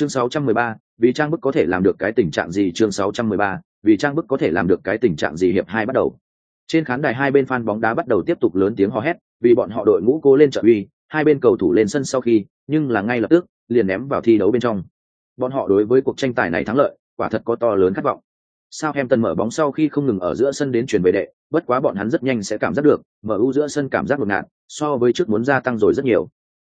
chương 613, vì trang bức có thể làm được cái tình trạng gì? Chương 613, vì trang bức có thể làm được cái tình trạng gì? Hiệp hai bắt đầu. Trên khán đài hai bên fan bóng đá bắt đầu tiếp tục lớn tiếng hò hét vì bọn họ đội ngũ cố lên trợ uy hai bên cầu thủ lên sân sau khi nhưng là ngay lập tức liền ném vào thi đấu bên trong. Bọn họ đối với cuộc tranh tài này thắng lợi quả thật có to lớn khát vọng. Sao em tân mở bóng sau khi không ngừng ở giữa sân đến chuyển về đệ bất quá bọn hắn rất nhanh sẽ cảm giác được mở ưu giữa sân cảm giác ngột ngạt so với trước muốn gia tăng rồi rất nhiều.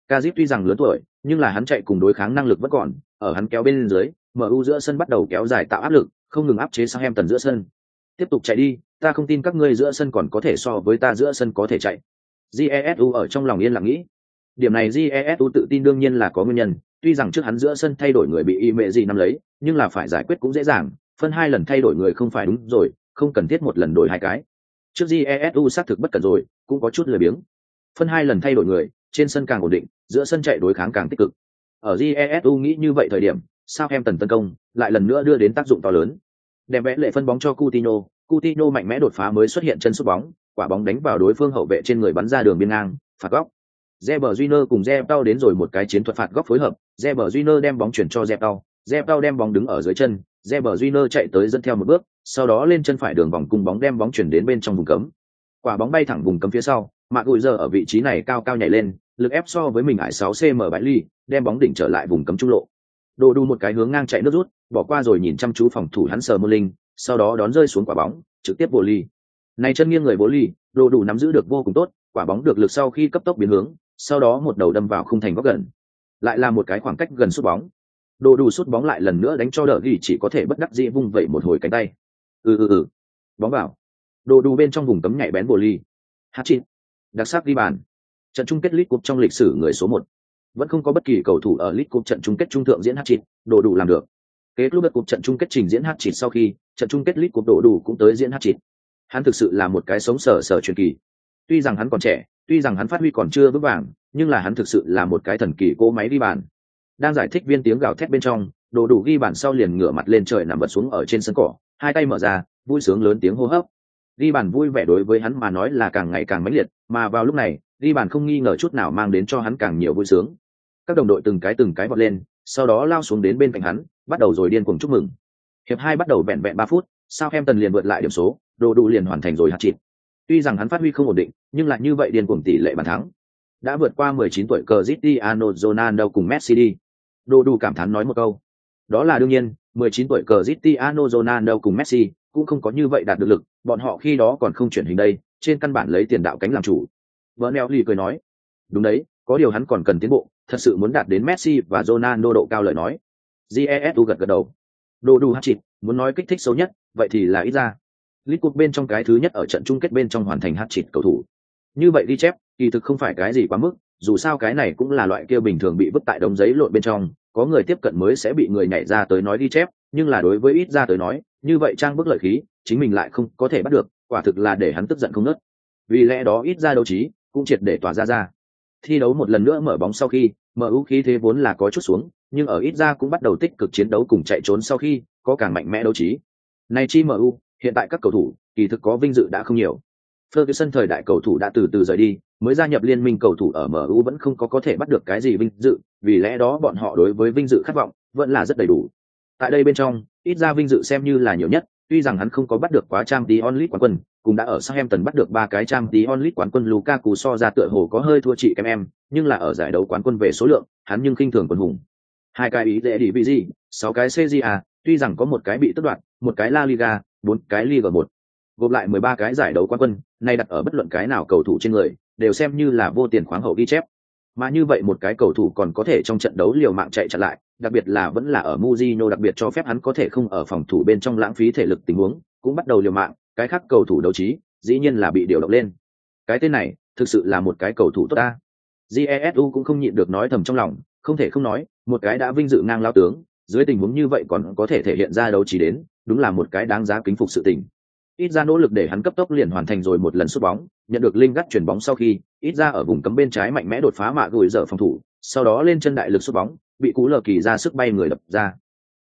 Kazip tuy rằng lớn tuổi, nhưng là hắn chạy cùng đối kháng năng lực vẫn còn, ở hắn kéo bên dưới mu giữa sân bắt đầu kéo dài tạo áp lực, không ngừng áp chế sang em tần giữa sân. Tiếp tục chạy đi, ta không tin các ngươi giữa sân còn có thể so với ta giữa sân có thể chạy. Jesu ở trong lòng yên lặng nghĩ. Điểm này jesu tự tin đương nhiên là có nguyên nhân, tuy rằng trước hắn giữa sân thay đổi người bị y mẹ gì năm lấy, nhưng là phải giải quyết cũng dễ dàng, phân hai lần thay đổi người không phải đúng rồi, không cần thiết một lần đổi hai cái. Trước jesu xác thực bất cẩn rồi, cũng có chút lười biếng. Phân hai lần thay đổi người trên sân càng ổn định giữa sân chạy đối kháng càng tích cực ở jesu nghĩ như vậy thời điểm sao em tần tấn công lại lần nữa đưa đến tác dụng to lớn đem vẽ lệ phân bóng cho Coutinho, Coutinho mạnh mẽ đột phá mới xuất hiện chân sút bóng, quả bóng đánh vào đối phương hậu vệ trên người bắn ra đường biên ngang, phạt góc. Reber Júnior cùng Zepao đến rồi một cái chiến thuật phạt góc phối hợp, Reber Júnior đem bóng chuyển cho Zepao, Zepao đem bóng đứng ở dưới chân, Reber Júnior chạy tới dẫn theo một bước, sau đó lên chân phải đường vòng cung bóng đem bóng chuyển đến bên trong vùng cấm. Quả bóng bay thẳng vùng cấm phía sau, Mạc Gùi giờ ở vị trí này cao cao nhảy lên, lực ép so với mình ải 6 cm bãi ly, đem bóng đỉnh trở lại vùng cấm trung lộ. Đồ đu một cái hướng ngang chạy nước rút, bỏ qua rồi nhìn chăm chú phòng thủ hắn sờ mơ linh, sau đó đón rơi xuống quả bóng, trực tiếp vô ly. Này chân nghiêng người vô ly, đồ đủ nắm giữ được vô cùng tốt, quả bóng được lực sau khi cấp tốc biến hướng, sau đó một đầu đâm vào khung thành góc gần. Lại là một cái khoảng cách gần sút bóng. Đồ đủ sút bóng lại lần nữa đánh cho đỡ ghi chỉ có thể bất đắc dĩ vung vẩy một hồi cánh tay. Ừ ừ ừ. Bóng vào. Đồ đủ bên trong vùng cấm nhảy bén vô ly. hát chịt Đặc sắc đi bàn. Trận chung kết League Cup trong lịch sử người số một vẫn không có bất kỳ cầu thủ ở League Cup trận chung kết trung thượng diễn hat-trick, đồ đủ làm được. Kế lúc đất cuộc trận chung kết trình diễn hát chỉ sau khi, trận chung kết League Cup đồ đủ cũng tới diễn hát chỉ. Hắn thực sự là một cái sống sở sở truyền kỳ. Tuy rằng hắn còn trẻ, tuy rằng hắn phát huy còn chưa vững vàng, nhưng là hắn thực sự là một cái thần kỳ cố máy đi bàn. Đang giải thích viên tiếng gào thét bên trong, đồ đủ ghi bàn sau liền ngửa mặt lên trời nằm vật xuống ở trên sân cỏ, hai tay mở ra, vui sướng lớn tiếng hô hấp. Ghi bàn vui vẻ đối với hắn mà nói là càng ngày càng mãnh liệt, mà vào lúc này, ghi bàn không nghi ngờ chút nào mang đến cho hắn càng nhiều vui sướng. Các đồng đội từng cái từng cái vọt lên, sau đó lao xuống đến bên cạnh hắn, bắt đầu rồi điên cuồng chúc mừng. Hiệp hai bắt đầu vẹn vẹn ba phút, sao em tần liền vượt lại điểm số, đồ đủ liền hoàn thành rồi hạt chịt Tuy rằng hắn phát huy không ổn định, nhưng lại như vậy điên cuồng tỷ lệ bàn thắng. Đã vượt qua 19 tuổi Cristiano Ronaldo cùng Messi đi. Đồ đủ cảm thán nói một câu. Đó là đương nhiên, 19 tuổi Cristiano Ronaldo cùng Messi cũng không có như vậy đạt được lực, bọn họ khi đó còn không chuyển hình đây, trên căn bản lấy tiền đạo cánh làm chủ. Bernelli cười nói, đúng đấy, có điều hắn còn cần tiến bộ, thật sự muốn đạt đến Messi và Ronaldo độ cao lời nói. Jesu gật gật đầu. Đồ đủ hát chịt, muốn nói kích thích xấu nhất, vậy thì là ít ra. Lít cuộc bên trong cái thứ nhất ở trận chung kết bên trong hoàn thành hát chịt cầu thủ. Như vậy đi chép, kỳ thực không phải cái gì quá mức, dù sao cái này cũng là loại kia bình thường bị vứt tại đống giấy lộn bên trong, có người tiếp cận mới sẽ bị người nhảy ra tới nói đi chép, nhưng là đối với ít ra tới nói, như vậy trang bức lợi khí, chính mình lại không có thể bắt được, quả thực là để hắn tức giận không nớt. Vì lẽ đó ít ra đấu trí, cũng triệt để tỏa ra ra. Thi đấu một lần nữa mở bóng sau khi, mở ưu khí thế vốn là có chút xuống, nhưng ở ít ra cũng bắt đầu tích cực chiến đấu cùng chạy trốn sau khi có càng mạnh mẽ đấu trí. Này chi MU, hiện tại các cầu thủ kỳ thực có vinh dự đã không nhiều. Ferguson thời đại cầu thủ đã từ từ rời đi, mới gia nhập liên minh cầu thủ ở MU vẫn không có có thể bắt được cái gì vinh dự, vì lẽ đó bọn họ đối với vinh dự khát vọng vẫn là rất đầy đủ. Tại đây bên trong, ít ra vinh dự xem như là nhiều nhất, tuy rằng hắn không có bắt được quá trang tí onlit quán quân, cũng đã ở Southampton bắt được ba cái trang tí onlit quán quân Lukaku so ra tựa hồ có hơi thua chị em em, nhưng là ở giải đấu quán quân về số lượng, hắn nhưng khinh thường quân hùng hai cái ý dễ đi bị gì sáu cái cja tuy rằng có một cái bị tất đoạn một cái la liga bốn cái liga một gộp lại mười ba cái giải đấu quán quân nay đặt ở bất luận cái nào cầu thủ trên người đều xem như là vô tiền khoáng hậu ghi chép. Mà như vậy một cái cầu thủ còn có thể trong trận đấu liều mạng chạy chặn lại, đặc biệt là vẫn là ở Mujino đặc biệt cho phép hắn có thể không ở phòng thủ bên trong lãng phí thể lực tình huống, cũng bắt đầu liều mạng, cái khác cầu thủ đấu trí, dĩ nhiên là bị điều động lên. Cái tên này, thực sự là một cái cầu thủ tốt ta. Jesu cũng không nhịn được nói thầm trong lòng, không thể không nói, một cái đã vinh dự ngang lao tướng, dưới tình huống như vậy còn có thể thể hiện ra đấu trí đến, đúng là một cái đáng giá kính phục sự tình ít ra nỗ lực để hắn cấp tốc liền hoàn thành rồi một lần sút bóng, nhận được linh gắt chuyển bóng sau khi, ít ra ở vùng cấm bên trái mạnh mẽ đột phá mạ gùi dở phòng thủ, sau đó lên chân đại lực sút bóng, bị cú lờ kỳ ra sức bay người đập ra.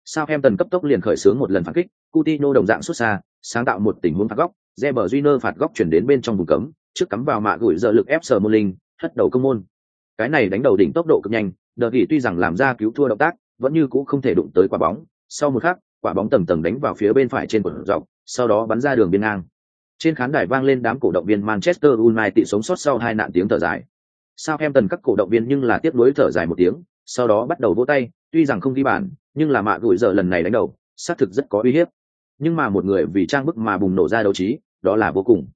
Sao em tần cấp tốc liền khởi xướng một lần phản kích, Coutinho đồng dạng xuất xa, sáng tạo một tình huống phạt góc, Reber Júnior phạt góc chuyển đến bên trong vùng cấm, trước cắm vào mạ gùi dở lực ép sờ môn linh, hất đầu công môn. Cái này đánh đầu đỉnh tốc độ cực nhanh, đờ gỉ tuy rằng làm ra cứu thua động tác, vẫn như cũ không thể đụng tới quả bóng, sau một khắc, quả bóng tầng tầng đánh vào phía bên phải trên quần dọc sau đó bắn ra đường biên ngang. Trên khán đài vang lên đám cổ động viên manchester united sống sót sau hai nạn tiếng thở dài. Sao em tần các cổ động viên nhưng là tiếp nối thở dài một tiếng, sau đó bắt đầu vỗ tay, tuy rằng không ghi bàn, nhưng là mạ gửi giờ lần này đánh đầu, xác thực rất có uy hiếp. Nhưng mà một người vì trang bức mà bùng nổ ra đấu trí, đó là vô cùng.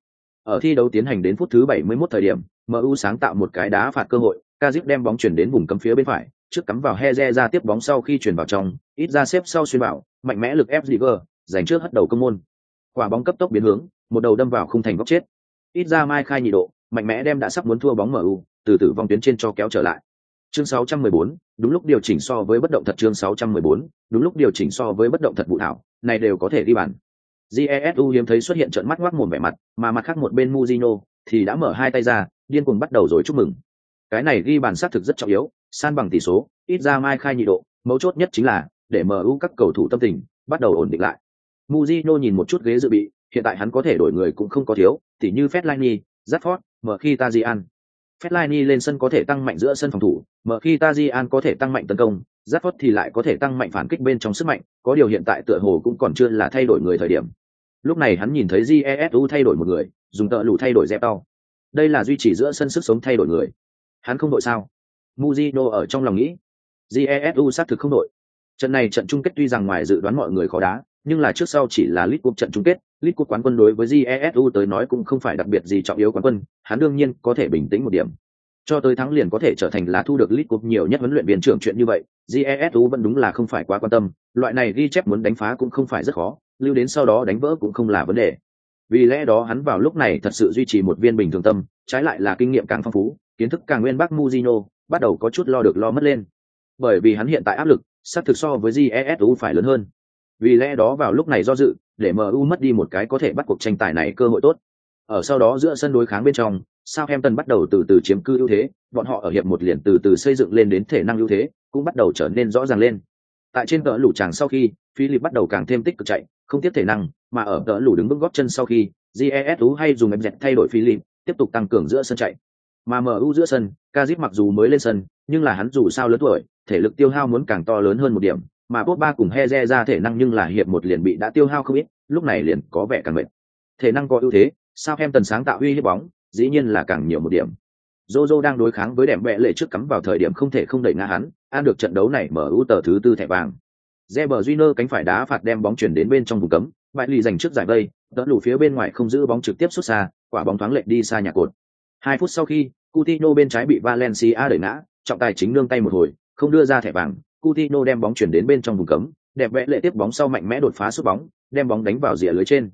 Ở thi đấu tiến hành đến phút thứ 71 thời điểm mu sáng tạo một cái đá phạt cơ hội, Kazip đem bóng chuyển đến vùng cấm phía bên phải, trước cắm vào Heze ra tiếp bóng sau khi chuyển vào trong, ít ra xếp sau xuyên bảo, mạnh mẽ lực ép Ziver giành trước hất đầu công môn quả bóng cấp tốc biến hướng một đầu đâm vào khung thành góc chết. Ít ra mai khai nhị độ mạnh mẽ đem đã sắp muốn thua bóng mu từ từ vòng tuyến trên cho kéo trở lại. Chương 614, đúng lúc điều chỉnh so với bất động thật chương 614, đúng lúc điều chỉnh so với bất động thật vụ thảo này đều có thể đi bàn. Jesu hiếm thấy xuất hiện trận mắt ngoác mồm vẻ mặt mà mặt khác một bên muzino thì đã mở hai tay ra điên cuồng bắt đầu rồi chúc mừng. Cái này ghi bàn xác thực rất trọng yếu san bằng tỷ số ít ra mai khai nhị độ mấu chốt nhất chính là để mu các cầu thủ tâm tình bắt đầu ổn định lại. Mujino nhìn một chút ghế dự bị hiện tại hắn có thể đổi người cũng không có thiếu tỉ như Fellaini, Rashford, mở khi Tajian. Fellaini lên sân có thể tăng mạnh giữa sân phòng thủ, mở khi Tajian có thể tăng mạnh tấn công, Rashford thì lại có thể tăng mạnh phản kích bên trong sức mạnh, có điều hiện tại tựa hồ cũng còn chưa là thay đổi người thời điểm. Lúc này hắn nhìn thấy Jesu thay đổi một người, dùng tợ lù thay đổi dẹp đau. Đây là duy trì giữa sân sức sống thay đổi người. Hắn không đội sao? Mujino ở trong lòng nghĩ. Jesu xác thực không đội. Trận này trận chung kết tuy rằng ngoài dự đoán mọi người khó đá, nhưng là trước sau chỉ là League Cup trận chung kết, League Cup quán quân đối với Jesu tới nói cũng không phải đặc biệt gì trọng yếu quán quân, hắn đương nhiên có thể bình tĩnh một điểm. Cho tới thắng liền có thể trở thành là thu được League Cup nhiều nhất huấn luyện viên trưởng chuyện như vậy, Jesu vẫn đúng là không phải quá quan tâm, loại này ghi chép muốn đánh phá cũng không phải rất khó, lưu đến sau đó đánh vỡ cũng không là vấn đề. Vì lẽ đó hắn vào lúc này thật sự duy trì một viên bình thường tâm, trái lại là kinh nghiệm càng phong phú, kiến thức càng nguyên bác Mujino, bắt đầu có chút lo được lo mất lên. Bởi vì hắn hiện tại áp lực, sát thực so với Jesu phải lớn hơn vì lẽ đó vào lúc này do dự, để mu mất đi một cái có thể bắt cuộc tranh tài này cơ hội tốt. Ở sau đó giữa sân đối kháng bên trong, Southampton bắt đầu từ từ chiếm cư ưu thế, bọn họ ở hiệp một liền từ từ xây dựng lên đến thể năng ưu thế, cũng bắt đầu trở nên rõ ràng lên. Tại trên cỡ lũ tràng sau khi, philip bắt đầu càng thêm tích cực chạy, không tiếp thể năng, mà ở cỡ lũ đứng bước góp chân sau khi jesu hay dùng em dẹt thay đổi philip, tiếp tục tăng cường giữa sân chạy. Mà mu giữa sân, kazip mặc dù mới lên sân, nhưng là hắn dù sao lớn tuổi, thể lực tiêu hao muốn càng to lớn hơn một điểm mà Pogba cùng Heze ra thể năng nhưng là hiệp một liền bị đã tiêu hao không ít, lúc này liền có vẻ càng mệt. Thể năng có ưu thế, sao em tần sáng tạo uy hiếp bóng, dĩ nhiên là càng nhiều một điểm. Jojo đang đối kháng với đệm bẹ lệ trước cắm vào thời điểm không thể không đẩy ngã hắn, ăn được trận đấu này mở ưu tờ thứ tư thẻ vàng. Reber Júnior cánh phải đá phạt đem bóng chuyển đến bên trong vùng cấm, bại lì giành trước giải vây, đỡ lù phía bên ngoài không giữ bóng trực tiếp xuất xa, quả bóng thoáng lệch đi xa nhà cột. Hai phút sau khi, Coutinho bên trái bị Valencia đẩy ngã, trọng tài chính nương tay một hồi, không đưa ra thẻ vàng, Coutinho đem bóng chuyển đến bên trong vùng cấm, đẹp vẽ lệ tiếp bóng sau mạnh mẽ đột phá sút bóng, đem bóng đánh vào rìa lưới trên.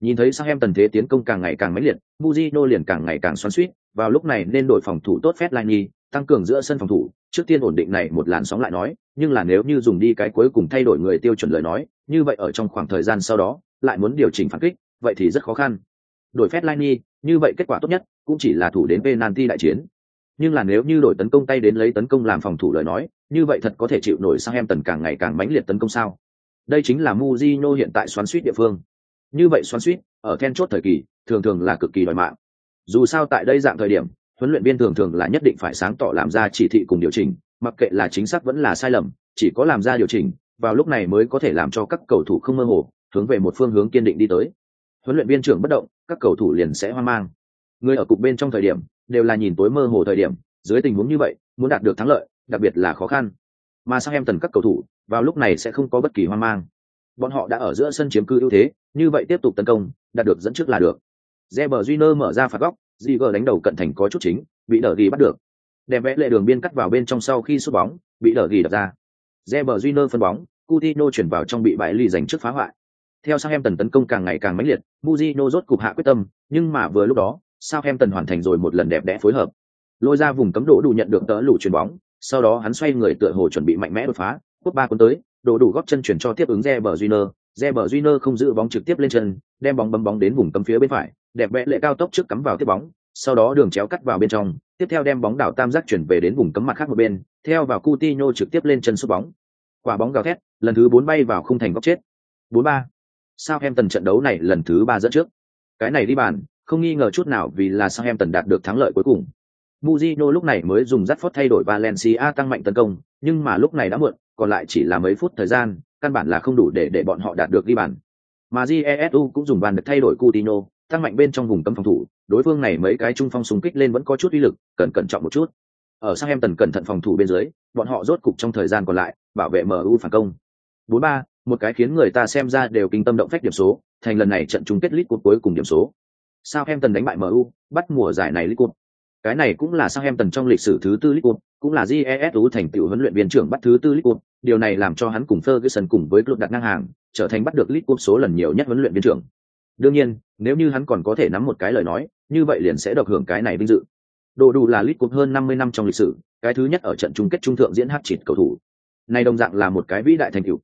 Nhìn thấy sang em tần thế tiến công càng ngày càng mãnh liệt, Mujino liền càng ngày càng xoắn xuýt, vào lúc này nên đổi phòng thủ tốt phép Fellaini, tăng cường giữa sân phòng thủ, trước tiên ổn định này một làn sóng lại nói, nhưng là nếu như dùng đi cái cuối cùng thay đổi người tiêu chuẩn lời nói, như vậy ở trong khoảng thời gian sau đó, lại muốn điều chỉnh phản kích, vậy thì rất khó khăn. Đổi phép Fellaini, như vậy kết quả tốt nhất cũng chỉ là thủ đến penalty đại chiến, nhưng là nếu như đổi tấn công tay đến lấy tấn công làm phòng thủ lời nói, như vậy thật có thể chịu nổi sang em tần càng ngày càng mãnh liệt tấn công sao? Đây chính là Mujino hiện tại xoắn suýt địa phương. Như vậy xoắn suýt, ở then chốt thời kỳ, thường thường là cực kỳ đòi mạng. Dù sao tại đây dạng thời điểm, huấn luyện viên thường thường là nhất định phải sáng tỏ làm ra chỉ thị cùng điều chỉnh, mặc kệ là chính xác vẫn là sai lầm, chỉ có làm ra điều chỉnh, vào lúc này mới có thể làm cho các cầu thủ không mơ hồ, hướng về một phương hướng kiên định đi tới. Huấn luyện viên trưởng bất động, các cầu thủ liền sẽ hoang mang. Người ở cục bên trong thời điểm đều là nhìn tối mơ hồ thời điểm, dưới tình huống như vậy, muốn đạt được thắng lợi, đặc biệt là khó khăn. Mà sang em tần các cầu thủ, vào lúc này sẽ không có bất kỳ hoang mang. Bọn họ đã ở giữa sân chiếm cư ưu thế, như vậy tiếp tục tấn công, đạt được dẫn trước là được. Reber Júnior mở ra phạt góc Ziger đánh đầu cận thành có chút chính, bị đỡ ghi bắt được. Đẹp vẽ lệ đường biên cắt vào bên trong sau khi sút bóng, bị đỡ ghi đập ra. Reber Júnior phân bóng, Coutinho chuyển vào trong bị bãi lì giành trước phá hoại. Theo sang em tần tấn công càng ngày càng mãnh liệt Mujino rốt cục hạ quyết tâm, nhưng mà vừa lúc đó Southampton hoàn thành rồi một lần đẹp đẽ phối hợp. Lôi ra vùng cấm đổ đủ nhận được tớ lũ chuyền bóng, sau đó hắn xoay người tựa hồ chuẩn bị mạnh mẽ đột phá, quốc ba cuốn tới, đổ đủ góp chân chuyển cho tiếp ứng Reber Júnior, Reber Júnior không giữ bóng trực tiếp lên chân, đem bóng bấm bóng đến vùng cấm phía bên phải, đẹp vẽ lệ cao tốc trước cắm vào tiếp bóng, sau đó đường chéo cắt vào bên trong, tiếp theo đem bóng đảo tam giác chuyển về đến vùng cấm mặt khác một bên, theo vào Coutinho trực tiếp lên chân sút bóng. Quả bóng gào thét, lần thứ bốn bay vào khung thành góc chết. 4-3. Southampton trận đấu này lần thứ ba dẫn trước. Cái này đi bàn, không nghi ngờ chút nào vì là sang em tần đạt được thắng lợi cuối cùng. Mujino lúc này mới dùng Rashford thay đổi Valencia tăng mạnh tấn công, nhưng mà lúc này đã muộn, còn lại chỉ là mấy phút thời gian, căn bản là không đủ để để bọn họ đạt được ghi bàn. Mà Jesu cũng dùng bàn được thay đổi Coutinho, tăng mạnh bên trong vùng cấm phòng thủ, đối phương này mấy cái trung phong súng kích lên vẫn có chút uy lực, cần cẩn trọng một chút. Ở Southampton cẩn thận phòng thủ bên dưới, bọn họ rốt cục trong thời gian còn lại, bảo vệ MU phản công. 4-3, một cái khiến người ta xem ra đều kinh tâm động phách điểm số, thành lần này trận chung kết lít cuộc cuối cùng điểm số. Southampton đánh bại MU, bắt mùa giải này League Cup. Cái này cũng là Southampton trong lịch sử thứ tư League Cup, cũng là GESU thành tựu huấn luyện viên trưởng bắt thứ tư League Cup, điều này làm cho hắn cùng Ferguson cùng với club đặt ngang hàng, trở thành bắt được League Cup số lần nhiều nhất huấn luyện viên trưởng. Đương nhiên, nếu như hắn còn có thể nắm một cái lời nói, như vậy liền sẽ được hưởng cái này vinh dự. Đồ đủ là League Cup hơn 50 năm trong lịch sử, cái thứ nhất ở trận chung kết trung thượng diễn hát chịt cầu thủ. Này đồng dạng là một cái vĩ đại thành tựu.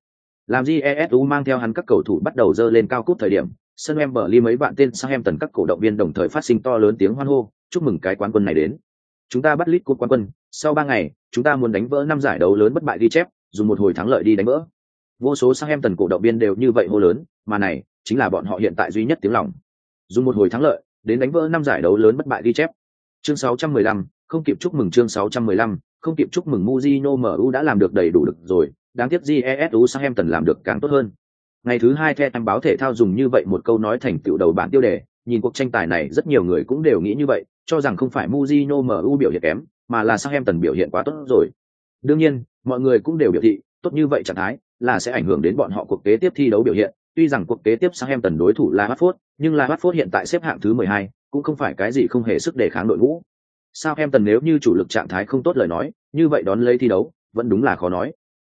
Làm GESU mang theo hắn các cầu thủ bắt đầu dơ lên cao cúp thời điểm, sân em bờ ly mấy bạn tên sâm em tần các cổ động viên đồng thời phát sinh to lớn tiếng hoan hô, chúc mừng cái quán quân này đến. Chúng ta bắt lít cúp quán quân, sau ba ngày, chúng ta muốn đánh vỡ năm giải đấu lớn bất bại ghi chép, dùng một hồi thắng lợi đi đánh vỡ. Vô số sâm em tần cổ động viên đều như vậy hô lớn, mà này chính là bọn họ hiện tại duy nhất tiếng lòng. Dùng một hồi thắng lợi, đến đánh vỡ năm giải đấu lớn bất bại ghi chép. Chương 615, không kịp chúc mừng chương 615, không kịp chúc mừng Mujino MU đã làm được đầy đủ được rồi, đáng tiếc GESU tần làm được càng tốt hơn. Ngày thứ hai The Time báo thể thao dùng như vậy một câu nói thành tựu đầu bản tiêu đề, nhìn cuộc tranh tài này rất nhiều người cũng đều nghĩ như vậy, cho rằng không phải Mujino MU biểu hiện kém, mà là Sang Em Tần biểu hiện quá tốt rồi. Đương nhiên, mọi người cũng đều biểu thị, tốt như vậy trạng thái là sẽ ảnh hưởng đến bọn họ cuộc kế tiếp thi đấu biểu hiện. Tuy rằng cuộc kế tiếp Sang Em Tần đối thủ là Watford, nhưng là Watford hiện tại xếp hạng thứ 12, cũng không phải cái gì không hề sức đề kháng đội ngũ. Sang Em Tần nếu như chủ lực trạng thái không tốt lời nói, như vậy đón lấy thi đấu, vẫn đúng là khó nói.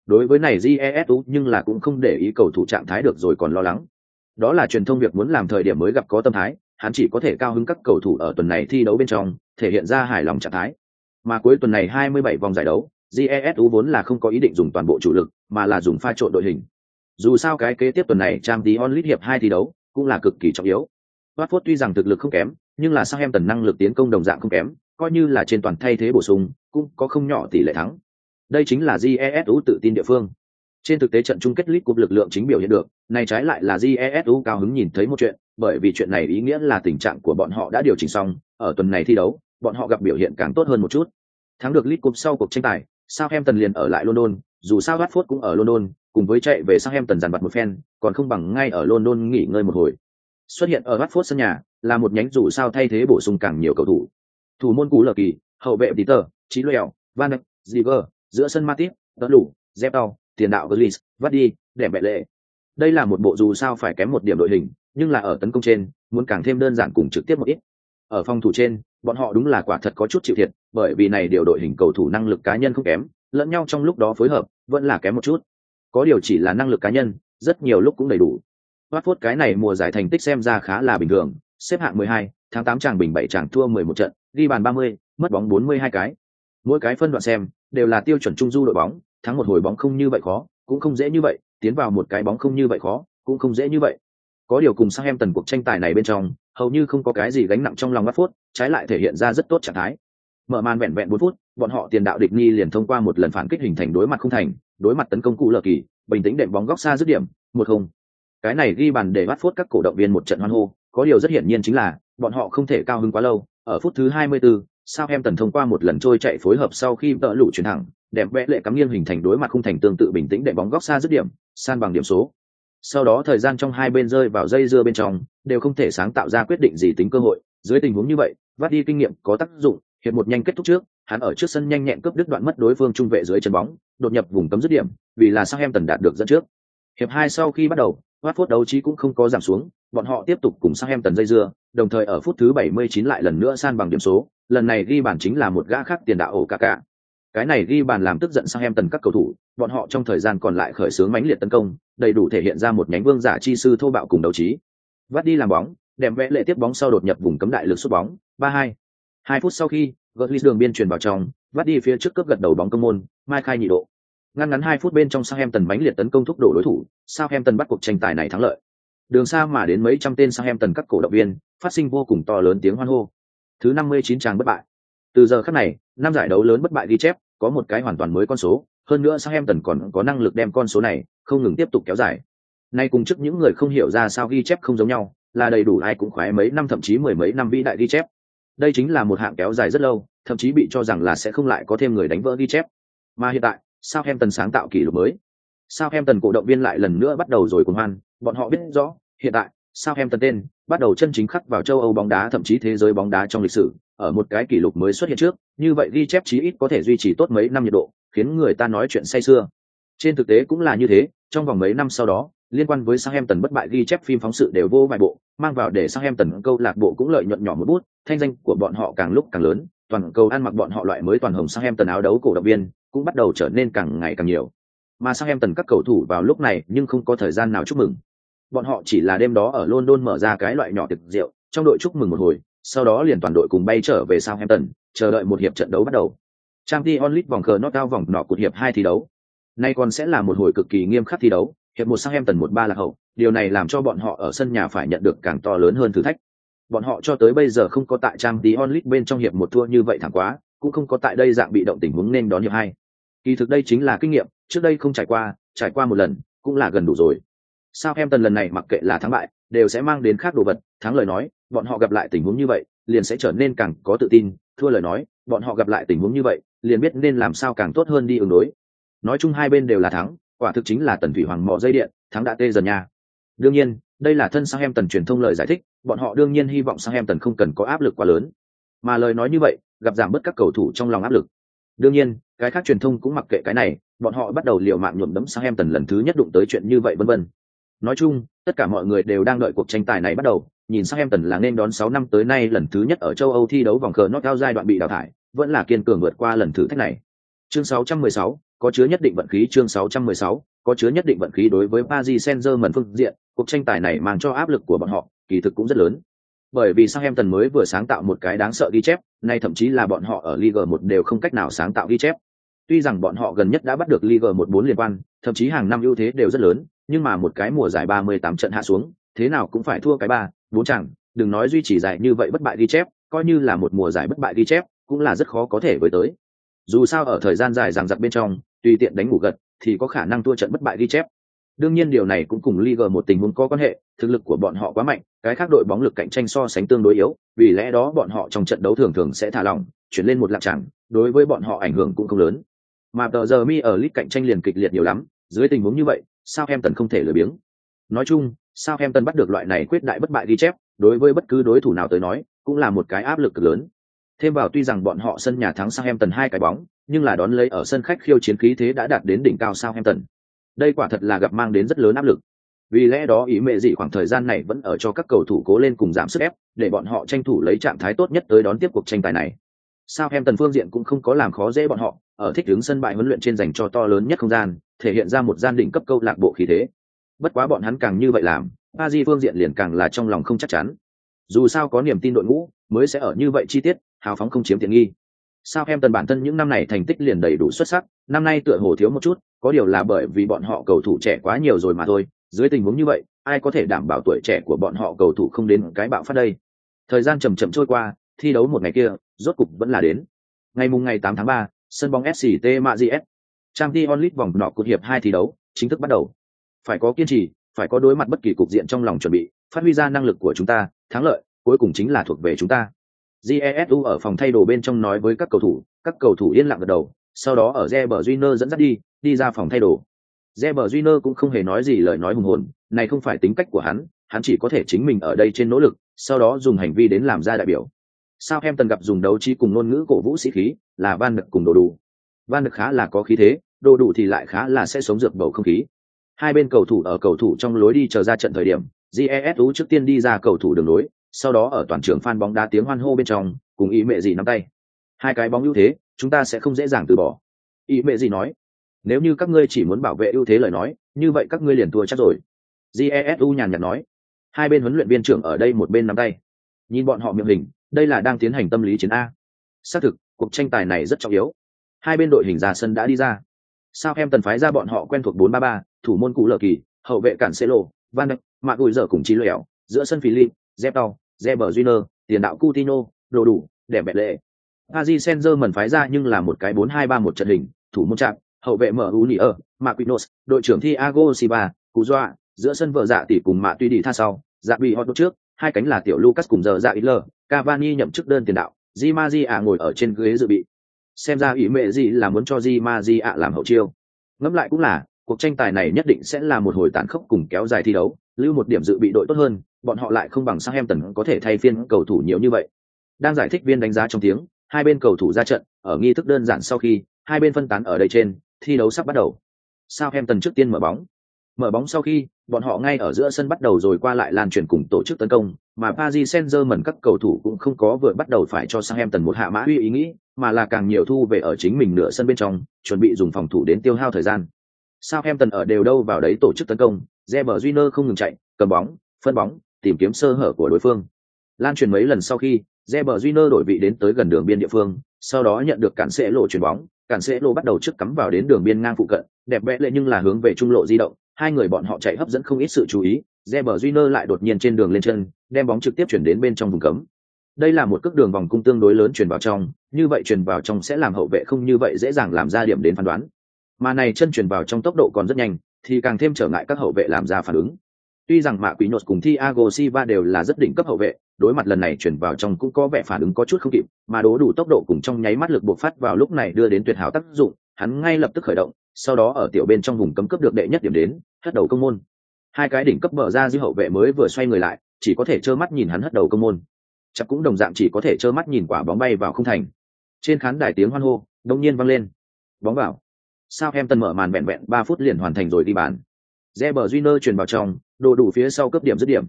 Đối với này Jesu nhưng là cũng không để ý cầu thủ trạng thái được rồi còn lo lắng. Đó là truyền thông việc muốn làm thời điểm mới gặp có tâm thái, hắn chỉ có thể cao hứng các cầu thủ ở tuần này thi đấu bên trong, thể hiện ra hài lòng trạng thái. Mà cuối tuần này 27 vòng giải đấu, Jesu vốn là không có ý định dùng toàn bộ chủ lực, mà là dùng pha trộn đội hình. Dù sao cái kế tiếp tuần này Champions League hiệp hai thi đấu cũng là cực kỳ trọng yếu. Watford tuy rằng thực lực không kém, nhưng là sao em tần năng lực tiến công đồng dạng không kém, coi như là trên toàn thay thế bổ sung, cũng có không nhỏ tỷ lệ thắng. Đây chính là Jesu tự tin địa phương. Trên thực tế trận chung kết League Cup lực lượng chính biểu hiện được, này trái lại là Jesu cao hứng nhìn thấy một chuyện, bởi vì chuyện này ý nghĩa là tình trạng của bọn họ đã điều chỉnh xong, ở tuần này thi đấu, bọn họ gặp biểu hiện càng tốt hơn một chút. Thắng được League Cup sau cuộc tranh tài, Southampton liền ở lại London, dù sao Watford cũng ở London, cùng với chạy về Southampton dàn vặt một phen, còn không bằng ngay ở London nghỉ ngơi một hồi. Xuất hiện ở Watford sân nhà, là một nhánh dù sao thay thế bổ sung càng nhiều cầu thủ. Thủ môn cú lờ kỳ, hậu vệ Peter, Chí Lèo, Van Dijk, Ziver, giữa sân Matip, Tớ Lũ, Zepao, tiền đạo Gullis, đi, đẹp mẹ lệ. Đây là một bộ dù sao phải kém một điểm đội hình, nhưng là ở tấn công trên, muốn càng thêm đơn giản cùng trực tiếp một ít. Ở phòng thủ trên, bọn họ đúng là quả thật có chút chịu thiệt, bởi vì này điều đội hình cầu thủ năng lực cá nhân không kém, lẫn nhau trong lúc đó phối hợp vẫn là kém một chút. Có điều chỉ là năng lực cá nhân, rất nhiều lúc cũng đầy đủ. Watford cái này mùa giải thành tích xem ra khá là bình thường, xếp hạng 12, tháng 8 chàng bình 7 chàng thua 11 trận, ghi bàn 30, mất bóng 42 cái. Mỗi cái phân đoạn xem đều là tiêu chuẩn trung du đội bóng, thắng một hồi bóng không như vậy khó, cũng không dễ như vậy, tiến vào một cái bóng không như vậy khó, cũng không dễ như vậy. Có điều cùng sang em tần cuộc tranh tài này bên trong, hầu như không có cái gì gánh nặng trong lòng Watford, trái lại thể hiện ra rất tốt trạng thái. Mở màn vẹn vẹn 4 phút, bọn họ tiền đạo địch nghi liền thông qua một lần phản kích hình thành đối mặt không thành, đối mặt tấn công cụ lờ kỳ, bình tĩnh đệm bóng góc xa dứt điểm, một không. Cái này ghi bàn để Watford các cổ động viên một trận hoan hô, có điều rất hiển nhiên chính là bọn họ không thể cao hứng quá lâu, ở phút thứ 24, sao em tần thông qua một lần trôi chạy phối hợp sau khi vỡ lũ chuyển thẳng, đẹp vẽ lệ cắm nghiêng hình thành đối mặt không thành tương tự bình tĩnh đệm bóng góc xa dứt điểm, san bằng điểm số. Sau đó thời gian trong hai bên rơi vào dây dưa bên trong, đều không thể sáng tạo ra quyết định gì tính cơ hội. Dưới tình huống như vậy, vắt đi kinh nghiệm có tác dụng, hiệp một nhanh kết thúc trước, hắn ở trước sân nhanh nhẹn cướp đứt đoạn mất đối phương trung vệ dưới chân bóng, đột nhập vùng cấm dứt điểm, vì là sao em tần đạt được dẫn trước. Hiệp hai sau khi bắt đầu, Watford đấu trí cũng không có giảm xuống, bọn họ tiếp tục cùng Southampton dây dưa, đồng thời ở phút thứ 79 lại lần nữa san bằng điểm số, lần này ghi bàn chính là một gã khác tiền đạo ổ cả cả. Cái này ghi bàn làm tức giận Southampton các cầu thủ, bọn họ trong thời gian còn lại khởi xướng mãnh liệt tấn công, đầy đủ thể hiện ra một nhánh vương giả chi sư thô bạo cùng đấu trí. Vắt đi làm bóng, đẹp vẽ lệ tiếp bóng sau đột nhập vùng cấm đại lực sút bóng, 3-2. Hai phút sau khi, Götze đường biên truyền vào trong, vắt đi phía trước cướp gật đầu bóng công môn, Mai khai nhị độ. Ngăn ngắn 2 phút bên trong Southampton mãnh liệt tấn công thúc đổ đối thủ, Southampton bắt cuộc tranh tài này thắng lợi. Đường xa mà đến mấy trăm tên sao em tần các cổ động viên, phát sinh vô cùng to lớn tiếng hoan hô. Thứ 59 tràng bất bại. Từ giờ khắc này, năm giải đấu lớn bất bại ghi chép, có một cái hoàn toàn mới con số, hơn nữa sao em tần còn có năng lực đem con số này không ngừng tiếp tục kéo dài. Nay cùng trước những người không hiểu ra sao ghi chép không giống nhau, là đầy đủ ai cũng khoái mấy năm thậm chí mười mấy năm vĩ đại ghi chép. Đây chính là một hạng kéo dài rất lâu, thậm chí bị cho rằng là sẽ không lại có thêm người đánh vỡ ghi chép. Mà hiện tại, sao em tần sáng tạo kỷ lục mới. sao em tần cổ động viên lại lần nữa bắt đầu rồi cùng hoan, bọn họ biết rõ, hiện tại, Southampton tên bắt đầu chân chính khắc vào châu Âu bóng đá thậm chí thế giới bóng đá trong lịch sử, ở một cái kỷ lục mới xuất hiện trước, như vậy ghi chép chí ít có thể duy trì tốt mấy năm nhiệt độ, khiến người ta nói chuyện say sưa. Trên thực tế cũng là như thế, trong vòng mấy năm sau đó, liên quan với Southampton bất bại ghi chép phim phóng sự đều vô vài bộ, mang vào để Southampton câu lạc bộ cũng lợi nhuận nhỏ một bút, thanh danh của bọn họ càng lúc càng lớn, toàn cầu ăn mặc bọn họ loại mới toàn hồng Southampton áo đấu cổ động viên, cũng bắt đầu trở nên càng ngày càng nhiều. Mà Southampton các cầu thủ vào lúc này nhưng không có thời gian nào chúc mừng. Bọn họ chỉ là đêm đó ở London mở ra cái loại nhỏ tiệc rượu, trong đội chúc mừng một hồi, sau đó liền toàn đội cùng bay trở về Southampton, chờ đợi một hiệp trận đấu bắt đầu. Champions League vòng cờ nó cao vòng nọ cuộc hiệp hai thi đấu. Nay còn sẽ là một hồi cực kỳ nghiêm khắc thi đấu, hiệp một Southampton một ba là hậu, điều này làm cho bọn họ ở sân nhà phải nhận được càng to lớn hơn thử thách. Bọn họ cho tới bây giờ không có tại Champions League bên trong hiệp một thua như vậy thẳng quá, cũng không có tại đây dạng bị động tình huống nên đón hiệp hai. Kỳ thực đây chính là kinh nghiệm, trước đây không trải qua, trải qua một lần, cũng là gần đủ rồi. Southampton lần này mặc kệ là thắng bại, đều sẽ mang đến khác đồ vật, thắng lời nói, bọn họ gặp lại tình huống như vậy, liền sẽ trở nên càng có tự tin, thua lời nói, bọn họ gặp lại tình huống như vậy, liền biết nên làm sao càng tốt hơn đi ứng đối. Nói chung hai bên đều là thắng, quả thực chính là tần thủy hoàng mỏ dây điện, thắng đã tê dần nha. Đương nhiên, đây là thân Southampton truyền thông lời giải thích, bọn họ đương nhiên hy vọng Southampton không cần có áp lực quá lớn. Mà lời nói như vậy, gặp giảm bớt các cầu thủ trong lòng áp lực. Đương nhiên, cái khác truyền thông cũng mặc kệ cái này, bọn họ bắt đầu liều mạng nhuộm đấm Southampton lần thứ nhất đụng tới chuyện như vậy vân vân. Nói chung, tất cả mọi người đều đang đợi cuộc tranh tài này bắt đầu, nhìn sang Em Tần là nên đón 6 năm tới nay lần thứ nhất ở châu Âu thi đấu vòng cờ knockout giai đoạn bị đào thải, vẫn là kiên cường vượt qua lần thử thách này. Chương 616, có chứa nhất định vận khí chương 616, có chứa nhất định vận khí đối với Paris Saint-Germain phương diện, cuộc tranh tài này mang cho áp lực của bọn họ, kỳ thực cũng rất lớn. Bởi vì Southampton mới vừa sáng tạo một cái đáng sợ ghi chép, nay thậm chí là bọn họ ở Ligue 1 đều không cách nào sáng tạo ghi chép. Tuy rằng bọn họ gần nhất đã bắt được Ligue 1 4 liên quan, thậm chí hàng năm ưu thế đều rất lớn, nhưng mà một cái mùa giải 38 trận hạ xuống, thế nào cũng phải thua cái ba, bốn chẳng, đừng nói duy trì giải như vậy bất bại ghi chép, coi như là một mùa giải bất bại ghi chép, cũng là rất khó có thể với tới. Dù sao ở thời gian dài rằng giặc bên trong, tùy tiện đánh ngủ gật, thì có khả năng thua trận bất bại ghi chép. Đương nhiên điều này cũng cùng Liga một tình huống có quan hệ, thực lực của bọn họ quá mạnh, cái khác đội bóng lực cạnh tranh so sánh tương đối yếu, vì lẽ đó bọn họ trong trận đấu thường thường sẽ thả lỏng, chuyển lên một lạc chẳng, đối với bọn họ ảnh hưởng cũng không lớn. Mà tờ giờ mi ở lít cạnh tranh liền kịch liệt nhiều lắm, dưới tình huống như vậy, sao em tần không thể lười biếng. Nói chung, sao em tần bắt được loại này quyết đại bất bại ghi chép, đối với bất cứ đối thủ nào tới nói, cũng là một cái áp lực cực lớn. Thêm vào tuy rằng bọn họ sân nhà thắng Sao em tần hai cái bóng, nhưng là đón lấy ở sân khách khiêu chiến khí thế đã đạt đến đỉnh cao sao em tần. Đây quả thật là gặp mang đến rất lớn áp lực. Vì lẽ đó ý mẹ gì khoảng thời gian này vẫn ở cho các cầu thủ cố lên cùng giảm sức ép, để bọn họ tranh thủ lấy trạng thái tốt nhất tới đón tiếp cuộc tranh tài này. Sao em tần phương diện cũng không có làm khó dễ bọn họ, ở thích đứng sân bãi huấn luyện trên dành cho to lớn nhất không gian, thể hiện ra một gian đỉnh cấp câu lạc bộ khí thế. Bất quá bọn hắn càng như vậy làm, Aji phương diện liền càng là trong lòng không chắc chắn. Dù sao có niềm tin đội ngũ, mới sẽ ở như vậy chi tiết, hào phóng không chiếm tiện nghi. Sao em tần bản thân những năm này thành tích liền đầy đủ xuất sắc, năm nay tựa hồ thiếu một chút, có điều là bởi vì bọn họ cầu thủ trẻ quá nhiều rồi mà thôi. Dưới tình huống như vậy, ai có thể đảm bảo tuổi trẻ của bọn họ cầu thủ không đến cái bạo phát đây? Thời gian chậm chậm trôi qua, thi đấu một ngày kia, rốt cục vẫn là đến. Ngày mùng ngày 8 tháng 3, sân bóng SCT GS. Champions League vòng nọ cuộc hiệp hai thi đấu chính thức bắt đầu. Phải có kiên trì, phải có đối mặt bất kỳ cục diện trong lòng chuẩn bị, phát huy ra năng lực của chúng ta, thắng lợi cuối cùng chính là thuộc về chúng ta. Jesu ở phòng thay đồ bên trong nói với các cầu thủ, các cầu thủ yên lặng gật đầu, sau đó ở Reber Júnior dẫn dắt đi, đi ra phòng thay đồ. Reber Júnior cũng không hề nói gì lời nói hùng hồn, này không phải tính cách của hắn, hắn chỉ có thể chính mình ở đây trên nỗ lực, sau đó dùng hành vi đến làm ra đại biểu. Sao em tần gặp dùng đấu trí cùng ngôn ngữ cổ vũ sĩ khí, là Van Đực cùng đồ đủ. Van được khá là có khí thế, đồ đủ thì lại khá là sẽ sống dược bầu không khí. Hai bên cầu thủ ở cầu thủ trong lối đi chờ ra trận thời điểm, Jesu trước tiên đi ra cầu thủ đường lối, sau đó ở toàn trường fan bóng đá tiếng hoan hô bên trong, cùng ý mẹ gì nắm tay. Hai cái bóng ưu thế, chúng ta sẽ không dễ dàng từ bỏ. Ý mẹ gì nói, nếu như các ngươi chỉ muốn bảo vệ ưu thế lời nói, như vậy các ngươi liền thua chắc rồi. Jesu nhàn nhạt nói. Hai bên huấn luyện viên trưởng ở đây một bên nắm tay. Nhìn bọn họ miệng hình, đây là đang tiến hành tâm lý chiến a. Xác thực, cuộc tranh tài này rất trọng yếu. Hai bên đội hình ra sân đã đi ra. Sao em tần phái ra bọn họ quen thuộc 4-3-3, thủ môn cũ lờ kỳ, hậu vệ cản Celo, Van Dijk, mạng Gùi dở cùng trí Lẻo, giữa sân Philip, zepto Zeber Junior, tiền đạo Coutinho, đồ đủ, đẹp bẹt lệ. Aji Senzer mần phái ra nhưng là một cái 4-2-3-1 trận hình, thủ môn chạm, hậu vệ mở Uni ở, Marquinhos, đội trưởng Thiago Silva, Cú Doa, giữa sân vợ dạ tỷ cùng Mạ Tuy đi tha sau, dạ bị hot trước, hai cánh là tiểu Lucas cùng giờ dạ Isler, Cavani nhậm chức đơn tiền đạo, di ma ngồi ở trên ghế dự bị xem ra ý mẹ gì là muốn cho di ma di ạ làm hậu chiêu. Ngẫm lại cũng là, cuộc tranh tài này nhất định sẽ là một hồi tàn khốc cùng kéo dài thi đấu, lưu một điểm dự bị đội tốt hơn, bọn họ lại không bằng sang em tần có thể thay phiên cầu thủ nhiều như vậy. Đang giải thích viên đánh giá trong tiếng, hai bên cầu thủ ra trận, ở nghi thức đơn giản sau khi, hai bên phân tán ở đây trên, thi đấu sắp bắt đầu. Sao em tần trước tiên mở bóng. Mở bóng sau khi, bọn họ ngay ở giữa sân bắt đầu rồi qua lại lan truyền cùng tổ chức tấn công, mà Paris Saint-Germain các cầu thủ cũng không có vừa bắt đầu phải cho sang em tần một hạ mã uy ý nghĩ mà là càng nhiều thu về ở chính mình nửa sân bên trong, chuẩn bị dùng phòng thủ đến tiêu hao thời gian. Sao em tần ở đều đâu vào đấy tổ chức tấn công Reber Júnior không ngừng chạy, cầm bóng, phân bóng, tìm kiếm sơ hở của đối phương. Lan truyền mấy lần sau khi Reber Júnior đổi vị đến tới gần đường biên địa phương, sau đó nhận được cản sẽ lộ chuyển bóng, cản sẽ lộ bắt đầu trước cắm vào đến đường biên ngang phụ cận, đẹp vẽ lệ nhưng là hướng về trung lộ di động, hai người bọn họ chạy hấp dẫn không ít sự chú ý Reber Júnior lại đột nhiên trên đường lên chân, đem bóng trực tiếp chuyển đến bên trong vùng cấm đây là một cước đường vòng cung tương đối lớn chuyển vào trong, như vậy chuyển vào trong sẽ làm hậu vệ không như vậy dễ dàng làm ra điểm đến phán đoán. Mà này chân chuyển vào trong tốc độ còn rất nhanh, thì càng thêm trở ngại các hậu vệ làm ra phản ứng. Tuy rằng mạ quý nhột cùng thiago silva đều là rất đỉnh cấp hậu vệ, đối mặt lần này chuyển vào trong cũng có vẻ phản ứng có chút không kịp, mà đố đủ tốc độ cùng trong nháy mắt lực bộc phát vào lúc này đưa đến tuyệt hảo tác dụng, hắn ngay lập tức khởi động, sau đó ở tiểu bên trong vùng cấm cấp được đệ nhất điểm đến, hất đầu công môn. Hai cái đỉnh cấp mở ra dư hậu vệ mới vừa xoay người lại, chỉ có thể trơ mắt nhìn hắn hất đầu công môn chắc cũng đồng dạng chỉ có thể trơ mắt nhìn quả bóng bay vào không thành. Trên khán đài tiếng hoan hô đông nhiên vang lên. Bóng vào. Sao em tân mở màn vẹn vẹn ba phút liền hoàn thành rồi đi bàn. Reber Júnior chuyển vào trong, đồ đủ phía sau cấp điểm dứt điểm.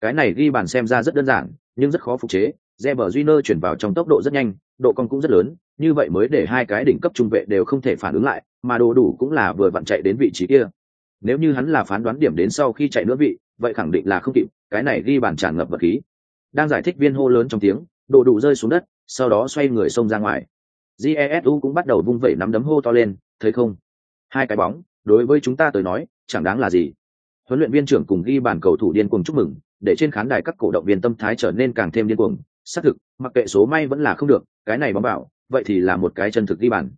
Cái này ghi bàn xem ra rất đơn giản, nhưng rất khó phục chế. Reber Júnior chuyển vào trong tốc độ rất nhanh, độ cong cũng rất lớn, như vậy mới để hai cái đỉnh cấp trung vệ đều không thể phản ứng lại, mà đồ đủ cũng là vừa vặn chạy đến vị trí kia. Nếu như hắn là phán đoán điểm đến sau khi chạy nữa vị, vậy khẳng định là không kịp, cái này ghi bàn tràn ngập vật khí đang giải thích viên hô lớn trong tiếng đồ đủ rơi xuống đất, sau đó xoay người xông ra ngoài. Jesu cũng bắt đầu vung vẩy nắm đấm hô to lên, thấy không? Hai cái bóng, đối với chúng ta tới nói, chẳng đáng là gì. Huấn luyện viên trưởng cùng ghi bàn cầu thủ điên cuồng chúc mừng, để trên khán đài các cổ động viên tâm thái trở nên càng thêm điên cuồng. Xác thực, mặc kệ số may vẫn là không được, cái này bóng bảo, vậy thì là một cái chân thực ghi bàn.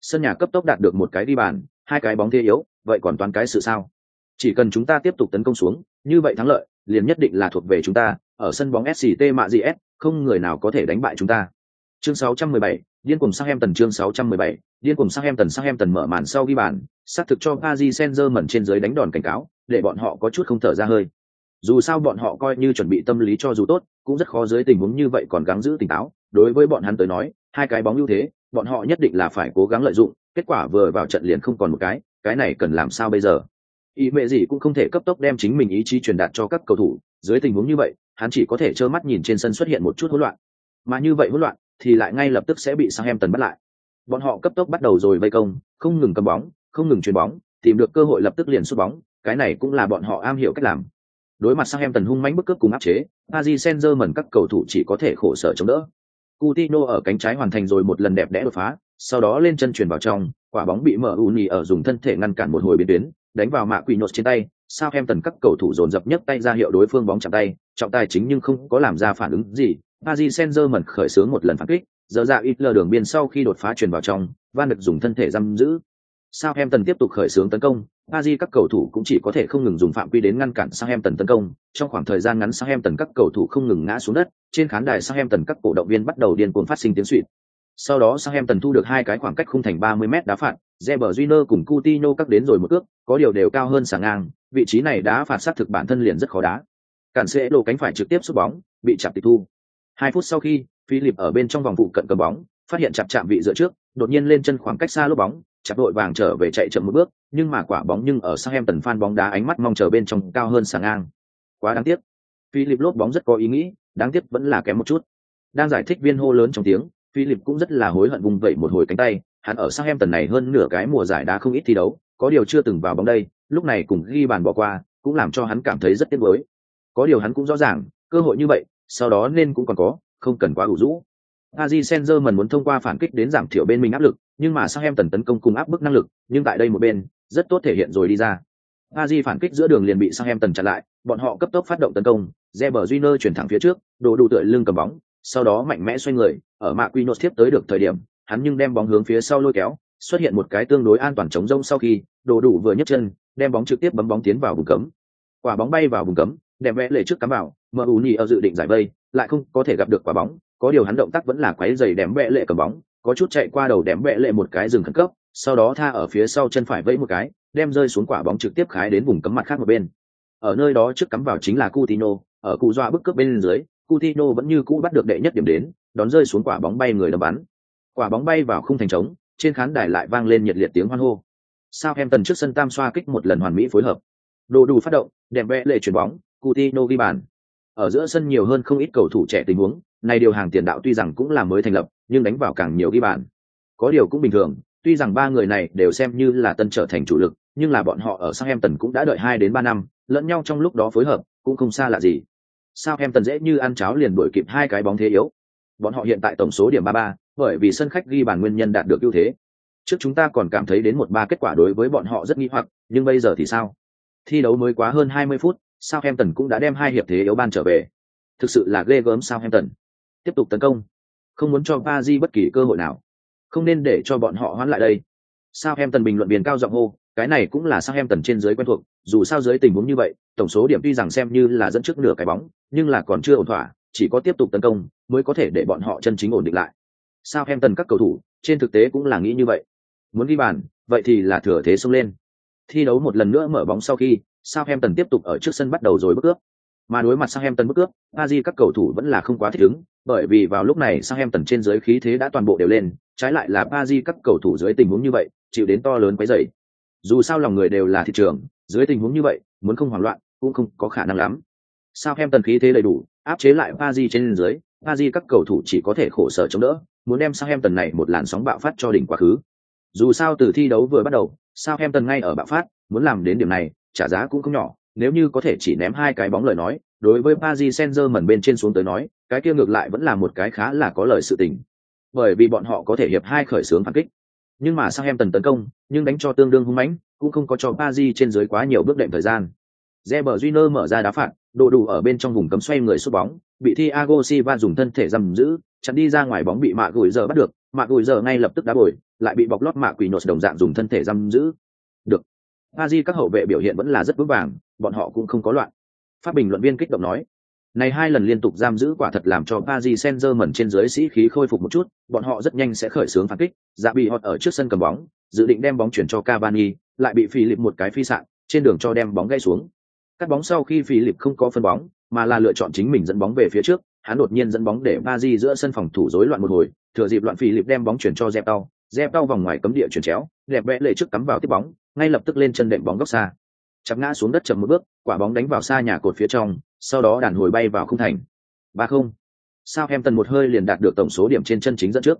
Sân nhà cấp tốc đạt được một cái ghi bàn, hai cái bóng thế yếu, vậy còn toàn cái sự sao? Chỉ cần chúng ta tiếp tục tấn công xuống, như vậy thắng lợi liền nhất định là thuộc về chúng ta ở sân bóng sct mạ gs không người nào có thể đánh bại chúng ta. Chương 617, điên cùng sang em tần chương 617, điên cùng sang em tần sang em tần mở màn sau ghi bàn sát thực cho Paris Saint-Germain trên dưới đánh đòn cảnh cáo để bọn họ có chút không thở ra hơi. Dù sao bọn họ coi như chuẩn bị tâm lý cho dù tốt cũng rất khó dưới tình huống như vậy còn gắng giữ tỉnh táo. Đối với bọn hắn tới nói hai cái bóng ưu thế bọn họ nhất định là phải cố gắng lợi dụng kết quả vừa vào trận liền không còn một cái cái này cần làm sao bây giờ? Ý mẹ gì cũng không thể cấp tốc đem chính mình ý chí truyền đạt cho các cầu thủ. Dưới tình huống như vậy, hắn chỉ có thể trơ mắt nhìn trên sân xuất hiện một chút hỗn loạn. Mà như vậy hỗn loạn, thì lại ngay lập tức sẽ bị sang em tần bắt lại. Bọn họ cấp tốc bắt đầu rồi vây công, không ngừng cầm bóng, không ngừng chuyền bóng, tìm được cơ hội lập tức liền sút bóng, cái này cũng là bọn họ am hiểu cách làm. Đối mặt sang em tần hung mãnh bức cướp cùng áp chế, Paris Saint-Germain các cầu thủ chỉ có thể khổ sở chống đỡ. Coutinho ở cánh trái hoàn thành rồi một lần đẹp đẽ đột phá, sau đó lên chân chuyển vào trong, quả bóng bị mở ù ở dùng thân thể ngăn cản một hồi biến tuyến đánh vào mạ quỷ nhột trên tay, sao em tần các cầu thủ dồn dập nhất tay ra hiệu đối phương bóng chạm tay, trọng tài chính nhưng không có làm ra phản ứng gì. Paris Saint-Germain khởi xướng một lần phản kích giờ ra ít lờ đường biên sau khi đột phá truyền vào trong, van được dùng thân thể giam giữ. Sao em tần tiếp tục khởi xướng tấn công, Paris các cầu thủ cũng chỉ có thể không ngừng dùng phạm quy đến ngăn cản sao em tần tấn công. Trong khoảng thời gian ngắn sao em tần các cầu thủ không ngừng ngã xuống đất, trên khán đài sao em tần các cổ động viên bắt đầu điên cuồng phát sinh tiếng suỵt sau đó sang em tần thu được hai cái khoảng cách khung thành 30 m đá phạt Reber Júnior cùng Coutinho các đến rồi một cước, có điều đều cao hơn sáng ngang, vị trí này đá phạt sát thực bản thân liền rất khó đá. Cản sẽ lộ cánh phải trực tiếp sút bóng, bị chạm tịch thu. Hai phút sau khi, philip ở bên trong vòng phụ cận cầm bóng, phát hiện chạm chạm vị dựa trước, đột nhiên lên chân khoảng cách xa lốp bóng, chạm đội vàng trở về chạy chậm một bước, nhưng mà quả bóng nhưng ở sang em tần phan bóng đá ánh mắt mong chờ bên trong cao hơn sáng ngang. Quá đáng tiếc. Philip lốp bóng rất có ý nghĩ, đáng tiếc vẫn là kém một chút. Đang giải thích viên hô lớn trong tiếng, philip cũng rất là hối hận vùng vẩy một hồi cánh tay hắn ở sang em tần này hơn nửa cái mùa giải đá không ít thi đấu có điều chưa từng vào bóng đây lúc này cùng ghi bàn bỏ qua cũng làm cho hắn cảm thấy rất tiếc nuối có điều hắn cũng rõ ràng cơ hội như vậy sau đó nên cũng còn có không cần quá ủ rũ Aji Senzer muốn thông qua phản kích đến giảm thiểu bên mình áp lực, nhưng mà sang em tần tấn công cùng áp bức năng lực, nhưng tại đây một bên, rất tốt thể hiện rồi đi ra. Aji phản kích giữa đường liền bị sang em tần chặn lại, bọn họ cấp tốc phát động tấn công, Reber Júnior chuyển thẳng phía trước, đổ đủ tựa lưng cầm bóng, sau đó mạnh mẽ xoay người, ở mạ quy tiếp tới được thời điểm, hắn nhưng đem bóng hướng phía sau lôi kéo, xuất hiện một cái tương đối an toàn chống rông sau khi, đồ đủ vừa nhấc chân, đem bóng trực tiếp bấm bóng tiến vào vùng cấm. Quả bóng bay vào vùng cấm, đẹp vẽ lệ trước cắm vào, MU nhì ở dự định giải vây, lại không có thể gặp được quả bóng, có điều hắn động tác vẫn là quấy giày đém vẽ lệ cầm bóng có chút chạy qua đầu đém vẽ lệ một cái dừng khẩn cấp sau đó tha ở phía sau chân phải vẫy một cái đem rơi xuống quả bóng trực tiếp khái đến vùng cấm mặt khác một bên ở nơi đó trước cắm vào chính là Coutinho ở cụ dọa bức cướp bên dưới Coutinho vẫn như cũ bắt được đệ nhất điểm đến đón rơi xuống quả bóng bay người đâm bắn quả bóng bay vào khung thành trống, trên khán đài lại vang lên nhiệt liệt tiếng hoan hô. Sao em tần trước sân tam xoa kích một lần hoàn mỹ phối hợp. Đồ đủ phát động đèm vẽ lệ chuyển bóng, Coutinho ghi bàn. Ở giữa sân nhiều hơn không ít cầu thủ trẻ tình huống, này điều hàng tiền đạo tuy rằng cũng là mới thành lập, nhưng đánh vào càng nhiều ghi bàn. Có điều cũng bình thường, tuy rằng ba người này đều xem như là tân trở thành chủ lực, nhưng là bọn họ ở Southampton cũng đã đợi hai đến ba năm, lẫn nhau trong lúc đó phối hợp, cũng không xa lạ gì. Southampton dễ như ăn cháo liền đuổi kịp hai cái bóng thế yếu. Bọn họ hiện tại tổng số điểm ba ba bởi vì sân khách ghi bàn nguyên nhân đạt được ưu thế. Trước chúng ta còn cảm thấy đến một ba kết quả đối với bọn họ rất nghi hoặc, nhưng bây giờ thì sao? Thi đấu mới quá hơn 20 phút, Southampton cũng đã đem hai hiệp thế yếu ban trở về. Thực sự là ghê gớm Southampton. Tiếp tục tấn công. Không muốn cho Paris bất kỳ cơ hội nào. Không nên để cho bọn họ hoãn lại đây. Southampton bình luận biển cao giọng hô, cái này cũng là Southampton trên dưới quen thuộc, dù sao dưới tình huống như vậy, tổng số điểm tuy rằng xem như là dẫn trước nửa cái bóng, nhưng là còn chưa ổn thỏa, chỉ có tiếp tục tấn công, mới có thể để bọn họ chân chính ổn định lại. Sao Hem Tần các cầu thủ trên thực tế cũng là nghĩ như vậy. Muốn ghi bàn, vậy thì là thừa thế xông lên. Thi đấu một lần nữa mở bóng sau khi Sao Hem Tần tiếp tục ở trước sân bắt đầu rồi bước cướp. Mà đối mặt Southampton bước cướp Paris các cầu thủ vẫn là không quá thích ứng, bởi vì vào lúc này Southampton trên dưới khí thế đã toàn bộ đều lên, trái lại là Paris các cầu thủ dưới tình huống như vậy, chịu đến to lớn quấy rầy. Dù sao lòng người đều là thị trường, dưới tình huống như vậy, muốn không hoảng loạn cũng không có khả năng lắm. Sao em tần khí thế đầy đủ, áp chế lại Paris trên dưới Paris các cầu thủ chỉ có thể khổ sở chống đỡ muốn đem Southampton em này một làn sóng bạo phát cho đỉnh quá khứ. Dù sao từ thi đấu vừa bắt đầu, Southampton em ngay ở bạo phát, muốn làm đến điểm này, trả giá cũng không nhỏ. Nếu như có thể chỉ ném hai cái bóng lời nói, đối với Paris Saint-Germain bên trên xuống tới nói, cái kia ngược lại vẫn là một cái khá là có lời sự tình. Bởi vì bọn họ có thể hiệp hai khởi xướng phản kích. Nhưng mà Southampton em tấn công, nhưng đánh cho tương đương hung mãnh, cũng không có cho Paris trên dưới quá nhiều bước đệm thời gian. Reber Júnior mở ra đá phạt, độ đủ ở bên trong vùng cấm xoay người sút bóng, bị Thiago Silva dùng thân thể dầm giữ chặn đi ra ngoài bóng bị mạ gùi giờ bắt được mạ gùi giờ ngay lập tức đá bồi lại bị bọc lót mạ quỷ nột đồng dạng dùng thân thể giam giữ. Được. Paris các hậu vệ biểu hiện vẫn là rất vững vàng bọn họ cũng không có loạn. Phát bình luận viên kích động nói này hai lần liên tục giam giữ quả thật làm cho Paris Saint-Germain trên dưới sĩ khí khôi phục một chút, bọn họ rất nhanh sẽ khởi xướng phản kích, dạ bị họ ở trước sân cầm bóng, dự định đem bóng chuyển cho Cavani, lại bị Philip một cái phi sạn, trên đường cho đem bóng gãy xuống. Cắt bóng sau khi Philip không có phân bóng, mà là lựa chọn chính mình dẫn bóng về phía trước, hắn đột nhiên dẫn bóng để Paris giữa sân phòng thủ rối loạn một hồi, thừa dịp loạn Philip đem bóng chuyển cho Zepao, Zepao vòng ngoài cấm địa chuyển chéo, đẹp vẽ lệ trước cắm vào tiếp bóng, ngay lập tức lên chân đệm bóng góc xa. Chắp ngã xuống đất chậm một bước, quả bóng đánh vào xa nhà cột phía trong, sau đó đàn hồi bay vào khung thành. Ba không. Sao em tần một hơi liền đạt được tổng số điểm trên chân chính dẫn trước.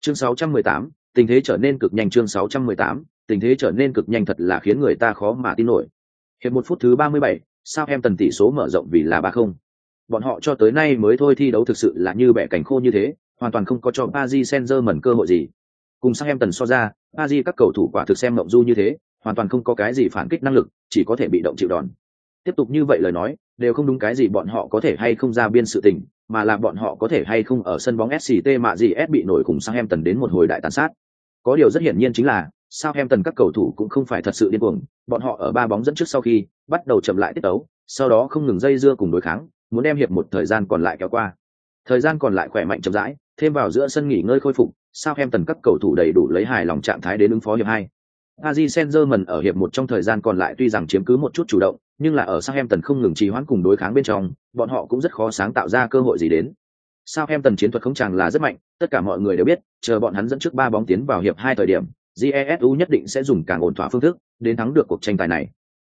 Chương 618, tình thế trở nên cực nhanh chương 618, tình thế trở nên cực nhanh thật là khiến người ta khó mà tin nổi. Hiệp một phút thứ 37, sao em tần tỷ số mở rộng vì là ba không. Bọn họ cho tới nay mới thôi thi đấu thực sự là như bẻ cảnh khô như thế, hoàn toàn không có cho Paris Saint-Germain cơ hội gì. Cùng sang em tần so ra, Paris các cầu thủ quả thực xem mộng du như thế, hoàn toàn không có cái gì phản kích năng lực, chỉ có thể bị động chịu đòn. Tiếp tục như vậy lời nói, đều không đúng cái gì bọn họ có thể hay không ra biên sự tình, mà là bọn họ có thể hay không ở sân bóng SCT mà gì S bị nổi cùng sang em tần đến một hồi đại tàn sát. Có điều rất hiển nhiên chính là, sao em tần các cầu thủ cũng không phải thật sự điên cuồng, bọn họ ở ba bóng dẫn trước sau khi bắt đầu chậm lại tiết tấu, sau đó không ngừng dây dưa cùng đối kháng, muốn đem hiệp một thời gian còn lại kéo qua. Thời gian còn lại khỏe mạnh chậm rãi, thêm vào giữa sân nghỉ ngơi khôi phục, sao em tần các cầu thủ đầy đủ lấy hài lòng trạng thái đến ứng phó hiệp hai. Aji Senzerman ở hiệp một trong thời gian còn lại tuy rằng chiếm cứ một chút chủ động, nhưng là ở Southampton không ngừng trì hoãn cùng đối kháng bên trong, bọn họ cũng rất khó sáng tạo ra cơ hội gì đến. Southampton chiến thuật không chàng là rất mạnh, tất cả mọi người đều biết, chờ bọn hắn dẫn trước ba bóng tiến vào hiệp hai thời điểm, GESU nhất định sẽ dùng càng ổn thỏa phương thức đến thắng được cuộc tranh tài này.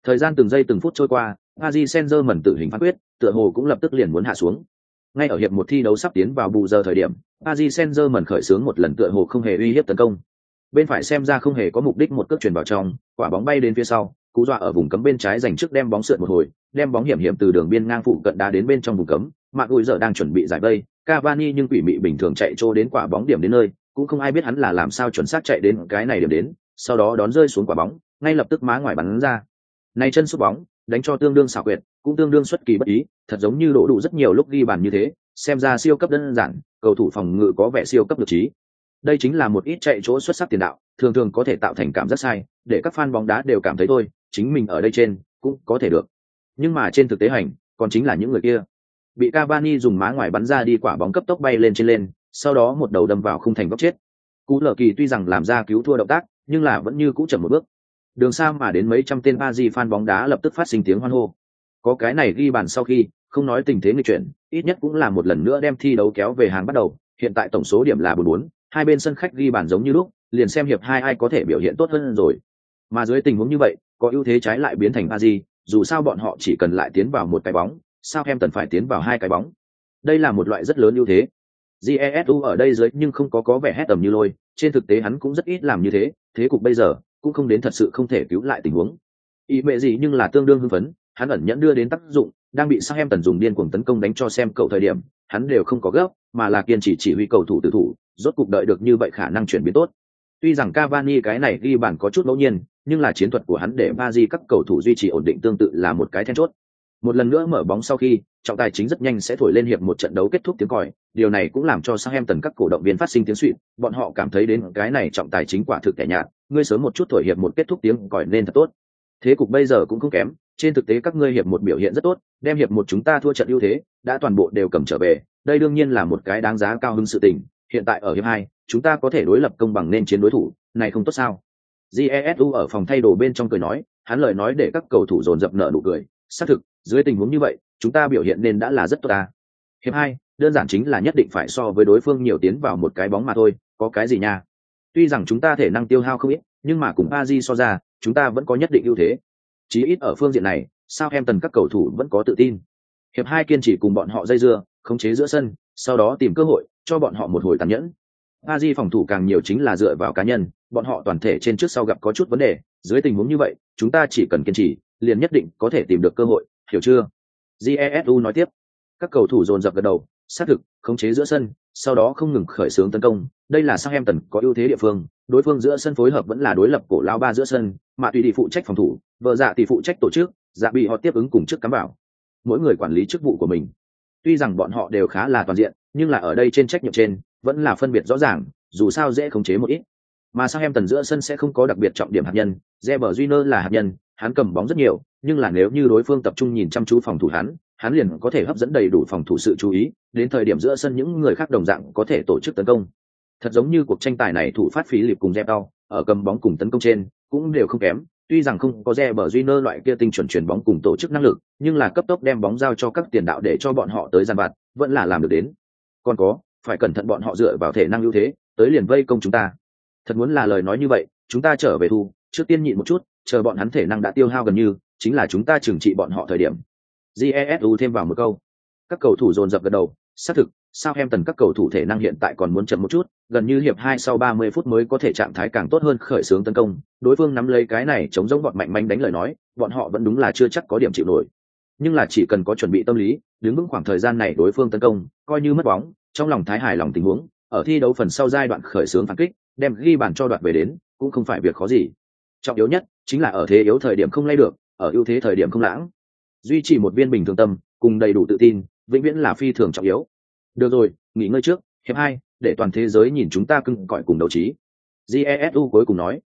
Thời gian từng giây từng phút trôi qua, Paris Saint-Germain tự hình phán quyết, tựa hồ cũng lập tức liền muốn hạ xuống. Ngay ở hiệp một thi đấu sắp tiến vào bù giờ thời điểm, Paris Saint-Germain khởi xướng một lần tựa hồ không hề uy hiếp tấn công. Bên phải xem ra không hề có mục đích một cước chuyển vào trong, quả bóng bay đến phía sau, cú dọa ở vùng cấm bên trái giành trước đem bóng sượt một hồi, đem bóng hiểm hiểm từ đường biên ngang phụ cận đá đến bên trong vùng cấm, Mạc Uy giờ đang chuẩn bị giải vây, Cavani nhưng quỷ mị bình thường chạy trô đến quả bóng điểm đến nơi, cũng không ai biết hắn là làm sao chuẩn xác chạy đến cái này điểm đến, sau đó đón rơi xuống quả bóng, ngay lập tức má ngoài bắn ra. Này chân sút bóng, đánh cho tương đương xảo quyệt, cũng tương đương xuất kỳ bất ý, thật giống như đổ đủ rất nhiều lúc ghi bàn như thế, xem ra siêu cấp đơn giản, cầu thủ phòng ngự có vẻ siêu cấp được trí. Đây chính là một ít chạy chỗ xuất sắc tiền đạo, thường thường có thể tạo thành cảm giác sai, để các fan bóng đá đều cảm thấy thôi, chính mình ở đây trên cũng có thể được nhưng mà trên thực tế hành còn chính là những người kia bị Cavani dùng má ngoài bắn ra đi quả bóng cấp tốc bay lên trên lên, sau đó một đầu đâm vào khung thành góc chết. Cú lờ kỳ tuy rằng làm ra cứu thua động tác, nhưng là vẫn như cũ chậm một bước. Đường xa mà đến mấy trăm tên Aji fan bóng đá lập tức phát sinh tiếng hoan hô. Có cái này ghi bàn sau khi, không nói tình thế người chuyển, ít nhất cũng là một lần nữa đem thi đấu kéo về hàng bắt đầu, hiện tại tổng số điểm là 44, hai bên sân khách ghi bàn giống như lúc, liền xem hiệp hai ai có thể biểu hiện tốt hơn rồi. Mà dưới tình huống như vậy, có ưu thế trái lại biến thành Aji, dù sao bọn họ chỉ cần lại tiến vào một cái bóng, sao em tần phải tiến vào hai cái bóng. Đây là một loại rất lớn ưu thế. Jesu ở đây dưới nhưng không có có vẻ hét tầm như lôi, trên thực tế hắn cũng rất ít làm như thế, thế cục bây giờ cũng không đến thật sự không thể cứu lại tình huống. Ý mẹ gì nhưng là tương đương hưng phấn, hắn ẩn nhẫn đưa đến tác dụng, đang bị sang em tần dùng điên cuồng tấn công đánh cho xem cậu thời điểm, hắn đều không có gấp, mà là kiên trì chỉ huy cầu thủ tự thủ, rốt cục đợi được như vậy khả năng chuyển biến tốt. Tuy rằng Cavani cái này ghi bàn có chút ngẫu nhiên, nhưng là chiến thuật của hắn để Paris các cầu thủ duy trì ổn định tương tự là một cái then chốt. Một lần nữa mở bóng sau khi, trọng tài chính rất nhanh sẽ thổi lên hiệp một trận đấu kết thúc tiếng còi, điều này cũng làm cho Southampton các cổ động viên phát sinh tiếng xuýt, bọn họ cảm thấy đến cái này trọng tài chính quả thực kẻ nhạt, ngươi sớm một chút thổi hiệp một kết thúc tiếng còi nên thật tốt. Thế cục bây giờ cũng không kém, trên thực tế các ngươi hiệp một biểu hiện rất tốt, đem hiệp một chúng ta thua trận ưu thế, đã toàn bộ đều cầm trở về, đây đương nhiên là một cái đáng giá cao hứng sự tình, hiện tại ở hiệp hai, chúng ta có thể đối lập công bằng nên chiến đối thủ, này không tốt sao? Jesu ở phòng thay đồ bên trong cười nói, hắn lời nói để các cầu thủ dồn dập nở nụ cười, xác thực, dưới tình huống như vậy, chúng ta biểu hiện nên đã là rất tốt ta. Hiệp hai, đơn giản chính là nhất định phải so với đối phương nhiều tiến vào một cái bóng mà thôi, có cái gì nha? Tuy rằng chúng ta thể năng tiêu hao không ít, nhưng mà cùng Aji so ra, chúng ta vẫn có nhất định ưu thế. Chí ít ở phương diện này, sao em tần các cầu thủ vẫn có tự tin. Hiệp hai kiên trì cùng bọn họ dây dưa, khống chế giữa sân, sau đó tìm cơ hội, cho bọn họ một hồi tàn nhẫn. Aji phòng thủ càng nhiều chính là dựa vào cá nhân, bọn họ toàn thể trên trước sau gặp có chút vấn đề, dưới tình huống như vậy, chúng ta chỉ cần kiên trì, liền nhất định có thể tìm được cơ hội, hiểu chưa? Jesu nói tiếp. Các cầu thủ dồn dập gật đầu, xác thực, khống chế giữa sân, sau đó không ngừng khởi xướng tấn công, đây là Southampton có ưu thế địa phương, đối phương giữa sân phối hợp vẫn là đối lập cổ lao ba giữa sân, mà tùy đi phụ trách phòng thủ, vợ dạ thì phụ trách tổ chức, dạ bị họ tiếp ứng cùng trước cắm bảo. Mỗi người quản lý chức vụ của mình. Tuy rằng bọn họ đều khá là toàn diện, nhưng là ở đây trên trách nhiệm trên, vẫn là phân biệt rõ ràng, dù sao dễ khống chế một ít. Mà sao em tần giữa sân sẽ không có đặc biệt trọng điểm hạt nhân, Reber Júnior là hạt nhân, hắn cầm bóng rất nhiều, nhưng là nếu như đối phương tập trung nhìn chăm chú phòng thủ hắn, hắn liền có thể hấp dẫn đầy đủ phòng thủ sự chú ý, đến thời điểm giữa sân những người khác đồng dạng có thể tổ chức tấn công. Thật giống như cuộc tranh tài này thủ phát phí liệp cùng Zebao, ở cầm bóng cùng tấn công trên, cũng đều không kém, tuy rằng không có Reber Júnior loại kia tinh chuẩn chuyển bóng cùng tổ chức năng lực, nhưng là cấp tốc đem bóng giao cho các tiền đạo để cho bọn họ tới gian vặt, vẫn là làm được đến. Còn có, phải cẩn thận bọn họ dựa vào thể năng ưu thế, tới liền vây công chúng ta. Thật muốn là lời nói như vậy, chúng ta trở về thu, trước tiên nhịn một chút, chờ bọn hắn thể năng đã tiêu hao gần như, chính là chúng ta trừng trị bọn họ thời điểm. Jesu thêm vào một câu. Các cầu thủ dồn dập gật đầu, xác thực, sao em tần các cầu thủ thể năng hiện tại còn muốn chậm một chút, gần như hiệp hai sau 30 phút mới có thể trạng thái càng tốt hơn khởi xướng tấn công, đối phương nắm lấy cái này chống giống bọn mạnh manh đánh lời nói, bọn họ vẫn đúng là chưa chắc có điểm chịu nổi. Nhưng là chỉ cần có chuẩn bị tâm lý, đứng vững khoảng thời gian này đối phương tấn công, coi như mất bóng, trong lòng thái hài lòng tình huống, ở thi đấu phần sau giai đoạn khởi xướng phản kích, đem ghi bàn cho đoạt về đến, cũng không phải việc khó gì. Trọng yếu nhất chính là ở thế yếu thời điểm không lay được, ở ưu thế thời điểm không lãng. Duy trì một viên bình thường tâm, cùng đầy đủ tự tin, vĩnh viễn là phi thường trọng yếu. Được rồi, nghỉ ngơi trước, hiệp hai, để toàn thế giới nhìn chúng ta cưng cõi cùng đấu trí. Jesu cuối cùng nói.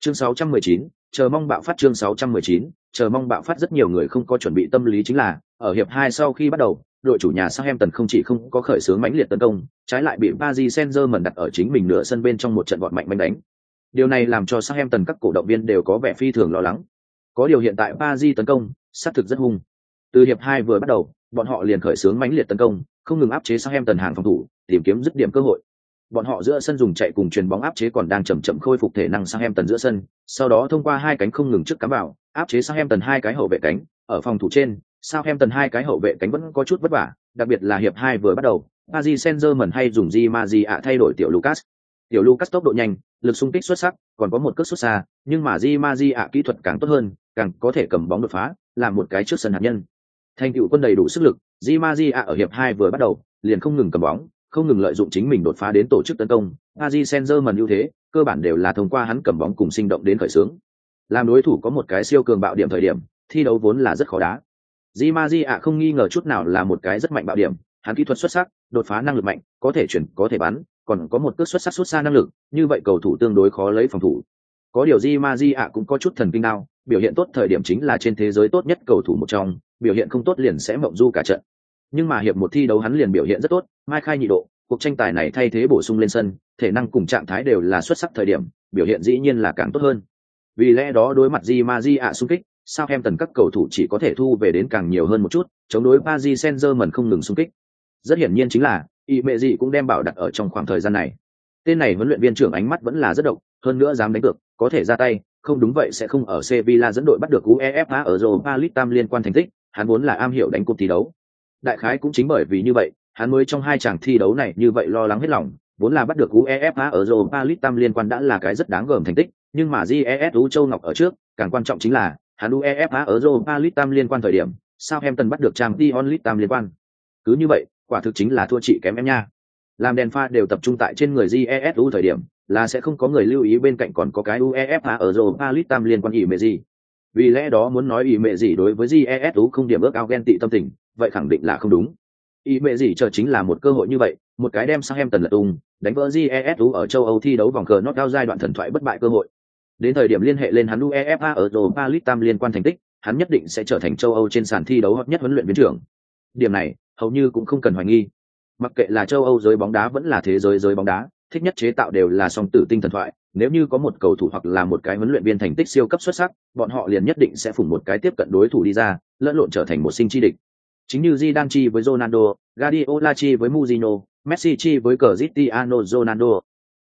Chương 619, chờ mong bạo phát chương 619, chờ mong bạo phát rất nhiều người không có chuẩn bị tâm lý chính là, ở hiệp hai sau khi bắt đầu, đội chủ nhà Southampton không chỉ không có khởi xướng mãnh liệt tấn công, trái lại bị Paris Saint-Germain đặt ở chính mình nửa sân bên trong một trận vọt mạnh manh đánh. Điều này làm cho Southampton các cổ động viên đều có vẻ phi thường lo lắng. Có điều hiện tại Paris tấn công, sát thực rất hung. Từ hiệp hai vừa bắt đầu, bọn họ liền khởi xướng mãnh liệt tấn công, không ngừng áp chế Southampton hàng phòng thủ, tìm kiếm dứt điểm cơ hội. Bọn họ giữa sân dùng chạy cùng truyền bóng áp chế còn đang chậm chậm khôi phục thể năng Southampton giữa sân, sau đó thông qua hai cánh không ngừng trước cắm vào, áp chế Southampton hai cái hậu vệ cánh, ở phòng thủ trên, Sao em tần hai cái hậu vệ cánh vẫn có chút vất vả, đặc biệt là hiệp hai vừa bắt đầu, Paris Saint-Germain hay dùng Di Maria thay đổi tiểu Lucas. Tiểu Lucas tốc độ nhanh, lực xung kích xuất sắc, còn có một cước xuất xa, nhưng mà Di Maria kỹ thuật càng tốt hơn, càng có thể cầm bóng đột phá, làm một cái trước sân hạt nhân. Thành tựu quân đầy đủ sức lực, Di Maria ở hiệp hai vừa bắt đầu, liền không ngừng cầm bóng, không ngừng lợi dụng chính mình đột phá đến tổ chức tấn công, Paris Saint-Germain ưu thế, cơ bản đều là thông qua hắn cầm bóng cùng sinh động đến khởi xướng. Làm đối thủ có một cái siêu cường bạo điểm thời điểm, thi đấu vốn là rất khó đá. Di Maria không nghi ngờ chút nào là một cái rất mạnh bạo điểm, hắn kỹ thuật xuất sắc, đột phá năng lực mạnh, có thể chuyển, có thể bắn, còn có một cước xuất sắc xuất xa năng lực, như vậy cầu thủ tương đối khó lấy phòng thủ. Có điều Di Maria cũng có chút thần kinh nào, biểu hiện tốt thời điểm chính là trên thế giới tốt nhất cầu thủ một trong, biểu hiện không tốt liền sẽ mộng du cả trận. nhưng mà hiệp một thi đấu hắn liền biểu hiện rất tốt mai khai nhị độ cuộc tranh tài này thay thế bổ sung lên sân thể năng cùng trạng thái đều là xuất sắc thời điểm biểu hiện dĩ nhiên là càng tốt hơn vì lẽ đó đối mặt di ma di ạ xung kích sao em tần các cầu thủ chỉ có thể thu về đến càng nhiều hơn một chút chống đối Paris Saint-Germain mần không ngừng xung kích rất hiển nhiên chính là y mẹ gì cũng đem bảo đặt ở trong khoảng thời gian này tên này huấn luyện viên trưởng ánh mắt vẫn là rất độc hơn nữa dám đánh cược có thể ra tay không đúng vậy sẽ không ở Sevilla dẫn đội bắt được UEFA ở Europa League tam liên quan thành tích, hắn vốn là am hiểu đánh cuộc thi đấu. Đại khái cũng chính bởi vì như vậy, hắn mới trong hai chàng thi đấu này như vậy lo lắng hết lòng, vốn là bắt được UEFA ở Europa League tam liên quan đã là cái rất đáng gờm thành tích, nhưng mà GES Châu Ngọc ở trước, càng quan trọng chính là, hắn UEFA ở Europa League tam liên quan thời điểm, Southampton bắt được Champions League tam liên quan. Cứ như vậy, quả thực chính là thua chị kém em nha. Làm đèn pha đều tập trung tại trên người GESU thời điểm, là sẽ không có người lưu ý bên cạnh còn có cái UEFA ở Europa League tam liên quan ý mẹ gì. Vì lẽ đó muốn nói ý mẹ gì đối với GESU không điểm ước ao ghen tị tâm tình, vậy khẳng định là không đúng. Ý mẹ gì chờ chính là một cơ hội như vậy, một cái đem sang em tần lật tung, đánh vỡ GESU ở châu Âu thi đấu vòng cờ knockout giai đoạn thần thoại bất bại cơ hội. Đến thời điểm liên hệ lên hắn UEFA ở Europa League tam liên quan thành tích, hắn nhất định sẽ trở thành châu Âu trên sàn thi đấu hot nhất huấn luyện viên trưởng. Điểm này, hầu như cũng không cần hoài nghi. Mặc kệ là châu Âu giới bóng đá vẫn là thế giới giới bóng đá, thích nhất chế tạo đều là song tử tinh thần thoại nếu như có một cầu thủ hoặc là một cái huấn luyện viên thành tích siêu cấp xuất sắc bọn họ liền nhất định sẽ phủng một cái tiếp cận đối thủ đi ra lẫn lộn trở thành một sinh chi địch chính như Zidane chi với Ronaldo, Guardiola chi với Mourinho, Messi chi với Cristiano Ronaldo.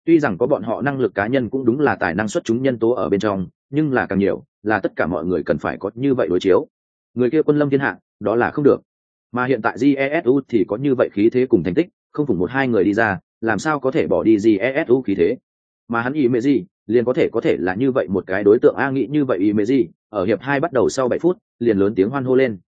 Tuy rằng có bọn họ năng lực cá nhân cũng đúng là tài năng xuất chúng nhân tố ở bên trong, nhưng là càng nhiều, là tất cả mọi người cần phải có như vậy đối chiếu. Người kia quân lâm thiên hạ, đó là không được. Mà hiện tại Jesu thì có như vậy khí thế cùng thành tích, không phủng một hai người đi ra, làm sao có thể bỏ đi Jesu khí thế mà hắn ý mê gì liền có thể có thể là như vậy một cái đối tượng a nghĩ như vậy ý mê gì ở hiệp hai bắt đầu sau bảy phút liền lớn tiếng hoan hô lên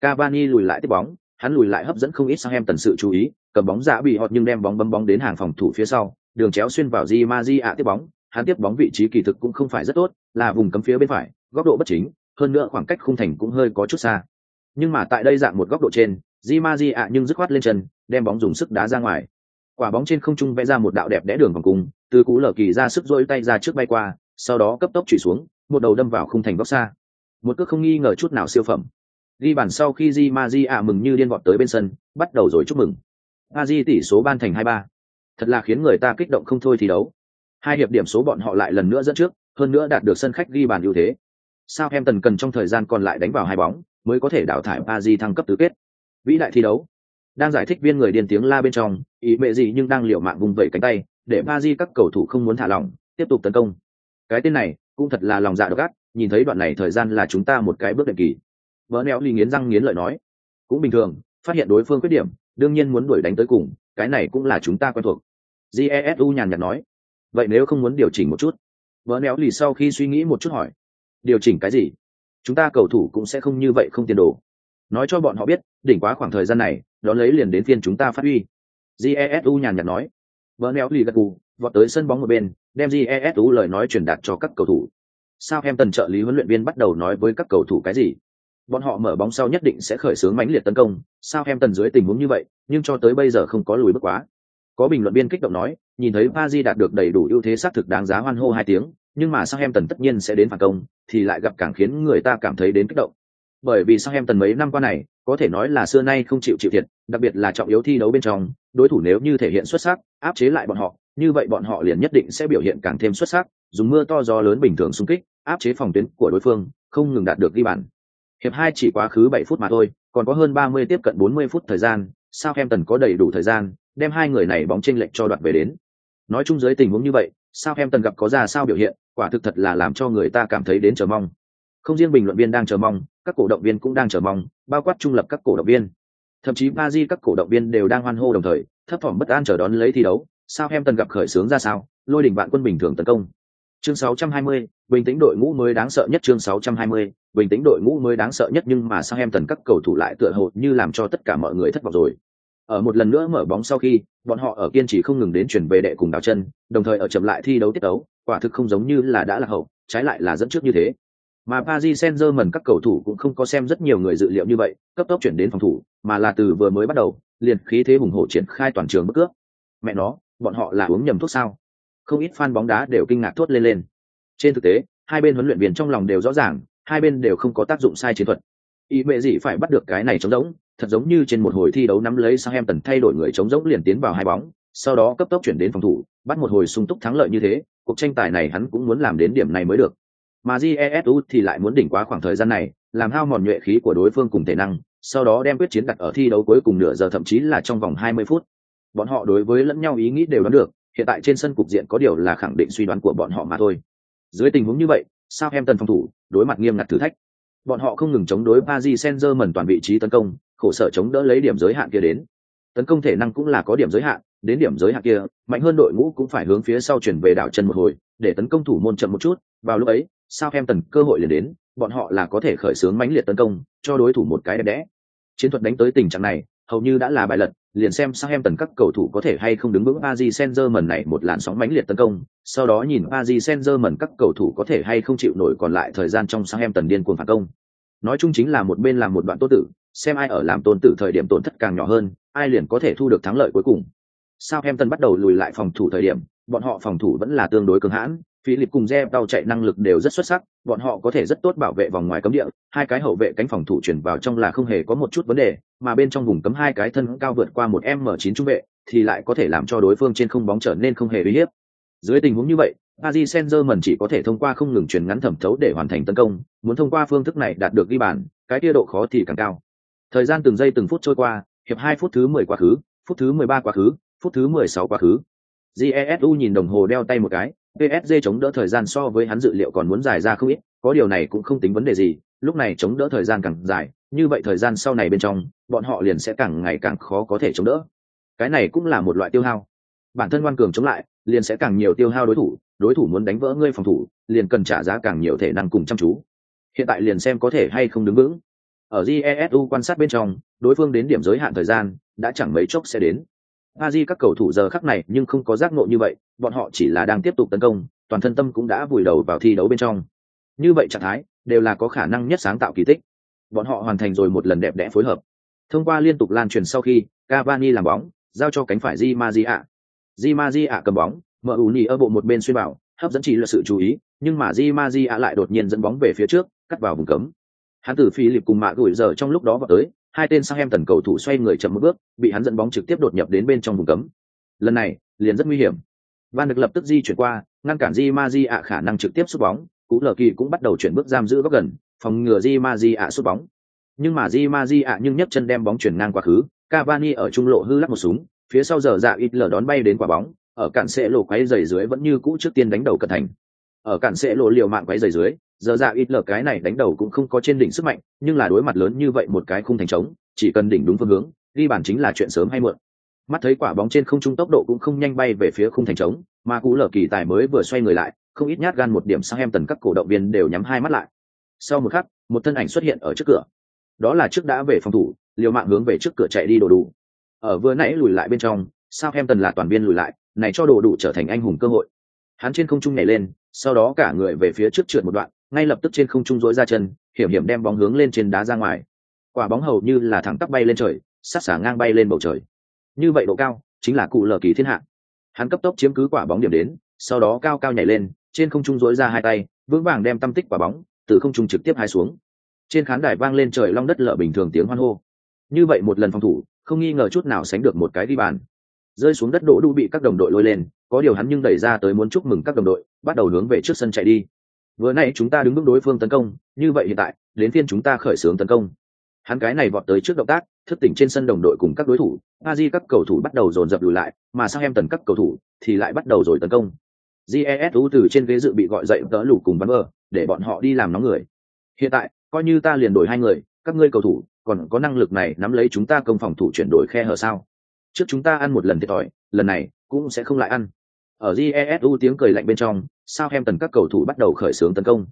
Cavani lùi lại tiếp bóng hắn lùi lại hấp dẫn không ít sang em tần sự chú ý cầm bóng giả bị họt nhưng đem bóng bấm bóng đến hàng phòng thủ phía sau đường chéo xuyên vào di ma di ạ tiếp bóng, hắn tiếp bóng vị trí kỳ thực cũng không phải rất tốt, là vùng cấm phía bên phải, góc độ bất chính, hơn nữa khoảng cách khung thành cũng hơi có chút xa. Nhưng mà tại đây dạng một góc độ trên, di ma di ạ nhưng dứt khoát lên chân, đem bóng dùng sức đá ra ngoài. Quả bóng trên không trung vẽ ra một đạo đẹp đẽ đường vòng cung, từ cú lở kỳ ra sức dỗi tay ra trước bay qua, sau đó cấp tốc chủy xuống, một đầu đâm vào khung thành góc xa. Một cước không nghi ngờ chút nào siêu phẩm. Ghi bàn sau khi di ma di ạ mừng như điên vọt tới bên sân, bắt đầu rồi chúc mừng. A di tỷ số ban thành hai ba thật là khiến người ta kích động không thôi thi đấu. Hai hiệp điểm số bọn họ lại lần nữa dẫn trước, hơn nữa đạt được sân khách ghi bàn ưu thế. Sao em tần cần trong thời gian còn lại đánh vào hai bóng, mới có thể đào thải ba di thăng cấp tứ kết. Vĩ đại thi đấu. Đang giải thích viên người điên tiếng la bên trong, ý mẹ gì nhưng đang liều mạng vùng vẩy cánh tay, để ba di các cầu thủ không muốn thả lỏng, tiếp tục tấn công. Cái tên này cũng thật là lòng dạ độc ác, nhìn thấy đoạn này thời gian là chúng ta một cái bước đệm kỳ. Vỡ neo ly nghiến răng nghiến lợi nói. Cũng bình thường, phát hiện đối phương khuyết điểm, đương nhiên muốn đuổi đánh tới cùng cái này cũng là chúng ta quen thuộc. Jesu nhàn nhạt nói. Vậy nếu không muốn điều chỉnh một chút? Vỡ néo lì sau khi suy nghĩ một chút hỏi. Điều chỉnh cái gì? Chúng ta cầu thủ cũng sẽ không như vậy không tiền đồ. Nói cho bọn họ biết, đỉnh quá khoảng thời gian này đó lấy liền đến phiên chúng ta phát huy. Jesu nhàn nhạt nói. Vợ néo lì gật gù, vọt tới sân bóng một bên, đem jesu lời nói truyền đạt cho các cầu thủ. Sao em tần trợ lý huấn luyện viên bắt đầu nói với các cầu thủ cái gì? Bọn họ mở bóng sau nhất định sẽ khởi xướng mãnh liệt tấn công, sao em tần dưới tình huống như vậy, nhưng cho tới bây giờ không có lùi bước quá. Có bình luận viên kích động nói, nhìn thấy Pazi đạt được đầy đủ ưu thế xác thực đáng giá hoan hô hai tiếng, nhưng mà sao em tần tất nhiên sẽ đến phản công, thì lại gặp càng khiến người ta cảm thấy đến kích động. Bởi vì sao em tần mấy năm qua này, có thể nói là xưa nay không chịu chịu thiệt, đặc biệt là trọng yếu thi đấu bên trong, đối thủ nếu như thể hiện xuất sắc, áp chế lại bọn họ, như vậy bọn họ liền nhất định sẽ biểu hiện càng thêm xuất sắc, dùng mưa to gió lớn bình thường xung kích, áp chế phòng tuyến của đối phương, không ngừng đạt được ghi bàn hiệp hai chỉ quá khứ bảy phút mà thôi, còn có hơn ba mươi tiếp cận bốn mươi phút thời gian, sao em tần có đầy đủ thời gian đem hai người này bóng chênh lệch cho đoạt về đến? Nói chung dưới tình huống như vậy, sao em tần gặp có ra sao biểu hiện, quả thực thật là làm cho người ta cảm thấy đến chờ mong. Không riêng bình luận viên đang chờ mong, các cổ động viên cũng đang chờ mong, bao quát trung lập các cổ động viên. Thậm chí ba di các cổ động viên đều đang hoan hô đồng thời, thấp thỏm bất an chờ đón lấy thi đấu, sao em tần gặp khởi sướng ra sao, lôi đỉnh vạn quân bình thường tấn công chương 620, bình tĩnh đội ngũ mới đáng sợ nhất chương 620, bình tĩnh đội ngũ mới đáng sợ nhất nhưng mà sang em tần các cầu thủ lại tựa hồ như làm cho tất cả mọi người thất vọng rồi ở một lần nữa mở bóng sau khi bọn họ ở kiên trì không ngừng đến chuyển về đệ cùng đào chân đồng thời ở chậm lại thi đấu tiết đấu quả thực không giống như là đã là hậu trái lại là dẫn trước như thế mà Paris Saint-Germain các cầu thủ cũng không có xem rất nhiều người dự liệu như vậy, cấp tốc chuyển đến phòng thủ, mà là từ vừa mới bắt đầu, liền khí thế hùng hổ triển khai toàn trường bất cướp. Mẹ nó, bọn họ là uống nhầm thuốc sao? Không ít fan bóng đá đều kinh ngạc thốt lên lên. Trên thực tế, hai bên huấn luyện viên trong lòng đều rõ ràng, hai bên đều không có tác dụng sai chiến thuật. Ý mẹ gì phải bắt được cái này chống giống, thật giống như trên một hồi thi đấu nắm lấy sang em tần thay đổi người chống giống liền tiến vào hai bóng, sau đó cấp tốc chuyển đến phòng thủ, bắt một hồi sung túc thắng lợi như thế, cuộc tranh tài này hắn cũng muốn làm đến điểm này mới được. Mà Jesu thì lại muốn đỉnh quá khoảng thời gian này, làm hao mòn nhuệ khí của đối phương cùng thể năng, sau đó đem quyết chiến đặt ở thi đấu cuối cùng nửa giờ thậm chí là trong vòng 20 phút. Bọn họ đối với lẫn nhau ý nghĩ đều đoán được, hiện tại trên sân cục diện có điều là khẳng định suy đoán của bọn họ mà thôi. Dưới tình huống như vậy, sao em tần phòng thủ, đối mặt nghiêm ngặt thử thách. Bọn họ không ngừng chống đối Paris Saint-Germain toàn vị trí tấn công, khổ sở chống đỡ lấy điểm giới hạn kia đến. Tấn công thể năng cũng là có điểm giới hạn, đến điểm giới hạn kia, mạnh hơn đội ngũ cũng phải hướng phía sau chuyển về đảo chân một hồi, để tấn công thủ môn chậm một chút, vào lúc ấy, sao em tần cơ hội liền đến, bọn họ là có thể khởi xướng mãnh liệt tấn công, cho đối thủ một cái đẹp đẽ. Chiến thuật đánh tới tình trạng này, hầu như đã là bài lật, liền xem sang em tần các cầu thủ có thể hay không đứng vững Aji Senzerman này một làn sóng mãnh liệt tấn công, sau đó nhìn Aji Senzerman các cầu thủ có thể hay không chịu nổi còn lại thời gian trong sang em tần điên cuồng phản công. Nói chung chính là một bên làm một đoạn tốt tử, xem ai ở làm tôn tử thời điểm tổn thất càng nhỏ hơn, ai liền có thể thu được thắng lợi cuối cùng. Southampton bắt đầu lùi lại phòng thủ thời điểm, bọn họ phòng thủ vẫn là tương đối cứng hãn, Philip cùng Zeb tàu chạy năng lực đều rất xuất sắc, bọn họ có thể rất tốt bảo vệ vòng ngoài cấm địa, hai cái hậu vệ cánh phòng thủ chuyển vào trong là không hề có một chút vấn đề, mà bên trong vùng cấm hai cái thân cao vượt qua một M9 trung vệ, thì lại có thể làm cho đối phương trên không bóng trở nên không hề uy hiếp. Dưới tình huống như vậy, Paris Saint-Germain chỉ có thể thông qua không ngừng truyền ngắn thẩm thấu để hoàn thành tấn công, muốn thông qua phương thức này đạt được ghi bàn, cái kia độ khó thì càng cao. Thời gian từng giây từng phút trôi qua, hiệp hai phút thứ mười quá khứ, phút thứ mười ba quá khứ, phút thứ mười sáu quá khứ. Jesu nhìn đồng hồ đeo tay một cái, PSG chống đỡ thời gian so với hắn dự liệu còn muốn dài ra không ít, có điều này cũng không tính vấn đề gì, lúc này chống đỡ thời gian càng dài, như vậy thời gian sau này bên trong, bọn họ liền sẽ càng ngày càng khó có thể chống đỡ. Cái này cũng là một loại tiêu hao. Bản thân ngoan cường chống lại, liền sẽ càng nhiều tiêu hao đối thủ, đối thủ muốn đánh vỡ ngươi phòng thủ, liền cần trả giá càng nhiều thể năng cùng chăm chú. Hiện tại liền xem có thể hay không đứng vững. Ở Jesu quan sát bên trong, đối phương đến điểm giới hạn thời gian, đã chẳng mấy chốc sẽ đến. Aji các cầu thủ giờ khắc này nhưng không có giác ngộ như vậy, bọn họ chỉ là đang tiếp tục tấn công, toàn thân tâm cũng đã vùi đầu vào thi đấu bên trong. Như vậy trạng thái đều là có khả năng nhất sáng tạo kỳ tích. Bọn họ hoàn thành rồi một lần đẹp đẽ phối hợp. Thông qua liên tục lan truyền sau khi, Cavani làm bóng, giao cho cánh phải Di Maria. Di Maria cầm bóng, mở ủ nhì ở bộ một bên xuyên bảo, hấp dẫn chỉ là sự chú ý, nhưng mà Di Maria lại đột nhiên dẫn bóng về phía trước, cắt vào vùng cấm. Hắn tử phi liệp cùng mạ gửi giờ trong lúc đó vào tới, hai tên sang em tần cầu thủ xoay người chậm một bước bị hắn dẫn bóng trực tiếp đột nhập đến bên trong vùng cấm. Lần này liền rất nguy hiểm. Van được lập tức di chuyển qua ngăn cản di ma di ạ khả năng trực tiếp sút bóng. Cú lờ kỳ cũng bắt đầu chuyển bước giam giữ góc gần phòng ngừa di ma di ạ sút bóng. Nhưng mà di ma di ạ nhưng nhấc chân đem bóng chuyển ngang quá khứ. Cavani ở trung lộ hư lắc một súng phía sau giờ dạ ít lờ đón bay đến quả bóng. Ở cản sẽ lộ quấy dày dưới vẫn như cũ trước tiên đánh đầu cẩn thành. Ở cản sẽ lộ liều mạng quấy dày dưới giờ dạ ít lờ cái này đánh đầu cũng không có trên đỉnh sức mạnh, nhưng là đối mặt lớn như vậy một cái khung thành trống, chỉ cần đỉnh đúng phương hướng, ghi bàn chính là chuyện sớm hay muộn. Mắt thấy quả bóng trên không trung tốc độ cũng không nhanh bay về phía khung thành trống, mà cú lở kỳ tài mới vừa xoay người lại, không ít nhát gan một điểm sang em tần các cổ động viên đều nhắm hai mắt lại. Sau một khắc, một thân ảnh xuất hiện ở trước cửa. Đó là trước đã về phòng thủ, liều mạng hướng về trước cửa chạy đi đồ đủ. Ở vừa nãy lùi lại bên trong, sao em tần là toàn viên lùi lại, này cho đồ đủ trở thành anh hùng cơ hội. Hắn trên không trung nhảy lên, sau đó cả người về phía trước trượt một đoạn ngay lập tức trên không trung rỗi ra chân, hiểm hiểm đem bóng hướng lên trên đá ra ngoài. Quả bóng hầu như là thẳng tắp bay lên trời sát xả ngang bay lên bầu trời. Như vậy độ cao, chính là cụ lờ kỳ thiên hạ. Hắn cấp tốc chiếm cứ quả bóng điểm đến, sau đó cao cao nhảy lên, trên không trung dối ra hai tay, vững vàng đem tâm tích quả bóng, từ không trung trực tiếp hai xuống. Trên khán đài vang lên trời long đất lợ bình thường tiếng hoan hô. Như vậy một lần phòng thủ, không nghi ngờ chút nào sánh được một cái đi bàn. Rơi xuống đất đỗ đu bị các đồng đội lôi lên, có điều hắn nhưng đẩy ra tới muốn chúc mừng các đồng đội, bắt đầu hướng về trước sân chạy đi vừa nãy chúng ta đứng bước đối phương tấn công, như vậy hiện tại, đến phiên chúng ta khởi xướng tấn công. Hắn cái này vọt tới trước động tác, thức tỉnh trên sân đồng đội cùng các đối thủ, a di các cầu thủ bắt đầu dồn dập lùi lại, mà sang em tần các cầu thủ thì lại bắt đầu rồi tấn công. Jesu từ trên ghế dự bị gọi dậy tớ lù cùng bắn vờ để bọn họ đi làm nóng người. Hiện tại, coi như ta liền đổi hai người, các ngươi cầu thủ, còn có năng lực này nắm lấy chúng ta công phòng thủ chuyển đổi khe hở sao? Trước chúng ta ăn một lần thiệt thòi, lần này cũng sẽ không lại ăn. Ở jesu tiếng cười lạnh bên trong sao em tần các cầu thủ bắt đầu khởi xướng tấn công?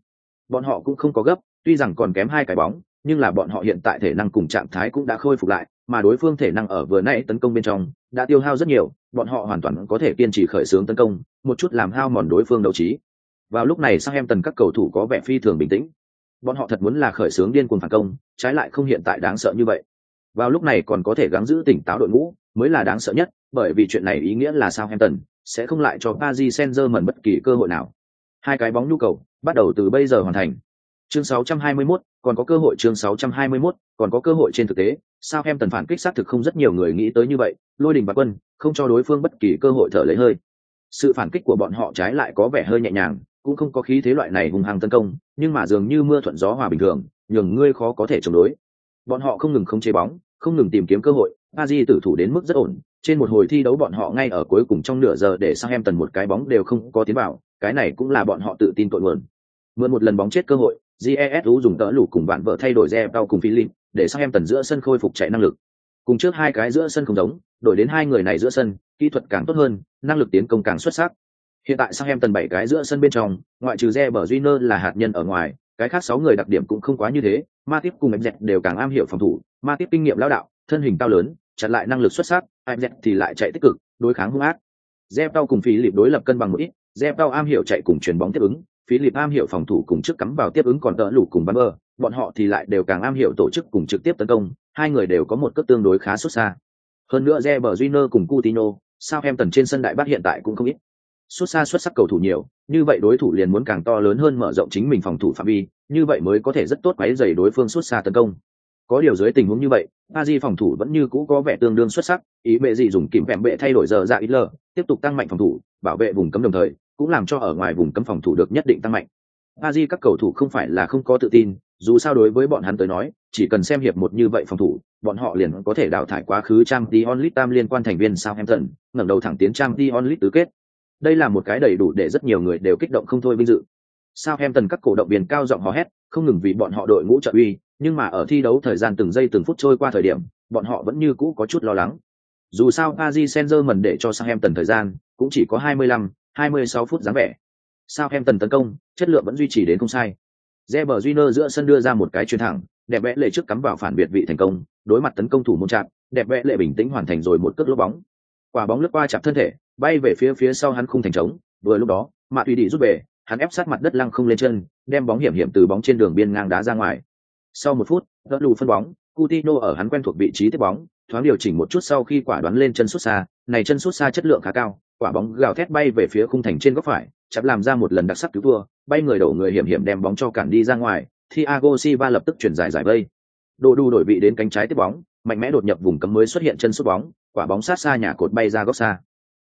Bọn họ cũng không có gấp, tuy rằng còn kém hai cái bóng, nhưng là bọn họ hiện tại thể năng cùng trạng thái cũng đã khôi phục lại, mà đối phương thể năng ở vừa nãy tấn công bên trong đã tiêu hao rất nhiều, bọn họ hoàn toàn có thể kiên trì khởi xướng tấn công, một chút làm hao mòn đối phương đấu trí. Vào lúc này sang em tần các cầu thủ có vẻ phi thường bình tĩnh. Bọn họ thật muốn là khởi xướng điên cuồng phản công, trái lại không hiện tại đáng sợ như vậy. Vào lúc này còn có thể gắng giữ tỉnh táo đội ngũ, mới là đáng sợ nhất, bởi vì chuyện này ý nghĩa là sao em tần sẽ không lại cho Paris Saint-Germain bất kỳ cơ hội nào hai cái bóng nhu cầu bắt đầu từ bây giờ hoàn thành Chương 621, còn có cơ hội chương 621, còn có cơ hội trên thực tế, sao em tần phản kích sát thực không rất nhiều người nghĩ tới như vậy, lôi đình và quân, không cho đối phương bất kỳ cơ hội thở lấy hơi. Sự phản kích của bọn họ trái lại có vẻ hơi nhẹ nhàng, cũng không có khí thế loại này hùng hăng tấn công, nhưng mà dường như mưa thuận gió hòa bình thường, nhường ngươi khó có thể chống đối. Bọn họ không ngừng không chế bóng, không ngừng tìm kiếm cơ hội, Aji tử thủ đến mức rất ổn, trên một hồi thi đấu bọn họ ngay ở cuối cùng trong nửa giờ để sang em tần một cái bóng đều không có tiến vào, cái này cũng là bọn họ tự tin tội nguồn. Mượn một lần bóng chết cơ hội, jesu dùng tỡ lũ cùng bạn vợ thay đổi re đau cùng philip để sang em tần giữa sân khôi phục chạy năng lực. Cùng trước hai cái giữa sân không giống đổi đến hai người này giữa sân kỹ thuật càng tốt hơn năng lực tiến công càng xuất sắc. Hiện tại sang em tần bảy cái giữa sân bên trong ngoại trừ re bờ junior là hạt nhân ở ngoài cái khác sáu người đặc điểm cũng không quá như thế. Ma tiếp cùng em dẹt đều càng am hiểu phòng thủ. Ma tiếp kinh nghiệm lão đạo thân hình cao lớn chặn lại năng lực xuất sắc em dẹp thì lại chạy tích cực đối kháng hung ác re tao cùng phí lịp đối lập cân bằng một ít re tao am hiểu chạy cùng chuyền bóng tiếp ứng Philip am hiểu phòng thủ cùng trước cắm vào tiếp ứng còn tợ lũ cùng bắn bơ, bọn họ thì lại đều càng am hiểu tổ chức cùng trực tiếp tấn công, hai người đều có một cấp tương đối khá xuất xa. Hơn nữa Reber Junior cùng Coutinho, Southampton trên sân đại bác hiện tại cũng không ít. Xuất xa xuất sắc cầu thủ nhiều, như vậy đối thủ liền muốn càng to lớn hơn mở rộng chính mình phòng thủ phạm vi, như vậy mới có thể rất tốt quấy giày đối phương xuất xa tấn công. Có điều dưới tình huống như vậy, Aji phòng thủ vẫn như cũ có vẻ tương đương xuất sắc, ý bệ gì dùng kìm vẹm bệ thay đổi giờ ra ít lờ, tiếp tục tăng mạnh phòng thủ, bảo vệ vùng cấm đồng thời, cũng làm cho ở ngoài vùng cấm phòng thủ được nhất định tăng mạnh. Aji các cầu thủ không phải là không có tự tin, dù sao đối với bọn hắn tới nói, chỉ cần xem hiệp một như vậy phòng thủ, bọn họ liền có thể đào thải quá khứ trang t onlit tam liên quan thành viên Southampton, ngẩng đầu thẳng tiến trang t onlit tứ kết. Đây là một cái đầy đủ để rất nhiều người đều kích động không thôi vinh dự. Southampton các cổ động viên cao giọng hò hét, không ngừng vì bọn họ đội ngũ trợ uy, nhưng mà ở thi đấu thời gian từng giây từng phút trôi qua thời điểm, bọn họ vẫn như cũ có chút lo lắng. Dù sao Paris Saint-Germain để cho Southampton thời gian cũng chỉ có 25, 26 phút dáng vẻ. southampton tần tấn công, chất lượng vẫn duy trì đến không sai. Reber Júnior giữa sân đưa ra một cái chuyền thẳng, đẹp vẽ lệ trước cắm vào phản biệt vị thành công, đối mặt tấn công thủ môn chạm, đẹp vẽ lệ bình tĩnh hoàn thành rồi một cước lốp bóng. Quả bóng lướt qua chạm thân thể, bay về phía phía sau hắn không thành trống, vừa lúc đó, Mạ Tùy Đi rút về, hắn ép sát mặt đất lăng không lên chân, đem bóng hiểm hiểm từ bóng trên đường biên ngang đá ra ngoài. Sau một phút, đỡ lù phân bóng, Coutinho ở hắn quen thuộc vị trí tiếp bóng, thoáng điều chỉnh một chút sau khi quả đoán lên chân sút xa, này chân sút xa chất lượng khá cao, quả bóng gào thét bay về phía khung thành trên góc phải, chắp làm ra một lần đặc sắc cứu thua, bay người đổ người hiểm hiểm đem bóng cho cản đi ra ngoài, Thiago Silva lập tức chuyển giải giải vây. Đồ đu đổi vị đến cánh trái tiếp bóng, mạnh mẽ đột nhập vùng cấm mới xuất hiện chân sút bóng, quả bóng sát xa nhà cột bay ra góc xa.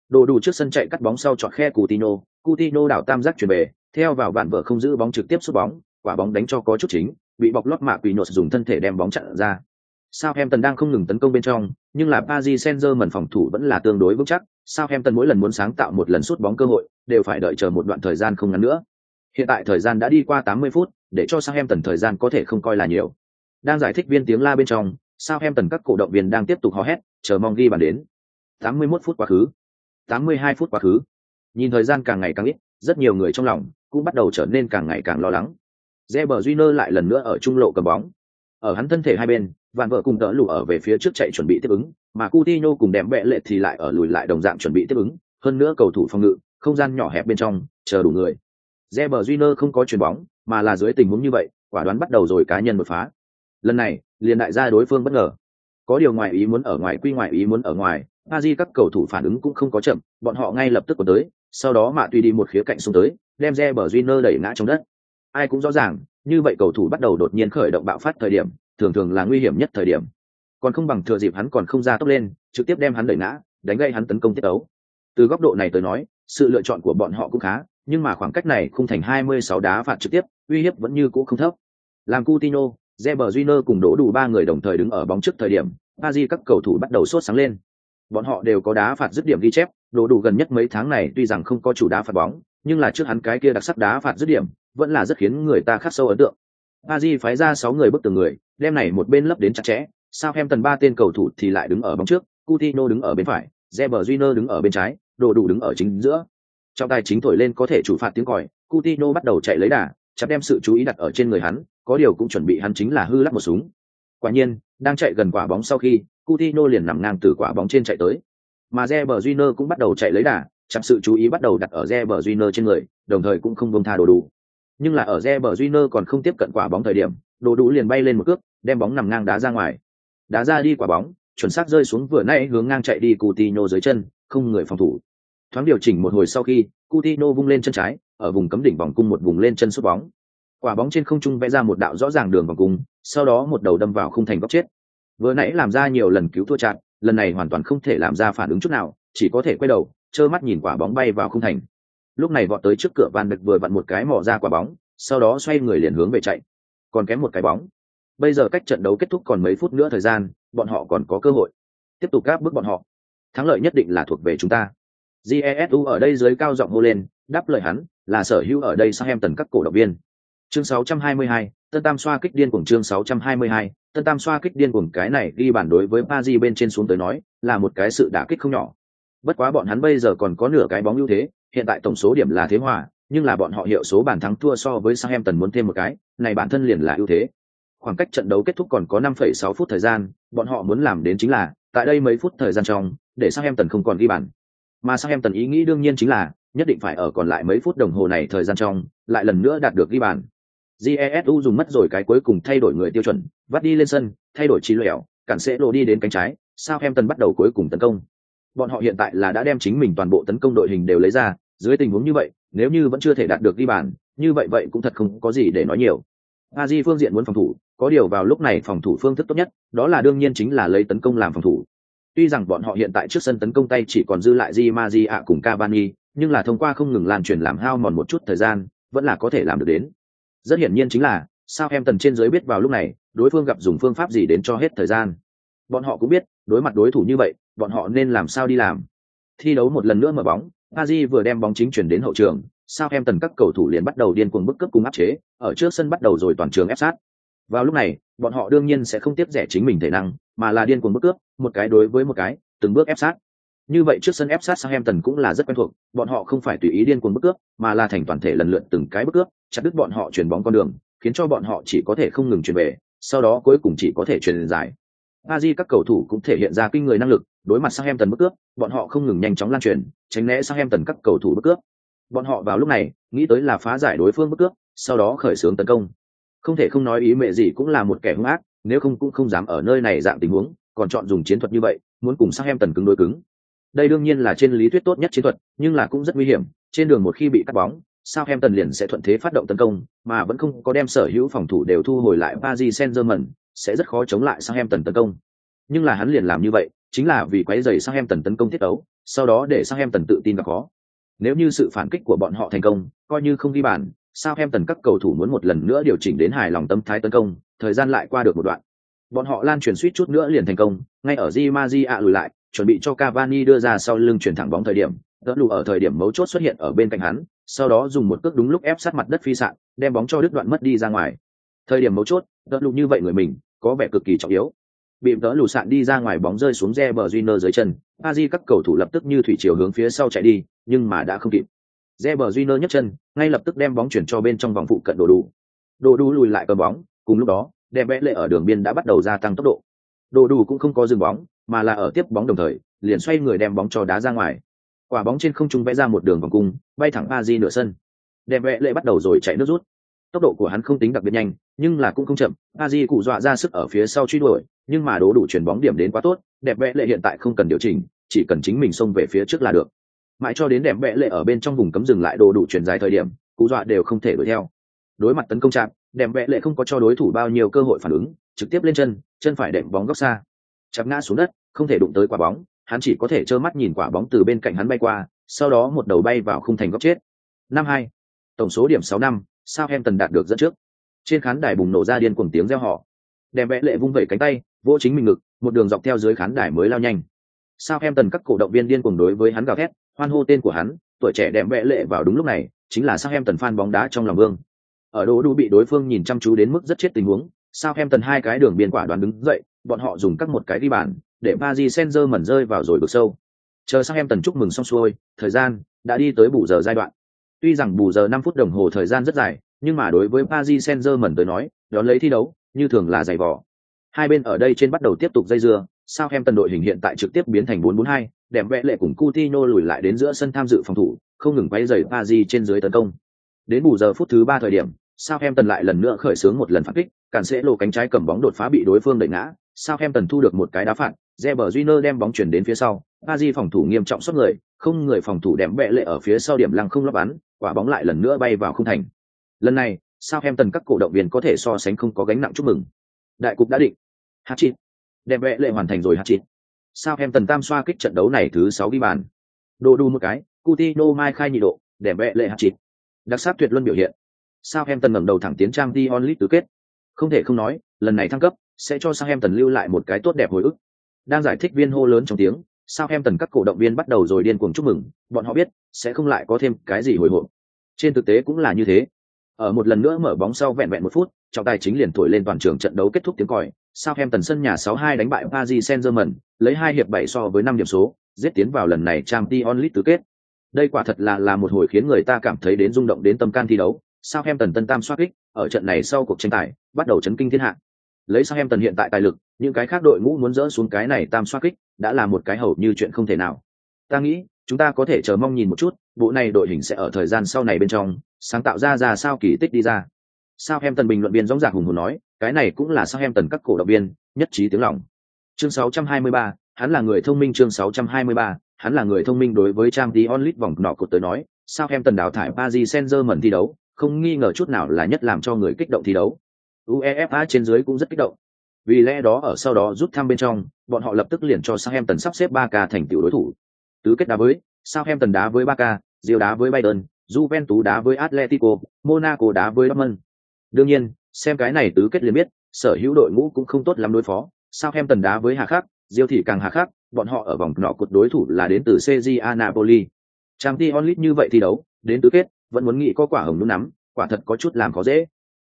Đồ đủ trước sân chạy cắt bóng sau chọn khe Coutinho, Coutinho đảo tam giác chuyển về, theo vào vạn vợ không giữ bóng trực tiếp sút bóng, quả bóng đánh cho có chút chính, bị bọc lót mạ quỷ nhột dùng thân thể đem bóng chặn ra. Southampton đang không ngừng tấn công bên trong, nhưng là Paris Saint-Germain phòng thủ vẫn là tương đối vững chắc, Southampton mỗi lần muốn sáng tạo một lần sút bóng cơ hội, đều phải đợi chờ một đoạn thời gian không ngắn nữa. Hiện tại thời gian đã đi qua 80 phút, để cho Southampton thời gian có thể không coi là nhiều. Đang giải thích viên tiếng la bên trong, Southampton các cổ động viên đang tiếp tục hò hét, chờ mong ghi bàn đến. 81 phút quá khứ, 82 phút quá khứ. Nhìn thời gian càng ngày càng ít, rất nhiều người trong lòng cũng bắt đầu trở nên càng ngày càng lo lắng. Reber Júnior lại lần nữa ở trung lộ cầm bóng. Ở hắn thân thể hai bên, vạn vợ cùng đỡ lù ở về phía trước chạy chuẩn bị tiếp ứng, mà Coutinho cùng đẹp bẹ lệ thì lại ở lùi lại đồng dạng chuẩn bị tiếp ứng, hơn nữa cầu thủ phòng ngự, không gian nhỏ hẹp bên trong, chờ đủ người. Reber Júnior không có chuyền bóng, mà là dưới tình huống như vậy, quả đoán bắt đầu rồi cá nhân đột phá. Lần này, liền đại gia đối phương bất ngờ. Có điều ngoài ý muốn ở ngoài quy ngoài ý muốn ở ngoài, Aji các cầu thủ phản ứng cũng không có chậm, bọn họ ngay lập tức có tới, sau đó mạ tùy đi một khía cạnh xuống tới, đem Reber Júnior đẩy ngã trong đất. Ai cũng rõ ràng, như vậy cầu thủ bắt đầu đột nhiên khởi động bạo phát thời điểm, thường thường là nguy hiểm nhất thời điểm. Còn không bằng thừa dịp hắn còn không ra tốc lên trực tiếp đem hắn đẩy ngã đánh gây hắn tấn công tiết ấu từ góc độ này tới nói sự lựa chọn của bọn họ cũng khá nhưng mà khoảng cách này không thành 26 đá phạt trực tiếp uy hiếp vẫn như cũ không thấp. Làm Coutinho, Reber Júnior cùng đổ đủ ba người đồng thời đứng ở bóng trước thời điểm Paris các cầu thủ bắt đầu sốt sáng lên. Bọn họ đều có đá phạt dứt điểm ghi chép đổ đủ gần nhất mấy tháng này tuy rằng không có chủ đá phạt bóng nhưng là trước hắn cái kia đặc sắc đá phạt dứt điểm vẫn là rất khiến người ta khắc sâu ấn tượng. Paris phái ra sáu người bức từng người, đem này một bên lấp đến chặt chẽ. Sao em tần ba tên cầu thủ thì lại đứng ở bóng trước, Coutinho đứng ở bên phải Reber Júnior đứng ở bên trái, đồ đủ đứng ở chính giữa. Trong tay chính thổi lên có thể chủ phạt tiếng còi, Coutinho bắt đầu chạy lấy đà chắp đem sự chú ý đặt ở trên người hắn, có điều cũng chuẩn bị hắn chính là hư lắp một súng. Quả nhiên, đang chạy gần quả bóng sau khi, Coutinho liền nằm ngang từ quả bóng trên chạy tới. Mà Reber Júnior cũng bắt đầu chạy lấy đà chắp sự chú ý bắt đầu đặt ở Reber Júnior trên người, đồng thời cũng không buông tha đồ đủ nhưng là ở Reber Júnior còn không tiếp cận quả bóng thời điểm, đồ đủ liền bay lên một cước, đem bóng nằm ngang đá ra ngoài. Đá ra đi quả bóng, chuẩn xác rơi xuống vừa nãy hướng ngang chạy đi Coutinho dưới chân, không người phòng thủ. Thoáng điều chỉnh một hồi sau khi, Coutinho vung lên chân trái, ở vùng cấm đỉnh vòng cung một vùng lên chân sút bóng. Quả bóng trên không trung vẽ ra một đạo rõ ràng đường vòng cung, sau đó một đầu đâm vào khung thành góc chết. Vừa nãy làm ra nhiều lần cứu thua chặn, lần này hoàn toàn không thể làm ra phản ứng chút nào, chỉ có thể quay đầu, trơ mắt nhìn quả bóng bay vào khung thành lúc này vọt tới trước cửa van đực vừa vặn một cái mỏ ra quả bóng sau đó xoay người liền hướng về chạy. Còn kém một cái bóng. Bây giờ cách trận đấu kết thúc còn mấy phút nữa thời gian bọn họ còn có cơ hội. Tiếp tục gáp bức bọn họ. Thắng lợi nhất định là thuộc về chúng ta. Jesu ở đây dưới cao giọng hô lên đáp lời hắn là sở hữu ở đây sang em tần các cổ động viên. Chương 622, tân tam xoa kích điên cuồng chương 622, tân tam xoa kích điên cuồng cái này ghi bản đối với Paris bên trên xuống tới nói là một cái sự đả kích không nhỏ bất quá bọn hắn bây giờ còn có nửa cái bóng ưu thế hiện tại tổng số điểm là thế hòa nhưng là bọn họ hiệu số bàn thắng thua so với Southampton muốn thêm một cái này bản thân liền là ưu thế. Khoảng cách trận đấu kết thúc còn có 5,6 phút thời gian bọn họ muốn làm đến chính là tại đây mấy phút thời gian trong để Southampton không còn ghi bàn. Mà Southampton ý nghĩ đương nhiên chính là nhất định phải ở còn lại mấy phút đồng hồ này thời gian trong lại lần nữa đạt được ghi bàn. Jesu dùng mất rồi cái cuối cùng thay đổi người tiêu chuẩn vắt đi lên sân thay đổi trí lẻo cản sẽ lộ đi đến cánh trái sao em tần bắt đầu cuối cùng tấn công bọn họ hiện tại là đã đem chính mình toàn bộ tấn công đội hình đều lấy ra, dưới tình huống như vậy, nếu như vẫn chưa thể đạt được ghi bàn, như vậy vậy cũng thật không có gì để nói nhiều. A di phương diện muốn phòng thủ, có điều vào lúc này phòng thủ phương thức tốt nhất, đó là đương nhiên chính là lấy tấn công làm phòng thủ. Tuy rằng bọn họ hiện tại trước sân tấn công tay chỉ còn dư lại di ma di ạ cùng cavani, nhưng là thông qua không ngừng lan truyền làm hao mòn một chút thời gian, vẫn là có thể làm được đến. Rất hiển nhiên chính là, sao em tần trên dưới biết vào lúc này, đối phương gặp dùng phương pháp gì đến cho hết thời gian. Bọn họ cũng biết, đối mặt đối thủ như vậy bọn họ nên làm sao đi làm? Thi đấu một lần nữa mở bóng Aji vừa đem bóng chính chuyển đến hậu trường sao em tần các cầu thủ liền bắt đầu điên cuồng bức cấp cùng áp chế, ở trước sân bắt đầu rồi toàn trường ép sát. Vào lúc này, bọn họ đương nhiên sẽ không tiếp rẻ chính mình thể năng, mà là điên cuồng bức cướp, một cái đối với một cái, từng bước ép sát. Như vậy trước sân ép sát sang em tần cũng là rất quen thuộc, bọn họ không phải tùy ý điên cuồng bức cướp, mà là thành toàn thể lần lượt từng cái bức cướp, chặt đứt bọn họ chuyển bóng con đường, khiến cho bọn họ chỉ có thể không ngừng chuyển về, sau đó cuối cùng chỉ có thể chuyển dài. Aji các cầu thủ cũng thể hiện ra kinh người năng lực đối mặt sang em tần bức cướp, bọn họ không ngừng nhanh chóng lan truyền, tránh né sang em tần các cầu thủ bức cướp. Bọn họ vào lúc này, nghĩ tới là phá giải đối phương bức cướp, sau đó khởi xướng tấn công. Không thể không nói ý mẹ gì cũng là một kẻ hung ác, nếu không cũng không dám ở nơi này dạng tình huống, còn chọn dùng chiến thuật như vậy, muốn cùng sang em tần cứng đối cứng. Đây đương nhiên là trên lý thuyết tốt nhất chiến thuật, nhưng là cũng rất nguy hiểm, trên đường một khi bị cắt bóng sao em tần liền sẽ thuận thế phát động tấn công, mà vẫn không có đem sở hữu phòng thủ đều thu hồi lại Paris Saint-Germain, sẽ rất khó chống lại sang em tần tấn công. Nhưng là hắn liền làm như vậy chính là vì quấy rầy sang em tần tấn công thiết đấu sau đó để sang em tần tự tin và khó. Nếu như sự phản kích của bọn họ thành công, coi như không ghi bàn sao em tần các cầu thủ muốn một lần nữa điều chỉnh đến hài lòng tâm thái tấn công, thời gian lại qua được một đoạn. Bọn họ lan truyền suýt chút nữa liền thành công, ngay ở di di ạ lùi lại, chuẩn bị cho cavani đưa ra sau lưng chuyển thẳng bóng thời điểm, đỡ lù ở thời điểm mấu chốt xuất hiện ở bên cạnh hắn, sau đó dùng một cước đúng lúc ép sát mặt đất phi sạn, đem bóng cho đứt đoạn mất đi ra ngoài. Thời điểm mấu chốt, đỡ lù như vậy người mình, có vẻ cực kỳ trọng yếu bị đỡ lù sạn đi ra ngoài bóng rơi xuống re bờ Junior dưới chân. A di các cầu thủ lập tức như thủy chiều hướng phía sau chạy đi, nhưng mà đã không kịp. Re bờ Junior nhấc chân, ngay lập tức đem bóng chuyển cho bên trong vòng phụ cận đồ đủ đồ đủ lùi lại cầm bóng, cùng lúc đó đem vẽ lệ ở đường biên đã bắt đầu gia tăng tốc độ. Đồ đủ cũng không có dừng bóng, mà là ở tiếp bóng đồng thời, liền xoay người đem bóng cho đá ra ngoài. Quả bóng trên không trung vẽ ra một đường vòng cung, bay thẳng a di nửa sân. Đem vẽ lệ bắt đầu rồi chạy nước rút. Tốc độ của hắn không tính đặc biệt nhanh nhưng là cũng không chậm. A di cụ dọa ra sức ở phía sau truy đuổi, nhưng mà đố đủ chuyền bóng điểm đến quá tốt, đẹp vẽ lệ hiện tại không cần điều chỉnh, chỉ cần chính mình xông về phía trước là được. Mãi cho đến đẹp vẽ lệ ở bên trong vùng cấm dừng lại đồ đủ chuyển dài thời điểm cụ dọa đều không thể đuổi theo. Đối mặt tấn công chạm, đẹp vẽ lệ không có cho đối thủ bao nhiêu cơ hội phản ứng, trực tiếp lên chân chân phải đệm bóng góc xa. Chặt ngã xuống đất, không thể đụng tới quả bóng, hắn chỉ có thể trơ mắt nhìn quả bóng từ bên cạnh hắn bay qua, sau đó một đầu bay vào khung thành góc chết. Năm hai, tổng số điểm sáu năm sao em tần đạt được dẫn trước trên khán đài bùng nổ ra điên cuồng tiếng reo họ đem vẽ lệ vung vẩy cánh tay vỗ chính mình ngực một đường dọc theo dưới khán đài mới lao nhanh sao em tần các cổ động viên điên cuồng đối với hắn gào thét hoan hô tên của hắn tuổi trẻ đem vẽ lệ vào đúng lúc này chính là sao em tần phan bóng đá trong lòng vương ở đỗ đu bị đối phương nhìn chăm chú đến mức rất chết tình huống sao em tần hai cái đường biên quả đoán đứng dậy bọn họ dùng các một cái đi bàn để Paris Saint-Germain rơi vào rồi vực sâu. Chờ Sao em tần chúc mừng xong xuôi, thời gian đã đi tới bù giờ giai đoạn. Tuy rằng bù giờ 5 phút đồng hồ thời gian rất dài, nhưng mà đối với Paris Saint-Germain tới nói, đón lấy thi đấu, như thường là dày vò. Hai bên ở đây trên bắt đầu tiếp tục dây dưa, Southampton em tần đội hình hiện tại trực tiếp biến thành 4-4-2, đẹp vẽ lệ cùng Coutinho lùi lại đến giữa sân tham dự phòng thủ, không ngừng quay giày Paris trên dưới tấn công. Đến bù giờ phút thứ ba thời điểm, Southampton em tần lại lần nữa khởi xướng một lần phản kích, cản sẽ lộ cánh trái cầm bóng đột phá bị đối phương đẩy ngã, Southampton em tần thu được một cái đá phạt, Reber Júnior đem bóng chuyển đến phía sau, Pazi phòng thủ nghiêm trọng xuất người, không người phòng thủ đệm bẹ lệ ở phía sau điểm lăng không lấp bắn, quả bóng lại lần nữa bay vào khung thành. Lần này, sao em tần các cổ động viên có thể so sánh không có gánh nặng chúc mừng? Đại cục đã định. Hát chịt đẹp vẽ lệ hoàn thành rồi hát chịt sao em tần tam xoa kích trận đấu này thứ sáu ghi bàn? Đồ đu một cái Coutinho mai khai nhị độ đẹp vẽ lệ hát chịt đặc sắc tuyệt luân biểu hiện. Sao em tần ngẩng đầu thẳng tiến trang đi onlit tứ kết. Không thể không nói lần này thăng cấp sẽ cho sao em tần lưu lại một cái tốt đẹp hồi ức. Đang giải thích viên hô lớn trong tiếng sao em tần các cổ động viên bắt đầu rồi điên cuồng chúc mừng bọn họ biết sẽ không lại có thêm cái gì hồi hộp. Trên thực tế cũng là như thế ở một lần nữa mở bóng sau vẹn vẹn một phút, trọng tài chính liền thổi lên toàn trường trận đấu kết thúc tiếng còi. Southampton sân nhà 6-2 đánh bại Paris Saint-Germain, lấy hai hiệp 7 so với năm điểm số, giết tiến vào lần này Champions League tứ kết. Đây quả thật là là một hồi khiến người ta cảm thấy đến rung động đến tâm can thi đấu. Southampton tân tam soát kích, ở trận này sau cuộc tranh tài, bắt đầu chấn kinh thiên hạ. Lấy Southampton hiện tại tài lực, những cái khác đội ngũ muốn dỡ xuống cái này tam soát kích, đã là một cái hầu như chuyện không thể nào. Ta nghĩ chúng ta có thể chờ mong nhìn một chút bộ này đội hình sẽ ở thời gian sau này bên trong sáng tạo ra ra sao kỳ tích đi ra. Sao em tần bình luận viên rõ ràng hùng hồn nói cái này cũng là sao em tần các cổ động viên nhất trí tiếng lòng. Chương 623, hắn là người thông minh chương 623, hắn là người thông minh đối với trang tí onlit vòng nọ cột tới nói sao em tần đào thải Paris Saint-Germain thi đấu không nghi ngờ chút nào là nhất làm cho người kích động thi đấu. Uefa trên dưới cũng rất kích động. Vì lẽ đó ở sau đó rút thăm bên trong bọn họ lập tức liền cho sang em tần sắp xếp ba ca thành tiểu đối thủ tứ kết đá với sao tần đá với ba Real đá với Bayern, Juventus đá với Atletico, Monaco đá với Dortmund. Đương nhiên, xem cái này tứ kết liền biết, sở hữu đội ngũ cũng không tốt lắm đối phó, sao tần đá với Hà Khắc, Real thì càng Hà Khắc, bọn họ ở vòng nọ cột đối thủ là đến từ CJA Napoli. Champions League như vậy thi đấu, đến tứ kết, vẫn muốn nghĩ có quả hồng nút nắm, quả thật có chút làm khó dễ.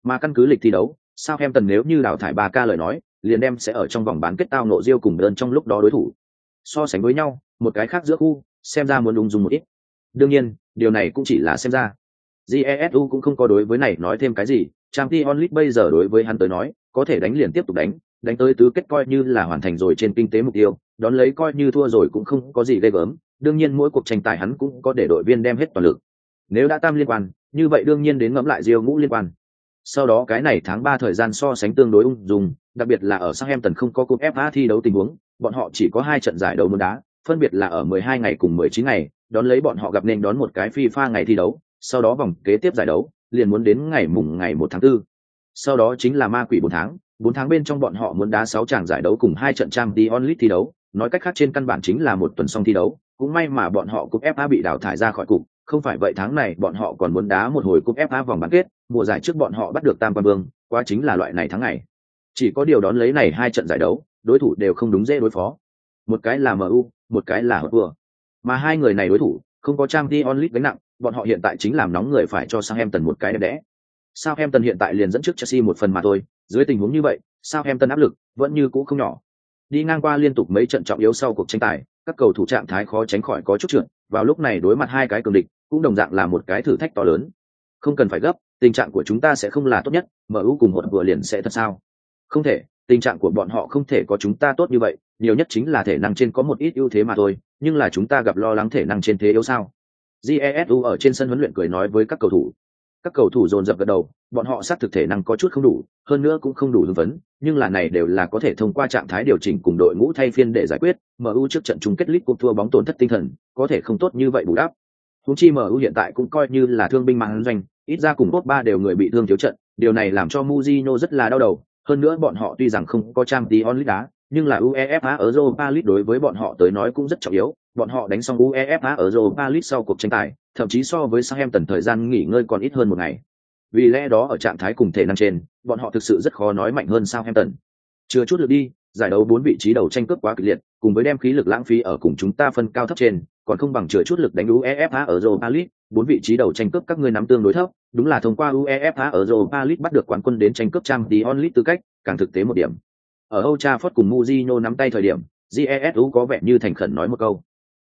Mà căn cứ lịch thi đấu, sao tần nếu như đào thải 3 ca lời nói, liền đem sẽ ở trong vòng bán kết tao nộ Real cùng đơn trong lúc đó đối thủ. So sánh với nhau, một cái khác giữa khu, xem ra muốn ung dung một ít. Đương nhiên điều này cũng chỉ là xem ra. Jesu cũng không có đối với này nói thêm cái gì trang t onlit bây giờ đối với hắn tới nói có thể đánh liền tiếp tục đánh đánh tới tứ kết coi như là hoàn thành rồi trên kinh tế mục tiêu đón lấy coi như thua rồi cũng không có gì ghê gớm đương nhiên mỗi cuộc tranh tài hắn cũng có để đội viên đem hết toàn lực. Nếu đã tam liên quan như vậy đương nhiên đến ngẫm lại diêu ngũ liên quan. Sau đó cái này tháng ba thời gian so sánh tương đối ung dung đặc biệt là ở Southampton không có cúp FA thi đấu tình huống bọn họ chỉ có hai trận giải đấu môn đá phân biệt là ở 12 ngày cùng 19 ngày đón lấy bọn họ gặp nên đón một cái FIFA ngày thi đấu, sau đó vòng kế tiếp giải đấu, liền muốn đến ngày mùng ngày một tháng 4. Sau đó chính là ma quỷ bốn tháng, bốn tháng bên trong bọn họ muốn đá sáu trận giải đấu cùng hai trận Champions League thi đấu, nói cách khác trên căn bản chính là một tuần xong thi đấu, cũng may mà bọn họ cúp FA bị đào thải ra khỏi cục, không phải vậy tháng này bọn họ còn muốn đá một hồi cúp FA vòng bán kết, mùa giải trước bọn họ bắt được Tam Quan Vương, quá chính là loại này tháng ngày. Chỉ có điều đón lấy này hai trận giải đấu, đối thủ đều không đúng dễ đối phó. Một cái là MU, một cái là Hotspur mà hai người này đối thủ không có trang Dion onlit gánh nặng bọn họ hiện tại chính làm nóng người phải cho sang em tần một cái đẹp đẽ. Sao em tần hiện tại liền dẫn trước chelsea một phần mà thôi dưới tình huống như vậy sao em tần áp lực vẫn như cũ không nhỏ. Đi ngang qua liên tục mấy trận trọng yếu sau cuộc tranh tài các cầu thủ trạng thái khó tránh khỏi có chút trượt vào lúc này đối mặt hai cái cường địch cũng đồng dạng là một cái thử thách to lớn. Không cần phải gấp tình trạng của chúng ta sẽ không là tốt nhất mu cùng một vừa liền sẽ thật sao? Không thể tình trạng của bọn họ không thể có chúng ta tốt như vậy, nhiều nhất chính là thể năng trên có một ít ưu thế mà thôi, nhưng là chúng ta gặp lo lắng thể năng trên thế yếu sao? Jesu ở trên sân huấn luyện cười nói với các cầu thủ. Các cầu thủ dồn dập gật đầu, bọn họ xác thực thể năng có chút không đủ, hơn nữa cũng không đủ hưng vấn nhưng là này đều là có thể thông qua trạng thái điều chỉnh cùng đội ngũ thay phiên để giải quyết mu trước trận chung kết lít cũng thua bóng tổn thất tinh thần, có thể không tốt như vậy bù đắp. Húng chi mu hiện tại cũng coi như là thương binh mạng doanh, ít ra cùng tốt ba đều người bị thương thiếu trận, điều này làm cho muzino rất là đau đầu hơn nữa bọn họ tuy rằng không có trang tí onlit đá nhưng là UEFA ở Europa League đối với bọn họ tới nói cũng rất trọng yếu, bọn họ đánh xong UEFA ở Europa League sau cuộc tranh tài, thậm chí so với Southampton thời gian nghỉ ngơi còn ít hơn một ngày. Vì lẽ đó ở trạng thái cùng thể năng trên, bọn họ thực sự rất khó nói mạnh hơn Southampton. Chưa chút được đi, giải đấu bốn vị trí đầu tranh cướp quá kịch liệt, cùng với đem khí lực lãng phí ở cùng chúng ta phân cao thấp trên, còn không bằng chừa chút lực đánh UEFA ở Europa League, bốn vị trí đầu tranh cướp các ngươi nắm tương đối thấp, đúng là thông qua UEFA ở Europa League bắt được quán quân đến tranh cướp Champions League tư cách, càng thực tế một điểm. Ở Old Trafford cùng Mourinho nắm tay thời điểm, Jesu có vẻ như thành khẩn nói một câu.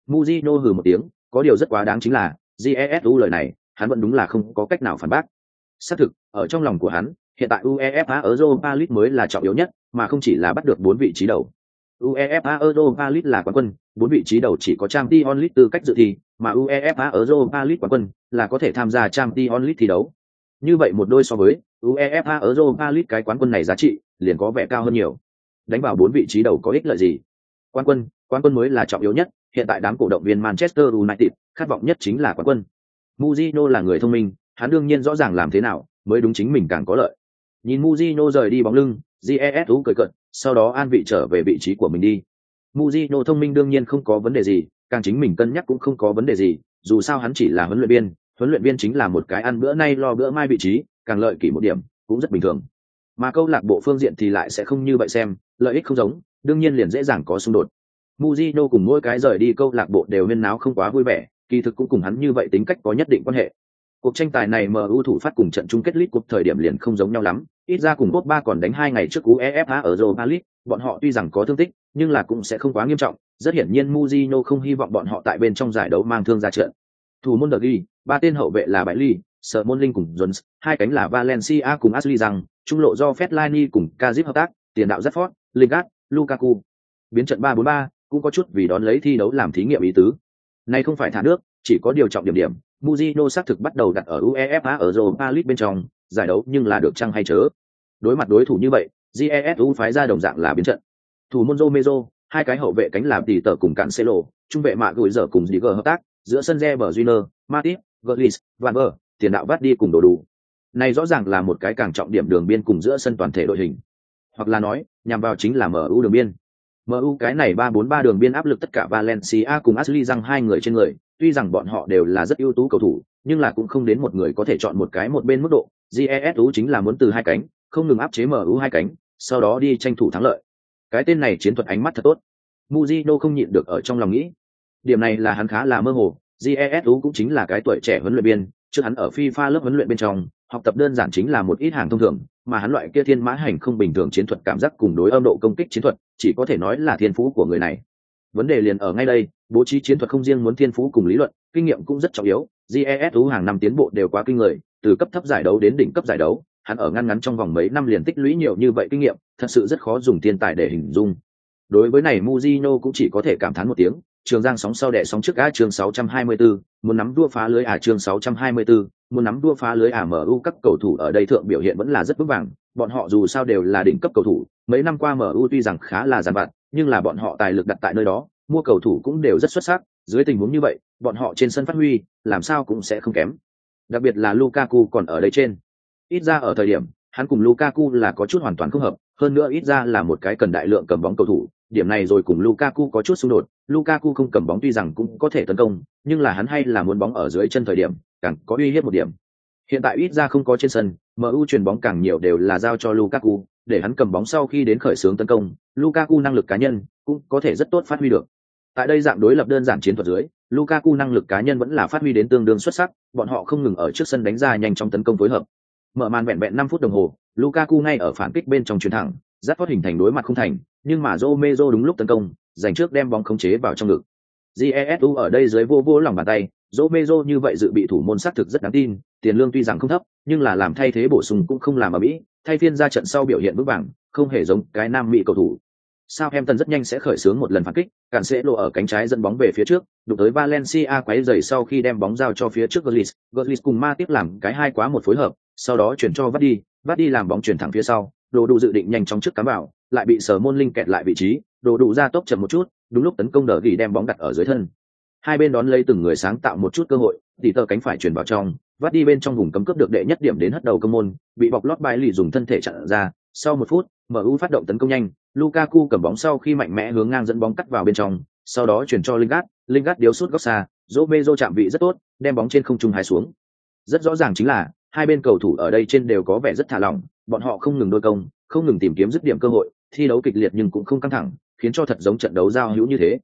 Mourinho hừ một tiếng, có điều rất quá đáng chính là, Jesu lời này, hắn vẫn đúng là không có cách nào phản bác. Xác thực, ở trong lòng của hắn, hiện tại UEFA Europa League mới là trọng yếu nhất, mà không chỉ là bắt được bốn vị trí đầu. UEFA Europa League là quán quân, bốn vị trí đầu chỉ có Champions League tư cách dự thi, mà UEFA Europa League quán quân là có thể tham gia Champions League thi đấu. Như vậy một đôi so với UEFA Europa League cái quán quân này giá trị liền có vẻ cao hơn nhiều đánh vào bốn vị trí đầu có ích lợi gì Quán quân quán quân mới là trọng yếu nhất hiện tại đám cổ động viên manchester united khát vọng nhất chính là quán quân Mourinho là người thông minh hắn đương nhiên rõ ràng làm thế nào mới đúng chính mình càng có lợi. Nhìn Mujino rời đi bóng lưng, Jesu cười cợt, sau đó an vị trở về vị trí của mình đi. Mujino thông minh đương nhiên không có vấn đề gì, càng chính mình cân nhắc cũng không có vấn đề gì, dù sao hắn chỉ là huấn luyện viên, huấn luyện viên chính là một cái ăn bữa nay lo bữa mai vị trí, càng lợi kỷ một điểm, cũng rất bình thường. Mà câu lạc bộ phương diện thì lại sẽ không như vậy xem, lợi ích không giống, đương nhiên liền dễ dàng có xung đột. Mujino cùng mỗi cái rời đi câu lạc bộ đều huyên náo không quá vui vẻ, kỳ thực cũng cùng hắn như vậy tính cách có nhất định quan hệ. Cuộc tranh tài này MU thủ phát cùng trận chung kết League cuộc thời điểm liền không giống nhau lắm, ít ra cùng ba còn đánh hai ngày trước UEFA ở Europa League, bọn họ tuy rằng có thương tích, nhưng là cũng sẽ không quá nghiêm trọng. Rất hiển nhiên Mourinho không hy vọng bọn họ tại bên trong giải đấu mang thương ra trận. Thủ môn Dergi, ba tên hậu vệ là Bailey, Ly, Sở Môn Linh cùng Jones, hai cánh là Valencia cùng Ashley rằng, trung lộ do Fellaini cùng Kazip hợp tác, tiền đạo rất Rashford, Lingard, Lukaku. Biến trận 3-4-3, cũng có chút vì đón lấy thi đấu làm thí nghiệm ý tứ. Này không phải thả nước, chỉ có điều trọng điểm điểm, Mujino xác thực bắt đầu đặt ở UEFA ở Europa League bên trong, giải đấu nhưng là được chăng hay chớ. Đối mặt đối thủ như vậy, GESU phái ra đồng dạng là biến trận. Thủ môn Romero, hai cái hậu vệ cánh làm tỷ tở cùng cản Celo, trung vệ mạ gửi giờ cùng Ziger hợp tác, giữa sân Reber Junior, Matip, Gullis, Van Ber, tiền đạo vắt đi cùng đồ đủ. Này rõ ràng là một cái càng trọng điểm đường biên cùng giữa sân toàn thể đội hình. Hoặc là nói, nhằm vào chính là MU đường biên. MU cái này 3-4-3 đường biên áp lực tất cả Valencia cùng Ashley rằng hai người trên người, tuy rằng bọn họ đều là rất ưu tú cầu thủ, nhưng là cũng không đến một người có thể chọn một cái một bên mức độ. GESU chính là muốn từ hai cánh, không ngừng áp chế MU hai cánh, sau đó đi tranh thủ thắng lợi. Cái tên này chiến thuật ánh mắt thật tốt. Mujino không nhịn được ở trong lòng nghĩ. Điểm này là hắn khá là mơ hồ, GESU cũng chính là cái tuổi trẻ huấn luyện viên, trước hắn ở FIFA lớp huấn luyện bên trong, học tập đơn giản chính là một ít hàng thông thường, mà hắn loại kia thiên mã hành không bình thường chiến thuật cảm giác cùng đối âm độ công kích chiến thuật, chỉ có thể nói là thiên phú của người này. Vấn đề liền ở ngay đây, bố trí chiến thuật không riêng muốn thiên phú cùng lý luận, kinh nghiệm cũng rất trọng yếu. GESU hàng năm tiến bộ đều quá kinh người, từ cấp thấp giải đấu đến đỉnh cấp giải đấu, hắn ở ngăn ngắn trong vòng mấy năm liền tích lũy nhiều như vậy kinh nghiệm, thật sự rất khó dùng thiên tài để hình dung. Đối với này Mujino cũng chỉ có thể cảm thán một tiếng, trường giang sóng sau đẻ sóng trước á chương 624, muốn nắm đua phá lưới à chương 624, muốn nắm đua phá lưới à MU các cầu thủ ở đây thượng biểu hiện vẫn là rất vững vàng, bọn họ dù sao đều là đỉnh cấp cầu thủ, mấy năm qua MU tuy rằng khá là giàn vặt, nhưng là bọn họ tài lực đặt tại nơi đó, mua cầu thủ cũng đều rất xuất sắc, dưới tình huống như vậy, bọn họ trên sân phát huy, làm sao cũng sẽ không kém. Đặc biệt là Lukaku còn ở đây trên. Ít ra ở thời điểm, hắn cùng Lukaku là có chút hoàn toàn không hợp, hơn nữa ít ra là một cái cần đại lượng cầm bóng cầu thủ, điểm này rồi cùng Lukaku có chút xung đột, Lukaku không cầm bóng tuy rằng cũng có thể tấn công, nhưng là hắn hay là muốn bóng ở dưới chân thời điểm, càng có uy hiếp một điểm. Hiện tại ít ra không có trên sân, MU truyền bóng càng nhiều đều là giao cho Lukaku, để hắn cầm bóng sau khi đến khởi xướng tấn công, Lukaku năng lực cá nhân cũng có thể rất tốt phát huy được. Tại đây dạng đối lập đơn giản chiến thuật dưới, Lukaku năng lực cá nhân vẫn là phát huy đến tương đương xuất sắc, bọn họ không ngừng ở trước sân đánh ra nhanh trong tấn công phối hợp. Mở màn vẹn vẹn 5 phút đồng hồ, Lukaku ngay ở phản kích bên trong chuyền thẳng, rất phát hình thành đối mặt không thành, nhưng mà Romero đúng lúc tấn công, giành trước đem bóng khống chế vào trong ngực. Jesu ở đây dưới vô vô lòng bàn tay, Romero như vậy dự bị thủ môn sát thực rất đáng tin, tiền lương tuy rằng không thấp, nhưng là làm thay thế bổ sung cũng không làm ở mỹ, thay phiên ra trận sau biểu hiện vững vàng, không hề giống cái nam mỹ cầu thủ. Southampton rất nhanh sẽ khởi xướng một lần phản kích, cản sẽ lộ ở cánh trái dẫn bóng về phía trước, đụng tới Valencia quấy rầy sau khi đem bóng giao cho phía trước Gullis, Gullis cùng Ma tiếp làm cái hai quá một phối hợp, sau đó chuyển cho Vardy, Vardy làm bóng chuyển thẳng phía sau, đồ đủ dự định nhanh chóng trước cắm vào, lại bị Sở Môn Linh kẹt lại vị trí, đồ đủ ra tốc chậm một chút, đúng lúc tấn công đỡ ghi đem bóng đặt ở dưới thân. Hai bên đón lấy từng người sáng tạo một chút cơ hội, tỉ tờ cánh phải chuyển vào trong, vắt đi bên trong vùng cấm cướp được đệ nhất điểm đến hất đầu công môn, bị bọc lót bài lì dùng thân thể chặn ra. Sau một phút, MU phát động tấn công nhanh, Lukaku cầm bóng sau khi mạnh mẽ hướng ngang dẫn bóng cắt vào bên trong, sau đó chuyển cho Lingard, Lingard điếu sút góc xa, Romero chạm vị rất tốt, đem bóng trên không trung hái xuống. Rất rõ ràng chính là hai bên cầu thủ ở đây trên đều có vẻ rất thả lỏng, bọn họ không ngừng đôi công, không ngừng tìm kiếm dứt điểm cơ hội, thi đấu kịch liệt nhưng cũng không căng thẳng, khiến cho thật giống trận đấu giao hữu như thế.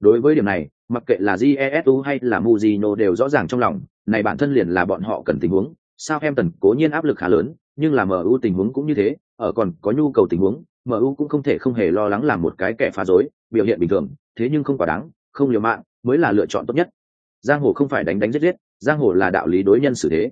Đối với điểm này, mặc kệ là Jesu hay là Mujino đều rõ ràng trong lòng, này bản thân liền là bọn họ cần tình huống. Sao em tần cố nhiên áp lực khá lớn, nhưng là MU tình huống cũng như thế, ở còn có nhu cầu tình huống, MU cũng không thể không hề lo lắng làm một cái kẻ phá rối, biểu hiện bình thường, thế nhưng không quá đáng, không liều mạng mới là lựa chọn tốt nhất. Giang hồ không phải đánh đánh giết giết, giang hồ là đạo lý đối nhân xử thế.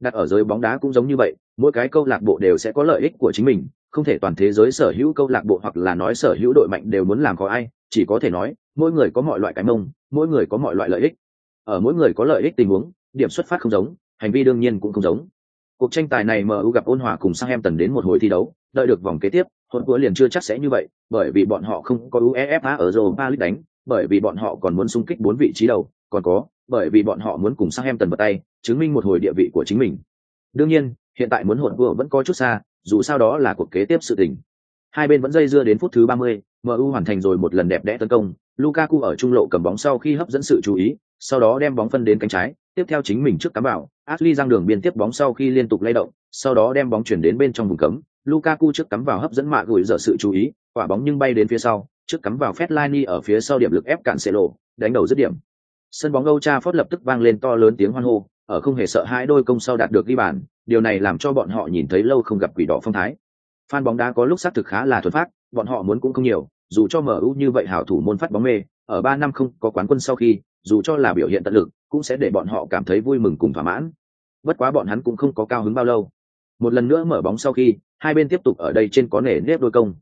Đặt ở giới bóng đá cũng giống như vậy, mỗi cái câu lạc bộ đều sẽ có lợi ích của chính mình, không thể toàn thế giới sở hữu câu lạc bộ hoặc là nói sở hữu đội mạnh đều muốn làm có ai, chỉ có thể nói, mỗi người có mọi loại cái mông, mỗi người có mọi loại lợi ích. Ở mỗi người có lợi ích tình huống, điểm xuất phát không giống, hành vi đương nhiên cũng không giống. Cuộc tranh tài này MU gặp ôn hòa cùng sang em tần đến một hồi thi đấu, đợi được vòng kế tiếp, hôn của liền chưa chắc sẽ như vậy, bởi vì bọn họ không có UEFA ở Europa League đánh, bởi vì bọn họ còn muốn xung kích bốn vị trí đầu, còn có, bởi vì bọn họ muốn cùng sang em tần bật tay, chứng minh một hồi địa vị của chính mình. Đương nhiên, hiện tại muốn hồn vừa vẫn có chút xa, dù sao đó là cuộc kế tiếp sự tình. Hai bên vẫn dây dưa đến phút thứ 30, MU hoàn thành rồi một lần đẹp đẽ tấn công, Lukaku ở trung lộ cầm bóng sau khi hấp dẫn sự chú ý, sau đó đem bóng phân đến cánh trái, tiếp theo chính mình trước cắm vào, Ashley giang đường biên tiếp bóng sau khi liên tục lay động, sau đó đem bóng chuyển đến bên trong vùng cấm, Lukaku trước cắm vào hấp dẫn mạ gửi dở sự chú ý, quả bóng nhưng bay đến phía sau, trước cắm vào Fellaini ở phía sau điểm lực ép cản Cancelo, đánh đầu dứt điểm. Sân bóng Old Trafford lập tức vang lên to lớn tiếng hoan hô, ở không hề sợ hãi đôi công sau đạt được ghi bàn, điều này làm cho bọn họ nhìn thấy lâu không gặp quỷ đỏ phong thái. Fan bóng đá có lúc xác thực khá là thuần phát, bọn họ muốn cũng không nhiều, dù cho MU như vậy hảo thủ môn phát bóng mê, ở ba năm không có quán quân sau khi, dù cho là biểu hiện tận lực, cũng sẽ để bọn họ cảm thấy vui mừng cùng thỏa mãn. Bất quá bọn hắn cũng không có cao hứng bao lâu. Một lần nữa mở bóng sau khi, hai bên tiếp tục ở đây trên có nể nếp đôi công.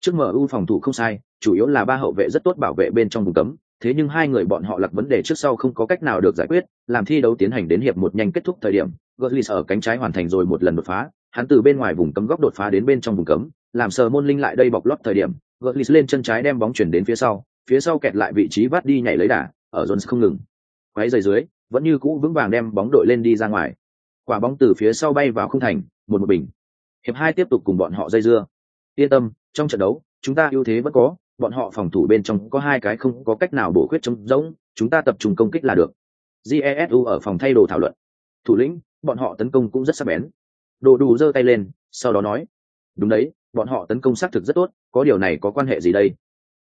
Trước MU phòng thủ không sai, chủ yếu là ba hậu vệ rất tốt bảo vệ bên trong vùng cấm, thế nhưng hai người bọn họ lặc vấn đề trước sau không có cách nào được giải quyết, làm thi đấu tiến hành đến hiệp một nhanh kết thúc thời điểm, Götze ở cánh trái hoàn thành rồi một lần đột phá, hắn từ bên ngoài vùng cấm góc đột phá đến bên trong vùng cấm, làm sờ môn linh lại đây bọc lót thời điểm, Götze lên chân trái đem bóng chuyển đến phía sau, phía sau kẹt lại vị trí vắt đi nhảy lấy đà, ở Jones không ngừng. Quấy giày dưới, vẫn như cũ vững vàng đem bóng đội lên đi ra ngoài. Quả bóng từ phía sau bay vào không thành, một một bình. Hiệp hai tiếp tục cùng bọn họ dây dưa. Yên tâm, trong trận đấu, chúng ta ưu thế vẫn có, bọn họ phòng thủ bên trong có hai cái không có cách nào bổ khuyết trống rỗng, chúng ta tập trung công kích là được. Jesu ở phòng thay đồ thảo luận. Thủ lĩnh, bọn họ tấn công cũng rất sắc bén. Đồ đủ giơ tay lên, sau đó nói: "Đúng đấy, bọn họ tấn công xác thực rất tốt, có điều này có quan hệ gì đây?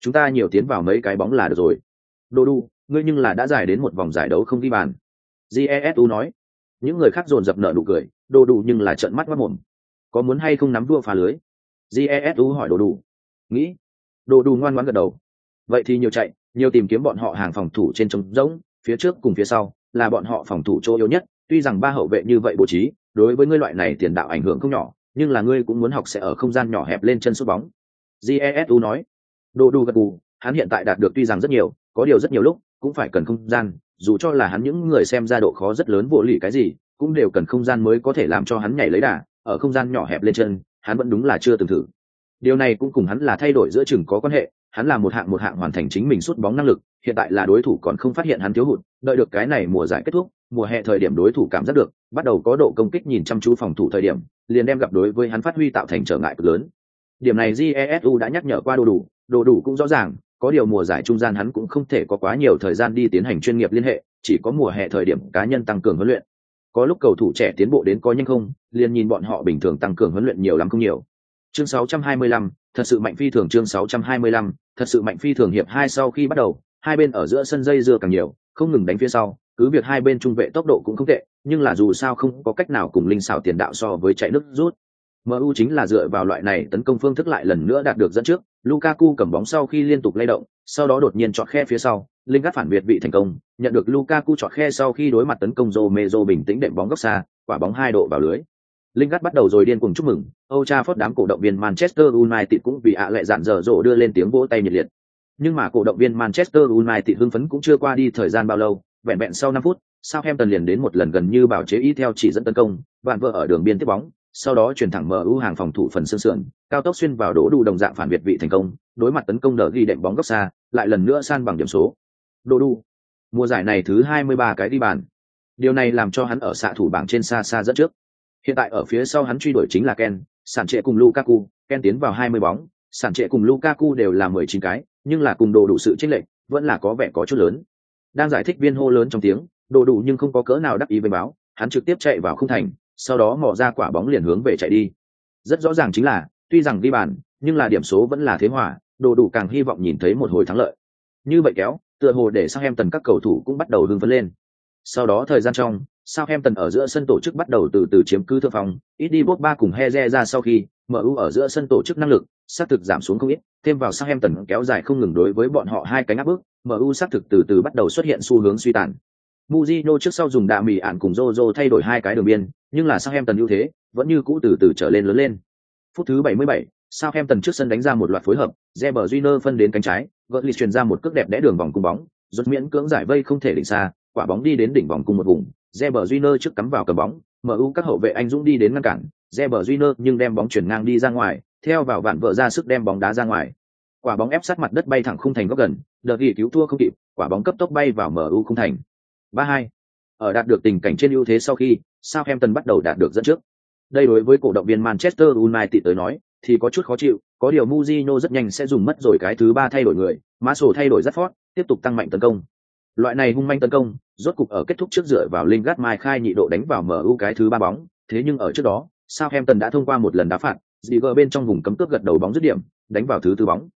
Chúng ta nhiều tiến vào mấy cái bóng là được rồi." Đồ đủ, ngươi nhưng là đã giải đến một vòng giải đấu không ghi bàn. Jesu nói. Những người khác dồn dập nở nụ cười, đồ đủ nhưng là trợn mắt mắt mồm. Có muốn hay không nắm đua phá lưới? Jesu hỏi đồ đủ. Nghĩ, đồ đù ngoan ngoãn gật đầu. Vậy thì nhiều chạy, nhiều tìm kiếm bọn họ hàng phòng thủ trên trống rỗng, phía trước cùng phía sau, là bọn họ phòng thủ chỗ yếu nhất. Tuy rằng ba hậu vệ như vậy bố trí, đối với ngươi loại này tiền đạo ảnh hưởng không nhỏ, nhưng là ngươi cũng muốn học sẽ ở không gian nhỏ hẹp lên chân sút bóng. Jesu nói. Đồ đù gật gù, hắn hiện tại đạt được tuy rằng rất nhiều, có điều rất nhiều lúc, cũng phải cần không gian, dù cho là hắn những người xem ra độ khó rất lớn vô lì cái gì, cũng đều cần không gian mới có thể làm cho hắn nhảy lấy đà, ở không gian nhỏ hẹp lên chân, hắn vẫn đúng là chưa từng thử điều này cũng cùng hắn là thay đổi giữa chừng có quan hệ, hắn là một hạng một hạng hoàn thành chính mình sút bóng năng lực, hiện tại là đối thủ còn không phát hiện hắn thiếu hụt, đợi được cái này mùa giải kết thúc, mùa hè thời điểm đối thủ cảm giác được, bắt đầu có độ công kích nhìn chăm chú phòng thủ thời điểm, liền đem gặp đối với hắn phát huy tạo thành trở ngại cực lớn. Điểm này jesu đã nhắc nhở qua đồ đủ đồ đủ cũng rõ ràng, có điều mùa giải trung gian hắn cũng không thể có quá nhiều thời gian đi tiến hành chuyên nghiệp liên hệ, chỉ có mùa hè thời điểm cá nhân tăng cường huấn luyện. Có lúc cầu thủ trẻ tiến bộ đến có nhanh không, liền nhìn bọn họ bình thường tăng cường huấn luyện nhiều lắm không nhiều chương 625, thật sự mạnh phi thường chương 625, thật sự mạnh phi thường hiệp hai sau khi bắt đầu, hai bên ở giữa sân dây dưa càng nhiều, không ngừng đánh phía sau, cứ việc hai bên trung vệ tốc độ cũng không tệ, nhưng là dù sao không có cách nào cùng linh xảo tiền đạo so với chạy nước rút. MU chính là dựa vào loại này tấn công phương thức lại lần nữa đạt được dẫn trước, Lukaku cầm bóng sau khi liên tục lay động, sau đó đột nhiên chọn khe phía sau, Lingard phản biệt bị thành công, nhận được Lukaku chọn khe sau khi đối mặt tấn công Romero bình tĩnh đệm bóng góc xa, quả bóng hai độ vào lưới. Lingard bắt đầu rồi điên cuồng chúc mừng, Old Trafford đám cổ động viên Manchester United cũng vì ạ lệ dạn dở dỗ đưa lên tiếng vỗ tay nhiệt liệt. Nhưng mà cổ động viên Manchester United hưng phấn cũng chưa qua đi thời gian bao lâu, vẹn vẹn sau 5 phút, Southampton liền đến một lần gần như bảo chế y theo chỉ dẫn tấn công, vạn vợ ở đường biên tiếp bóng, sau đó chuyển thẳng MU hàng phòng thủ phần sương sườn, cao tốc xuyên vào đổ đủ đồng dạng phản biệt vị thành công, đối mặt tấn công đỡ ghi đệm bóng góc xa, lại lần nữa san bằng điểm số. Đỗ đủ. Mùa giải này thứ 23 cái đi bàn. Điều này làm cho hắn ở xạ thủ bảng trên xa xa dẫn trước. Hiện tại ở phía sau hắn truy đuổi chính là Ken, sản trệ cùng Lukaku, Ken tiến vào 20 bóng, sản trệ cùng Lukaku đều là 19 cái, nhưng là cùng đồ đủ sự chênh lệch, vẫn là có vẻ có chút lớn. Đang giải thích viên hô lớn trong tiếng, đồ đủ nhưng không có cỡ nào đắc ý với báo, hắn trực tiếp chạy vào không thành, sau đó mò ra quả bóng liền hướng về chạy đi. Rất rõ ràng chính là, tuy rằng đi bàn, nhưng là điểm số vẫn là thế hòa, đồ đủ càng hy vọng nhìn thấy một hồi thắng lợi. Như vậy kéo, tựa hồ để sang em tần các cầu thủ cũng bắt đầu hưng phấn lên. Sau đó thời gian trong, Southampton ở giữa sân tổ chức bắt đầu từ từ chiếm cứ thượng phòng, ít đi Pogba ba cùng Heze ra sau khi, MU ở giữa sân tổ chức năng lực, sát thực giảm xuống không ít, thêm vào Southampton kéo dài không ngừng đối với bọn họ hai cánh áp bức, MU sát thực từ từ bắt đầu xuất hiện xu hướng suy tàn. Mujino trước sau dùng đạ mì ản cùng Jojo thay đổi hai cái đường biên, nhưng là Southampton ưu thế, vẫn như cũ từ từ trở lên lớn lên. Phút thứ 77, Southampton trước sân đánh ra một loạt phối hợp, Reber Júnior phân đến cánh trái, Götze truyền ra một cước đẹp đẽ đường vòng cung bóng, rốt miễn cưỡng giải vây không thể định xa, quả bóng đi đến đỉnh vòng cung một vùng, Reber Júnior trước cắm vào cầm bóng, MU các hậu vệ anh dũng đi đến ngăn cản, Reber Júnior nhưng đem bóng chuyển ngang đi ra ngoài, theo vào vạn vợ ra sức đem bóng đá ra ngoài. Quả bóng ép sát mặt đất bay thẳng khung thành góc gần, đợt ghi cứu thua không kịp, quả bóng cấp tốc bay vào MU khung thành. 3-2. Ở đạt được tình cảnh trên ưu thế sau khi, Southampton bắt đầu đạt được dẫn trước. Đây đối với cổ động viên Manchester United tới nói, thì có chút khó chịu, có điều Mourinho rất nhanh sẽ dùng mất rồi cái thứ ba thay đổi người, mã sổ thay đổi rất phót, tiếp tục tăng mạnh tấn công. Loại này hung manh tấn công, rốt cục ở kết thúc trước dựa vào Lingard Mai khai nhị độ đánh vào MU cái thứ ba bóng, thế nhưng ở trước đó, Southampton đã thông qua một lần đá phạt, Ziger bên trong vùng cấm cướp gật đầu bóng dứt điểm, đánh vào thứ tư bóng.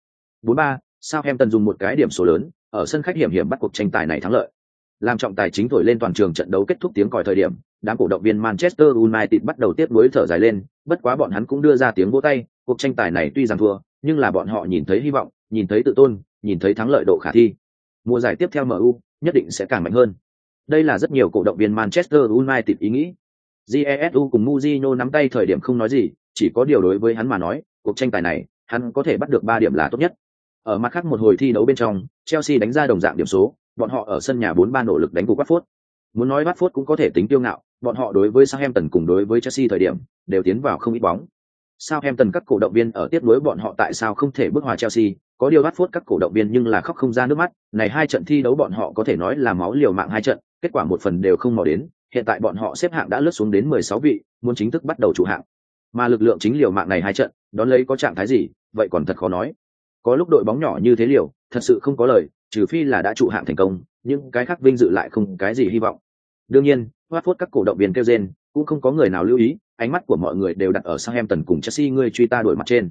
4-3, Southampton dùng một cái điểm số lớn, ở sân khách hiểm hiểm bắt cuộc tranh tài này thắng lợi. Làm trọng tài chính thổi lên toàn trường trận đấu kết thúc tiếng còi thời điểm, đám cổ động viên Manchester United bắt đầu tiếp nối thở dài lên, bất quá bọn hắn cũng đưa ra tiếng vỗ tay, cuộc tranh tài này tuy rằng thua, nhưng là bọn họ nhìn thấy hy vọng, nhìn thấy tự tôn, nhìn thấy thắng lợi độ khả thi. Mùa giải tiếp theo MU nhất định sẽ càng mạnh hơn. Đây là rất nhiều cổ động viên Manchester United ý nghĩ. Jesu cùng Mourinho nắm tay thời điểm không nói gì, chỉ có điều đối với hắn mà nói, cuộc tranh tài này, hắn có thể bắt được ba điểm là tốt nhất. Ở mặt khác một hồi thi đấu bên trong, Chelsea đánh ra đồng dạng điểm số, bọn họ ở sân nhà 4-3 nỗ lực đánh của Watford. Muốn nói Watford cũng có thể tính tiêu ngạo, bọn họ đối với Southampton cùng đối với Chelsea thời điểm đều tiến vào không ít bóng sao em tần các cổ động viên ở tiếp nối bọn họ tại sao không thể bước hòa Chelsea, có điều phốt các cổ động viên nhưng là khóc không ra nước mắt, này hai trận thi đấu bọn họ có thể nói là máu liều mạng hai trận, kết quả một phần đều không mò đến, hiện tại bọn họ xếp hạng đã lướt xuống đến 16 vị, muốn chính thức bắt đầu chủ hạng. Mà lực lượng chính liều mạng này hai trận, đón lấy có trạng thái gì, vậy còn thật khó nói. Có lúc đội bóng nhỏ như thế liều, thật sự không có lời, trừ phi là đã trụ hạng thành công, nhưng cái khác vinh dự lại không cái gì hy vọng. Đương nhiên, Watford các cổ động viên kêu rên, cũng không có người nào lưu ý, ánh mắt của mọi người đều đặt ở Southampton cùng Chelsea người truy ta đổi mặt trên.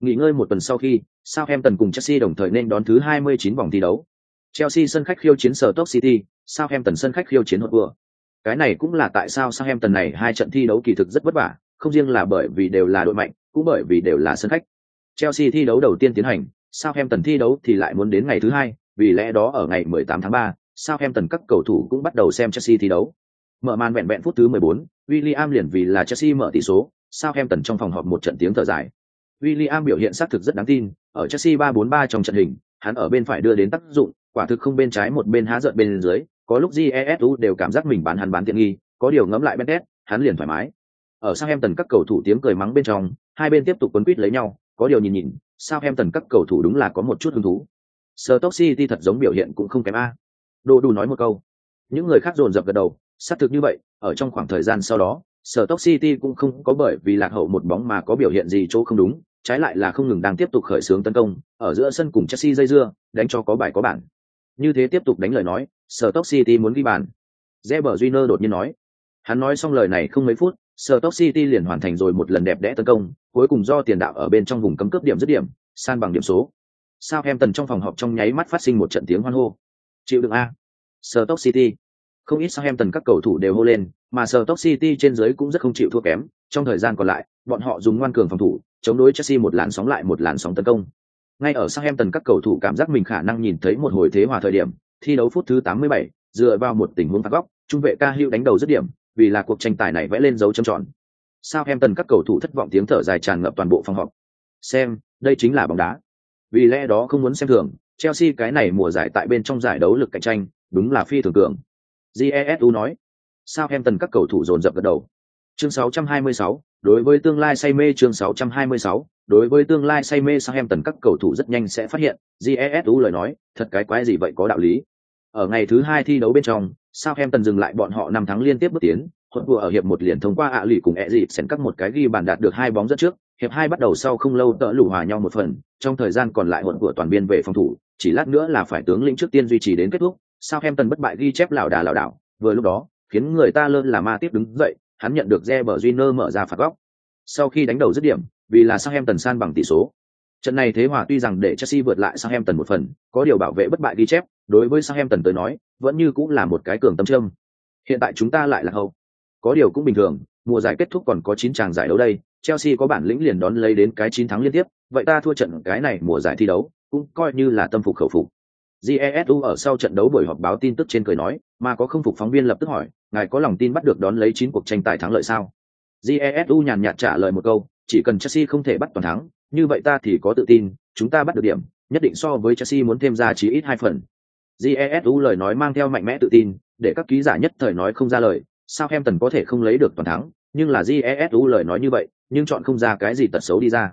Nghỉ ngơi một tuần sau khi, Southampton cùng Chelsea đồng thời nên đón thứ 29 vòng thi đấu. Chelsea sân khách khiêu chiến sở Stoke City, Southampton sân khách khiêu chiến Hotspur. Cái này cũng là tại sao Southampton này hai trận thi đấu kỳ thực rất vất vả, không riêng là bởi vì đều là đội mạnh, cũng bởi vì đều là sân khách. Chelsea thi đấu đầu tiên tiến hành, Southampton thi đấu thì lại muốn đến ngày thứ hai, vì lẽ đó ở ngày 18 tháng 3, Southampton các cầu thủ cũng bắt đầu xem Chelsea thi đấu. Mở màn vẹn vẹn phút thứ 14, William liền vì là Chelsea mở tỷ số, Southampton trong phòng họp một trận tiếng thở dài. William biểu hiện xác thực rất đáng tin, ở Chelsea 3-4-3 trong trận hình, hắn ở bên phải đưa đến tác dụng, quả thực không bên trái một bên há giận bên dưới, có lúc Jesu đều cảm giác mình bán hắn bán tiện nghi, có điều ngẫm lại Bentet, hắn liền thoải mái. Ở Southampton các cầu thủ tiếng cười mắng bên trong, hai bên tiếp tục quấn quýt lấy nhau, có điều nhìn nhìn, Southampton các cầu thủ đúng là có một chút hứng thú. Stoke City thật giống biểu hiện cũng không kém a. Đồ đủ nói một câu. Những người khác dồn dập gật đầu, xác thực như vậy, ở trong khoảng thời gian sau đó, Stoke City cũng không có bởi vì lạc hậu một bóng mà có biểu hiện gì chỗ không đúng, trái lại là không ngừng đang tiếp tục khởi xướng tấn công, ở giữa sân cùng Chelsea dây dưa, đánh cho có bài có bản. Như thế tiếp tục đánh lời nói, Stoke City muốn ghi bàn. Reber Júnior đột nhiên nói. Hắn nói xong lời này không mấy phút, Stoke City liền hoàn thành rồi một lần đẹp đẽ tấn công, cuối cùng do tiền đạo ở bên trong vùng cấm cướp điểm dứt điểm, san bằng điểm số. Southampton trong phòng họp trong nháy mắt phát sinh một trận tiếng hoan hô. Chịu đựng a. Stoke City. Không ít Southampton các cầu thủ đều hô lên, mà Stoke City trên dưới cũng rất không chịu thua kém, trong thời gian còn lại, bọn họ dùng ngoan cường phòng thủ, chống đối Chelsea một làn sóng lại một làn sóng tấn công. Ngay ở Southampton các cầu thủ cảm giác mình khả năng nhìn thấy một hồi thế hòa thời điểm, thi đấu phút thứ 87, dựa vào một tình huống phạt góc, trung vệ Ca Hữu đánh đầu dứt điểm, vì là cuộc tranh tài này vẽ lên dấu chấm tròn. Southampton các cầu thủ thất vọng tiếng thở dài tràn ngập toàn bộ phòng họp. Xem, đây chính là bóng đá. Vì lẽ đó không muốn xem thường, Chelsea cái này mùa giải tại bên trong giải đấu lực cạnh tranh, đúng là phi thường cường. Jesu nói. sao em tần các cầu thủ dồn dập gật đầu. Chương 626, đối với tương lai say mê chương 626, đối với tương lai say mê Sao em tần các cầu thủ rất nhanh sẽ phát hiện, Jesu lời nói, thật cái quái gì vậy có đạo lý. Ở ngày thứ hai thi đấu bên trong, sao em tần dừng lại bọn họ năm tháng liên tiếp bước tiến, hốt vừa ở hiệp một liền thông qua ạ lì cùng ẹ dịp xen các một cái ghi bàn đạt được hai bóng dẫn trước, hiệp hai bắt đầu sau không lâu tợ lủ hòa nhau một phần, trong thời gian còn lại hỗn của toàn biên về phòng thủ, chỉ lát nữa là phải tướng lĩnh trước tiên duy trì đến kết thúc, Southampton bất bại ghi chép lảo đà lảo đảo, vừa lúc đó, khiến người ta lơ là ma tiếp đứng dậy, hắn nhận được Reber Junior mở ra phạt góc. Sau khi đánh đầu dứt điểm, vì là Southampton san bằng tỷ số. Trận này thế hòa tuy rằng để Chelsea vượt lại Southampton một phần, có điều bảo vệ bất bại ghi chép, đối với Southampton tới nói, vẫn như cũng là một cái cường tâm trương. Hiện tại chúng ta lại là hậu. Có điều cũng bình thường, mùa giải kết thúc còn có 9 tràng giải đấu đây, Chelsea có bản lĩnh liền đón lấy đến cái 9 thắng liên tiếp, vậy ta thua trận cái này mùa giải thi đấu, cũng coi như là tâm phục khẩu phục. Jesu ở sau trận đấu buổi họp báo tin tức trên cười nói, mà có không phục phóng viên lập tức hỏi, ngài có lòng tin bắt được đón lấy 9 cuộc tranh tài thắng lợi sao? Jesu nhàn nhạt trả lời một câu, chỉ cần Chelsea không thể bắt toàn thắng, như vậy ta thì có tự tin, chúng ta bắt được điểm, nhất định so với Chelsea muốn thêm ra chí ít hai phần. Jesu lời nói mang theo mạnh mẽ tự tin, để các ký giả nhất thời nói không ra lời, sao em tần có thể không lấy được toàn thắng, nhưng là Jesu lời nói như vậy, nhưng chọn không ra cái gì tật xấu đi ra.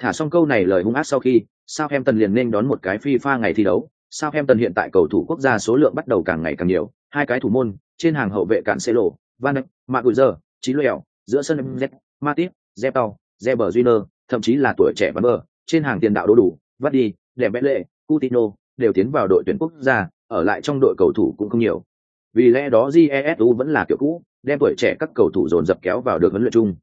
Thả xong câu này lời hung ác sau khi, sao em tần liền nên đón một cái FIFA ngày thi đấu, sao em tần hiện tại cầu thủ quốc gia số lượng bắt đầu càng ngày càng nhiều, hai cái thủ môn, trên hàng hậu vệ cản Celo, Van Dijk, Maguire, Chí Lèo, giữa sân MZ, Matip, Zepao, Zeber thậm chí là tuổi trẻ Van Bơ, trên hàng tiền đạo đố đủ, Vardy, Dembele, Coutinho, đều tiến vào đội tuyển quốc gia, ở lại trong đội cầu thủ cũng không nhiều. Vì lẽ đó Jesu vẫn là kiểu cũ, đem tuổi trẻ các cầu thủ dồn dập kéo vào được huấn luyện chung.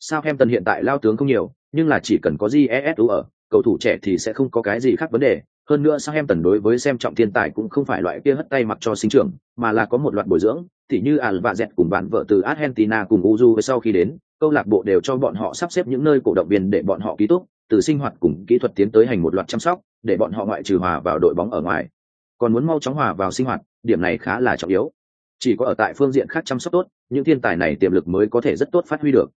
Sao em tần hiện tại lao tướng không nhiều, nhưng là chỉ cần có Jesu ở, cầu thủ trẻ thì sẽ không có cái gì khác vấn đề. Hơn nữa sang em tần đối với xem trọng thiên tài cũng không phải loại kia hất tay mặc cho sinh trưởng, mà là có một loạt bồi dưỡng, thì như Alvarez cùng bạn vợ từ Argentina cùng Uju sau khi đến, câu lạc bộ đều cho bọn họ sắp xếp những nơi cổ động viên để bọn họ ký túc, từ sinh hoạt cùng kỹ thuật tiến tới hành một loạt chăm sóc, để bọn họ ngoại trừ hòa vào đội bóng ở ngoài. Còn muốn mau chóng hòa vào sinh hoạt, điểm này khá là trọng yếu. Chỉ có ở tại phương diện khác chăm sóc tốt, những thiên tài này tiềm lực mới có thể rất tốt phát huy được.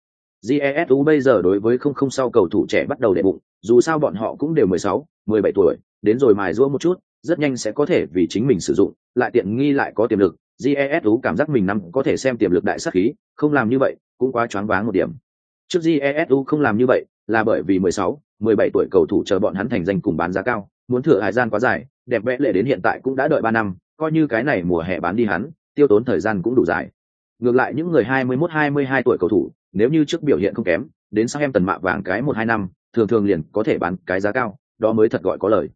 Jesu bây giờ đối với không không sau cầu thủ trẻ bắt đầu đệ bụng, dù sao bọn họ cũng đều 16, 17 tuổi, đến rồi mài giũa một chút, rất nhanh sẽ có thể vì chính mình sử dụng, lại tiện nghi lại có tiềm lực. Jesu cảm giác mình năm có thể xem tiềm lực đại sát khí, không làm như vậy, cũng quá choáng váng một điểm. Trước Jesu không làm như vậy, là bởi vì 16, 17 tuổi cầu thủ chờ bọn hắn thành danh cùng bán giá cao, muốn thừa hải gian quá dài, đẹp vẽ lệ đến hiện tại cũng đã đợi 3 năm, coi như cái này mùa hè bán đi hắn, tiêu tốn thời gian cũng đủ dài. Ngược lại những người 21-22 tuổi cầu thủ, nếu như trước biểu hiện không kém, đến sang em tần mạ vàng cái 1-2 năm, thường thường liền có thể bán cái giá cao, đó mới thật gọi có lời.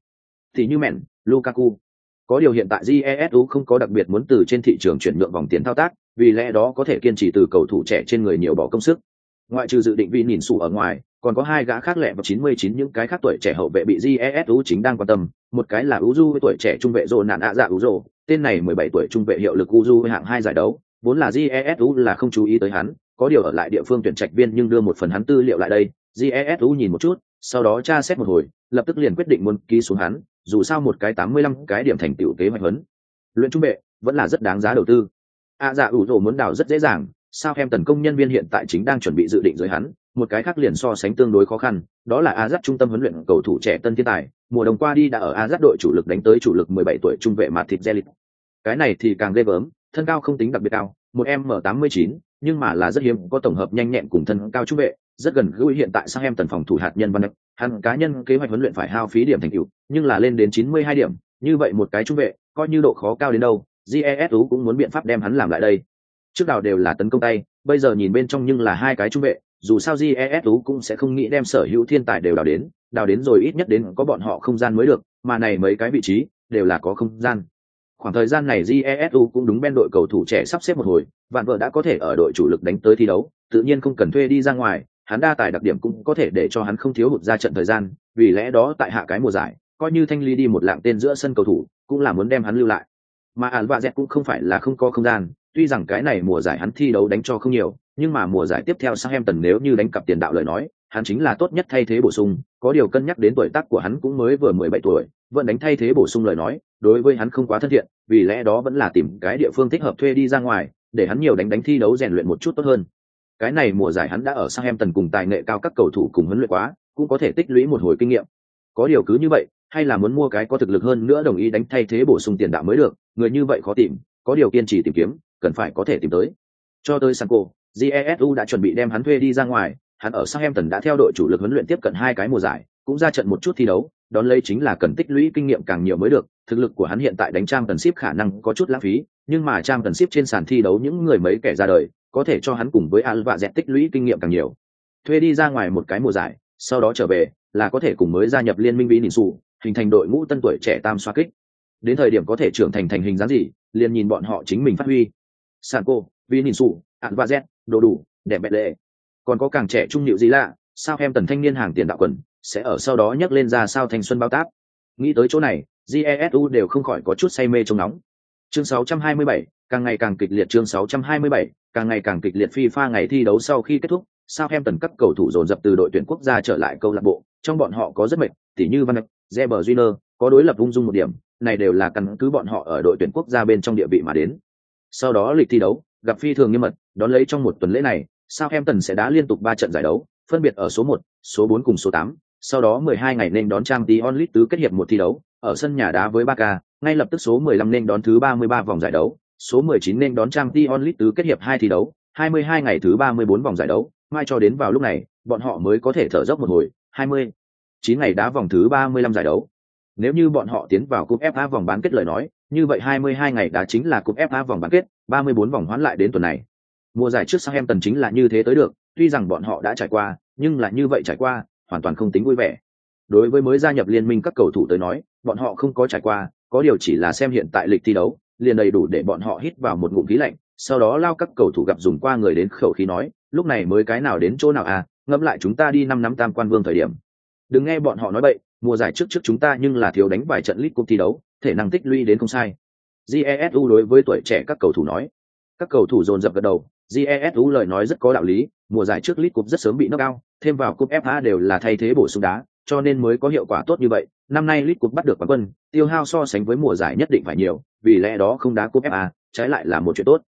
Thì như mẹn, Lukaku. Có điều hiện tại Jesu không có đặc biệt muốn từ trên thị trường chuyển nhượng vòng tiền thao tác, vì lẽ đó có thể kiên trì từ cầu thủ trẻ trên người nhiều bỏ công sức. Ngoại trừ dự định vị nhìn sủ ở ngoài, còn có hai gã khác lẻ vào 99 những cái khác tuổi trẻ hậu vệ bị Jesu chính đang quan tâm, một cái là Uju với tuổi trẻ trung vệ Rồ nạn ạ dạ Uju, tên này 17 tuổi trung vệ hiệu lực Uju với hạng hai giải đấu, vốn là Jesu là không chú ý tới hắn, có điều ở lại địa phương tuyển trạch viên nhưng đưa một phần hắn tư liệu lại đây, Jesu nhìn một chút, sau đó tra xét một hồi, lập tức liền quyết định muốn ký xuống hắn, dù sao một cái 85 cái điểm thành tựu kế hoạch huấn. Luyện trung vệ vẫn là rất đáng giá đầu tư. A dạ ủ rồ muốn đào rất dễ dàng, sao em tấn công nhân viên hiện tại chính đang chuẩn bị dự định dưới hắn, một cái khác liền so sánh tương đối khó khăn, đó là a Azat trung tâm huấn luyện cầu thủ trẻ tân thiên tài, mùa đông qua đi đã ở a Azat đội chủ lực đánh tới chủ lực 17 tuổi trung vệ Matit Zelit. Cái này thì càng ghê gớm, thân cao không tính đặc biệt cao, một M89, nhưng mà là rất hiếm có tổng hợp nhanh nhẹn cùng thân cao trung vệ, rất gần gũi hiện tại sang em tần phòng thủ hạt nhân văn hắn cá nhân kế hoạch huấn luyện phải hao phí điểm thành tựu, nhưng là lên đến 92 điểm. Như vậy một cái trung vệ, coi như độ khó cao đến đâu jesu cũng muốn biện pháp đem hắn làm lại đây. Trước đào đều là tấn công tay, bây giờ nhìn bên trong nhưng là hai cái trung vệ, dù sao jesu cũng sẽ không nghĩ đem sở hữu thiên tài đều đào đến đào đến rồi ít nhất đến có bọn họ không gian mới được, mà này mấy cái vị trí đều là có không gian. Khoảng thời gian này jesu cũng đúng bên đội cầu thủ trẻ sắp xếp một hồi, vạn vợ đã có thể ở đội chủ lực đánh tới thi đấu, tự nhiên không cần thuê đi ra ngoài hắn đa tài đặc điểm cũng có thể để cho hắn không thiếu hụt ra trận thời gian, vì lẽ đó tại hạ cái mùa giải, coi như thanh ly đi một lạng tên giữa sân cầu thủ, cũng là muốn đem hắn lưu lại. Mà ạn vạ dẹt cũng không phải là không có không gian, tuy rằng cái này mùa giải hắn thi đấu đánh cho không nhiều, nhưng mà mùa giải tiếp theo sang em tần nếu như đánh cặp tiền đạo lời nói, hắn chính là tốt nhất thay thế bổ sung, có điều cân nhắc đến tuổi tác của hắn cũng mới vừa mười bảy tuổi, vẫn đánh thay thế bổ sung lời nói, đối với hắn không quá thân thiện, vì lẽ đó vẫn là tìm cái địa phương thích hợp thuê đi ra ngoài, để hắn nhiều đánh đánh thi đấu rèn luyện một chút tốt hơn cái này mùa giải hắn đã ở sang em tần cùng tài nghệ cao các cầu thủ cùng huấn luyện quá cũng có thể tích lũy một hồi kinh nghiệm. Có điều cứ như vậy hay là muốn mua cái có thực lực hơn nữa đồng ý đánh thay thế bổ sung tiền đạo mới được người như vậy khó tìm có điều kiên trì tìm kiếm cần phải có thể tìm tới. Cho tới Sanko, jesu đã chuẩn bị đem hắn thuê đi ra ngoài hắn ở sang em tần đã theo đội chủ lực huấn luyện tiếp cận hai cái mùa giải cũng ra trận một chút thi đấu đón lấy chính là cần tích lũy kinh nghiệm càng nhiều mới được thực lực của hắn hiện tại đánh trang tần ship khả năng có chút lãng phí nhưng mà trang cần ship trên sàn thi đấu những người mấy kẻ ra đời có thể cho hắn cùng với Al và Dẹt tích lũy kinh nghiệm càng nhiều. Thuê đi ra ngoài một cái mùa giải, sau đó trở về, là có thể cùng mới gia nhập liên minh Vĩ Nịnh hình thành đội ngũ tân tuổi trẻ tam xoa kích. Đến thời điểm có thể trưởng thành thành hình dáng gì, liền nhìn bọn họ chính mình phát huy. Sanko, Vĩ đình xù ạn và Dẹt, đồ đủ, đẹp bẹt lệ. Còn có càng trẻ trung nhịu gì lạ, sao em tần thanh niên hàng tiền đạo quần, sẽ ở sau đó nhắc lên ra sao thanh xuân bao táp. Nghĩ tới chỗ này, Jesu đều không khỏi có chút say mê trong nóng. Chương 627, càng ngày càng kịch liệt chương 627, càng ngày càng kịch liệt FIFA ngày thi đấu sau khi kết thúc, Southampton các cầu thủ dồn dập từ đội tuyển quốc gia trở lại câu lạc bộ, trong bọn họ có rất mệt, tỉ như Van Dijk, Reber Júnior, có đối lập ung dung một điểm, này đều là căn cứ bọn họ ở đội tuyển quốc gia bên trong địa vị mà đến. Sau đó lịch thi đấu, gặp phi thường nghiêm mật, đón lấy trong một tuần lễ này, Southampton sẽ đá liên tục 3 trận giải đấu, phân biệt ở số 1, số 4 cùng số 8, sau đó 12 ngày nên đón trang tí League tứ kết hiệp một thi đấu, ở sân nhà đá với Barca, ngay lập tức số 15 nên đón thứ 33 vòng giải đấu, số 19 nên đón trang Tion League tứ kết hiệp hai thi đấu, 22 ngày thứ 34 vòng giải đấu, mai cho đến vào lúc này, bọn họ mới có thể thở dốc một hồi, 20. 9 ngày đá vòng thứ 35 giải đấu. Nếu như bọn họ tiến vào cúp FA vòng bán kết lời nói, Như vậy 22 ngày đã chính là cúp FA vòng bán kết, 34 vòng hoãn lại đến tuần này. Mùa giải trước Southampton chính là như thế tới được, tuy rằng bọn họ đã trải qua, nhưng là như vậy trải qua, hoàn toàn không tính vui vẻ. Đối với mới gia nhập liên minh các cầu thủ tới nói, bọn họ không có trải qua, có điều chỉ là xem hiện tại lịch thi đấu, liền đầy đủ để bọn họ hít vào một ngụm khí lạnh, sau đó lao các cầu thủ gặp dùng qua người đến khẩu khí nói, lúc này mới cái nào đến chỗ nào à, ngẫm lại chúng ta đi năm năm tam quan vương thời điểm. Đừng nghe bọn họ nói bậy, mùa giải trước trước chúng ta nhưng là thiếu đánh vài trận lít cuộc thi đấu, thể năng tích lũy đến không sai. Jesu đối với tuổi trẻ các cầu thủ nói. Các cầu thủ dồn dập gật đầu, Jesu lời nói rất có đạo lý, mùa giải trước lít cuộc rất sớm bị knock out, thêm vào cúp FA đều là thay thế bổ sung đá, cho nên mới có hiệu quả tốt như vậy. Năm nay League Cup bắt được quán quân, tiêu hao so sánh với mùa giải nhất định phải nhiều, vì lẽ đó không đá cúp FA, trái lại là một chuyện tốt.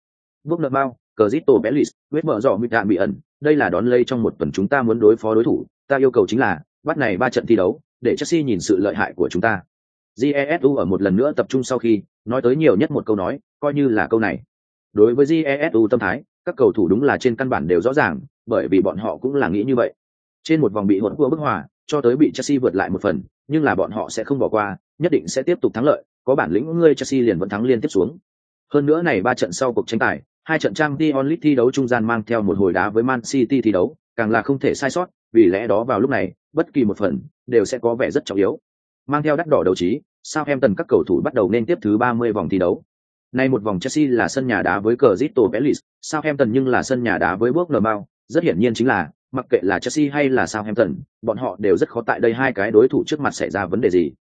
Bước nợ bao, Cristo Bellis, quyết mở rõ mịt đạn bị ẩn, đây là đón lây trong một tuần chúng ta muốn đối phó đối thủ, ta yêu cầu chính là bắt này ba trận thi đấu, để Chelsea nhìn sự lợi hại của chúng ta. Jesu ở một lần nữa tập trung sau khi nói tới nhiều nhất một câu nói, coi như là câu này. Đối với Jesu tâm thái, các cầu thủ đúng là trên căn bản đều rõ ràng, bởi vì bọn họ cũng là nghĩ như vậy. Trên một vòng bị hỗn của bức hòa, cho tới bị Chelsea vượt lại một phần, nhưng là bọn họ sẽ không bỏ qua, nhất định sẽ tiếp tục thắng lợi, có bản lĩnh ngươi Chelsea liền vẫn thắng liên tiếp xuống. Hơn nữa này ba trận sau cuộc tranh tài, hai trận trang Dion League thi đấu trung gian mang theo một hồi đá với Man City thi đấu, càng là không thể sai sót, vì lẽ đó vào lúc này, bất kỳ một phần đều sẽ có vẻ rất trọng yếu. Mang theo đắt đỏ đầu trí, Southampton các cầu thủ bắt đầu nên tiếp thứ 30 vòng thi đấu. Nay một vòng Chelsea là sân nhà đá với Crystal Palace, Southampton nhưng là sân nhà đá với Bournemouth, rất hiển nhiên chính là, mặc kệ là Chelsea hay là Southampton, bọn họ đều rất khó tại đây hai cái đối thủ trước mặt xảy ra vấn đề gì.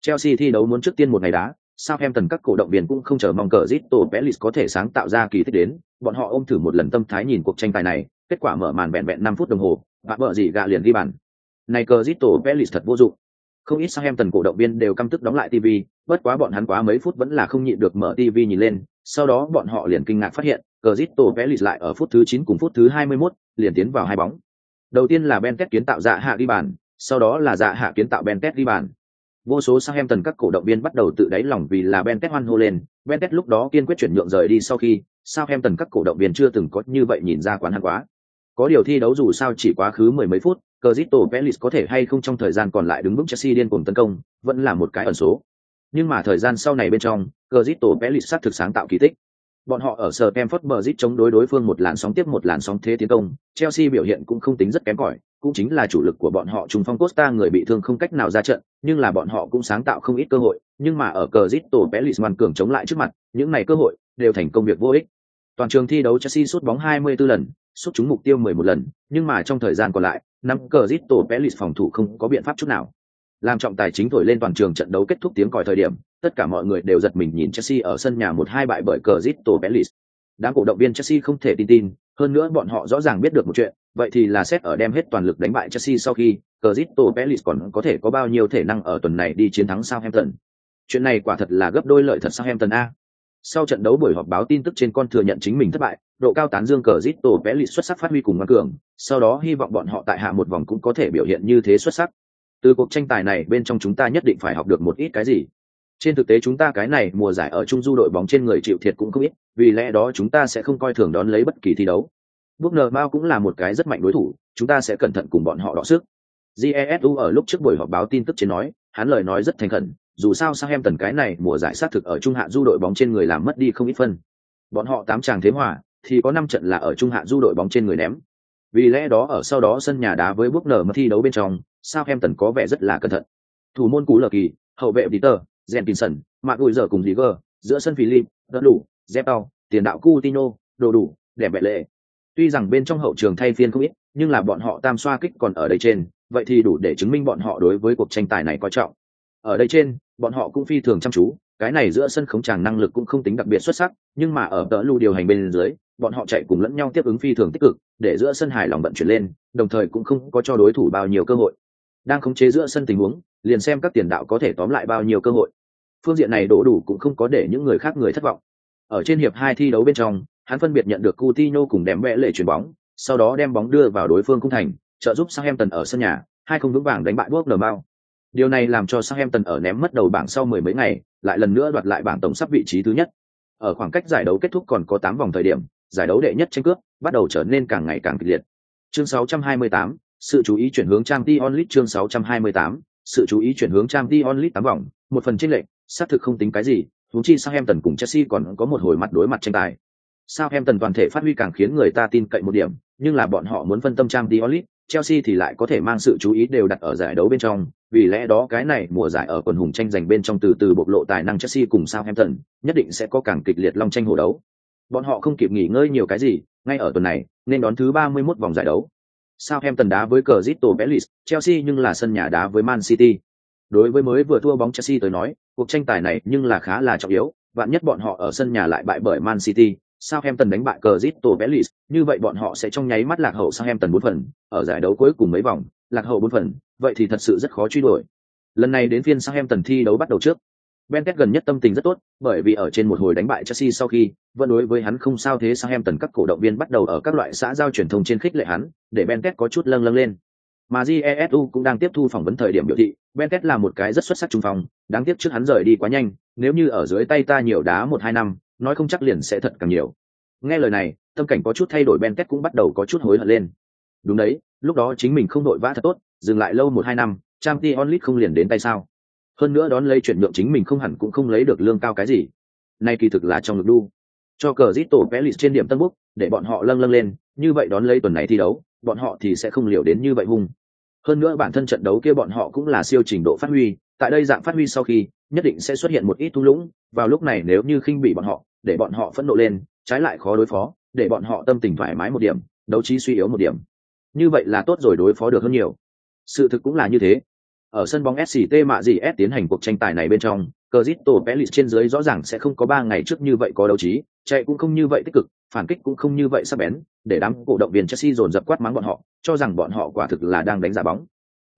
Chelsea thi đấu muốn trước tiên một ngày đá, Southampton các cổ động viên cũng không chờ mong Crystal Palace có thể sáng tạo ra kỳ tích đến, bọn họ ôm thử một lần tâm thái nhìn cuộc tranh tài này, kết quả mở màn bẹn bẹn 5 phút đồng hồ, và bợ gì gạ liền ghi bàn. Này Crystal Palace thật vô dụng. Không ít Southampton cổ động viên đều căm tức đóng lại TV, bất quá bọn hắn quá mấy phút vẫn là không nhịn được mở TV nhìn lên, sau đó bọn họ liền kinh ngạc phát hiện, Crystal Palace lại ở phút thứ 9 cùng phút thứ 21, liền tiến vào hai bóng. Đầu tiên là Benket kiến tạo dạ hạ đi bàn, sau đó là dạ hạ kiến tạo Benket đi bàn. Vô số Southampton các cổ động viên bắt đầu tự đáy lòng vì là Benket hoan hô lên, Benket lúc đó kiên quyết chuyển nhượng rời đi sau khi, Southampton các cổ động viên chưa từng có như vậy nhìn ra quán hắn quá. Có điều thi đấu dù sao chỉ quá khứ mười mấy phút, Crystal Palace có thể hay không trong thời gian còn lại đứng vững Chelsea điên cuồng tấn công, vẫn là một cái ẩn số. Nhưng mà thời gian sau này bên trong, Crystal Palace sát thực sáng tạo kỳ tích. Bọn họ ở Stamford Bridge chống đối đối phương một làn sóng tiếp một làn sóng thế tiến công, Chelsea biểu hiện cũng không tính rất kém cỏi, cũng chính là chủ lực của bọn họ trùng phong Costa người bị thương không cách nào ra trận, nhưng là bọn họ cũng sáng tạo không ít cơ hội, nhưng mà ở cờ Zito Pelisman cường chống lại trước mặt, những này cơ hội đều thành công việc vô ích. Toàn trường thi đấu Chelsea sút bóng 24 lần, sút trúng mục tiêu 11 lần, nhưng mà trong thời gian còn lại, năm cờ Zito Pelis phòng thủ không có biện pháp chút nào. Làm trọng tài chính thổi lên toàn trường trận đấu kết thúc tiếng còi thời điểm, tất cả mọi người đều giật mình nhìn Chelsea ở sân nhà một hai bại bởi Crystal Palace. Đám cổ động viên Chelsea không thể tin tin, hơn nữa bọn họ rõ ràng biết được một chuyện, vậy thì là xét ở đem hết toàn lực đánh bại Chelsea sau khi, Crystal Palace còn có thể có bao nhiêu thể năng ở tuần này đi chiến thắng Southampton. Chuyện này quả thật là gấp đôi lợi thật Southampton a. Sau trận đấu buổi họp báo tin tức trên con thừa nhận chính mình thất bại, độ cao tán dương cờ Zito xuất sắc phát huy cùng ngoan cường, sau đó hy vọng bọn họ tại hạ một vòng cũng có thể biểu hiện như thế xuất sắc. Từ cuộc tranh tài này bên trong chúng ta nhất định phải học được một ít cái gì. Trên thực tế chúng ta cái này mùa giải ở trung du đội bóng trên người chịu thiệt cũng không ít, vì lẽ đó chúng ta sẽ không coi thường đón lấy bất kỳ thi đấu. Bournemouth Mao cũng là một cái rất mạnh đối thủ, chúng ta sẽ cẩn thận cùng bọn họ đọ sức. Jesu ở lúc trước buổi họp báo tin tức trên nói, hắn lời nói rất thành khẩn, dù sao sang em tần cái này mùa giải sát thực ở trung hạ du đội bóng trên người làm mất đi không ít phân. Bọn họ tám chàng thế hòa, thì có năm trận là ở trung hạ du đội bóng trên người ném. Vì lẽ đó ở sau đó sân nhà đá với bước nở mà thi đấu bên trong, sao em tần có vẻ rất là cẩn thận. Thủ môn cú lờ kỳ, hậu vệ Peter, Jenkinson, mạc đùi giờ cùng Liver, giữa sân Philip, đỡ đủ, Zepao, tiền đạo Coutinho, đồ đủ, đẹp bệ lệ. Tuy rằng bên trong hậu trường thay phiên không ít, nhưng là bọn họ tam xoa kích còn ở đây trên, vậy thì đủ để chứng minh bọn họ đối với cuộc tranh tài này coi trọng. Ở đây trên, bọn họ cũng phi thường chăm chú, cái này giữa sân khống tràng năng lực cũng không tính đặc biệt xuất sắc, nhưng mà ở tớ lưu điều hành bên dưới, bọn họ chạy cùng lẫn nhau tiếp ứng phi thường tích cực, để giữa sân hài lòng vận chuyển lên, đồng thời cũng không có cho đối thủ bao nhiêu cơ hội. Đang khống chế giữa sân tình huống, liền xem các tiền đạo có thể tóm lại bao nhiêu cơ hội. Phương diện này đổ đủ cũng không có để những người khác người thất vọng. Ở trên hiệp hai thi đấu bên trong, hắn phân biệt nhận được Coutinho cùng đệm vẽ lệ chuyển bóng, sau đó đem bóng đưa vào đối phương cung thành, trợ giúp Southampton ở sân nhà, hai không vững vàng đánh bại Bournemouth. Điều này làm cho Southampton ở ném mất đầu bảng sau mười mấy ngày, lại lần nữa đoạt lại bảng tổng sắp vị trí thứ nhất. Ở khoảng cách giải đấu kết thúc còn có 8 vòng thời điểm, giải đấu đệ nhất tranh cướp bắt đầu trở nên càng ngày càng kịch liệt. Chương 628, sự chú ý chuyển hướng trang Dion League chương 628, sự chú ý chuyển hướng trang Dion League 8 vòng, một phần chênh lệch, xác thực không tính cái gì, Huống chi Southampton cùng Chelsea còn có một hồi mặt đối mặt tranh tài. Southampton toàn thể phát huy càng khiến người ta tin cậy một điểm, nhưng là bọn họ muốn phân tâm trang Diolit, Chelsea thì lại có thể mang sự chú ý đều đặt ở giải đấu bên trong, vì lẽ đó cái này mùa giải ở quần hùng tranh giành bên trong từ từ bộc lộ tài năng Chelsea cùng Southampton, nhất định sẽ có càng kịch liệt long tranh hổ đấu. Bọn họ không kịp nghỉ ngơi nhiều cái gì, ngay ở tuần này, nên đón thứ 31 vòng giải đấu. Southampton đá với Crystal Palace, Chelsea nhưng là sân nhà đá với Man City. Đối với mới vừa thua bóng Chelsea tới nói, cuộc tranh tài này nhưng là khá là trọng yếu, vạn nhất bọn họ ở sân nhà lại bại bởi Man City, Southampton đánh bại Crystal Palace, như vậy bọn họ sẽ trong nháy mắt lạc hậu Southampton 4 phần, ở giải đấu cuối cùng mấy vòng, lạc hậu 4 phần, vậy thì thật sự rất khó truy đuổi. Lần này đến phiên Southampton thi đấu bắt đầu trước. Benket gần nhất tâm tình rất tốt, bởi vì ở trên một hồi đánh bại Chelsea sau khi, vẫn đối với hắn không sao thế Southampton các cổ động viên bắt đầu ở các loại xã giao truyền thông trên khích lệ hắn, để Benket có chút lâng lâng lên. Mà Jesu cũng đang tiếp thu phỏng vấn thời điểm biểu thị, Benket là một cái rất xuất sắc trung phong, đáng tiếc trước hắn rời đi quá nhanh, nếu như ở dưới tay ta nhiều đá một hai năm, nói không chắc liền sẽ thật càng nhiều. Nghe lời này, tâm cảnh có chút thay đổi Benket cũng bắt đầu có chút hối hận lên. Đúng đấy, lúc đó chính mình không đội vã thật tốt, dừng lại lâu một hai năm, trang t onlit không liền đến tay sao? Hơn nữa đón lấy chuyển nhượng chính mình không hẳn cũng không lấy được lương cao cái gì. Nay kỳ thực là trong lực đu. Cho cờ Zito Pelis trên điểm tân búc, để bọn họ lâng lâng lên, như vậy đón lấy tuần này thi đấu, bọn họ thì sẽ không liều đến như vậy hung. Hơn nữa bản thân trận đấu kia bọn họ cũng là siêu trình độ phát huy, tại đây dạng phát huy sau khi, nhất định sẽ xuất hiện một ít thung lũng, vào lúc này nếu như khinh bị bọn họ, để bọn họ phẫn nộ lên, trái lại khó đối phó, để bọn họ tâm tình thoải mái một điểm, đấu trí suy yếu một điểm. Như vậy là tốt rồi đối phó được hơn nhiều. Sự thực cũng là như thế. Ở sân bóng SCT mạ gì S tiến hành cuộc tranh tài này bên trong, Cristo Pelis trên dưới rõ ràng sẽ không có ba ngày trước như vậy có đấu trí, chạy cũng không như vậy tích cực, phản kích cũng không như vậy sắc bén, để đám cổ động viên Chelsea dồn dập quát mắng bọn họ, cho rằng bọn họ quả thực là đang đánh giả bóng.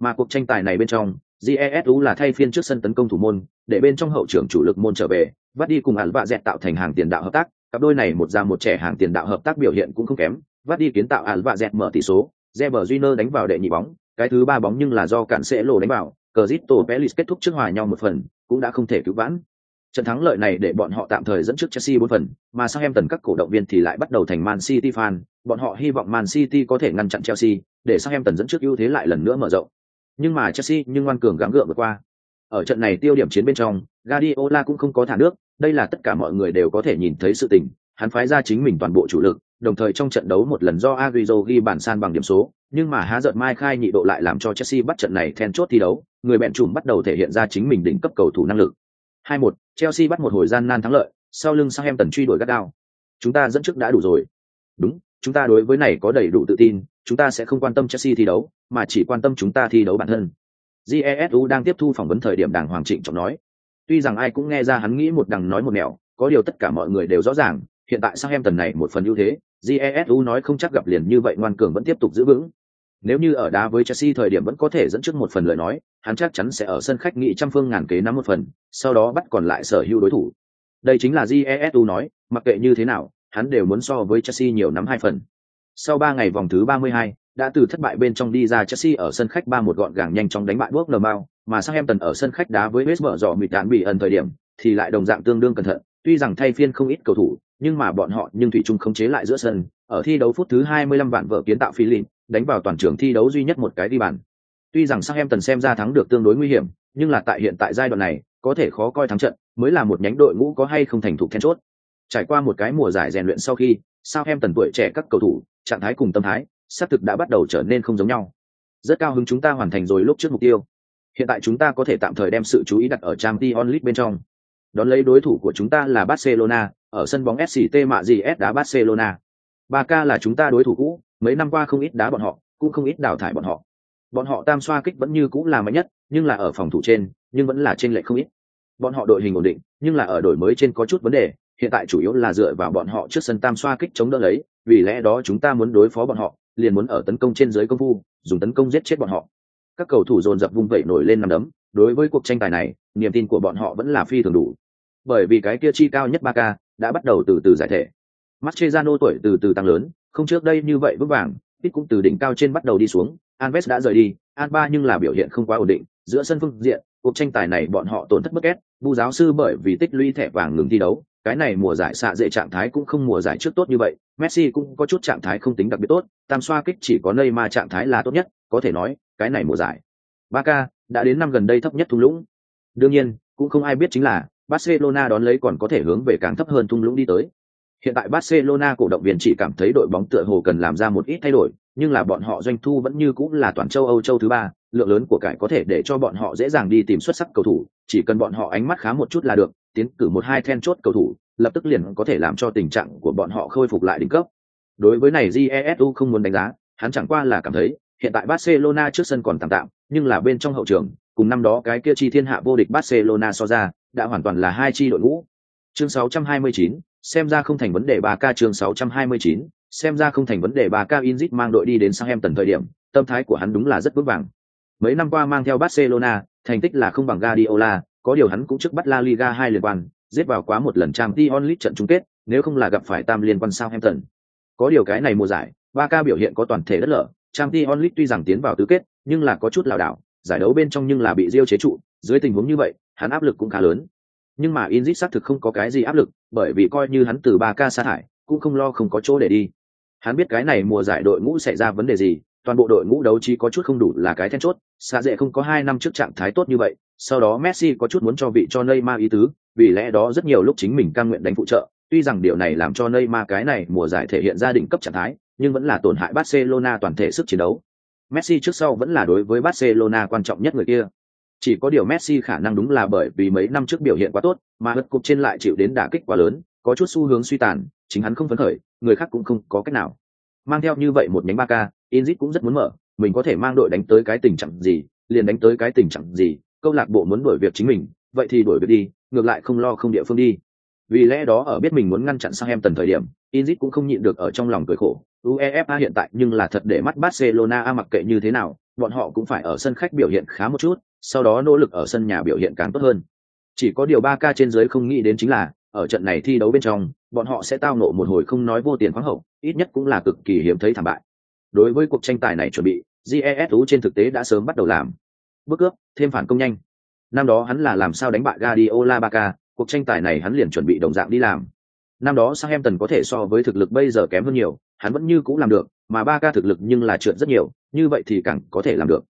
Mà cuộc tranh tài này bên trong, Jesu là thay phiên trước sân tấn công thủ môn, để bên trong hậu trưởng chủ lực môn trở về, vắt đi cùng Alba dẹt tạo thành hàng tiền đạo hợp tác, cặp đôi này một già một trẻ hàng tiền đạo hợp tác biểu hiện cũng không kém, vắt đi kiến tạo Alba dẹt mở tỷ số, Reber Júnior đánh vào đệ nhị bóng, cái thứ ba bóng nhưng là do cản sẽ lộ đánh vào, Cristo Pelis kết thúc trước hòa nhau một phần, cũng đã không thể cứu vãn. Trận thắng lợi này để bọn họ tạm thời dẫn trước Chelsea 4 phần, mà Southampton các cổ động viên thì lại bắt đầu thành Man City fan, bọn họ hy vọng Man City có thể ngăn chặn Chelsea, để Southampton dẫn trước ưu thế lại lần nữa mở rộng. Nhưng mà Chelsea nhưng ngoan cường gắng gượng vượt qua. Ở trận này tiêu điểm chiến bên trong, Guardiola cũng không có thả nước, đây là tất cả mọi người đều có thể nhìn thấy sự tình, hắn phái ra chính mình toàn bộ chủ lực, đồng thời trong trận đấu một lần do Agüero ghi bàn san bằng điểm số, nhưng mà há giận mai khai nhị độ lại làm cho Chelsea bắt trận này then chốt thi đấu, người bẹn chùm bắt đầu thể hiện ra chính mình đỉnh cấp cầu thủ năng lực. 2-1, Chelsea bắt một hồi gian nan thắng lợi, sau lưng sang em tần truy đuổi gắt đao. Chúng ta dẫn trước đã đủ rồi. Đúng, chúng ta đối với này có đầy đủ tự tin, chúng ta sẽ không quan tâm Chelsea thi đấu, mà chỉ quan tâm chúng ta thi đấu bản thân. Jesu đang tiếp thu phỏng vấn thời điểm đàng Hoàng Trịnh trọng nói. Tuy rằng ai cũng nghe ra hắn nghĩ một đằng nói một nẻo, có điều tất cả mọi người đều rõ ràng, hiện tại sang em tần này một phần ưu thế, Jesu nói không chắc gặp liền như vậy ngoan cường vẫn tiếp tục giữ vững. Nếu như ở đá với Chelsea thời điểm vẫn có thể dẫn trước một phần lời nói, hắn chắc chắn sẽ ở sân khách nghị trăm phương ngàn kế nắm một phần, sau đó bắt còn lại sở hữu đối thủ. Đây chính là Jesu nói, mặc kệ như thế nào, hắn đều muốn so với Chelsea nhiều nắm hai phần. Sau ba ngày vòng thứ 32, đã từ thất bại bên trong đi ra Chelsea ở sân khách ba một gọn gàng nhanh chóng đánh bại Bournemouth, mà Southampton ở sân khách đá với West Brom mịt đạn bị ẩn thời điểm, thì lại đồng dạng tương đương cẩn thận, tuy rằng thay phiên không ít cầu thủ, nhưng mà bọn họ nhưng thủy chung khống chế lại giữa sân, ở thi đấu phút thứ 25 vạn vợ kiến tạo Philip, đánh vào toàn trường thi đấu duy nhất một cái đi bàn. Tuy rằng sắc em tần xem ra thắng được tương đối nguy hiểm, nhưng là tại hiện tại giai đoạn này, có thể khó coi thắng trận, mới là một nhánh đội ngũ có hay không thành thục then chốt. Trải qua một cái mùa giải rèn luyện sau khi, sao em tần tuổi trẻ các cầu thủ, trạng thái cùng tâm thái, xác thực đã bắt đầu trở nên không giống nhau. Rất cao hứng chúng ta hoàn thành rồi lúc trước mục tiêu. Hiện tại chúng ta có thể tạm thời đem sự chú ý đặt ở Champions League bên trong. Đón lấy đối thủ của chúng ta là Barcelona, ở sân bóng SCT mạ gì S đá Barcelona. Barca là chúng ta đối thủ cũ, mấy năm qua không ít đá bọn họ, cũng không ít đào thải bọn họ. Bọn họ tam xoa kích vẫn như cũ là mạnh nhất, nhưng là ở phòng thủ trên, nhưng vẫn là trên lệ không ít. Bọn họ đội hình ổn định, nhưng là ở đổi mới trên có chút vấn đề, hiện tại chủ yếu là dựa vào bọn họ trước sân tam xoa kích chống đỡ lấy, vì lẽ đó chúng ta muốn đối phó bọn họ, liền muốn ở tấn công trên dưới công phu, dùng tấn công giết chết bọn họ. Các cầu thủ dồn dập vung vẩy nổi lên nằm đấm, đối với cuộc tranh tài này, niềm tin của bọn họ vẫn là phi thường đủ. Bởi vì cái kia chi cao nhất Barca đã bắt đầu từ từ giải thể. Mascherano tuổi từ từ tăng lớn, không trước đây như vậy vững vàng, ít cũng từ đỉnh cao trên bắt đầu đi xuống, Alves đã rời đi, Alba nhưng là biểu hiện không quá ổn định, giữa sân phương diện, cuộc tranh tài này bọn họ tổn thất bất kết, Bu giáo sư bởi vì tích lũy thẻ vàng ngừng thi đấu, cái này mùa giải xạ dễ trạng thái cũng không mùa giải trước tốt như vậy, Messi cũng có chút trạng thái không tính đặc biệt tốt, tam xoa kích chỉ có Neymar trạng thái là tốt nhất, có thể nói, cái này mùa giải. Barca đã đến năm gần đây thấp nhất thung lũng. Đương nhiên, cũng không ai biết chính là Barcelona đón lấy còn có thể hướng về càng thấp hơn thung lũng đi tới. Hiện tại Barcelona cổ động viên chỉ cảm thấy đội bóng tựa hồ cần làm ra một ít thay đổi, nhưng là bọn họ doanh thu vẫn như cũng là toàn châu Âu châu thứ ba, lượng lớn của cải có thể để cho bọn họ dễ dàng đi tìm xuất sắc cầu thủ, chỉ cần bọn họ ánh mắt khá một chút là được, tiến cử một hai then chốt cầu thủ, lập tức liền có thể làm cho tình trạng của bọn họ khôi phục lại đỉnh cấp. Đối với này Jesu không muốn đánh giá, hắn chẳng qua là cảm thấy, hiện tại Barcelona trước sân còn tạm tạm, nhưng là bên trong hậu trường, cùng năm đó cái kia chi thiên hạ vô địch Barcelona so ra, đã hoàn toàn là hai chi đội ngũ. Chương 629, xem ra không thành vấn đề 3K chương 629, xem ra không thành vấn đề 3K Inzit mang đội đi đến sang em tần thời điểm, tâm thái của hắn đúng là rất vững vàng. Mấy năm qua mang theo Barcelona, thành tích là không bằng Guardiola, có điều hắn cũng trước bắt La Liga hai liên quan, giết vào quá một lần Champions League trận chung kết, nếu không là gặp phải tam liên quan Southampton. Có điều cái này mùa giải, Barca biểu hiện có toàn thể đất lở, Champions League tuy rằng tiến vào tứ kết, nhưng là có chút lảo đảo, giải đấu bên trong nhưng là bị Rio chế trụ, dưới tình huống như vậy, hắn áp lực cũng khá lớn. Nhưng mà Inzit xác thực không có cái gì áp lực, bởi vì coi như hắn từ 3K sa thải, cũng không lo không có chỗ để đi. Hắn biết cái này mùa giải đội ngũ sẽ ra vấn đề gì, toàn bộ đội ngũ đấu trí có chút không đủ là cái then chốt, xa dễ không có hai năm trước trạng thái tốt như vậy, sau đó Messi có chút muốn cho vị cho Neymar ý tứ, vì lẽ đó rất nhiều lúc chính mình cam nguyện đánh phụ trợ, tuy rằng điều này làm cho Neymar cái này mùa giải thể hiện ra đỉnh cấp trạng thái, nhưng vẫn là tổn hại Barcelona toàn thể sức chiến đấu. Messi trước sau vẫn là đối với Barcelona quan trọng nhất người kia. Chỉ có điều Messi khả năng đúng là bởi vì mấy năm trước biểu hiện quá tốt, mà hất cục trên lại chịu đến đả kích quá lớn, có chút xu hướng suy tàn, chính hắn không phấn khởi, người khác cũng không có cách nào. Mang theo như vậy một nhánh ba ca, Inzit cũng rất muốn mở, mình có thể mang đội đánh tới cái tình trạng gì, liền đánh tới cái tình trạng gì, câu lạc bộ muốn đổi việc chính mình, vậy thì đổi việc đi, ngược lại không lo không địa phương đi. Vì lẽ đó ở biết mình muốn ngăn chặn sang em tần thời điểm, Inzit cũng không nhịn được ở trong lòng cười khổ. UEFA hiện tại nhưng là thật để mắt Barcelona mặc kệ như thế nào, bọn họ cũng phải ở sân khách biểu hiện khá một chút, sau đó nỗ lực ở sân nhà biểu hiện càng tốt hơn. Chỉ có điều ba ca trên dưới không nghĩ đến chính là, ở trận này thi đấu bên trong, bọn họ sẽ tao nộ một hồi không nói vô tiền khoáng hậu, ít nhất cũng là cực kỳ hiếm thấy thảm bại. Đối với cuộc tranh tài này chuẩn bị, GESU trên thực tế đã sớm bắt đầu làm. Bước cướp, thêm phản công nhanh. Năm đó hắn là làm sao đánh bại Guardiola Barca, cuộc tranh tài này hắn liền chuẩn bị đồng dạng đi làm. Năm đó Southampton có thể so với thực lực bây giờ kém hơn nhiều, hắn vẫn như cũng làm được, mà Barca thực lực nhưng là trượt rất nhiều, như vậy thì càng có thể làm được.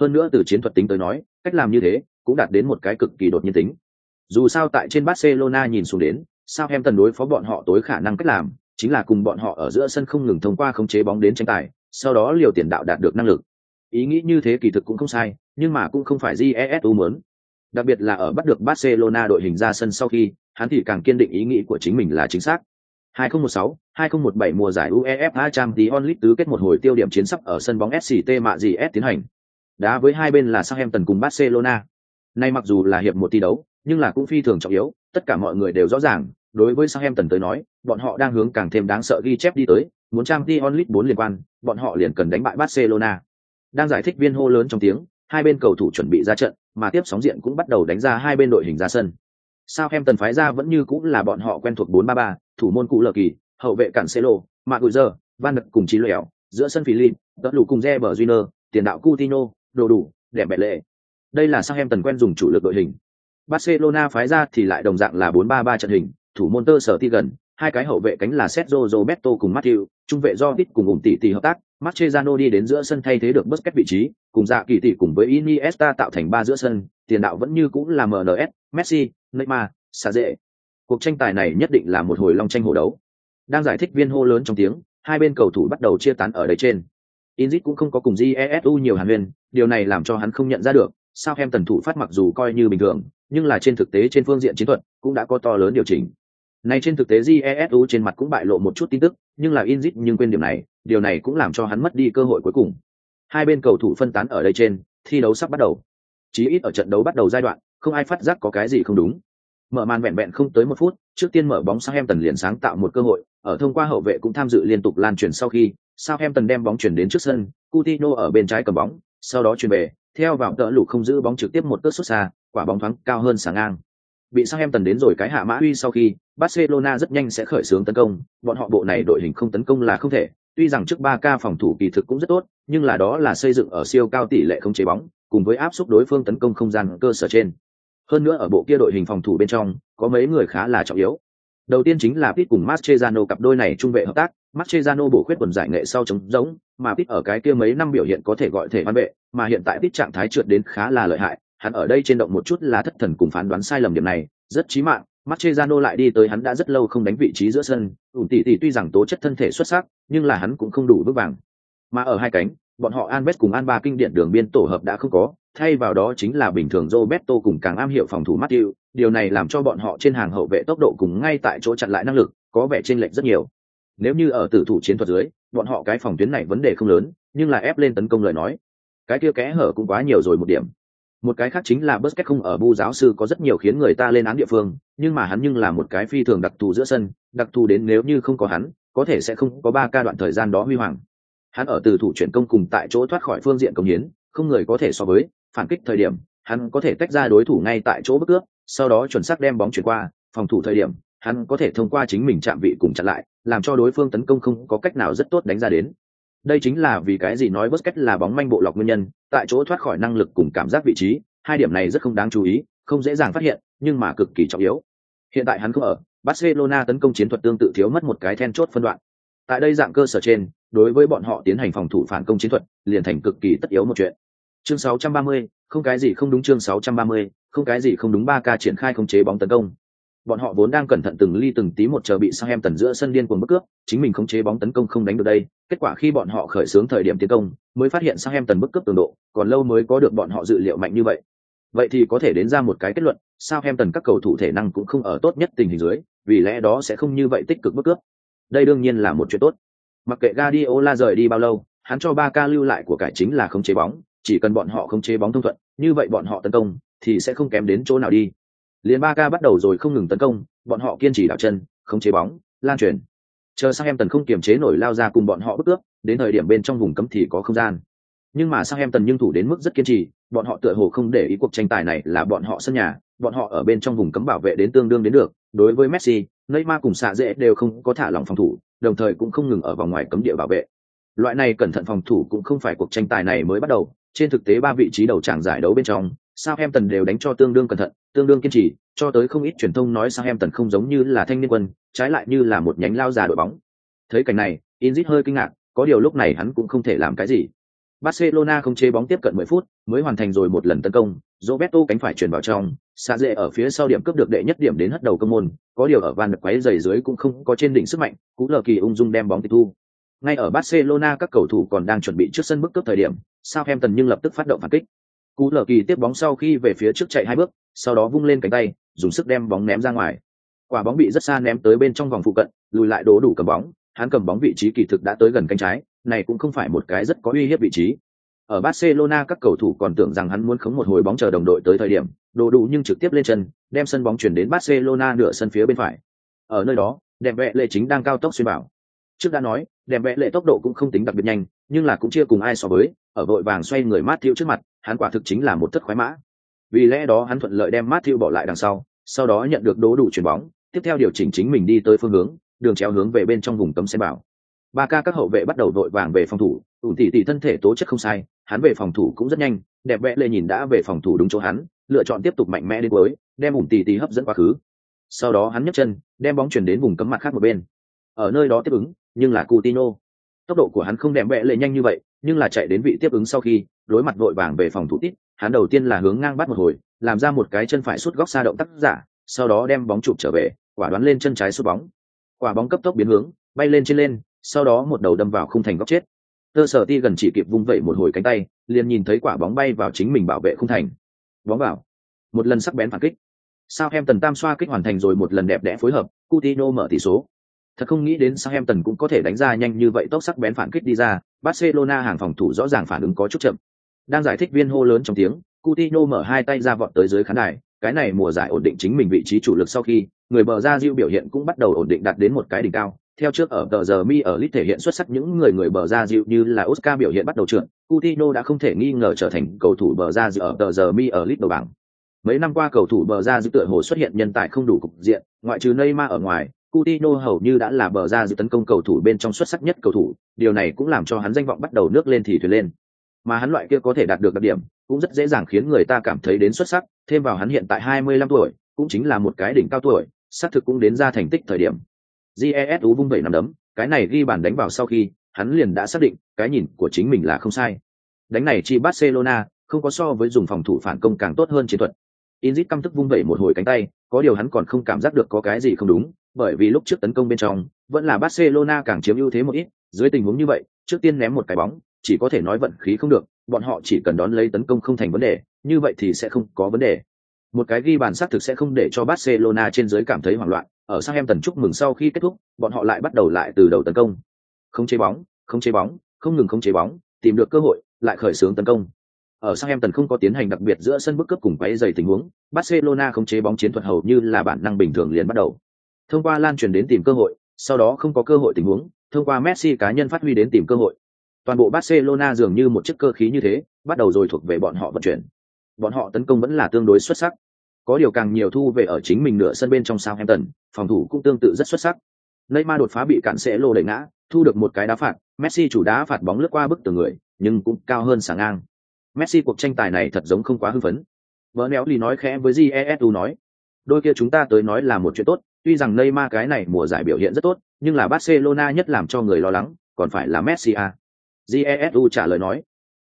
Hơn nữa từ chiến thuật tính tới nói, cách làm như thế cũng đạt đến một cái cực kỳ đột nhiên tính. Dù sao tại trên Barcelona nhìn xuống đến, sao em tần đối phó bọn họ tối khả năng cách làm chính là cùng bọn họ ở giữa sân không ngừng thông qua khống chế bóng đến tranh tài, sau đó liều tiền đạo đạt được năng lực. Ý nghĩ như thế kỳ thực cũng không sai, nhưng mà cũng không phải jesu muốn. Đặc biệt là ở bắt được Barcelona đội hình ra sân sau khi, hắn thì càng kiên định ý nghĩ của chính mình là chính xác. 2016, 2017 mùa giải UEFA Champions League tứ kết một hồi tiêu điểm chiến sắp ở sân bóng SCT Mạ gì S tiến hành. Đá với hai bên là Southampton cùng Barcelona. Nay mặc dù là hiệp một thi đấu, nhưng là cũng phi thường trọng yếu, tất cả mọi người đều rõ ràng, đối với Southampton tới nói, bọn họ đang hướng càng thêm đáng sợ ghi chép đi tới, muốn Champions League 4 liên quan, bọn họ liền cần đánh bại Barcelona. Đang giải thích viên hô lớn trong tiếng, hai bên cầu thủ chuẩn bị ra trận, mà tiếp sóng diện cũng bắt đầu đánh ra hai bên đội hình ra sân. Southampton phái ra vẫn như cũng là bọn họ quen thuộc 4-3-3, thủ môn cũ lờ kỳ, hậu vệ cản Cancelo, Maguire, Van Dijk cùng Chí Lẻo, giữa sân Philip, đỡ lũ cùng Reber Júnior, tiền đạo Coutinho, đồ đủ, đẹp bẻ lệ. Đây là sang em tần quen dùng chủ lực đội hình. Barcelona phái ra thì lại đồng dạng là 4-3-3 trận hình, thủ môn tơ sở ti gần, hai cái hậu vệ cánh là Sergio Roberto cùng Matthew, trung vệ do Vít cùng ủng tỷ tỷ hợp tác, Mascherano đi đến giữa sân thay thế được Busquets vị trí, cùng dạ kỳ tỷ cùng với Iniesta tạo thành ba giữa sân, tiền đạo vẫn như cũng là MNS, Messi, Neymar, xa dễ. Cuộc tranh tài này nhất định là một hồi long tranh hổ đấu. Đang giải thích viên hô lớn trong tiếng, hai bên cầu thủ bắt đầu chia tán ở đây trên. Inzit cũng không có cùng Jesu nhiều hàn huyền, điều này làm cho hắn không nhận ra được, sao em tần thủ phát mặc dù coi như bình thường, nhưng là trên thực tế trên phương diện chiến thuật cũng đã có to lớn điều chỉnh. Này trên thực tế Jesu trên mặt cũng bại lộ một chút tin tức, nhưng là Inzit nhưng quên điểm này, điều này cũng làm cho hắn mất đi cơ hội cuối cùng. Hai bên cầu thủ phân tán ở đây trên, thi đấu sắp bắt đầu. Chí ít ở trận đấu bắt đầu giai đoạn, không ai phát giác có cái gì không đúng. Mở màn vẹn vẹn không tới một phút, trước tiên mở bóng sang em tần liền sáng tạo một cơ hội, ở thông qua hậu vệ cũng tham dự liên tục lan truyền sau khi, sao em tần đem bóng chuyển đến trước sân, Coutinho ở bên trái cầm bóng, sau đó chuyển về, theo vào tợ lục không giữ bóng trực tiếp một cước xuất xa, quả bóng thoáng cao hơn sáng ngang. Bị sang em tần đến rồi cái hạ mã uy sau khi, Barcelona rất nhanh sẽ khởi xướng tấn công, bọn họ bộ này đội hình không tấn công là không thể, tuy rằng trước 3K phòng thủ kỳ thực cũng rất tốt, nhưng là đó là xây dựng ở siêu cao tỷ lệ không chế bóng, cùng với áp suất đối phương tấn công không gian cơ sở trên. Hơn nữa ở bộ kia đội hình phòng thủ bên trong, có mấy người khá là trọng yếu. Đầu tiên chính là Pit cùng Mascherano cặp đôi này trung vệ hợp tác, Mascherano bổ khuyết quần giải nghệ sau chống giống, mà Pit ở cái kia mấy năm biểu hiện có thể gọi thể văn vệ, mà hiện tại Pit trạng thái trượt đến khá là lợi hại, hắn ở đây trên động một chút là thất thần cùng phán đoán sai lầm điểm này, rất chí mạng Mascherano lại đi tới hắn đã rất lâu không đánh vị trí giữa sân, ủn tỷ tỷ tuy rằng tố chất thân thể xuất sắc, nhưng là hắn cũng không đủ vững vàng. Mà ở hai cánh, bọn họ Anbet cùng An Ba kinh điển đường biên tổ hợp đã không có, thay vào đó chính là bình thường Roberto cùng càng am hiểu phòng thủ Matthew, điều này làm cho bọn họ trên hàng hậu vệ tốc độ cùng ngay tại chỗ chặn lại năng lực, có vẻ chênh lệch rất nhiều. Nếu như ở tử thủ chiến thuật dưới, bọn họ cái phòng tuyến này vấn đề không lớn, nhưng là ép lên tấn công lời nói, cái kia kẽ hở cũng quá nhiều rồi một điểm. Một cái khác chính là Busquets không ở bu giáo sư có rất nhiều khiến người ta lên án địa phương, nhưng mà hắn nhưng là một cái phi thường đặc thù giữa sân, đặc thù đến nếu như không có hắn, có thể sẽ không có ba ca đoạn thời gian đó huy hoàng. Hắn ở từ thủ chuyển công cùng tại chỗ thoát khỏi phương diện công hiến, không người có thể so với, phản kích thời điểm, hắn có thể tách ra đối thủ ngay tại chỗ bất cướp, sau đó chuẩn xác đem bóng chuyển qua, phòng thủ thời điểm, hắn có thể thông qua chính mình chạm vị cùng chặn lại, làm cho đối phương tấn công không có cách nào rất tốt đánh ra đến. Đây chính là vì cái gì nói Busquets là bóng manh bộ lọc nguyên nhân, tại chỗ thoát khỏi năng lực cùng cảm giác vị trí, hai điểm này rất không đáng chú ý, không dễ dàng phát hiện, nhưng mà cực kỳ trọng yếu. Hiện tại hắn không ở, Barcelona tấn công chiến thuật tương tự thiếu mất một cái then chốt phân đoạn. Tại đây dạng cơ sở trên, đối với bọn họ tiến hành phòng thủ phản công chiến thuật, liền thành cực kỳ tất yếu một chuyện. Chương 630, không cái gì không đúng chương 630, không cái gì không đúng ba ca triển khai khống chế bóng tấn công. Bọn họ vốn đang cẩn thận từng ly từng tí một chờ bị Southampton giữa sân điên cuồng bất cướp, chính mình khống chế bóng tấn công không đánh được đây, kết quả khi bọn họ khởi xướng thời điểm tiến công, mới phát hiện Saem Tần bất cướp cường độ, còn lâu mới có được bọn họ dự liệu mạnh như vậy. Vậy thì có thể đến ra một cái kết luận, Southampton các cầu thủ thể năng cũng không ở tốt nhất tình hình dưới, vì lẽ đó sẽ không như vậy tích cực bất cướp. Đây đương nhiên là một chuyện tốt. Mặc kệ Guardiola rời đi bao lâu, hắn cho Barca lưu lại của cải chính là khống chế bóng, chỉ cần bọn họ khống chế bóng thông thuận, như vậy bọn họ tấn công thì sẽ không kém đến chỗ nào đi. Liên ca bắt đầu rồi không ngừng tấn công, bọn họ kiên trì đảo chân, khống chế bóng, lan truyền. Chờ sang em tần không kiềm chế nổi lao ra cùng bọn họ bức ước đến thời điểm bên trong vùng cấm thì có không gian. Nhưng mà sang em tần nhưng thủ đến mức rất kiên trì, bọn họ tựa hồ không để ý cuộc tranh tài này là bọn họ sân nhà, bọn họ ở bên trong vùng cấm bảo vệ đến tương đương đến được. Đối với Messi, Neymar cùng xạ dễ đều không có thả lỏng phòng thủ, đồng thời cũng không ngừng ở vòng ngoài cấm địa bảo vệ. Loại này cẩn thận phòng thủ cũng không phải cuộc tranh tài này mới bắt đầu, trên thực tế ba vị trí đầu tràng giải đấu bên trong, sang em tần đều đánh cho tương đương cẩn thận, tương đương kiên trì, cho tới không ít truyền thông nói sang em tần không giống như là thanh niên quân, trái lại như là một nhánh lao già đội bóng. Thấy cảnh này, Inzit hơi kinh ngạc, có điều lúc này hắn cũng không thể làm cái gì. Barcelona không chế bóng tiếp cận 10 phút, mới hoàn thành rồi một lần tấn công, Roberto cánh phải chuyển vào trong, xa dễ ở phía sau điểm cướp được đệ nhất điểm đến hất đầu cơ môn, có điều ở van được quấy giày dưới cũng không có trên đỉnh sức mạnh, cú lờ kỳ ung dung đem bóng tịch thu. Ngay ở Barcelona các cầu thủ còn đang chuẩn bị trước sân bức cướp thời điểm, Southampton nhưng lập tức phát động phản kích. Cú lờ kỳ tiếp bóng sau khi về phía trước chạy hai bước, sau đó vung lên cánh tay, dùng sức đem bóng ném ra ngoài. Quả bóng bị rất xa ném tới bên trong vòng phụ cận, lùi lại đố đủ cầm bóng, hắn cầm bóng vị trí kỳ thực đã tới gần cánh trái, này cũng không phải một cái rất có uy hiếp vị trí. Ở Barcelona các cầu thủ còn tưởng rằng hắn muốn khống một hồi bóng chờ đồng đội tới thời điểm, đồ đủ nhưng trực tiếp lên chân, đem sân bóng chuyển đến Barcelona nửa sân phía bên phải. Ở nơi đó, đẹp vẽ lệ chính đang cao tốc xuyên bảo. Trước đã nói, đẹp vẽ lệ tốc độ cũng không tính đặc biệt nhanh, nhưng là cũng chưa cùng ai so với, ở vội vàng xoay người Matthew trước mặt, hắn quả thực chính là một thất khoái mã. Vì lẽ đó hắn thuận lợi đem Matthew bỏ lại đằng sau, sau đó nhận được đố đủ chuyển bóng, tiếp theo điều chỉnh chính mình đi tới phương hướng, đường chéo hướng về bên trong vùng cấm xe bảo. Ba ca các hậu vệ bắt đầu đội vàng về phòng thủ, ủ tỷ tỷ thân thể tố chất không sai, hắn về phòng thủ cũng rất nhanh, đẹp vẽ lệ nhìn đã về phòng thủ đúng chỗ hắn, lựa chọn tiếp tục mạnh mẽ đến cuối, đem ủ tỷ tỷ hấp dẫn quá khứ. Sau đó hắn nhấc chân, đem bóng chuyển đến vùng cấm mặt khác một bên. Ở nơi đó tiếp ứng, nhưng là Coutinho. Tốc độ của hắn không đẹp vẽ lệ nhanh như vậy, nhưng là chạy đến vị tiếp ứng sau khi, đối mặt vội vàng về phòng thủ tít, hắn đầu tiên là hướng ngang bắt một hồi, làm ra một cái chân phải sút góc xa động tác giả, sau đó đem bóng chụp trở về, quả đoán lên chân trái sút bóng. Quả bóng cấp tốc biến hướng, bay lên trên lên, sau đó một đầu đâm vào khung thành góc chết. Tơ sở ti gần chỉ kịp vung vẩy một hồi cánh tay, liền nhìn thấy quả bóng bay vào chính mình bảo vệ khung thành. Bóng vào. Một lần sắc bén phản kích. Sao em tần tam xoa kích hoàn thành rồi một lần đẹp đẽ phối hợp, Coutinho mở tỷ số. Thật không nghĩ đến sao em tần cũng có thể đánh ra nhanh như vậy tốc sắc bén phản kích đi ra, Barcelona hàng phòng thủ rõ ràng phản ứng có chút chậm. Đang giải thích viên hô lớn trong tiếng, Coutinho mở hai tay ra vọt tới dưới khán đài, cái này mùa giải ổn định chính mình vị trí chủ lực sau khi, người bờ ra diệu biểu hiện cũng bắt đầu ổn định đạt đến một cái đỉnh cao. Theo trước ở tờ giờ mi ở lit thể hiện xuất sắc những người người bờ ra diệu như là Oscar biểu hiện bắt đầu trượt, Coutinho đã không thể nghi ngờ trở thành cầu thủ bờ ra diệu ở tờ giờ mi ở lit đầu bảng. Mấy năm qua cầu thủ bờ ra diệu tựa hồ xuất hiện nhân tài không đủ cục diện, ngoại trừ Neymar ở ngoài, Coutinho hầu như đã là bờ ra diệu tấn công cầu thủ bên trong xuất sắc nhất cầu thủ, điều này cũng làm cho hắn danh vọng bắt đầu nước lên thì thuyền lên. Mà hắn loại kia có thể đạt được đặc điểm, cũng rất dễ dàng khiến người ta cảm thấy đến xuất sắc, thêm vào hắn hiện tại 25 tuổi, cũng chính là một cái đỉnh cao tuổi, xác thực cũng đến ra thành tích thời điểm. GESU vung vẩy nằm đấm, cái này ghi bàn đánh vào sau khi, hắn liền đã xác định, cái nhìn của chính mình là không sai. Đánh này chi Barcelona, không có so với dùng phòng thủ phản công càng tốt hơn chiến thuật. Inzit căm tức vung vẩy một hồi cánh tay, có điều hắn còn không cảm giác được có cái gì không đúng, bởi vì lúc trước tấn công bên trong, vẫn là Barcelona càng chiếm ưu thế một ít, dưới tình huống như vậy, trước tiên ném một cái bóng, chỉ có thể nói vận khí không được, bọn họ chỉ cần đón lấy tấn công không thành vấn đề, như vậy thì sẽ không có vấn đề. Một cái ghi bàn xác thực sẽ không để cho Barcelona trên dưới cảm thấy hoảng loạn, ở sang em tần chúc mừng sau khi kết thúc, bọn họ lại bắt đầu lại từ đầu tấn công. Không chế bóng, không chế bóng, không ngừng không chế bóng, tìm được cơ hội, lại khởi xướng tấn công. Ở sang em tần không có tiến hành đặc biệt giữa sân bức cấp cùng quấy dày tình huống, Barcelona không chế bóng chiến thuật hầu như là bản năng bình thường liền bắt đầu. Thông qua lan truyền đến tìm cơ hội, sau đó không có cơ hội tình huống, thông qua Messi cá nhân phát huy đến tìm cơ hội. Toàn bộ Barcelona dường như một chiếc cơ khí như thế, bắt đầu rồi thuộc về bọn họ vận chuyển. Bọn họ tấn công vẫn là tương đối xuất sắc. Có điều càng nhiều thu về ở chính mình nửa sân bên trong Southampton, phòng thủ cũng tương tự rất xuất sắc. Neymar đột phá bị cản sẽ lô đẩy ngã, thu được một cái đá phạt, Messi chủ đá phạt bóng lướt qua bức tường người, nhưng cũng cao hơn sáng ngang. Messi cuộc tranh tài này thật giống không quá hưng phấn. Bernelli nói khẽ với Jesu nói, đôi kia chúng ta tới nói là một chuyện tốt, tuy rằng Neymar cái này mùa giải biểu hiện rất tốt, nhưng là Barcelona nhất làm cho người lo lắng, còn phải là Messi à. Jesu trả lời nói.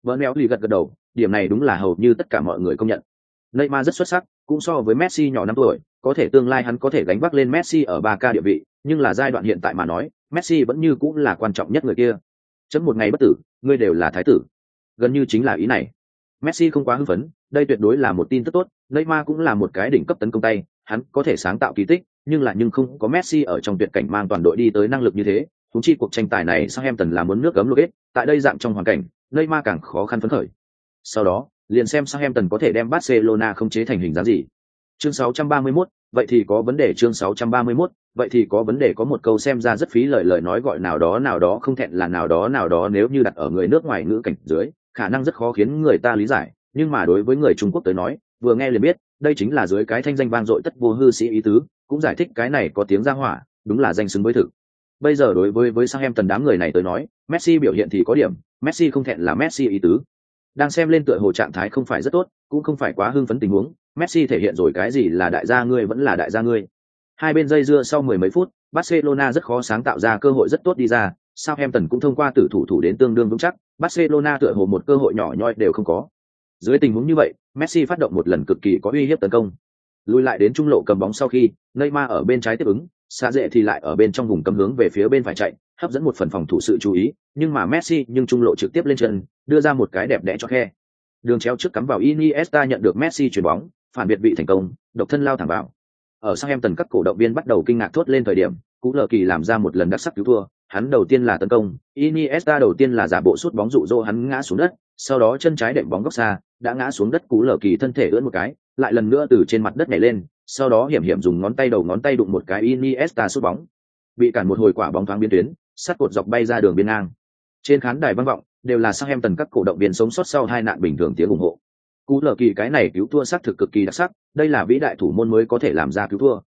Bernelli gật gật đầu, điểm này đúng là hầu như tất cả mọi người công nhận. Neymar rất xuất sắc, cũng so với Messi nhỏ năm tuổi, có thể tương lai hắn có thể gánh vác lên Messi ở 3K địa vị, nhưng là giai đoạn hiện tại mà nói, Messi vẫn như cũng là quan trọng nhất người kia. Chấm một ngày bất tử, ngươi đều là thái tử. Gần như chính là ý này. Messi không quá hưng phấn, đây tuyệt đối là một tin tức tốt, Neymar cũng là một cái đỉnh cấp tấn công tay, hắn có thể sáng tạo kỳ tích, nhưng là nhưng không có Messi ở trong tuyệt cảnh mang toàn đội đi tới năng lực như thế, chúng chi cuộc tranh tài này Southampton là muốn nước gấm lục tại đây dạng trong hoàn cảnh, nơi ma càng khó khăn phấn khởi. Sau đó, liền xem Southampton có thể đem Barcelona không chế thành hình dáng gì. Chương 631, vậy thì có vấn đề chương 631, vậy thì có vấn đề có một câu xem ra rất phí lời lời nói gọi nào đó nào đó không thẹn là nào đó nào đó nếu như đặt ở người nước ngoài ngữ cảnh dưới, khả năng rất khó khiến người ta lý giải, nhưng mà đối với người Trung Quốc tới nói, vừa nghe liền biết, đây chính là dưới cái thanh danh vang dội tất vô hư sĩ ý tứ, cũng giải thích cái này có tiếng ra hỏa, đúng là danh xứng với thực. Bây giờ đối với với sao em tần đám người này tới nói, Messi biểu hiện thì có điểm, Messi không thẹn là Messi ý tứ. Đang xem lên tựa hồ trạng thái không phải rất tốt, cũng không phải quá hưng phấn tình huống, Messi thể hiện rồi cái gì là đại gia ngươi vẫn là đại gia ngươi. Hai bên dây dưa sau mười mấy phút, Barcelona rất khó sáng tạo ra cơ hội rất tốt đi ra, Southampton cũng thông qua tử thủ thủ đến tương đương vững chắc, Barcelona tựa hồ một cơ hội nhỏ nhoi đều không có. Dưới tình huống như vậy, Messi phát động một lần cực kỳ có uy hiếp tấn công. Lùi lại đến trung lộ cầm bóng sau khi, Neymar ở bên trái tiếp ứng, xa dễ thì lại ở bên trong vùng cấm hướng về phía bên phải chạy, hấp dẫn một phần phòng thủ sự chú ý, nhưng mà Messi nhưng trung lộ trực tiếp lên chân, đưa ra một cái đẹp đẽ cho khe. Đường treo trước cắm vào Iniesta nhận được Messi chuyền bóng, phản biệt vị thành công, độc thân lao thẳng vào. Ở sang em tần các cổ động viên bắt đầu kinh ngạc thốt lên thời điểm, Cú Lờ Kỳ làm ra một lần đặc sắc cứu thua, hắn đầu tiên là tấn công, Iniesta đầu tiên là giả bộ sút bóng dụ rỗ hắn ngã xuống đất, sau đó chân trái đệm bóng góc xa, đã ngã xuống đất Cú Lờ Kỳ thân thể ưỡn một cái, lại lần nữa từ trên mặt đất nhảy lên, sau đó hiểm hiểm dùng ngón tay đầu ngón tay đụng một cái Iniesta sút bóng. Bị cản một hồi quả bóng thoáng biến tuyến, sát cột dọc bay ra đường biên ngang. Trên khán đài vang vọng, đều là sang em tần các cổ động viên sống sót sau hai nạn bình thường tiếng ủng hộ. Cú lở kỳ cái này cứu thua sắc thực cực kỳ đặc sắc, đây là vĩ đại thủ môn mới có thể làm ra cứu thua.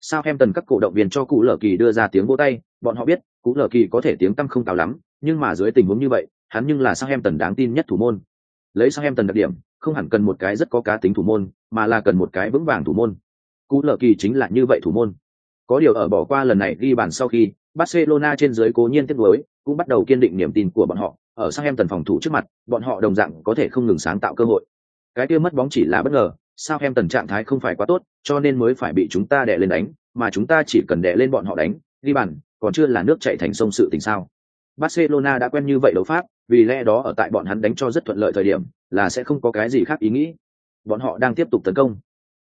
Sao em tần các cổ động viên cho Cú lở kỳ đưa ra tiếng vỗ tay, bọn họ biết, Cú lở kỳ có thể tiếng tăm không cao lắm, nhưng mà dưới tình huống như vậy, hắn nhưng là sang em tần đáng tin nhất thủ môn. Lấy sang em tần đặc điểm, không hẳn cần một cái rất có cá tính thủ môn, mà là cần một cái vững vàng thủ môn. Cú lờ kỳ chính là như vậy thủ môn. Có điều ở bỏ qua lần này ghi bàn sau khi, Barcelona trên dưới cố nhiên tiếc nuối, cũng bắt đầu kiên định niềm tin của bọn họ, ở sang em tần phòng thủ trước mặt, bọn họ đồng dạng có thể không ngừng sáng tạo cơ hội. Cái kia mất bóng chỉ là bất ngờ, sao em tần trạng thái không phải quá tốt, cho nên mới phải bị chúng ta đè lên đánh, mà chúng ta chỉ cần đè lên bọn họ đánh, ghi bàn, còn chưa là nước chảy thành sông sự tình sao? Barcelona đã quen như vậy đấu pháp, vì lẽ đó ở tại bọn hắn đánh cho rất thuận lợi thời điểm, là sẽ không có cái gì khác ý nghĩ. Bọn họ đang tiếp tục tấn công.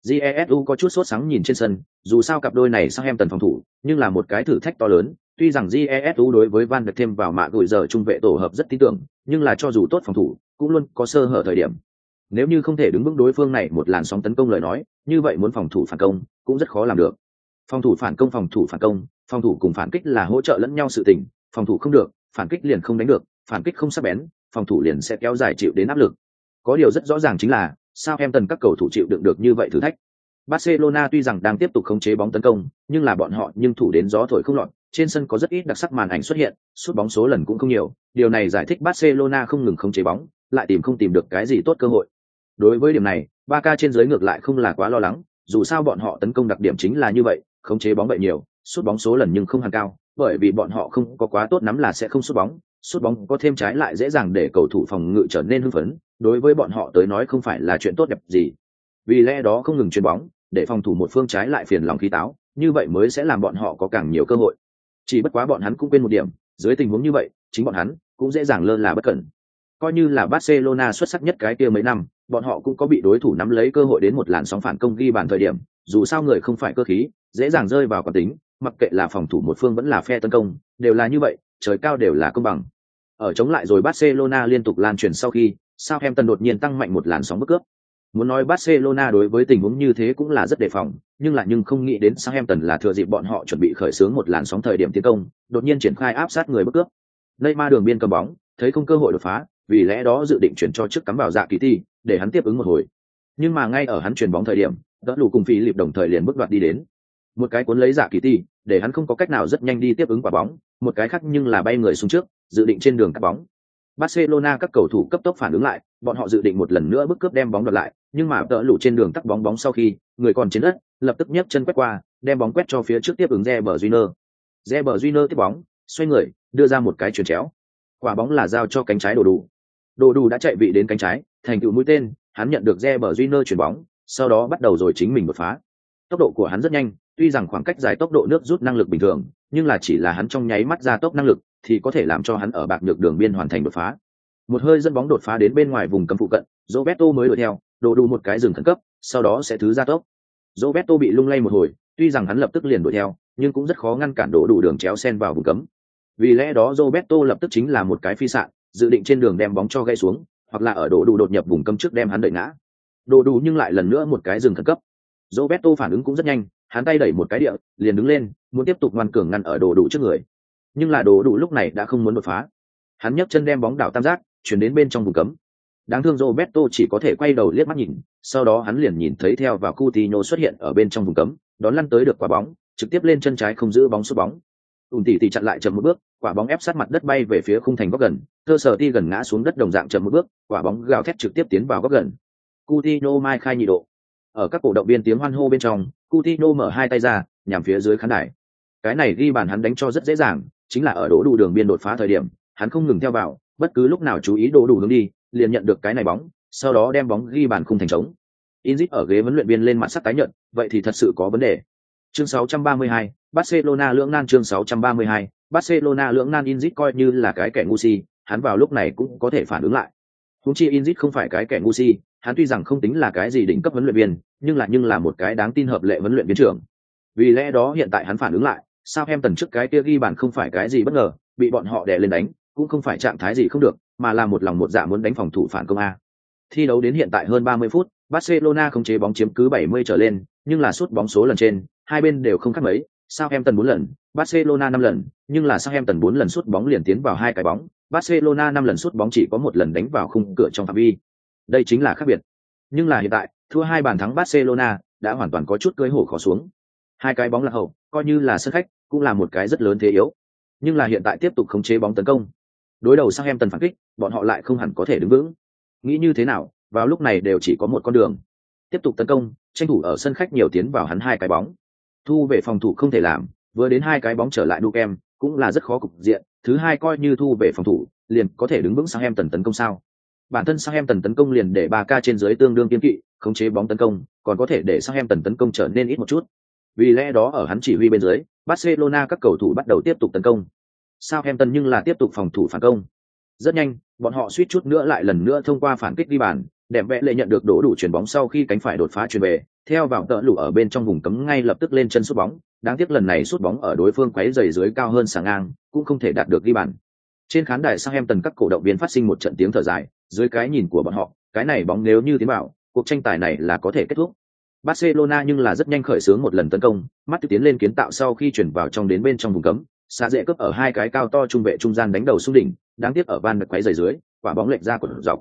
Jesu có chút sốt sáng nhìn trên sân, dù sao cặp đôi này sang em tần phòng thủ, nhưng là một cái thử thách to lớn. Tuy rằng Jesu đối với Van được thêm vào mạ gửi giờ trung vệ tổ hợp rất tin tưởng, nhưng là cho dù tốt phòng thủ, cũng luôn có sơ hở thời điểm. Nếu như không thể đứng vững đối phương này một làn sóng tấn công lời nói, như vậy muốn phòng thủ phản công cũng rất khó làm được. Phòng thủ phản công phòng thủ phản công, phòng thủ cùng phản kích là hỗ trợ lẫn nhau sự tình, phòng thủ không được, phản kích liền không đánh được, phản kích không sắc bén, phòng thủ liền sẽ kéo dài chịu đến áp lực. Có điều rất rõ ràng chính là, sao em tần các cầu thủ chịu đựng được như vậy thử thách. Barcelona tuy rằng đang tiếp tục khống chế bóng tấn công, nhưng là bọn họ nhưng thủ đến gió thổi không lọt, trên sân có rất ít đặc sắc màn ảnh xuất hiện, sút bóng số lần cũng không nhiều, điều này giải thích Barcelona không ngừng khống chế bóng, lại tìm không tìm được cái gì tốt cơ hội. Đối với điểm này, Barca trên dưới ngược lại không là quá lo lắng, dù sao bọn họ tấn công đặc điểm chính là như vậy, khống chế bóng vậy nhiều, sút bóng số lần nhưng không hẳn cao, bởi vì bọn họ không có quá tốt nắm là sẽ không sút bóng, sút bóng có thêm trái lại dễ dàng để cầu thủ phòng ngự trở nên hưng phấn, đối với bọn họ tới nói không phải là chuyện tốt đẹp gì. Vì lẽ đó không ngừng chuyền bóng, để phòng thủ một phương trái lại phiền lòng khí táo, như vậy mới sẽ làm bọn họ có càng nhiều cơ hội. Chỉ bất quá bọn hắn cũng quên một điểm, dưới tình huống như vậy, chính bọn hắn cũng dễ dàng lơ là bất cẩn. Coi như là Barcelona xuất sắc nhất cái kia mấy năm, bọn họ cũng có bị đối thủ nắm lấy cơ hội đến một làn sóng phản công ghi bàn thời điểm, dù sao người không phải cơ khí, dễ dàng rơi vào quán tính, mặc kệ là phòng thủ một phương vẫn là phe tấn công, đều là như vậy, trời cao đều là công bằng. Ở chống lại rồi Barcelona liên tục lan truyền sau khi, Southampton đột nhiên tăng mạnh một làn sóng bất cướp. Muốn nói Barcelona đối với tình huống như thế cũng là rất đề phòng, nhưng lại nhưng không nghĩ đến Southampton là thừa dịp bọn họ chuẩn bị khởi xướng một làn sóng thời điểm tiến công, đột nhiên triển khai áp sát người bất cướp. Neymar đường biên cầm bóng, thấy không cơ hội đột phá, vì lẽ đó dự định chuyển cho trước cắm vào dạ kỳ thi, để hắn tiếp ứng một hồi. Nhưng mà ngay ở hắn chuyển bóng thời điểm, đỡ đủ cùng phí liệp đồng thời liền bước đoạt đi đến. Một cái cuốn lấy dạ kỳ thi, để hắn không có cách nào rất nhanh đi tiếp ứng quả bóng, một cái khác nhưng là bay người xuống trước, dự định trên đường cắt bóng. Barcelona các cầu thủ cấp tốc phản ứng lại, bọn họ dự định một lần nữa bức cướp đem bóng đoạt lại, nhưng mà tợ lũ trên đường tắt bóng bóng sau khi, người còn trên đất, lập tức nhấc chân quét qua, đem bóng quét cho phía trước tiếp ứng Reber Júnior. Reber Júnior tiếp bóng, xoay người, đưa ra một cái chuyền chéo. Quả bóng là giao cho cánh trái đồ đủ. Đồ đủ đã chạy vị đến cánh trái, thành tựu mũi tên, hắn nhận được Reber Júnior chuyển bóng, sau đó bắt đầu rồi chính mình đột phá. Tốc độ của hắn rất nhanh, tuy rằng khoảng cách dài tốc độ nước rút năng lực bình thường, nhưng là chỉ là hắn trong nháy mắt ra tốc năng lực, thì có thể làm cho hắn ở bạc nhược đường biên hoàn thành đột phá. Một hơi dẫn bóng đột phá đến bên ngoài vùng cấm phụ cận, Roberto mới đuổi theo, đổ đủ một cái dừng khẩn cấp, sau đó sẽ thứ ra tốc. Roberto bị lung lay một hồi, tuy rằng hắn lập tức liền đuổi theo, nhưng cũng rất khó ngăn cản đổ đủ đường chéo sen vào vùng cấm. Vì lẽ đó Roberto lập tức chính là một cái phi sạn, dự định trên đường đem bóng cho gây xuống, hoặc là ở đổ đủ đột nhập vùng cấm trước đem hắn đợi ngã. Đổ đủ nhưng lại lần nữa một cái dừng khẩn cấp. Roberto phản ứng cũng rất nhanh, hắn tay đẩy một cái địa, liền đứng lên, muốn tiếp tục ngoan cường ngăn ở đồ đủ trước người. Nhưng là đồ đủ lúc này đã không muốn đột phá. Hắn nhấc chân đem bóng đảo tam giác, chuyển đến bên trong vùng cấm. Đáng thương Roberto chỉ có thể quay đầu liếc mắt nhìn, sau đó hắn liền nhìn thấy theo và Coutinho xuất hiện ở bên trong vùng cấm, đón lăn tới được quả bóng, trực tiếp lên chân trái không giữ bóng sút bóng. Ùn tỉ tỉ chặn lại chậm một bước, quả bóng ép sát mặt đất bay về phía khung thành góc gần, Thơ sở ti gần ngã xuống đất đồng dạng chậm một bước, quả bóng gào thét trực tiếp tiến vào góc gần. Coutinho mai khai nhị độ. Ở các cổ động viên tiếng hoan hô bên trong, Coutinho mở hai tay ra, nhằm phía dưới khán đài. Cái này ghi bàn hắn đánh cho rất dễ dàng, chính là ở đỗ đủ đường biên đột phá thời điểm, hắn không ngừng theo vào, bất cứ lúc nào chú ý đỗ đủ hướng đi, liền nhận được cái này bóng, sau đó đem bóng ghi bàn khung thành trống. Inzit ở ghế huấn luyện viên lên mặt sắc tái nhận, vậy thì thật sự có vấn đề. Chương 632, Barcelona lưỡng nan chương 632, Barcelona lưỡng nan Inzit coi như là cái kẻ ngu si, hắn vào lúc này cũng có thể phản ứng lại. Huống chi Inzit không phải cái kẻ ngu si, hắn tuy rằng không tính là cái gì đỉnh cấp huấn luyện viên, nhưng là nhưng là một cái đáng tin hợp lệ huấn luyện viên trưởng. Vì lẽ đó hiện tại hắn phản ứng lại, sao em tần trước cái kia ghi bàn không phải cái gì bất ngờ, bị bọn họ đè lên đánh, cũng không phải trạng thái gì không được, mà là một lòng một dạ muốn đánh phòng thủ phản công a. Thi đấu đến hiện tại hơn 30 phút, Barcelona không chế bóng chiếm cứ 70 trở lên, nhưng là suốt bóng số lần trên, hai bên đều không khác mấy. Sao em tần bốn lần, Barcelona 5 lần, nhưng là Sao em tần bốn lần sút bóng liền tiến vào hai cái bóng, Barcelona 5 lần sút bóng chỉ có một lần đánh vào khung cửa trong phạm vi. Đây chính là khác biệt. Nhưng là hiện tại, thua hai bàn thắng Barcelona đã hoàn toàn có chút cưới hổ khó xuống. Hai cái bóng là hậu, coi như là sân khách, cũng là một cái rất lớn thế yếu. Nhưng là hiện tại tiếp tục khống chế bóng tấn công. Đối đầu sang em tần phản kích, bọn họ lại không hẳn có thể đứng vững. Nghĩ như thế nào, vào lúc này đều chỉ có một con đường. Tiếp tục tấn công, tranh thủ ở sân khách nhiều tiến vào hắn hai cái bóng. Thu về phòng thủ không thể làm, vừa đến hai cái bóng trở lại Dukem, cũng là rất khó cục diện. Thứ hai coi như thu về phòng thủ, liền có thể đứng vững sang em tần tấn công sao? Bản thân sang em tần tấn công liền để ba ca trên dưới tương đương kiên kỵ, khống chế bóng tấn công, còn có thể để sang em tần tấn công trở nên ít một chút. Vì lẽ đó ở hắn chỉ huy bên dưới, Barcelona các cầu thủ bắt đầu tiếp tục tấn công. Southampton nhưng là tiếp tục phòng thủ phản công. Rất nhanh, bọn họ suýt chút nữa lại lần nữa thông qua phản kích đi bàn, đẹp vẽ lệ nhận được đổ đủ chuyển bóng sau khi cánh phải đột phá chuyển về, theo vào tợ lũ ở bên trong vùng cấm ngay lập tức lên chân sút bóng, đáng tiếc lần này sút bóng ở đối phương quấy giày dưới cao hơn sàng ngang, cũng không thể đạt được ghi bàn. Trên khán đài Southampton các cổ động viên phát sinh một trận tiếng thở dài, dưới cái nhìn của bọn họ, cái này bóng nếu như tiến vào, cuộc tranh tài này là có thể kết thúc. Barcelona nhưng là rất nhanh khởi xướng một lần tấn công, mắt tiến lên kiến tạo sau khi chuyển vào trong đến bên trong vùng cấm, xa dễ cướp ở hai cái cao to trung vệ trung gian đánh đầu xuống đỉnh, đáng tiếc ở van được quấy giày dưới, quả bóng lệch ra của dọc.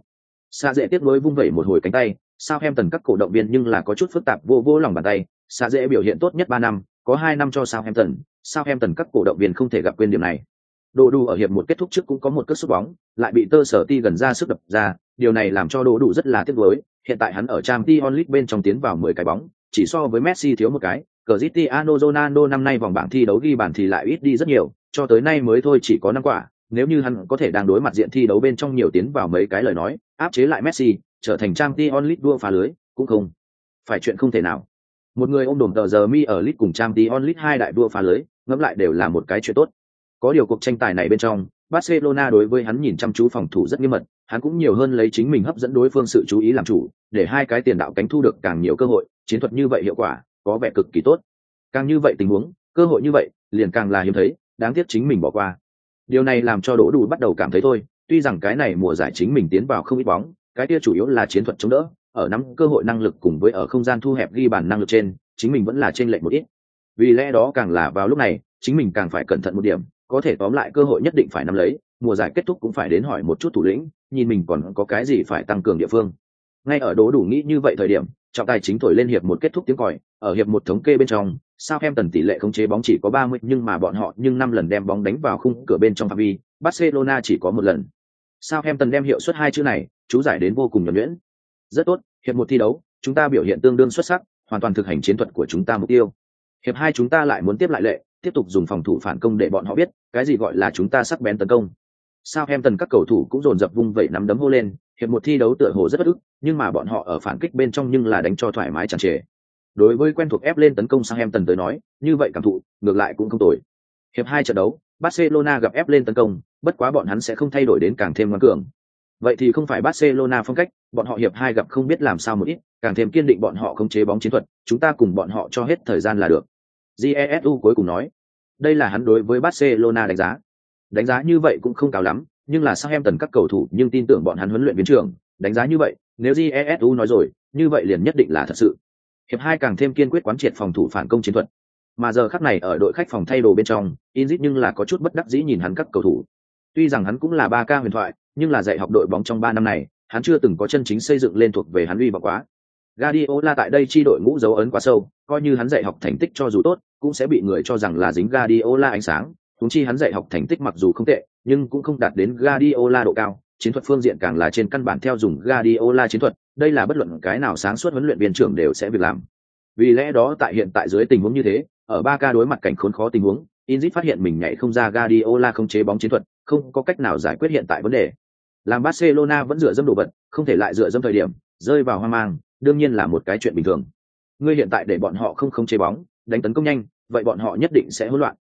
Xa dễ tiếp nối vung vẩy một hồi cánh tay, sao em tần các cổ động viên nhưng là có chút phức tạp vô vô lòng bàn tay, xa dễ biểu hiện tốt nhất ba năm, có hai năm cho sao em tần, sao em tần các cổ động viên không thể gặp quên điểm này. Đồ đủ ở hiệp một kết thúc trước cũng có một cất sút bóng, lại bị tơ sở ti gần ra sức đập ra, điều này làm cho đồ đủ rất là tiếc nuối. Hiện tại hắn ở trang Champions League bên trong tiến vào 10 cái bóng, chỉ so với Messi thiếu một cái. Cristiano Ronaldo năm nay vòng bảng thi đấu ghi bàn thì lại ít đi rất nhiều, cho tới nay mới thôi chỉ có năm quả. Nếu như hắn có thể đang đối mặt diện thi đấu bên trong nhiều tiến vào mấy cái lời nói, áp chế lại Messi, trở thành trang Champions League đua phá lưới, cũng không. phải chuyện không thể nào một người ôm đồm tờ giờ mi ở lit cùng trang tí League hai đại đua phá lưới ngẫm lại đều là một cái chuyện tốt có điều cuộc tranh tài này bên trong barcelona đối với hắn nhìn chăm chú phòng thủ rất nghiêm mật, hắn cũng nhiều hơn lấy chính mình hấp dẫn đối phương sự chú ý làm chủ, để hai cái tiền đạo cánh thu được càng nhiều cơ hội, chiến thuật như vậy hiệu quả, có vẻ cực kỳ tốt. Càng như vậy tình huống, cơ hội như vậy, liền càng là hiếm thấy, đáng tiếc chính mình bỏ qua. Điều này làm cho đỗ đủ bắt đầu cảm thấy thôi, tuy rằng cái này mùa giải chính mình tiến vào không ít bóng, cái kia chủ yếu là chiến thuật chống đỡ, ở nắm cơ hội năng lực cùng với ở không gian thu hẹp ghi bàn năng lực trên, chính mình vẫn là trên lệch một ít. Vì lẽ đó càng là vào lúc này, chính mình càng phải cẩn thận một điểm có thể tóm lại cơ hội nhất định phải nắm lấy, mùa giải kết thúc cũng phải đến hỏi một chút thủ lĩnh, nhìn mình còn có cái gì phải tăng cường địa phương. Ngay ở đố đủ nghĩ như vậy thời điểm, trọng tài chính thổi lên hiệp một kết thúc tiếng còi, ở hiệp một thống kê bên trong sao em tần tỷ lệ khống chế bóng chỉ có 30 nhưng mà bọn họ nhưng năm lần đem bóng đánh vào khung cửa bên trong phạm vi, barcelona chỉ có một lần. Sao em tần đem hiệu suất hai chữ này, chú giải đến vô cùng nhuẩn nhuyễn. Rất tốt, hiệp một thi đấu, chúng ta biểu hiện tương đương xuất sắc, hoàn toàn thực hành chiến thuật của chúng ta mục tiêu. Hiệp hai chúng ta lại muốn tiếp lại lệ tiếp tục dùng phòng thủ phản công để bọn họ biết, cái gì gọi là chúng ta sắc bén tấn công. Sao em tần các cầu thủ cũng dồn dập vung vẩy nắm đấm hô lên, hiệp một thi đấu tựa hồ rất bất ức, nhưng mà bọn họ ở phản kích bên trong nhưng là đánh cho thoải mái chẳng trề. Đối với quen thuộc ép lên tấn công sang em tần tới nói, như vậy cảm thụ, ngược lại cũng không tồi. Hiệp hai trận đấu, barcelona gặp ép lên tấn công, bất quá bọn hắn sẽ không thay đổi đến càng thêm ngoan cường. Vậy thì không phải barcelona phong cách, bọn họ hiệp hai gặp không biết làm sao một ít, càng thêm kiên định bọn họ không chế bóng chiến thuật, chúng ta cùng bọn họ cho hết thời gian là được jesu cuối cùng nói, đây là hắn đối với barcelona đánh giá. Đánh giá như vậy cũng không cao lắm, nhưng là sang em tần các cầu thủ nhưng tin tưởng bọn hắn huấn luyện viên trưởng, đánh giá như vậy, nếu jesu nói rồi, như vậy liền nhất định là thật sự. Hiệp hai càng thêm kiên quyết quán triệt phòng thủ phản công chiến thuật. Mà giờ khắc này ở đội khách phòng thay đồ bên trong, inzit nhưng là có chút bất đắc dĩ nhìn hắn các cầu thủ. Tuy rằng hắn cũng là ba ca huyền thoại, nhưng là dạy học đội bóng trong ba năm này, hắn chưa từng có chân chính xây dựng lên thuộc về hắn uy vọng quá. Guardiola tại đây chi đội ngũ dấu ấn quá sâu, coi như hắn dạy học thành tích cho dù tốt, cũng sẽ bị người cho rằng là dính Guardiola ánh sáng. Chúng chi hắn dạy học thành tích mặc dù không tệ, nhưng cũng không đạt đến Guardiola độ cao, chiến thuật phương diện càng là trên căn bản theo dùng Guardiola chiến thuật, đây là bất luận cái nào sáng suốt huấn luyện viên trưởng đều sẽ việc làm. Vì lẽ đó tại hiện tại dưới tình huống như thế, ở ba ca đối mặt cảnh khốn khó tình huống, Inzit phát hiện mình nhảy không ra Guardiola không chế bóng chiến thuật, không có cách nào giải quyết hiện tại vấn đề. Làm Barcelona vẫn dựa dâm đồ vật, không thể lại dựa dâm thời điểm, rơi vào hoang mang, đương nhiên là một cái chuyện bình thường. Ngươi hiện tại để bọn họ không không chế bóng, đánh tấn công nhanh, vậy bọn họ nhất định sẽ hỗn loạn.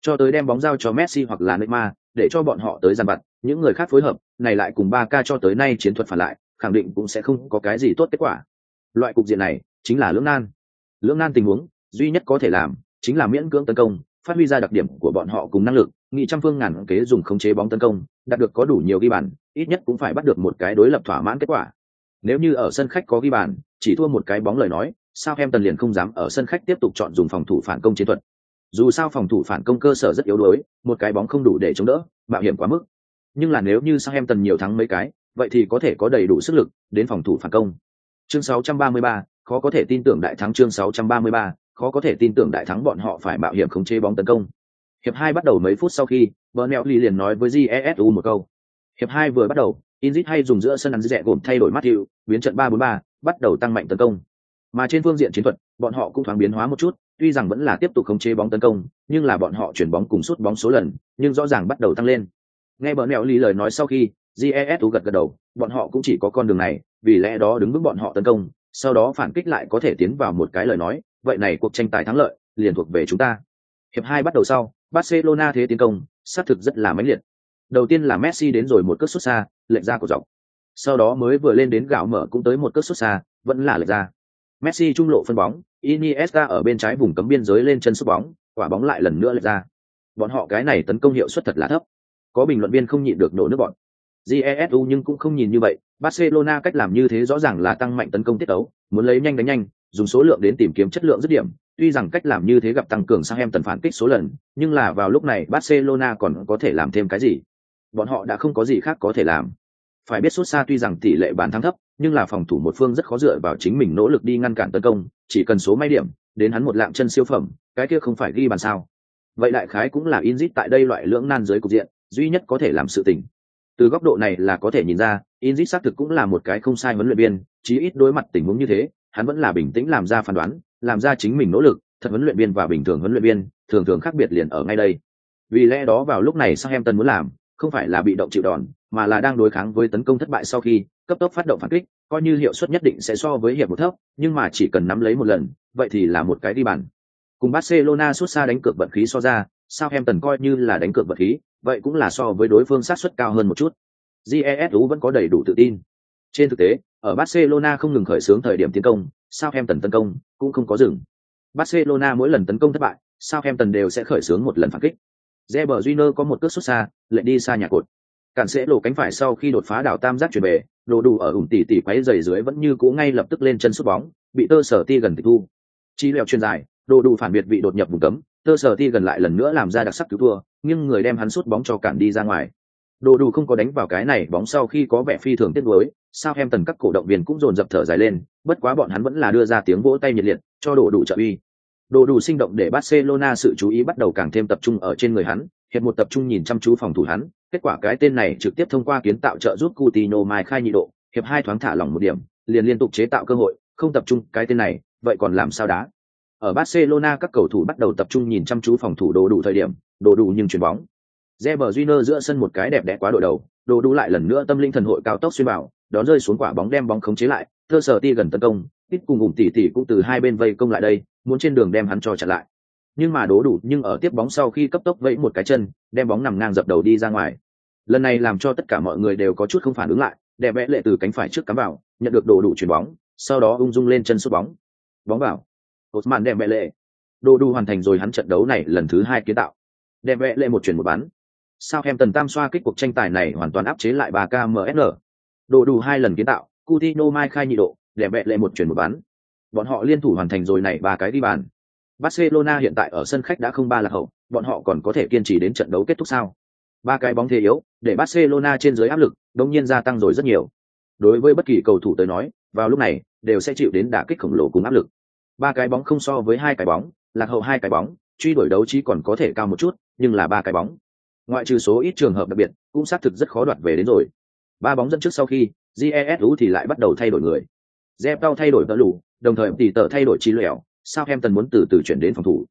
Cho tới đem bóng giao cho Messi hoặc là Neymar, để cho bọn họ tới giàn vặt, những người khác phối hợp, này lại cùng ba k cho tới nay chiến thuật phản lại, khẳng định cũng sẽ không có cái gì tốt kết quả. Loại cục diện này chính là lưỡng nan. Lưỡng nan tình huống, duy nhất có thể làm chính là miễn cưỡng tấn công, phát huy ra đặc điểm của bọn họ cùng năng lực, nghị trăm phương ngàn kế dùng khống chế bóng tấn công, đạt được có đủ nhiều ghi bàn, ít nhất cũng phải bắt được một cái đối lập thỏa mãn kết quả. Nếu như ở sân khách có ghi bàn, chỉ thua một cái bóng lời nói, sao em tần liền không dám ở sân khách tiếp tục chọn dùng phòng thủ phản công chiến thuật. Dù sao phòng thủ phản công cơ sở rất yếu đuối, một cái bóng không đủ để chống đỡ, mạo hiểm quá mức. Nhưng là nếu như sao em tần nhiều thắng mấy cái, vậy thì có thể có đầy đủ sức lực đến phòng thủ phản công. Chương 633, khó có thể tin tưởng đại thắng chương 633, khó có thể tin tưởng đại thắng bọn họ phải mạo hiểm khống chế bóng tấn công. Hiệp hai bắt đầu mấy phút sau khi, Bernelli liền nói với Jesu một câu. Hiệp hai vừa bắt đầu, Inzit hay dùng giữa sân ăn rẻ gồm thay đổi Matthew, biến trận 3-4-3, bắt đầu tăng mạnh tấn công. Mà trên phương diện chiến thuật, bọn họ cũng thoáng biến hóa một chút, tuy rằng vẫn là tiếp tục khống chế bóng tấn công, nhưng là bọn họ chuyển bóng cùng sút bóng số lần, nhưng rõ ràng bắt đầu tăng lên. Nghe lý lời nói sau khi, Jesu gật gật đầu, bọn họ cũng chỉ có con đường này, vì lẽ đó đứng vững bọn họ tấn công, sau đó phản kích lại có thể tiến vào một cái lời nói, vậy này cuộc tranh tài thắng lợi liền thuộc về chúng ta. Hiệp hai bắt đầu sau, Barcelona thế tiến công, sát thực rất là mãnh liệt. Đầu tiên là Messi đến rồi một cước sút xa, lệch ra của dọc. Sau đó mới vừa lên đến gạo mở cũng tới một cước sút xa, vẫn là lệch ra. Messi trung lộ phân bóng, Iniesta ở bên trái vùng cấm biên giới lên chân sút bóng, quả bóng lại lần nữa lệch ra. Bọn họ cái này tấn công hiệu suất thật là thấp. Có bình luận viên không nhịn được nổ nước bọn. Jesu nhưng cũng không nhìn như vậy, Barcelona cách làm như thế rõ ràng là tăng mạnh tấn công tiết tấu, muốn lấy nhanh đánh nhanh, dùng số lượng đến tìm kiếm chất lượng dứt điểm. Tuy rằng cách làm như thế gặp tăng cường sang em tần phản kích số lần, nhưng là vào lúc này Barcelona còn có thể làm thêm cái gì? Bọn họ đã không có gì khác có thể làm. Phải biết xuất xa tuy rằng tỷ lệ bàn thắng thấp, nhưng là phòng thủ một phương rất khó dựa vào chính mình nỗ lực đi ngăn cản tấn công, chỉ cần số may điểm, đến hắn một lạng chân siêu phẩm, cái kia không phải ghi bàn sao? Vậy đại khái cũng là Inzit tại đây loại lưỡng nan dưới cục diện, duy nhất có thể làm sự tình từ góc độ này là có thể nhìn ra inzit xác thực cũng là một cái không sai huấn luyện viên chí ít đối mặt tình huống như thế hắn vẫn là bình tĩnh làm ra phán đoán làm ra chính mình nỗ lực thật huấn luyện viên và bình thường huấn luyện viên thường thường khác biệt liền ở ngay đây vì lẽ đó vào lúc này sang em tân muốn làm không phải là bị động chịu đòn mà là đang đối kháng với tấn công thất bại sau khi cấp tốc phát động phản kích coi như hiệu suất nhất định sẽ so với hiệp một thấp, nhưng mà chỉ cần nắm lấy một lần, vậy thì là một cái đi bàn. Cùng Barcelona xuất xa đánh cược vận khí so ra, sao em tần coi như là đánh cược vận khí, vậy cũng là so với đối phương sát suất cao hơn một chút. jesu vẫn có đầy đủ tự tin. Trên thực tế, ở Barcelona không ngừng khởi xướng thời điểm tiến công, sao em tần tấn công cũng không có dừng. Barcelona mỗi lần tấn công thất bại, sao em tần đều sẽ khởi xướng một lần phản kích. Reber Júnior có một cước xuất xa, lệnh đi xa nhà cột. Cản sẽ lộ cánh phải sau khi đột phá đảo tam giác chuyển về, đồ đủ ở ủng tỷ tỷ quấy giày dưới vẫn như cũ ngay lập tức lên chân sút bóng, bị tơ sở ti gần tịch thu. Chi lẹo truyền dài, đồ đủ phản biệt bị đột nhập vùng cấm, tơ sở ti gần lại lần nữa làm ra đặc sắc cứu thua, nhưng người đem hắn sút bóng cho cản đi ra ngoài. Đồ đủ không có đánh vào cái này bóng sau khi có vẻ phi thường tiếc nuối, sao em tần các cổ động viên cũng dồn dập thở dài lên, bất quá bọn hắn vẫn là đưa ra tiếng vỗ tay nhiệt liệt, cho đồ đủ trợ uy. Đồ đủ sinh động để Barcelona sự chú ý bắt đầu càng thêm tập trung ở trên người hắn, hiệp một tập trung nhìn chăm chú phòng thủ hắn, kết quả cái tên này trực tiếp thông qua kiến tạo trợ giúp Coutinho mai khai nhị độ, hiệp hai thoáng thả lỏng một điểm, liền liên tục chế tạo cơ hội, không tập trung cái tên này, vậy còn làm sao đá? Ở Barcelona các cầu thủ bắt đầu tập trung nhìn chăm chú phòng thủ đồ đủ thời điểm, đồ đủ nhưng chuyển bóng. Reber Júnior giữa sân một cái đẹp đẽ quá đội đầu, đồ đủ lại lần nữa tâm linh thần hội cao tốc xuyên bảo đón rơi xuống quả bóng đem bóng khống chế lại, thơ sở ti gần tấn công, ít cùng ủng tỷ tỷ cũng từ hai bên vây công lại đây, muốn trên đường đem hắn cho chặn lại. Nhưng mà đố đủ nhưng ở tiếp bóng sau khi cấp tốc vẫy một cái chân, đem bóng nằm ngang dập đầu đi ra ngoài. Lần này làm cho tất cả mọi người đều có chút không phản ứng lại, đẹp vẽ lệ từ cánh phải trước cắm vào, nhận được đồ đủ chuyển bóng, sau đó ung dung lên chân sút bóng. Bóng vào. Osman đẹp vẽ lệ. Đồ đủ hoàn thành rồi hắn trận đấu này lần thứ hai kiến tạo. Đẹp vẽ lệ một chuyển một bán, Sao em tần tam xoa kích cuộc tranh tài này hoàn toàn áp chế lại 3 KMSN. Đồ đủ hai lần kiến tạo, Coutinho mai khai nhị độ, đẹp vẽ lệ một chuyển một bán. Bọn họ liên thủ hoàn thành rồi này ba cái đi bàn. Barcelona hiện tại ở sân khách đã không ba là hậu, bọn họ còn có thể kiên trì đến trận đấu kết thúc sao? Ba cái bóng thế yếu, để Barcelona trên dưới áp lực, đột nhiên gia tăng rồi rất nhiều. Đối với bất kỳ cầu thủ tới nói, vào lúc này đều sẽ chịu đến đả kích khổng lồ cùng áp lực. Ba cái bóng không so với hai cái bóng, lạc hậu hai cái bóng, truy đuổi đấu trí còn có thể cao một chút, nhưng là ba cái bóng. Ngoại trừ số ít trường hợp đặc biệt, cũng xác thực rất khó đoạt về đến rồi. Ba bóng dẫn trước sau khi, GESU thì lại bắt đầu thay đổi người. Zepao thay đổi tờ lù, đồng thời tỷ tờ thay đổi chi lẻo, Southampton muốn từ từ chuyển đến phòng thủ.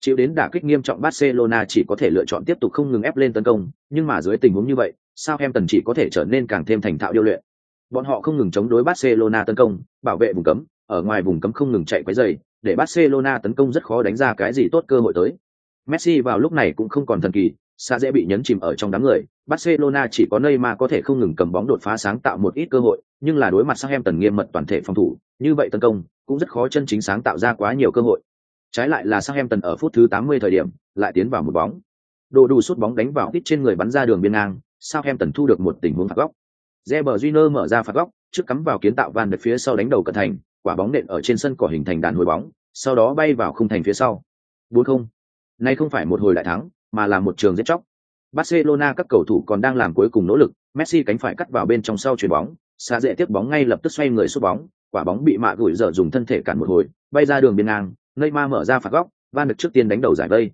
Chịu đến đả kích nghiêm trọng Barcelona chỉ có thể lựa chọn tiếp tục không ngừng ép lên tấn công, nhưng mà dưới tình huống như vậy, Southampton chỉ có thể trở nên càng thêm thành thạo điêu luyện. Bọn họ không ngừng chống đối Barcelona tấn công, bảo vệ vùng cấm, ở ngoài vùng cấm không ngừng chạy quấy dày, để Barcelona tấn công rất khó đánh ra cái gì tốt cơ hội tới. Messi vào lúc này cũng không còn thần kỳ, xa dễ bị nhấn chìm ở trong đám người. Barcelona chỉ có Neymar có thể không ngừng cầm bóng đột phá sáng tạo một ít cơ hội, nhưng là đối mặt Southampton nghiêm mật toàn thể phòng thủ, như vậy tấn công cũng rất khó chân chính sáng tạo ra quá nhiều cơ hội. Trái lại là Southampton ở phút thứ 80 thời điểm, lại tiến vào một bóng. Đồ đủ sút bóng đánh vào ít trên người bắn ra đường biên ngang, Southampton thu được một tình huống phạt góc. Reber Júnior mở ra phạt góc, trước cắm vào kiến tạo van được phía sau đánh đầu cận thành, quả bóng nện ở trên sân cỏ hình thành đàn hồi bóng, sau đó bay vào khung thành phía sau. 4-0. Nay không phải một hồi lại thắng, mà là một trường giết chóc. Barcelona các cầu thủ còn đang làm cuối cùng nỗ lực, Messi cánh phải cắt vào bên trong sau chuyền bóng, xa dễ tiếp bóng ngay lập tức xoay người sút bóng, quả bóng bị mạ gửi dở dùng thân thể cản một hồi, bay ra đường biên ngang, Neymar mở ra phạt góc, Van được trước tiên đánh đầu giải vây.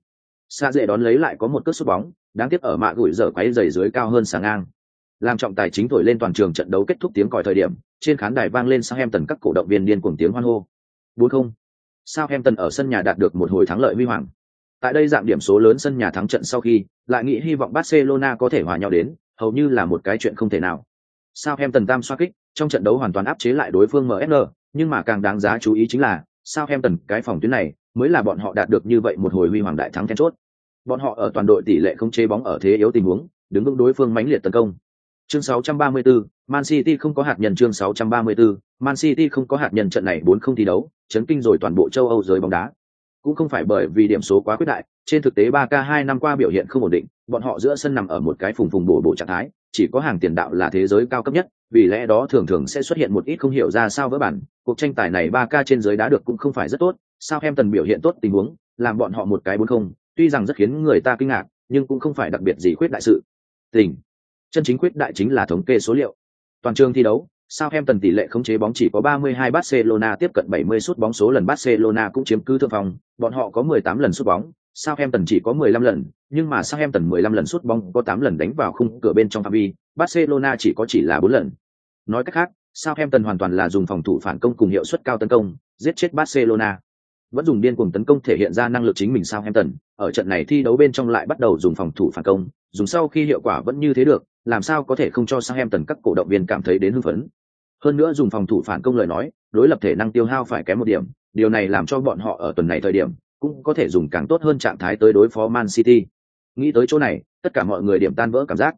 Xa dễ đón lấy lại có một cước sút bóng, đáng tiếc ở mạ gửi dở quấy giày dưới cao hơn sáng ngang. Làm trọng tài chính thổi lên toàn trường trận đấu kết thúc tiếng còi thời điểm, trên khán đài vang lên Southampton các cổ động viên điên cuồng tiếng hoan hô. 4-0. Southampton ở sân nhà đạt được một hồi thắng lợi huy hoàng. Tại đây dạng điểm số lớn sân nhà thắng trận sau khi, lại nghĩ hy vọng Barcelona có thể hòa nhau đến, hầu như là một cái chuyện không thể nào. Southampton tam xoa kích, trong trận đấu hoàn toàn áp chế lại đối phương MSN, nhưng mà càng đáng giá chú ý chính là, Southampton cái phòng tuyến này mới là bọn họ đạt được như vậy một hồi huy hoàng đại thắng then chốt. Bọn họ ở toàn đội tỷ lệ không chế bóng ở thế yếu tình huống, đứng vững đối phương mãnh liệt tấn công. Chương 634, Man City không có hạt nhân chương 634, Man City không có hạt nhân trận này 4 không thi đấu, chấn kinh rồi toàn bộ châu Âu giới bóng đá. Cũng không phải bởi vì điểm số quá quyết đại, trên thực tế 3K 2 năm qua biểu hiện không ổn định, bọn họ giữa sân nằm ở một cái phùng phùng bổ bổ trạng thái, chỉ có hàng tiền đạo là thế giới cao cấp nhất, vì lẽ đó thường thường sẽ xuất hiện một ít không hiểu ra sao với bản, cuộc tranh tài này 3K trên giới đá được cũng không phải rất tốt, sao em tần biểu hiện tốt tình huống, làm bọn họ một cái bốn không, tuy rằng rất khiến người ta kinh ngạc, nhưng cũng không phải đặc biệt gì khuyết đại sự. Tình. Chân chính khuyết đại chính là thống kê số liệu. Toàn trường thi đấu, sao em tần tỷ lệ khống chế bóng chỉ có 32 Barcelona tiếp cận 70 sút bóng số lần Barcelona cũng chiếm cứ thượng phòng, bọn họ có 18 lần sút bóng, Southampton chỉ có 15 lần, nhưng mà Southampton 15 lần sút bóng có 8 lần đánh vào khung cửa bên trong phạm vi, Barcelona chỉ có chỉ là 4 lần. Nói cách khác, Southampton hoàn toàn là dùng phòng thủ phản công cùng hiệu suất cao tấn công, giết chết Barcelona. Vẫn dùng điên cuồng tấn công thể hiện ra năng lực chính mình Southampton, ở trận này thi đấu bên trong lại bắt đầu dùng phòng thủ phản công, dùng sau khi hiệu quả vẫn như thế được, làm sao có thể không cho Southampton các cổ động viên cảm thấy đến hưng phấn. Hơn nữa dùng phòng thủ phản công lời nói, đối lập thể năng tiêu hao phải kém một điểm, điều này làm cho bọn họ ở tuần này thời điểm cũng có thể dùng càng tốt hơn trạng thái tới đối phó Man City. Nghĩ tới chỗ này, tất cả mọi người điểm tan vỡ cảm giác.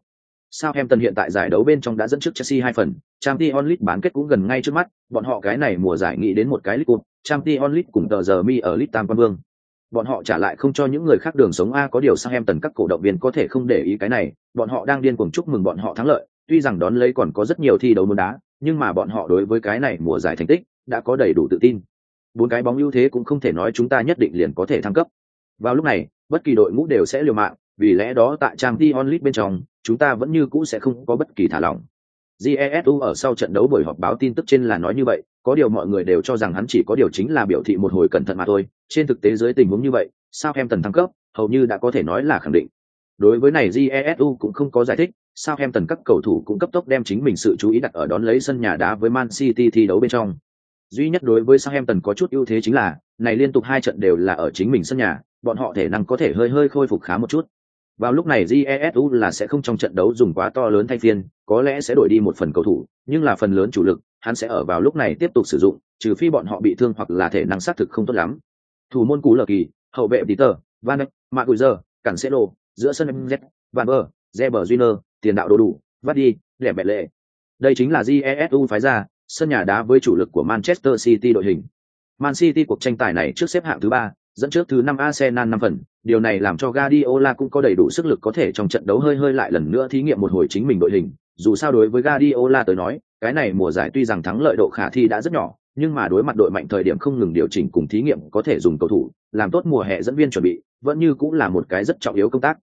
Southampton hiện tại giải đấu bên trong đã dẫn trước Chelsea hai phần, Champions League bán kết cũng gần ngay trước mắt, bọn họ cái này mùa giải nghĩ đến một cái League Cup, Champions League cùng tờ giờ mi ở League Tam Quan Vương. Bọn họ trả lại không cho những người khác đường sống A có điều sang em tần các cổ động viên có thể không để ý cái này, bọn họ đang điên cuồng chúc mừng bọn họ thắng lợi, tuy rằng đón lấy còn có rất nhiều thi đấu muốn đá, nhưng mà bọn họ đối với cái này mùa giải thành tích đã có đầy đủ tự tin. Bốn cái bóng ưu thế cũng không thể nói chúng ta nhất định liền có thể thăng cấp. Vào lúc này, bất kỳ đội ngũ đều sẽ liều mạng, vì lẽ đó tại trang t onlit bên trong chúng ta vẫn như cũ sẽ không có bất kỳ thả lỏng jesu ở sau trận đấu buổi họp báo tin tức trên là nói như vậy, có điều mọi người đều cho rằng hắn chỉ có điều chính là biểu thị một hồi cẩn thận mà thôi, trên thực tế dưới tình huống như vậy, sao em tần thăng cấp, hầu như đã có thể nói là khẳng định. Đối với này jesu cũng không có giải thích, sao em tần các cầu thủ cũng cấp tốc đem chính mình sự chú ý đặt ở đón lấy sân nhà đá với man city thi đấu bên trong. Duy nhất đối với Southampton có chút ưu thế chính là, này liên tục hai trận đều là ở chính mình sân nhà, bọn họ thể năng có thể hơi hơi khôi phục khá một chút vào lúc này jesu là sẽ không trong trận đấu dùng quá to lớn thay phiên có lẽ sẽ đổi đi một phần cầu thủ nhưng là phần lớn chủ lực hắn sẽ ở vào lúc này tiếp tục sử dụng trừ phi bọn họ bị thương hoặc là thể năng xác thực không tốt lắm. Thủ môn cú lờ kỳ hậu vệ peter van Dijk, Maguire, Cancelo, giữa sân mz van Ber, zeber junior tiền đạo đồ đủ Vardy, lẻ bẻ lệ đây chính là jesu phái ra sân nhà đá với chủ lực của manchester city đội hình. Man city cuộc tranh tài này trước xếp hạng thứ ba dẫn trước thứ năm Arsenal năm phần, điều này làm cho Guardiola cũng có đầy đủ sức lực có thể trong trận đấu hơi hơi lại lần nữa thí nghiệm một hồi chính mình đội hình. Dù sao đối với Guardiola tới nói, cái này mùa giải tuy rằng thắng lợi độ khả thi đã rất nhỏ, nhưng mà đối mặt đội mạnh thời điểm không ngừng điều chỉnh cùng thí nghiệm có thể dùng cầu thủ, làm tốt mùa hè dẫn viên chuẩn bị, vẫn như cũng là một cái rất trọng yếu công tác.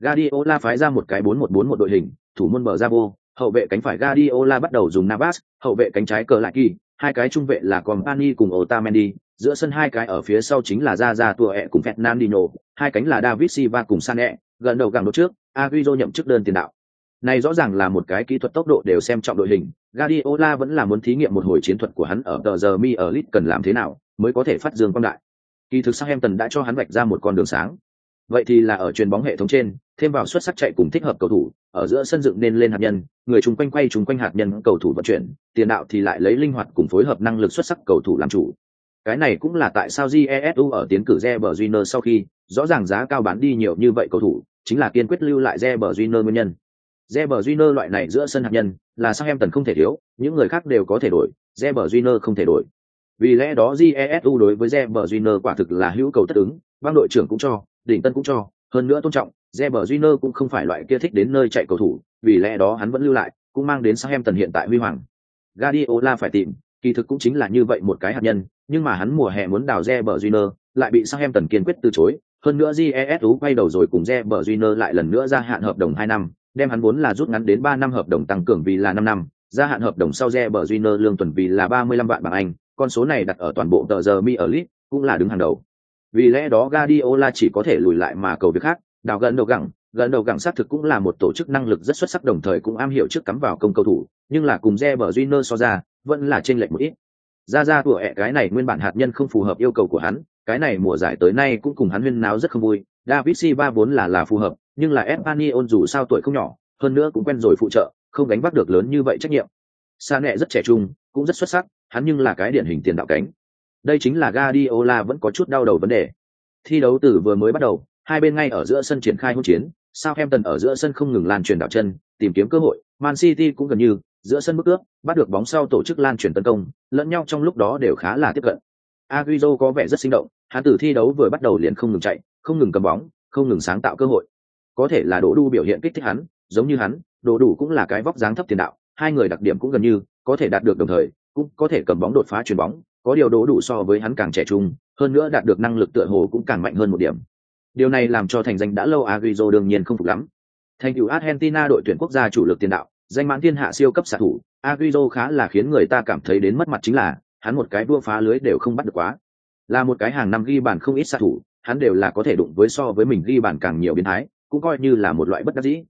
Guardiola phái ra một cái 4-1-4 một đội hình, thủ môn mở ra vô, hậu vệ cánh phải Guardiola bắt đầu dùng Navas, hậu vệ cánh trái cờ lại kỳ, hai cái trung vệ là Company cùng Otamendi, giữa sân hai cái ở phía sau chính là ra ra tua ẹ cùng Fernandinho, hai cánh là David Silva cùng Sané, gần đầu gẳng đột trước, Agüero nhậm chức đơn tiền đạo. Này rõ ràng là một cái kỹ thuật tốc độ đều xem trọng đội hình, Guardiola vẫn là muốn thí nghiệm một hồi chiến thuật của hắn ở tờ giờ mi ở Leeds cần làm thế nào mới có thể phát dương quang đại. Kỳ thực Southampton đã cho hắn vạch ra một con đường sáng. Vậy thì là ở truyền bóng hệ thống trên, thêm vào xuất sắc chạy cùng thích hợp cầu thủ, ở giữa sân dựng nên lên hạt nhân, người chung quanh quay chung quanh hạt nhân cầu thủ vận chuyển, tiền đạo thì lại lấy linh hoạt cùng phối hợp năng lực xuất sắc cầu thủ làm chủ, cái này cũng là tại sao jesu ở tiến cử Reber sau khi, rõ ràng giá cao bán đi nhiều như vậy cầu thủ, chính là kiên quyết lưu lại Reber nguyên nhân. Reber loại này giữa sân hạt nhân, là sao em tần không thể thiếu, những người khác đều có thể đổi Reber không thể đổi. Vì lẽ đó jesu đối với Reber quả thực là hữu cầu tất ứng, bang đội trưởng cũng cho, đỉnh tân cũng cho, hơn nữa tôn trọng Reber cũng không phải loại kia thích đến nơi chạy cầu thủ, vì lẽ đó hắn vẫn lưu lại, cũng mang đến sao em tần hiện tại huy hoàng. Guardiola phải tìm kỳ thực cũng chính là như vậy một cái hạt nhân nhưng mà hắn mùa hè muốn đào Reber Júnior, lại bị sang em tần kiên quyết từ chối. Hơn nữa jesu quay đầu rồi cùng Reber Júnior lại lần nữa gia hạn hợp đồng 2 năm, đem hắn vốn là rút ngắn đến 3 năm hợp đồng tăng cường vì là 5 năm, gia hạn hợp đồng sau Reber Júnior lương tuần vì là 35 vạn bảng Anh, con số này đặt ở toàn bộ tờ giờ mi ở lit cũng là đứng hàng đầu. Vì lẽ đó Guardiola chỉ có thể lùi lại mà cầu việc khác, đào gần đầu gẳng gần đầu gẳng xác thực cũng là một tổ chức năng lực rất xuất sắc đồng thời cũng am hiểu trước cắm vào công cầu thủ, nhưng là cùng Reber Júnior so ra, vẫn là trên lệch một ít. Ra ra của ẹ, cái này nguyên bản hạt nhân không phù hợp yêu cầu của hắn, cái này mùa giải tới nay cũng cùng hắn huyên náo rất không vui. David silva vốn là là phù hợp, nhưng là espanyol dù sao tuổi không nhỏ, hơn nữa cũng quen rồi phụ trợ, không gánh vác được lớn như vậy trách nhiệm. Sa nẹ rất trẻ trung, cũng rất xuất sắc, hắn nhưng là cái điển hình tiền đạo cánh. Đây chính là Guardiola vẫn có chút đau đầu vấn đề. Thi đấu từ vừa mới bắt đầu, hai bên ngay ở giữa sân triển khai hỗn chiến, Southampton ở giữa sân không ngừng lan truyền đảo chân, tìm kiếm cơ hội, Man City cũng gần như giữa sân bước ước, bắt được bóng sau tổ chức lan truyền tấn công, lẫn nhau trong lúc đó đều khá là tiếp cận. Agüero có vẻ rất sinh động, hắn từ thi đấu vừa bắt đầu liền không ngừng chạy, không ngừng cầm bóng, không ngừng sáng tạo cơ hội. Có thể là đỗ đu biểu hiện kích thích hắn, giống như hắn đỗ đủ cũng là cái vóc dáng thấp tiền đạo, hai người đặc điểm cũng gần như, có thể đạt được đồng thời, cũng có thể cầm bóng đột phá chuyền bóng, có điều đỗ đủ so với hắn càng trẻ trung, hơn nữa đạt được năng lực tựa hồ cũng càng mạnh hơn một điểm. Điều này làm cho thành danh đã lâu Agüero đương nhiên không phục lắm. Thành cựu Argentina đội tuyển quốc gia chủ lực tiền đạo danh mãn thiên hạ siêu cấp xạ thủ Agüero khá là khiến người ta cảm thấy đến mất mặt chính là hắn một cái đua phá lưới đều không bắt được quá. Là một cái hàng năm ghi bàn không ít xạ thủ hắn đều là có thể đụng với so với mình ghi bàn càng nhiều biến thái cũng coi như là một loại bất đắc dĩ.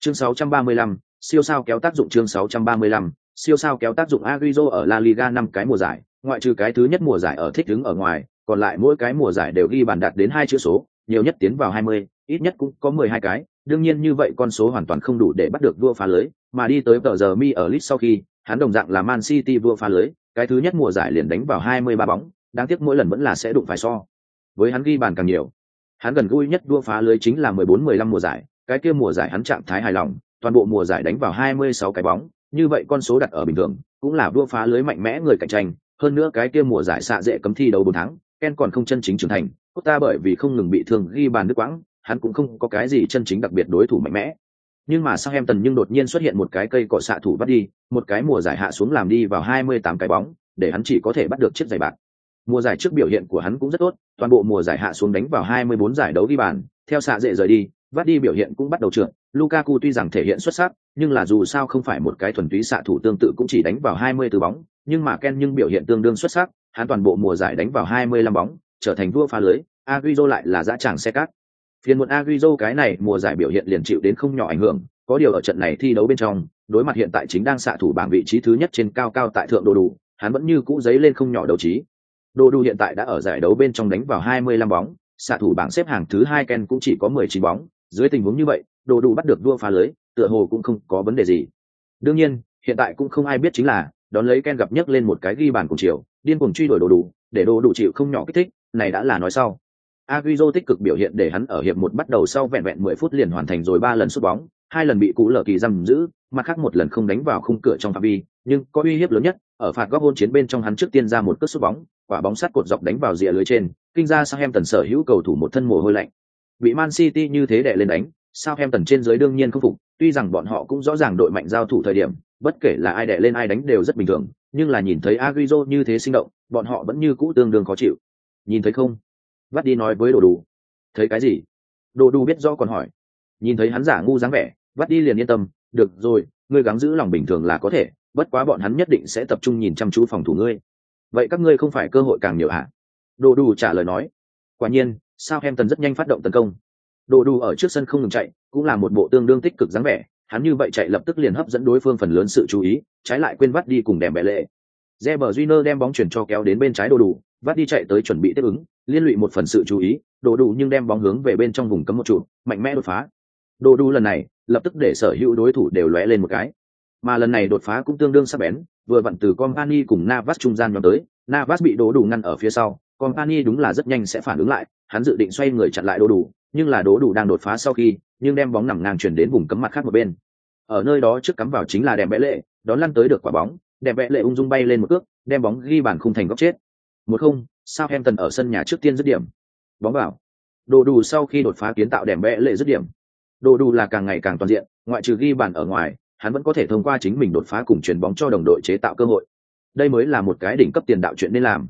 Chương 635, siêu sao kéo tác dụng chương 635, siêu sao kéo tác dụng Agüero ở La Liga năm cái mùa giải ngoại trừ cái thứ nhất mùa giải ở thích đứng ở ngoài còn lại mỗi cái mùa giải đều ghi bàn đạt đến hai chữ số nhiều nhất tiến vào 20, ít nhất cũng có 12 cái đương nhiên như vậy con số hoàn toàn không đủ để bắt được vua phá lưới mà đi tới tờ giờ mi ở lit sau khi Hắn đồng dạng là Man City vua phá lưới, cái thứ nhất mùa giải liền đánh vào 23 bóng, đáng tiếc mỗi lần vẫn là sẽ đụng phải so. Với hắn ghi bàn càng nhiều. Hắn gần gũi nhất đua phá lưới chính là 14-15 mùa giải, cái kia mùa giải hắn trạng thái hài lòng, toàn bộ mùa giải đánh vào 26 cái bóng, như vậy con số đặt ở bình thường, cũng là đua phá lưới mạnh mẽ người cạnh tranh, hơn nữa cái kia mùa giải xạ dễ cấm thi đấu 4 tháng, Ken còn không chân chính trưởng thành, ta bởi vì không ngừng bị thương ghi bàn đứt quãng, hắn cũng không có cái gì chân chính đặc biệt đối thủ mạnh mẽ. Nhưng mà sang em tần nhưng đột nhiên xuất hiện một cái cây cọ xạ thủ bắt đi, một cái mùa giải hạ xuống làm đi vào 28 cái bóng, để hắn chỉ có thể bắt được chiếc giày bạc. Mùa giải trước biểu hiện của hắn cũng rất tốt, toàn bộ mùa giải hạ xuống đánh vào 24 giải đấu ghi bàn, theo xạ dễ rời đi, vắt đi biểu hiện cũng bắt đầu trượt. Lukaku tuy rằng thể hiện xuất sắc, nhưng là dù sao không phải một cái thuần túy xạ thủ tương tự cũng chỉ đánh vào 20 từ bóng, nhưng mà Ken nhưng biểu hiện tương đương xuất sắc, hắn toàn bộ mùa giải đánh vào 25 bóng, trở thành vua phá lưới, Agüero lại là dã tràng xe cát. Phiên muộn Agüero cái này mùa giải biểu hiện liền chịu đến không nhỏ ảnh hưởng, có điều ở trận này thi đấu bên trong, đối mặt hiện tại chính đang xạ thủ bảng vị trí thứ nhất trên cao cao tại thượng đồ đủ, hắn vẫn như cũ giấy lên không nhỏ đầu trí. Đồ đủ hiện tại đã ở giải đấu bên trong đánh vào 25 bóng, xạ thủ bảng xếp hàng thứ hai Ken cũng chỉ có 19 bóng, dưới tình huống như vậy, đồ đủ bắt được đua phá lưới, tựa hồ cũng không có vấn đề gì. Đương nhiên, hiện tại cũng không ai biết chính là, đón lấy Ken gặp nhấc lên một cái ghi bàn cùng chiều, điên cuồng truy đuổi đồ đủ, để đồ đủ chịu không nhỏ kích thích, này đã là nói sau. Agüero tích cực biểu hiện để hắn ở hiệp một bắt đầu sau vẹn vẹn 10 phút liền hoàn thành rồi ba lần sút bóng, hai lần bị cú lở kỳ giam giữ, mặt khác một lần không đánh vào khung cửa trong phạm vi, nhưng có uy hiếp lớn nhất, ở phạt góc hôn chiến bên trong hắn trước tiên ra một cú sút bóng, quả bóng sắt cột dọc đánh vào rìa lưới trên, kinh ra Southampton sở hữu cầu thủ một thân mồ hôi lạnh. Bị Man City như thế đè lên đánh, Southampton trên dưới đương nhiên không phục, tuy rằng bọn họ cũng rõ ràng đội mạnh giao thủ thời điểm, bất kể là ai đè lên ai đánh đều rất bình thường, nhưng là nhìn thấy Agüero như thế sinh động, bọn họ vẫn như cũ tương đương khó chịu. Nhìn thấy không? Vắt đi nói với Đồ Đủ. Thấy cái gì? Đồ Đủ biết rõ còn hỏi. Nhìn thấy hắn giả ngu dáng vẻ, Vắt đi liền yên tâm, được rồi, ngươi gắng giữ lòng bình thường là có thể, bất quá bọn hắn nhất định sẽ tập trung nhìn chăm chú phòng thủ ngươi. Vậy các ngươi không phải cơ hội càng nhiều hả? Đồ Đủ trả lời nói. Quả nhiên, sao em tần rất nhanh phát động tấn công. Đồ Đủ ở trước sân không ngừng chạy, cũng là một bộ tương đương tích cực dáng vẻ, hắn như vậy chạy lập tức liền hấp dẫn đối phương phần lớn sự chú ý, trái lại quên vắt đi cùng đèm bẻ lệ. Reber Júnior đem bóng chuyển cho kéo đến bên trái đồ đủ, vắt đi chạy tới chuẩn bị tiếp ứng, liên lụy một phần sự chú ý, đồ đủ nhưng đem bóng hướng về bên trong vùng cấm một trụ, mạnh mẽ đột phá. Đồ đủ lần này, lập tức để sở hữu đối thủ đều lóe lên một cái. Mà lần này đột phá cũng tương đương sắc bén, vừa vặn từ Company cùng Navas trung gian nhóm tới, Navas bị đồ đủ ngăn ở phía sau, Company đúng là rất nhanh sẽ phản ứng lại, hắn dự định xoay người chặn lại đồ đủ, nhưng là đồ đủ đang đột phá sau khi, nhưng đem bóng nằm ngang chuyển đến vùng cấm mặt khác một bên. Ở nơi đó trước cắm vào chính là đèm bẽ lệ, đón lăn tới được quả bóng, đèm bẽ lệ ung dung bay lên một cước, đem bóng ghi bàn khung thành góc chết. Một không, Southampton ở sân nhà trước tiên dứt điểm. Bóng vào. Đồ đủ sau khi đột phá kiến tạo đèm bẽ lệ dứt điểm. Đồ đủ là càng ngày càng toàn diện, ngoại trừ ghi bàn ở ngoài, hắn vẫn có thể thông qua chính mình đột phá cùng chuyển bóng cho đồng đội chế tạo cơ hội. Đây mới là một cái đỉnh cấp tiền đạo chuyện nên làm.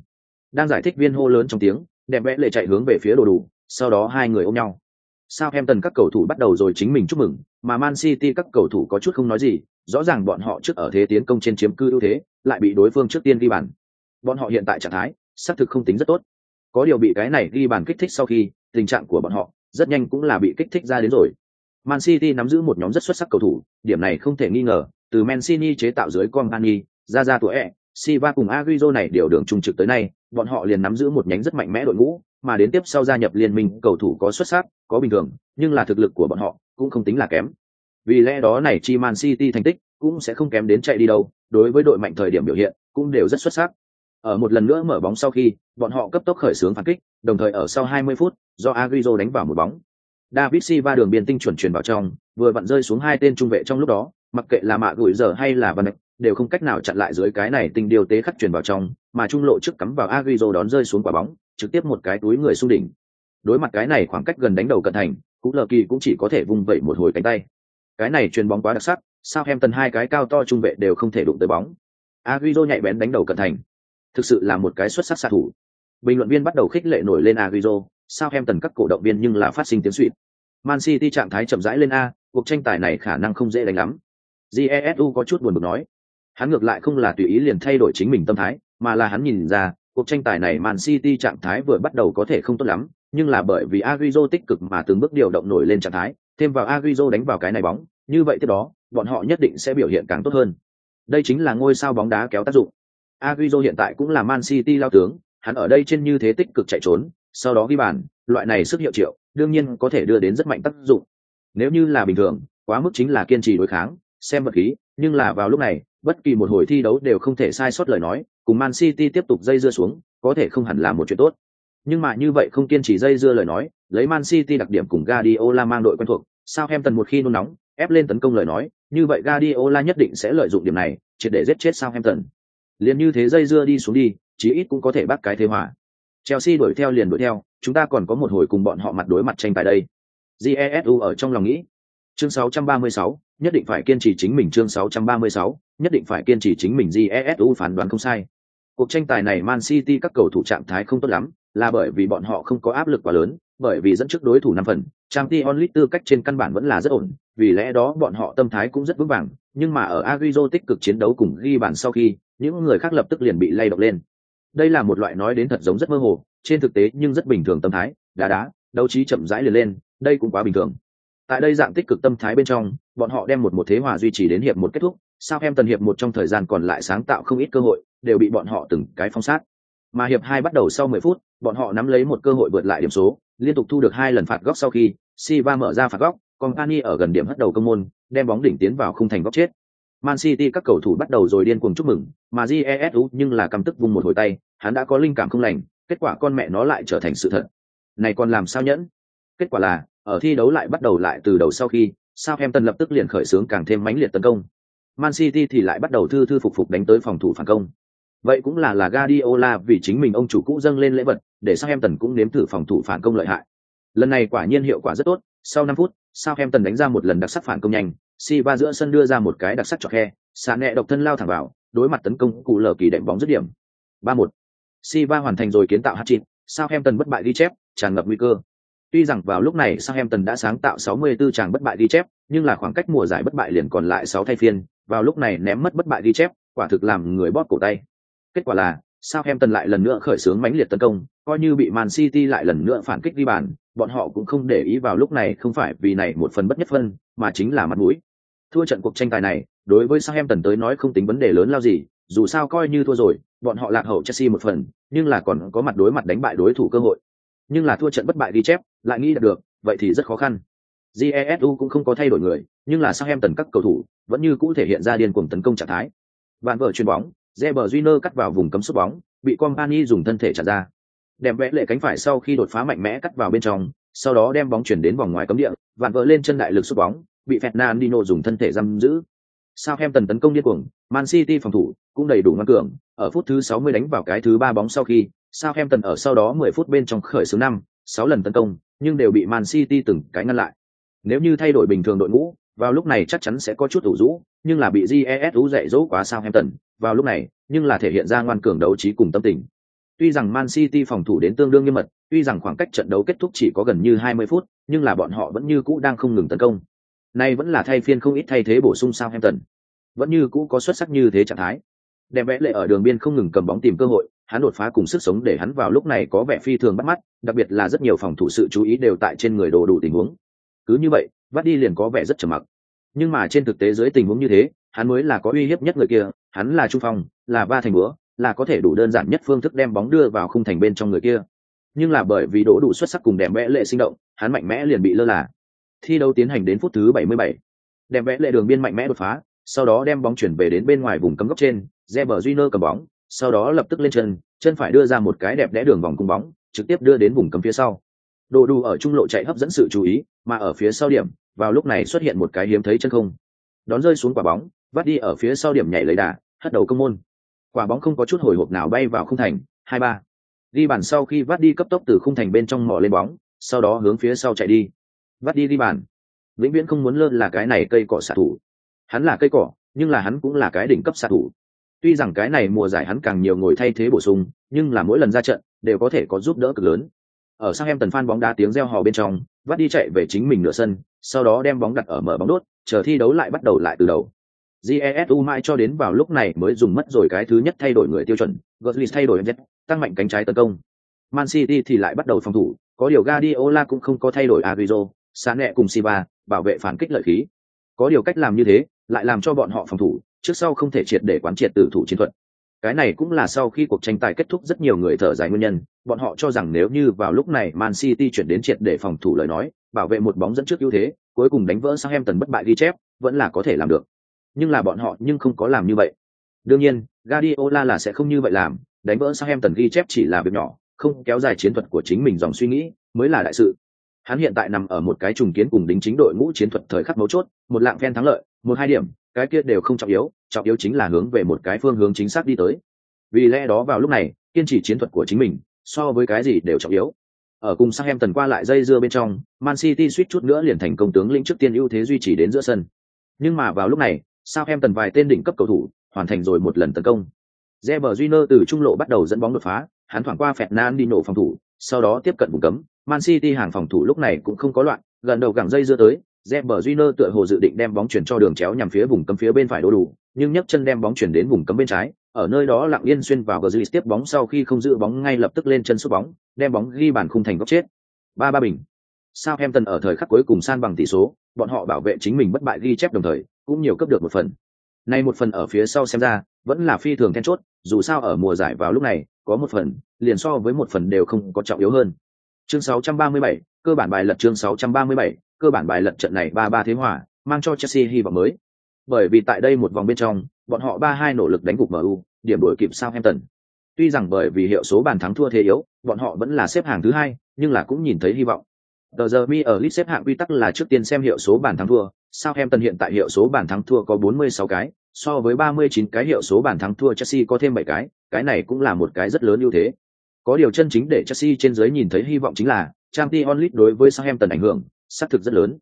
Đang giải thích viên hô lớn trong tiếng, đẹp bẽ lệ chạy hướng về phía đồ đủ, sau đó hai người ôm nhau Southampton các cầu thủ bắt đầu rồi chính mình chúc mừng, mà Man City các cầu thủ có chút không nói gì, rõ ràng bọn họ trước ở thế tiến công trên chiếm cư ưu thế, lại bị đối phương trước tiên ghi bàn. Bọn họ hiện tại trạng thái, xác thực không tính rất tốt. Có điều bị cái này ghi bàn kích thích sau khi, tình trạng của bọn họ rất nhanh cũng là bị kích thích ra đến rồi. Man City nắm giữ một nhóm rất xuất sắc cầu thủ, điểm này không thể nghi ngờ, từ Mancini chế tạo dưới Company, ra ra tuổi ẹ, Silva cùng Agüero này đều đường trung trực tới nay, bọn họ liền nắm giữ một nhánh rất mạnh mẽ đội ngũ, mà đến tiếp sau gia nhập liên minh cầu thủ có xuất sắc, có bình thường, nhưng là thực lực của bọn họ cũng không tính là kém. Vì lẽ đó này chi Man City thành tích cũng sẽ không kém đến chạy đi đâu, đối với đội mạnh thời điểm biểu hiện cũng đều rất xuất sắc. Ở một lần nữa mở bóng sau khi, bọn họ cấp tốc khởi xướng phản kích, đồng thời ở sau 20 phút, do Agüero đánh vào một bóng. David Silva đường biên tinh chuẩn chuyển vào trong, vừa vặn rơi xuống hai tên trung vệ trong lúc đó, mặc kệ là mạ gửi giờ hay là Van đều không cách nào chặn lại dưới cái này tình điều tế khắc chuyển vào trong, mà trung lộ trước cắm vào Agüero đón rơi xuống quả bóng, trực tiếp một cái túi người xung đỉnh. Đối mặt cái này khoảng cách gần đánh đầu cận thành, Cú Lờ Kỳ cũng chỉ có thể vung vẩy một hồi cánh tay. Cái này truyền bóng quá đặc sắc, sao em tần hai cái cao to trung vệ đều không thể đụng tới bóng. Agüero nhạy bén đánh đầu cận thành, thực sự là một cái xuất sắc xạ thủ. Bình luận viên bắt đầu khích lệ nổi lên Agüero, sao em tần các cổ động viên nhưng là phát sinh tiếng suýt. Man City trạng thái chậm rãi lên a, cuộc tranh tài này khả năng không dễ đánh lắm. Jesu có chút buồn bực nói. Hắn ngược lại không là tùy ý liền thay đổi chính mình tâm thái, mà là hắn nhìn ra, cuộc tranh tài này Man City trạng thái vừa bắt đầu có thể không tốt lắm, nhưng là bởi vì Agüero tích cực mà từng bước điều động nổi lên trạng thái, thêm vào Agüero đánh vào cái này bóng, như vậy tiếp đó, bọn họ nhất định sẽ biểu hiện càng tốt hơn. Đây chính là ngôi sao bóng đá kéo tác dụng. Agüero hiện tại cũng là Man City lao tướng, hắn ở đây trên như thế tích cực chạy trốn, sau đó ghi bàn, loại này sức hiệu triệu, đương nhiên có thể đưa đến rất mạnh tác dụng. Nếu như là bình thường, quá mức chính là kiên trì đối kháng, xem vật khí, nhưng là vào lúc này, bất kỳ một hồi thi đấu đều không thể sai sót lời nói, cùng Man City tiếp tục dây dưa xuống, có thể không hẳn là một chuyện tốt. Nhưng mà như vậy không kiên trì dây dưa lời nói, lấy Man City đặc điểm cùng Guardiola mang đội quen thuộc, Southampton một khi nôn nóng, ép lên tấn công lời nói, như vậy Guardiola nhất định sẽ lợi dụng điểm này, triệt để giết chết Southampton liền như thế dây dưa đi xuống đi, chí ít cũng có thể bắt cái thế hòa. Chelsea đuổi theo liền đuổi theo, chúng ta còn có một hồi cùng bọn họ mặt đối mặt tranh tài đây. Jesu ở trong lòng nghĩ. Chương 636, nhất định phải kiên trì chính mình chương 636, nhất định phải kiên trì chính mình Jesu phán đoán không sai. Cuộc tranh tài này Man City các cầu thủ trạng thái không tốt lắm, là bởi vì bọn họ không có áp lực quá lớn, bởi vì dẫn trước đối thủ năm phần, Champions League tư cách trên căn bản vẫn là rất ổn, vì lẽ đó bọn họ tâm thái cũng rất vững vàng, nhưng mà ở Agüero tích cực chiến đấu cùng ghi bàn sau khi, những người khác lập tức liền bị lay động lên. Đây là một loại nói đến thật giống rất mơ hồ, trên thực tế nhưng rất bình thường tâm thái, đá đá, đấu trí chậm rãi liền lên, đây cũng quá bình thường. Tại đây dạng tích cực tâm thái bên trong, bọn họ đem một một thế hòa duy trì đến hiệp một kết thúc, sao em tần hiệp một trong thời gian còn lại sáng tạo không ít cơ hội, đều bị bọn họ từng cái phong sát. Mà hiệp hai bắt đầu sau 10 phút, bọn họ nắm lấy một cơ hội vượt lại điểm số, liên tục thu được hai lần phạt góc sau khi, Siva mở ra phạt góc, còn Ani ở gần điểm hất đầu công môn, đem bóng đỉnh tiến vào khung thành góc chết. Man City các cầu thủ bắt đầu rồi điên cuồng chúc mừng, mà Jesu nhưng là cầm tức vung một hồi tay, hắn đã có linh cảm không lành, kết quả con mẹ nó lại trở thành sự thật. Này còn làm sao nhẫn? Kết quả là, ở thi đấu lại bắt đầu lại từ đầu sau khi, Southampton lập tức liền khởi xướng càng thêm mãnh liệt tấn công. Man City thì lại bắt đầu thư thư phục phục đánh tới phòng thủ phản công. Vậy cũng là là Guardiola vì chính mình ông chủ cũ dâng lên lễ vật, để Southampton cũng nếm thử phòng thủ phản công lợi hại. Lần này quả nhiên hiệu quả rất tốt, sau 5 phút, Southampton đánh ra một lần đặc sắc phản công nhanh, Silva giữa sân đưa ra một cái đặc sắc cho khe, xạ nhẹ độc thân lao thẳng vào, đối mặt tấn công cụ lờ kỳ đệm bóng dứt điểm. ba một si va hoàn thành rồi kiến tạo hat-trick, tần bất bại ghi chép, tràn ngập nguy cơ. Tuy rằng vào lúc này Sao Hemton đã sáng tạo 64 tràng bất bại ghi chép, nhưng là khoảng cách mùa giải bất bại liền còn lại 6 thay phiên, vào lúc này ném mất bất bại ghi chép, quả thực làm người bóp cổ tay. Kết quả là, Sao Hemton lại lần nữa khởi xướng mãnh liệt tấn công, coi như bị Man City lại lần nữa phản kích đi bàn, bọn họ cũng không để ý vào lúc này không phải vì này một phần bất nhất phân, mà chính là mặt mũi. Thua trận cuộc tranh tài này, đối với Southampton tới nói không tính vấn đề lớn lao gì, dù sao coi như thua rồi, bọn họ lạc hậu Chelsea một phần, nhưng là còn có mặt đối mặt đánh bại đối thủ cơ hội. Nhưng là thua trận bất bại đi chép, lại nghĩ được, vậy thì rất khó khăn. Jesu cũng không có thay đổi người, nhưng là Southampton các cầu thủ vẫn như cũ thể hiện ra điên cuồng tấn công trạng thái. Bạn vợ chuyền bóng, Reber Júnior cắt vào vùng cấm sút bóng, bị Company dùng thân thể chặn ra. đẹp vẽ lệ cánh phải sau khi đột phá mạnh mẽ cắt vào bên trong, sau đó đem bóng chuyển đến vòng ngoài cấm địa, vạn vợ lên chân đại lực sút bóng, bị Fernandinho dùng thân thể giam giữ. Southampton tấn công điên cuồng, Man City phòng thủ cũng đầy đủ ngoan cường, ở phút thứ 60 đánh vào cái thứ ba bóng sau khi, Southampton ở sau đó 10 phút bên trong khởi xướng năm, 6 lần tấn công, nhưng đều bị Man City từng cái ngăn lại. Nếu như thay đổi bình thường đội ngũ, vào lúc này chắc chắn sẽ có chút ủ rũ, nhưng là bị GESU dạy dỗ quá Southampton, vào lúc này, nhưng là thể hiện ra ngoan cường đấu trí cùng tâm tình. Tuy rằng Man City phòng thủ đến tương đương nghiêm mật, tuy rằng khoảng cách trận đấu kết thúc chỉ có gần như 20 phút, nhưng là bọn họ vẫn như cũ đang không ngừng tấn công. Nay vẫn là thay phiên không ít thay thế bổ sung sao Southampton. Vẫn như cũ có xuất sắc như thế trạng thái. đẹp vẽ lệ ở đường biên không ngừng cầm bóng tìm cơ hội, hắn đột phá cùng sức sống để hắn vào lúc này có vẻ phi thường bắt mắt, đặc biệt là rất nhiều phòng thủ sự chú ý đều tại trên người đồ đủ tình huống. Cứ như vậy, vắt đi liền có vẻ rất trầm mặc. Nhưng mà trên thực tế dưới tình huống như thế, hắn mới là có uy hiếp nhất người kia, hắn là trung phong, là ba thành búa, là có thể đủ đơn giản nhất phương thức đem bóng đưa vào khung thành bên trong người kia. Nhưng là bởi vì đỗ đủ xuất sắc cùng đẹp vẽ lệ sinh động, hắn mạnh mẽ liền bị lơ là. Thi đấu tiến hành đến phút thứ 77. Đẹp vẽ lệ đường biên mạnh mẽ đột phá, sau đó đem bóng chuyển về đến bên ngoài vùng cấm góc trên, Reber Júnior cầm bóng, sau đó lập tức lên chân, chân phải đưa ra một cái đẹp đẽ đường vòng cung bóng, trực tiếp đưa đến vùng cấm phía sau. Đồ đủ ở trung lộ chạy hấp dẫn sự chú ý, mà ở phía sau điểm, vào lúc này xuất hiện một cái hiếm thấy chân không. Đón rơi xuống quả bóng, vắt đi ở phía sau điểm nhảy lấy đà, hất đầu công môn. Quả bóng không có chút hồi hộp nào bay vào khung thành, 2-3. Đi bàn sau khi vắt đi cấp tốc từ khung thành bên trong mò lên bóng, sau đó hướng phía sau chạy đi. Vắt đi đi bàn. Vĩnh viễn không muốn lơ là cái này cây cỏ xạ thủ. Hắn là cây cỏ, nhưng là hắn cũng là cái đỉnh cấp xạ thủ. Tuy rằng cái này mùa giải hắn càng nhiều ngồi thay thế bổ sung, nhưng là mỗi lần ra trận đều có thể có giúp đỡ cực lớn. Ở sang em tần phan bóng đá tiếng reo hò bên trong, vắt đi chạy về chính mình nửa sân, sau đó đem bóng đặt ở mở bóng đốt, chờ thi đấu lại bắt đầu lại từ đầu. Jesu mãi cho đến vào lúc này mới dùng mất rồi cái thứ nhất thay đổi người tiêu chuẩn, gosling thay đổi nhất, tăng mạnh cánh trái tấn công. Man City thì lại bắt đầu phòng thủ, có điều Guardiola cũng không có thay đổi Agüero, Sané cùng siva bảo vệ phản kích lợi khí. Có điều cách làm như thế, lại làm cho bọn họ phòng thủ, trước sau không thể triệt để quán triệt tử thủ chiến thuật. Cái này cũng là sau khi cuộc tranh tài kết thúc rất nhiều người thở dài nguyên nhân, bọn họ cho rằng nếu như vào lúc này Man City chuyển đến triệt để phòng thủ lời nói, bảo vệ một bóng dẫn trước ưu thế, cuối cùng đánh vỡ sang em tần bất bại ghi chép, vẫn là có thể làm được. nhưng là bọn họ nhưng không có làm như vậy. Đương nhiên, Guardiola là sẽ không như vậy làm, đánh vỡ sang em ghi chép chỉ là việc nhỏ, không kéo dài chiến thuật của chính mình dòng suy nghĩ mới là đại sự. Hắn hiện tại nằm ở một cái trùng kiến cùng đính chính đội ngũ chiến thuật thời khắc mấu chốt, một lạng phen thắng lợi, một hai điểm, cái kia đều không trọng yếu, trọng yếu chính là hướng về một cái phương hướng chính xác đi tới. Vì lẽ đó vào lúc này, kiên trì chiến thuật của chính mình, so với cái gì đều trọng yếu. Ở cùng sang em tần qua lại dây dưa bên trong, Man City suýt chút nữa liền thành công tướng lĩnh trước tiên ưu thế duy trì đến giữa sân. Nhưng mà vào lúc này, sao em tần vài tên đỉnh cấp cầu thủ hoàn thành rồi một lần tấn công. Reber Júnior từ trung lộ bắt đầu dẫn bóng đột phá, hắn thoảng qua Fernandinho phòng thủ, sau đó tiếp cận vùng cấm, Man City hàng phòng thủ lúc này cũng không có loạn, gần đầu gẳng dây dưa tới, Reber Júnior tựa hồ dự định đem bóng chuyển cho đường chéo nhằm phía vùng cấm phía bên phải đổ đủ, nhưng nhấc chân đem bóng chuyển đến vùng cấm bên trái, ở nơi đó lặng yên xuyên vào Götze tiếp bóng sau khi không giữ bóng ngay lập tức lên chân sút bóng, đem bóng ghi bàn khung thành góc chết. Ba ba bình. Southampton ở thời khắc cuối cùng san bằng tỷ số, bọn họ bảo vệ chính mình bất bại ghi chép đồng thời, cũng nhiều cấp được một phần. Nay một phần ở phía sau xem ra, vẫn là phi thường then chốt, dù sao ở mùa giải vào lúc này, có một phần, liền so với một phần đều không có trọng yếu hơn. Chương 637, cơ bản bài lật chương 637, cơ bản bài lật trận này 3-3 thế hòa, mang cho Chelsea hy vọng mới. Bởi vì tại đây một vòng bên trong, bọn họ 3-2 nỗ lực đánh gục MU, điểm đổi kịp Southampton. Tuy rằng bởi vì hiệu số bàn thắng thua thế yếu, bọn họ vẫn là xếp hạng thứ hai, nhưng là cũng nhìn thấy hy vọng. Tờ giờ mi ở list xếp hạng quy tắc là trước tiên xem hiệu số bàn thắng thua, Southampton hiện tại hiệu số bàn thắng thua có 46 cái, so với 39 cái hiệu số bàn thắng thua Chelsea có thêm 7 cái, cái này cũng là một cái rất lớn ưu thế. Có điều chân chính để Chelsea trên dưới nhìn thấy hy vọng chính là Champions League đối với Southampton ảnh hưởng, xác thực rất lớn.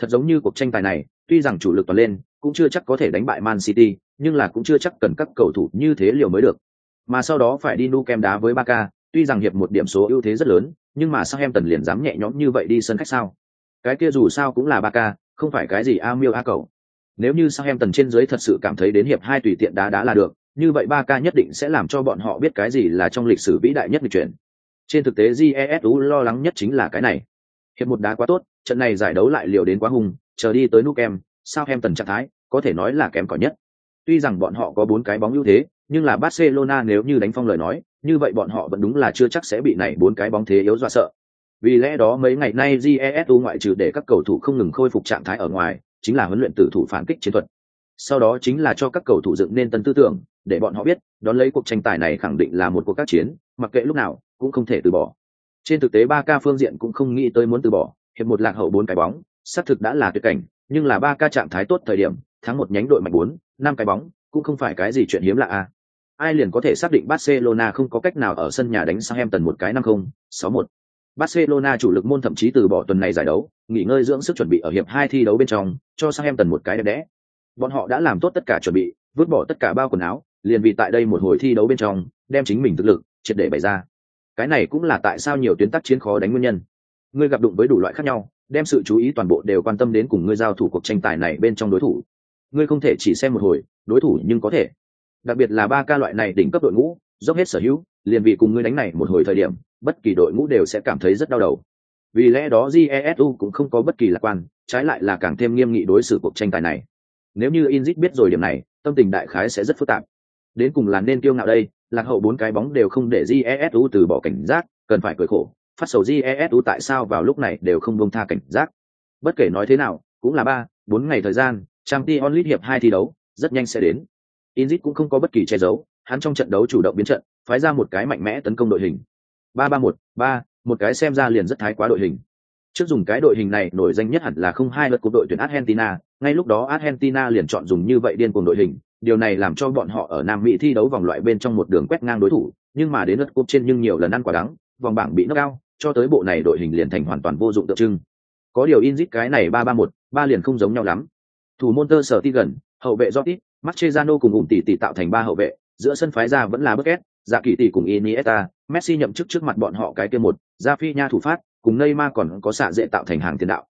Thật giống như cuộc tranh tài này, tuy rằng chủ lực toàn lên, cũng chưa chắc có thể đánh bại Man City, nhưng là cũng chưa chắc cần các cầu thủ như thế liệu mới được. Mà sau đó phải đi nu kem đá với Barca, tuy rằng hiệp một điểm số ưu thế rất lớn, nhưng mà sao em tần liền dám nhẹ nhõm như vậy đi sân khách sao? Cái kia dù sao cũng là ba ca, không phải cái gì a miêu a cầu. Nếu như sao em tần trên dưới thật sự cảm thấy đến hiệp hai tùy tiện đá đá là được, như vậy ba ca nhất định sẽ làm cho bọn họ biết cái gì là trong lịch sử vĩ đại nhất lịch chuyển. Trên thực tế jesu lo lắng nhất chính là cái này. Hiệp một đá quá tốt, trận này giải đấu lại liều đến quá hung, chờ đi tới nút em, tần trạng thái, có thể nói là kém cỏi nhất. Tuy rằng bọn họ có bốn cái bóng ưu thế, nhưng là Barcelona nếu như đánh phong lời nói, như vậy bọn họ vẫn đúng là chưa chắc sẽ bị này bốn cái bóng thế yếu dọa sợ. Vì lẽ đó mấy ngày nay GESU ngoại trừ để các cầu thủ không ngừng khôi phục trạng thái ở ngoài, chính là huấn luyện tử thủ phản kích chiến thuật. Sau đó chính là cho các cầu thủ dựng nên tân tư tưởng, để bọn họ biết, đón lấy cuộc tranh tài này khẳng định là một cuộc các chiến, mặc kệ lúc nào cũng không thể từ bỏ. Trên thực tế 3K phương diện cũng không nghĩ tới muốn từ bỏ, hiệp một lạc hậu bốn cái bóng, xác thực đã là tuyệt cảnh, nhưng là 3K trạng thái tốt thời điểm, thắng một nhánh đội mạnh bốn, năm cái bóng, cũng không phải cái gì chuyện hiếm lạ à. Ai liền có thể xác định Barcelona không có cách nào ở sân nhà đánh Southampton một cái năm không, sáu một. Barcelona chủ lực môn thậm chí từ bỏ tuần này giải đấu, nghỉ ngơi dưỡng sức chuẩn bị ở hiệp hai thi đấu bên trong, cho Southampton một cái đẹp đẽ. Bọn họ đã làm tốt tất cả chuẩn bị, vứt bỏ tất cả bao quần áo, liền vì tại đây một hồi thi đấu bên trong, đem chính mình thực lực triệt để bày ra. Cái này cũng là tại sao nhiều tuyến tác chiến khó đánh nguyên nhân. Ngươi gặp đụng với đủ loại khác nhau, đem sự chú ý toàn bộ đều quan tâm đến cùng ngươi giao thủ cuộc tranh tài này bên trong đối thủ. Ngươi không thể chỉ xem một hồi, đối thủ nhưng có thể. Đặc biệt là ba ca loại này đỉnh cấp đội ngũ, dốc hết sở hữu, liền vì cùng ngươi đánh này một hồi thời điểm, bất kỳ đội ngũ đều sẽ cảm thấy rất đau đầu. Vì lẽ đó Jesu cũng không có bất kỳ lạc quan, trái lại là càng thêm nghiêm nghị đối xử cuộc tranh tài này. Nếu như Inzit biết rồi điểm này, tâm tình đại khái sẽ rất phức tạp. Đến cùng là nên kiêu ngạo đây, lạc hậu bốn cái bóng đều không để Jesu từ bỏ cảnh giác, cần phải cười khổ. Phát sầu Jesu tại sao vào lúc này đều không buông tha cảnh giác. Bất kể nói thế nào, cũng là ba, bốn ngày thời gian, Champions League hiệp hai thi đấu, rất nhanh sẽ đến. Inzit cũng không có bất kỳ che giấu, hắn trong trận đấu chủ động biến trận, phái ra một cái mạnh mẽ tấn công đội hình. Ba ba một, ba, một cái xem ra liền rất thái quá đội hình. Trước dùng cái đội hình này nổi danh nhất hẳn là không hai lượt của đội tuyển Argentina, ngay lúc đó Argentina liền chọn dùng như vậy điên cuồng đội hình, điều này làm cho bọn họ ở Nam Mỹ thi đấu vòng loại bên trong một đường quét ngang đối thủ, nhưng mà đến lượt cúp trên nhưng nhiều lần ăn quả đắng, vòng bảng bị knock cao, cho tới bộ này đội hình liền thành hoàn toàn vô dụng tượng trưng. Có điều Inzit cái này ba ba một, ba liền không giống nhau lắm. Thủ môn tơ sở ti gần, hậu vệ Jotit, Mascherano cùng ủng tỷ tỷ tạo thành ba hậu vệ, giữa sân phái ra vẫn là Busquets, Dạ Kỳ tỷ cùng Iniesta, Messi nhậm chức trước mặt bọn họ cái kia một, Ra phi nha thủ phát, cùng Neymar còn có xạ dễ tạo thành hàng tiền đạo.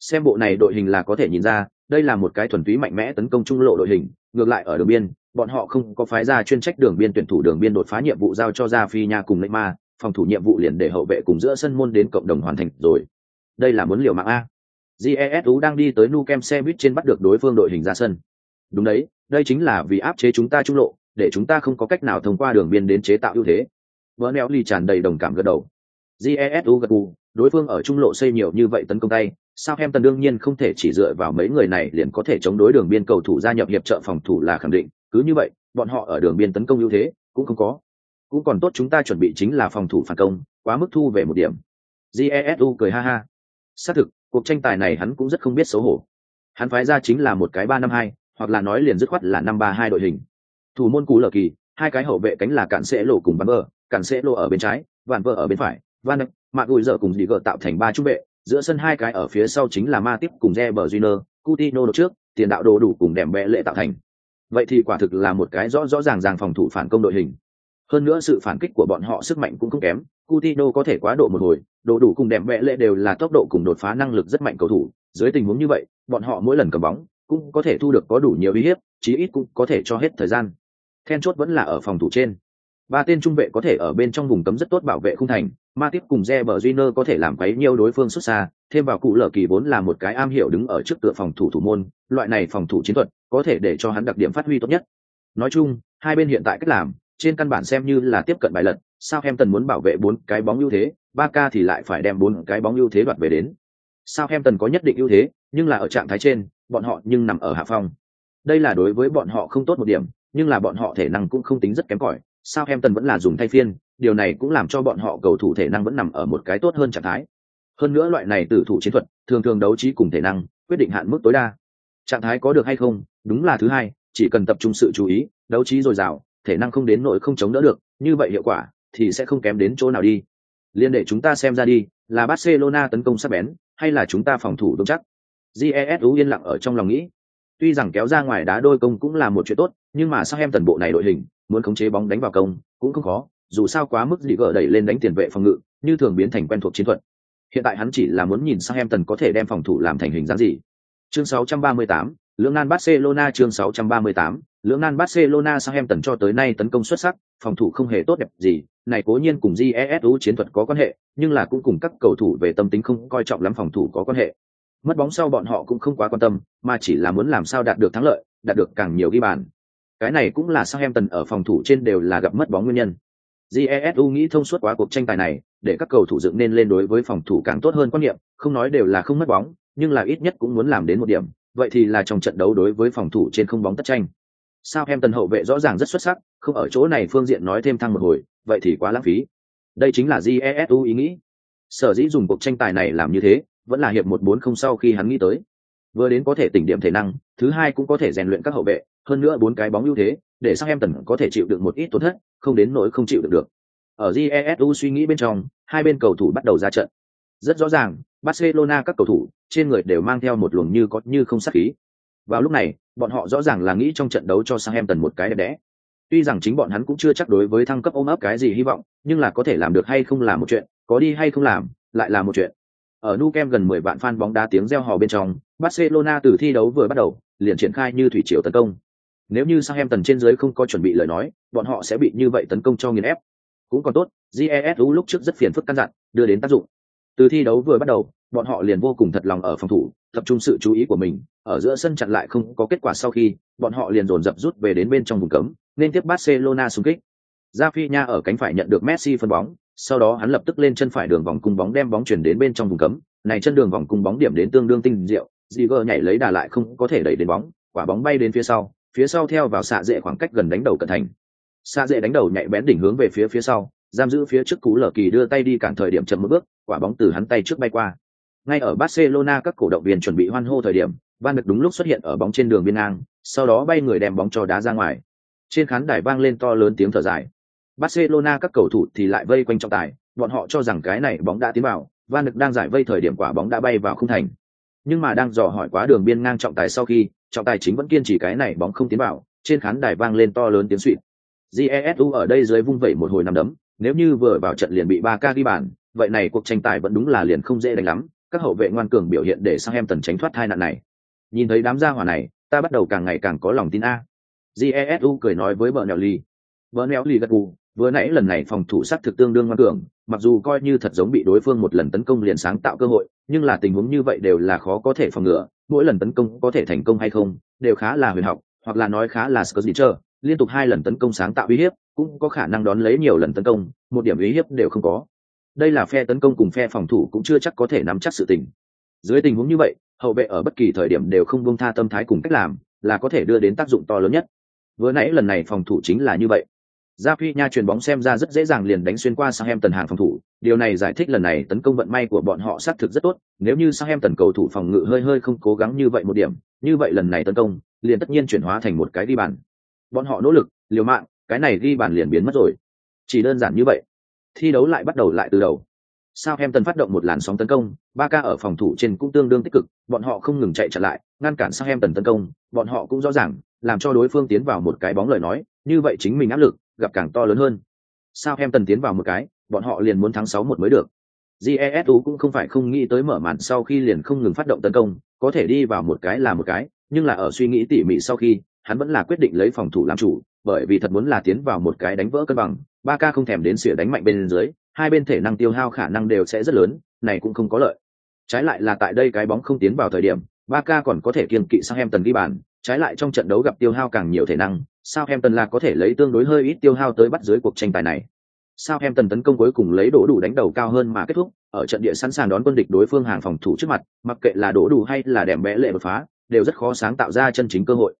Xem bộ này đội hình là có thể nhìn ra, đây là một cái thuần túy mạnh mẽ tấn công trung lộ đội hình, ngược lại ở đường biên, bọn họ không có phái ra chuyên trách đường biên tuyển thủ đường biên đột phá nhiệm vụ giao cho Ra phi nha cùng Neymar, phòng thủ nhiệm vụ liền để hậu vệ cùng giữa sân môn đến cộng đồng hoàn thành rồi. Đây là muốn liều mạng a. GESU đang đi tới Nukem xe buýt trên bắt được đối phương đội hình ra sân. Đúng đấy, đây chính là vì áp chế chúng ta trung lộ, để chúng ta không có cách nào thông qua đường biên đến chế tạo ưu thế. Vỡ neo ly tràn đầy đồng cảm gật đầu. Jesu gật gù, đối phương ở trung lộ xây nhiều như vậy tấn công tay, Southampton đương nhiên không thể chỉ dựa vào mấy người này liền có thể chống đối đường biên cầu thủ gia nhập hiệp trợ phòng thủ là khẳng định, cứ như vậy, bọn họ ở đường biên tấn công ưu thế cũng không có. Cũng còn tốt chúng ta chuẩn bị chính là phòng thủ phản công, quá mức thu về một điểm. Jesu cười ha ha. Xác thực, cuộc tranh tài này hắn cũng rất không biết xấu hổ. Hắn phái ra chính là một cái ba năm hai, hoặc là nói liền dứt khoát là năm ba hai đội hình. Thủ môn cú lờ kỳ, hai cái hậu vệ cánh là cản sẽ lộ cùng bắn bờ, cản sẽ lộ ở bên trái, vạn vợ ở bên phải, van mạc gùi dở cùng dị gờ tạo thành ba trung vệ giữa sân hai cái ở phía sau chính là ma tiếp cùng re bờ junior Coutinho đột trước, tiền đạo đồ đủ cùng đèm bẽ lệ tạo thành. Vậy thì quả thực là một cái rõ rõ ràng ràng phòng thủ phản công đội hình. Hơn nữa sự phản kích của bọn họ sức mạnh cũng không kém, Coutinho có thể quá độ một hồi, đồ đủ cùng đẹp vẽ lệ đều là tốc độ cùng đột phá năng lực rất mạnh cầu thủ, dưới tình huống như vậy, bọn họ mỗi lần cầm bóng cũng có thể thu được có đủ nhiều uy hiếp, chí ít cũng có thể cho hết thời gian. Then chốt vẫn là ở phòng thủ trên. Ba tên trung vệ có thể ở bên trong vùng cấm rất tốt bảo vệ khung thành ma tiếp cùng Reber có thể làm quấy nhiều đối phương xuất xa thêm vào cụ lở kỳ vốn là một cái am hiểu đứng ở trước tựa phòng thủ thủ môn loại này phòng thủ chiến thuật có thể để cho hắn đặc điểm phát huy tốt nhất. Nói chung hai bên hiện tại cách làm trên căn bản xem như là tiếp cận bài lật, sao em tần muốn bảo vệ bốn cái bóng ưu thế, ba k thì lại phải đem bốn cái bóng ưu thế đoạt về đến. Sao em tần có nhất định ưu thế, nhưng là ở trạng thái trên, bọn họ nhưng nằm ở hạ phong. Đây là đối với bọn họ không tốt một điểm, nhưng là bọn họ thể năng cũng không tính rất kém cỏi. Sao em tần vẫn là dùng thay phiên, điều này cũng làm cho bọn họ cầu thủ thể năng vẫn nằm ở một cái tốt hơn trạng thái. Hơn nữa loại này tử thủ chiến thuật, thường thường đấu trí cùng thể năng, quyết định hạn mức tối đa. Trạng thái có được hay không, đúng là thứ hai, chỉ cần tập trung sự chú ý, đấu trí dồi dào thể năng không đến nỗi không chống đỡ được như vậy hiệu quả thì sẽ không kém đến chỗ nào đi. Liên để chúng ta xem ra đi là barcelona tấn công sắc bén hay là chúng ta phòng thủ vững chắc? Jesu yên lặng ở trong lòng nghĩ. Tuy rằng kéo ra ngoài đá đôi công cũng là một chuyện tốt nhưng mà sao em tần bộ này đội hình muốn khống chế bóng đánh vào công cũng không khó. Dù sao quá mức gì gỡ đẩy lên đánh tiền vệ phòng ngự như thường biến thành quen thuộc chiến thuật. Hiện tại hắn chỉ là muốn nhìn sang em tần có thể đem phòng thủ làm thành hình dáng gì. Chương 638, lưỡng nan barcelona chương 638, lưỡng nan barcelona sang em tần cho tới nay tấn công xuất sắc phòng thủ không hề tốt đẹp gì này cố nhiên cùng jesu chiến thuật có quan hệ nhưng là cũng cùng các cầu thủ về tâm tính không coi trọng lắm phòng thủ có quan hệ. Mất bóng sau bọn họ cũng không quá quan tâm mà chỉ là muốn làm sao đạt được thắng lợi đạt được càng nhiều ghi bàn. Cái này cũng là sang em tần ở phòng thủ trên đều là gặp mất bóng nguyên nhân. Jesu nghĩ thông suốt quá cuộc tranh tài này để các cầu thủ dựng nên lên đối với phòng thủ càng tốt hơn quan niệm không nói đều là không mất bóng nhưng là ít nhất cũng muốn làm đến một điểm vậy thì là trong trận đấu đối với phòng thủ trên không bóng tất tranh. Sao em tần hậu vệ rõ ràng rất xuất sắc, không ở chỗ này phương diện nói thêm thăng một hồi, vậy thì quá lãng phí. Đây chính là jesu ý nghĩ. Sở dĩ dùng cuộc tranh tài này làm như thế, vẫn là hiệp một bốn không sau khi hắn nghĩ tới. Vừa đến có thể tỉnh điểm thể năng, thứ hai cũng có thể rèn luyện các hậu vệ, hơn nữa bốn cái bóng ưu thế, để sang em tần có thể chịu được một ít tổn thất, không đến nỗi không chịu được được. Ở jesu suy nghĩ bên trong, hai bên cầu thủ bắt đầu ra trận. Rất rõ ràng barcelona các cầu thủ trên người đều mang theo một luồng như có như không sát khí vào lúc này bọn họ rõ ràng là nghĩ trong trận đấu cho Southampton một cái đẹp đẽ tuy rằng chính bọn hắn cũng chưa chắc đối với thăng cấp ôm ấp cái gì hy vọng nhưng là có thể làm được hay không là một chuyện có đi hay không làm lại là một chuyện ở Nukem gần mười vạn fan bóng đá tiếng reo hò bên trong barcelona từ thi đấu vừa bắt đầu liền triển khai như thủy triều tấn công nếu như Southampton trên dưới không có chuẩn bị lời nói, bọn họ sẽ bị như vậy tấn công cho nghiền ép. Cũng còn tốt, GESU lúc trước rất phiền phức căn dặn, đưa đến tác dụng. Từ thi đấu vừa bắt đầu, bọn họ liền vô cùng thật lòng ở phòng thủ, tập trung sự chú ý của mình, ở giữa sân chặn lại không có kết quả sau khi, bọn họ liền dồn dập rút về đến bên trong vùng cấm, nên tiếp Barcelona xung kích. Ra phi nha ở cánh phải nhận được Messi phân bóng, sau đó hắn lập tức lên chân phải đường vòng cung bóng đem bóng chuyển đến bên trong vùng cấm, này chân đường vòng cung bóng điểm đến tương đương tinh diệu, Ziger nhảy lấy đà lại không có thể đẩy đến bóng, quả bóng bay đến phía sau, phía sau theo vào xạ dệ khoảng cách gần đánh đầu cận thành. Xạ dệ đánh đầu nhạy bén đỉnh hướng về phía phía sau giam giữ phía trước cú lở kỳ đưa tay đi cản thời điểm chậm một bước, quả bóng từ hắn tay trước bay qua. Ngay ở barcelona, các cổ động viên chuẩn bị hoan hô thời điểm, van được đúng lúc xuất hiện ở bóng trên đường biên ngang, sau đó bay người đem bóng cho đá ra ngoài. Trên khán đài vang lên to lớn tiếng thở dài. Barcelona, các cầu thủ thì lại vây quanh trọng tài, bọn họ cho rằng cái này bóng đã tiến vào, van được đang giải vây thời điểm quả bóng đã bay vào không thành. Nhưng mà đang dò hỏi quá đường biên ngang trọng tài sau khi, trọng tài chính vẫn kiên trì cái này bóng không tiến vào, trên khán đài vang lên to lớn tiếng suỵt jesu ở đây dưới vung vẩy một hồi nằm đấm nếu như vừa vào trận liền bị ba ca ghi bàn, vậy này cuộc tranh tài vẫn đúng là liền không dễ đánh lắm. Các hậu vệ ngoan cường biểu hiện để sang em tần tránh thoát hai nạn này. Nhìn thấy đám gia hỏa này, ta bắt đầu càng ngày càng có lòng tin a. Jesu cười nói với vợ nèo ly vợ nèo ly gật gù, vừa nãy lần này phòng thủ sát thực tương đương ngoan cường, mặc dù coi như thật giống bị đối phương một lần tấn công liền sáng tạo cơ hội, nhưng là tình huống như vậy đều là khó có thể phòng ngừa, mỗi lần tấn công có thể thành công hay không, đều khá là huyền học, hoặc là nói khá là sờ liên tục hai lần tấn công sáng tạo uy hiếp cũng có khả năng đón lấy nhiều lần tấn công một điểm uy hiếp đều không có. Đây là phe tấn công cùng phe phòng thủ cũng chưa chắc có thể nắm chắc sự tình. Dưới tình huống như vậy hậu vệ ở bất kỳ thời điểm đều không buông tha tâm thái cùng cách làm là có thể đưa đến tác dụng to lớn nhất. Vừa nãy lần này phòng thủ chính là như vậy. Gia Phi Nha chuyền bóng xem ra rất dễ dàng liền đánh xuyên qua Southampton hàng phòng thủ, điều này giải thích lần này tấn công vận may của bọn họ xác thực rất tốt, nếu như Southampton cầu thủ phòng ngự hơi hơi không cố gắng như vậy một điểm, như vậy lần này tấn công, liền tất nhiên chuyển hóa thành một cái đi bàn. Bọn họ nỗ lực, liều mạng, cái này ghi bàn liền biến mất rồi. Chỉ đơn giản như vậy. Thi đấu lại bắt đầu lại từ đầu. sao em tần phát động một làn sóng tấn công, ba ca ở phòng thủ trên cũng tương đương tích cực, bọn họ không ngừng chạy trở lại, ngăn cản sang em tần tấn công, bọn họ cũng rõ ràng, làm cho đối phương tiến vào một cái bóng lời nói, như vậy chính mình áp lực gặp càng to lớn hơn. sao em tần tiến vào một cái, bọn họ liền muốn thắng 6-1 mới được. Jesu cũng không phải không nghĩ tới mở màn sau khi liền không ngừng phát động tấn công, có thể đi vào một cái là một cái, nhưng là ở suy nghĩ tỉ mỉ sau khi, hắn vẫn là quyết định lấy phòng thủ làm chủ, bởi vì thật muốn là tiến vào một cái đánh vỡ cân bằng, Barca không thèm đến xỉa đánh mạnh bên dưới, hai bên thể năng tiêu hao khả năng đều sẽ rất lớn, này cũng không có lợi. Trái lại là tại đây cái bóng không tiến vào thời điểm, Barca còn có thể kiên kỵ sang em tần ghi bàn, trái lại trong trận đấu gặp tiêu hao càng nhiều thể năng, Southampton là có thể lấy tương đối hơi ít tiêu hao tới bắt dưới cuộc tranh tài này. Southampton tấn công cuối cùng lấy đổ đủ đánh đầu cao hơn mà kết thúc, ở trận địa sẵn sàng đón quân địch đối phương hàng phòng thủ trước mặt, mặc kệ là đổ đủ hay là đệm bẽ lệ đột phá, đều rất khó sáng tạo ra chân chính cơ hội.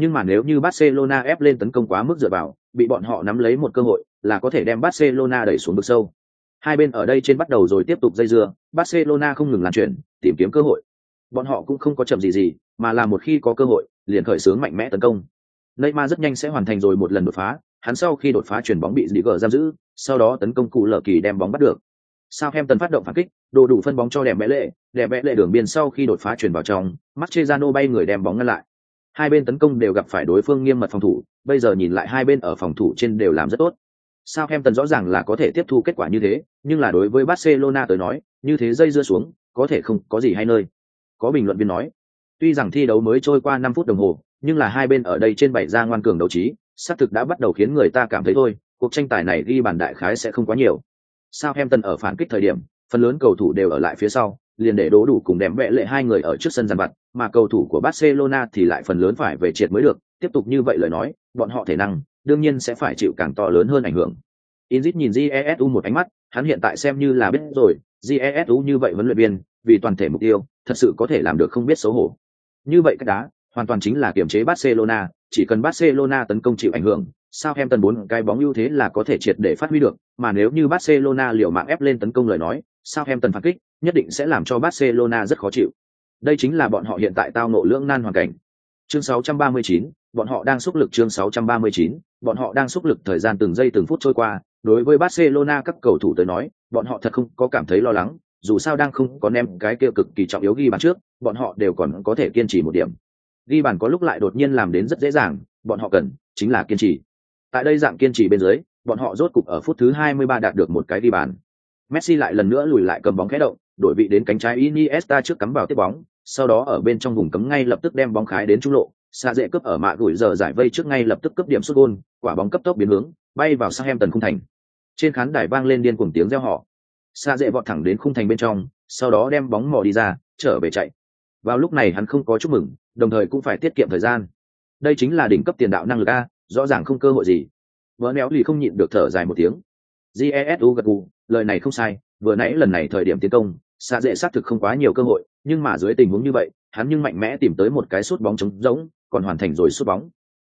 Nhưng mà nếu như Barcelona ép lên tấn công quá mức dựa vào, bị bọn họ nắm lấy một cơ hội, là có thể đem Barcelona đẩy xuống vực sâu. Hai bên ở đây trên bắt đầu rồi tiếp tục dây dưa, Barcelona không ngừng làm chuyển, tìm kiếm cơ hội. Bọn họ cũng không có chậm gì gì, mà là một khi có cơ hội, liền khởi xướng mạnh mẽ tấn công. Neymar rất nhanh sẽ hoàn thành rồi một lần đột phá, hắn sau khi đột phá chuyển bóng bị Digger giam giữ, sau đó tấn công cụ lở kỳ đem bóng bắt được. Sao phát động phản kích, đồ đủ phân bóng cho đẹp mẹ lệ, đẹp mẹ lệ đường biên sau khi đột phá chuyển vào trong, Mascherano bay người đem bóng ngăn lại. Hai bên tấn công đều gặp phải đối phương nghiêm mật phòng thủ, bây giờ nhìn lại hai bên ở phòng thủ trên đều làm rất tốt. Sao em tần rõ ràng là có thể tiếp thu kết quả như thế, nhưng là đối với Barcelona tới nói, như thế dây dưa xuống, có thể không có gì hay nơi. Có bình luận viên nói, tuy rằng thi đấu mới trôi qua năm phút đồng hồ, nhưng là hai bên ở đây trên bảy ra ngoan cường đấu trí, xác thực đã bắt đầu khiến người ta cảm thấy thôi, cuộc tranh tài này ghi bàn đại khái sẽ không quá nhiều. Sao em tần ở phản kích thời điểm, phần lớn cầu thủ đều ở lại phía sau, liền để đố đủ cùng đem vẽ lệ hai người ở trước sân giàn vặt, mà cầu thủ của Barcelona thì lại phần lớn phải về triệt mới được, tiếp tục như vậy lời nói, bọn họ thể năng, đương nhiên sẽ phải chịu càng to lớn hơn ảnh hưởng. Inzit nhìn Jesu một ánh mắt, hắn hiện tại xem như là biết rồi, Jesu như vậy huấn luyện viên, vì toàn thể mục tiêu, thật sự có thể làm được không biết xấu hổ. Như vậy cái đá, hoàn toàn chính là kiểm chế Barcelona, chỉ cần Barcelona tấn công chịu ảnh hưởng, sao em tần bốn cái bóng ưu thế là có thể triệt để phát huy được, mà nếu như Barcelona liều mạng ép lên tấn công lời nói, sao em tần phản kích, nhất định sẽ làm cho Barcelona rất khó chịu. Đây chính là bọn họ hiện tại tao ngộ lưỡng nan hoàn cảnh. Chương 639, bọn họ đang xúc lực chương 639, bọn họ đang xúc lực thời gian từng giây từng phút trôi qua, đối với Barcelona các cầu thủ tới nói, bọn họ thật không có cảm thấy lo lắng, dù sao đang không có nem cái kia cực kỳ trọng yếu ghi bàn trước, bọn họ đều còn có thể kiên trì một điểm. Ghi bàn có lúc lại đột nhiên làm đến rất dễ dàng, bọn họ cần chính là kiên trì. Tại đây dạng kiên trì bên dưới, bọn họ rốt cục ở phút thứ 23 đạt được một cái ghi bàn. Messi lại lần nữa lùi lại cầm bóng khẽ động, đổi vị đến cánh trái Iniesta trước cắm vào tiếp bóng, sau đó ở bên trong vùng cấm ngay lập tức đem bóng khái đến trung lộ, xa dễ cướp ở mạ gửi giờ giải vây trước ngay lập tức cướp điểm sút gôn, quả bóng cấp tốc biến hướng, bay vào Southampton khung thành. Trên khán đài vang lên điên cuồng tiếng reo hò. Xa dễ vọt thẳng đến khung thành bên trong, sau đó đem bóng mò đi ra, trở về chạy. Vào lúc này hắn không có chúc mừng, đồng thời cũng phải tiết kiệm thời gian. Đây chính là đỉnh cấp tiền đạo năng lực a, rõ ràng không cơ hội gì. Vỡ méo lì không nhịn được thở dài một tiếng. Jesu gật gù, lời này không sai, vừa nãy lần này thời điểm tiến công, xa dễ xác thực không quá nhiều cơ hội, nhưng mà dưới tình huống như vậy, hắn nhưng mạnh mẽ tìm tới một cái sút bóng trống rỗng, còn hoàn thành rồi sút bóng.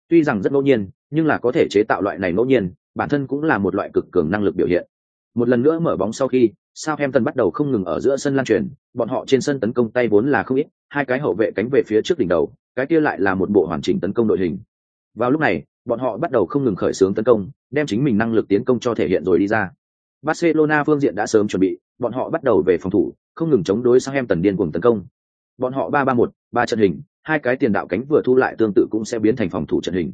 Tuy rằng rất ngẫu nhiên, nhưng là có thể chế tạo loại này ngẫu nhiên, bản thân cũng là một loại cực cường năng lực biểu hiện. Một lần nữa mở bóng sau khi, Southampton bắt đầu không ngừng ở giữa sân lan truyền, bọn họ trên sân tấn công tay vốn là không ít, hai cái hậu vệ cánh về phía trước đỉnh đầu, cái kia lại là một bộ hoàn chỉnh tấn công đội hình. Vào lúc này, bọn họ bắt đầu không ngừng khởi xướng tấn công, đem chính mình năng lực tiến công cho thể hiện rồi đi ra. Barcelona phương diện đã sớm chuẩn bị, bọn họ bắt đầu về phòng thủ, không ngừng chống đối sang em tần điên cuồng tấn công. Bọn họ 3-3-1, ba trận hình, hai cái tiền đạo cánh vừa thu lại tương tự cũng sẽ biến thành phòng thủ trận hình.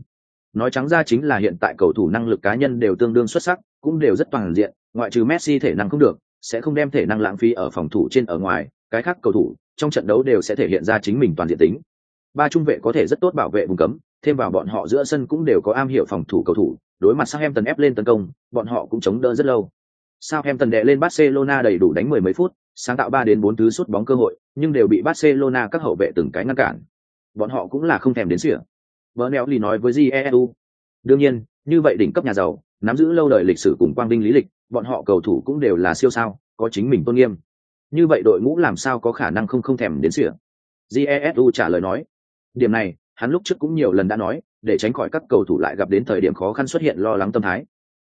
Nói trắng ra chính là hiện tại cầu thủ năng lực cá nhân đều tương đương xuất sắc, cũng đều rất toàn diện, ngoại trừ Messi thể năng không được, sẽ không đem thể năng lãng phí ở phòng thủ trên ở ngoài, cái khác cầu thủ trong trận đấu đều sẽ thể hiện ra chính mình toàn diện tính. Ba trung vệ có thể rất tốt bảo vệ vùng cấm, thêm vào bọn họ giữa sân cũng đều có am hiểu phòng thủ cầu thủ, đối mặt Southampton ép lên tấn công, bọn họ cũng chống đỡ rất lâu. Southampton đè lên Barcelona đầy đủ đánh mười mấy phút, sáng tạo ba đến bốn thứ sút bóng cơ hội, nhưng đều bị Barcelona các hậu vệ từng cái ngăn cản. Bọn họ cũng là không thèm đến sỉa. lì nói với Jesu. Đương nhiên, như vậy đỉnh cấp nhà giàu, nắm giữ lâu đời lịch sử cùng quang binh lý lịch, bọn họ cầu thủ cũng đều là siêu sao, có chính mình tôn nghiêm. như vậy đội ngũ làm sao có khả năng không không thèm đến sỉa jesu trả lời nói điểm này hắn lúc trước cũng nhiều lần đã nói, để tránh khỏi các cầu thủ lại gặp đến thời điểm khó khăn xuất hiện lo lắng tâm thái.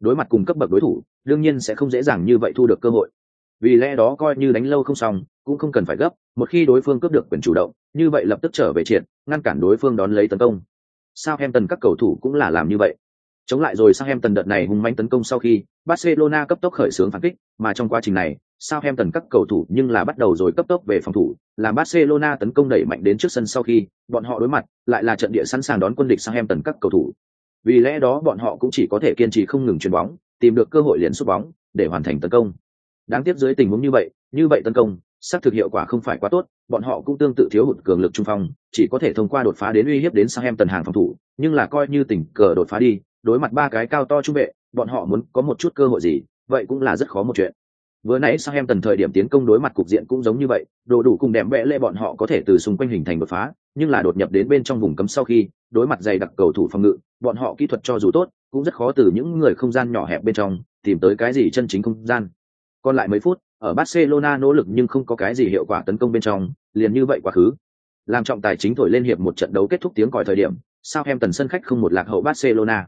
Đối mặt cùng cấp bậc đối thủ, đương nhiên sẽ không dễ dàng như vậy thu được cơ hội. Vì lẽ đó coi như đánh lâu không xong, cũng không cần phải gấp, một khi đối phương cướp được quyền chủ động, như vậy lập tức trở về triệt, ngăn cản đối phương đón lấy tấn công. Sao em tần các cầu thủ cũng là làm như vậy. Chống lại rồi sang em tần đợt này hung manh tấn công sau khi barcelona cấp tốc khởi xướng phản kích, mà trong quá trình này sao em tần các cầu thủ nhưng là bắt đầu rồi cấp tốc về phòng thủ làm barcelona tấn công đẩy mạnh đến trước sân sau khi bọn họ đối mặt, lại là trận địa sẵn sàng đón quân địch Sang em tần các cầu thủ. Vì lẽ đó bọn họ cũng chỉ có thể kiên trì không ngừng chuyền bóng, tìm được cơ hội liền sút bóng, để hoàn thành tấn công. Đáng tiếc dưới tình huống như vậy như vậy tấn công, xác thực hiệu quả không phải quá tốt, bọn họ cũng tương tự thiếu hụt cường lực trung phong, chỉ có thể thông qua đột phá đến uy hiếp đến sang em tần hàng phòng thủ, nhưng là coi như tình cờ đột phá đi, đối mặt ba cái cao to trung vệ, bọn họ muốn có một chút cơ hội gì, vậy cũng là rất khó một chuyện vừa nãy sang em tần thời điểm tiến công đối mặt cục diện cũng giống như vậy, đồ đủ cùng đẹp vẽ lệ bọn họ có thể từ xung quanh hình thành đột phá, nhưng là đột nhập đến bên trong vùng cấm sau khi, đối mặt dày đặc cầu thủ phòng ngự, bọn họ kỹ thuật cho dù tốt, cũng rất khó từ những người không gian nhỏ hẹp bên trong, tìm tới cái gì chân chính không gian. Còn lại mấy phút, ở barcelona nỗ lực nhưng không có cái gì hiệu quả tấn công bên trong, liền như vậy quá khứ. Làm trọng tài chính thổi lên hiệp một trận đấu kết thúc tiếng còi thời điểm sao em tần sân khách không một lạc hậu barcelona.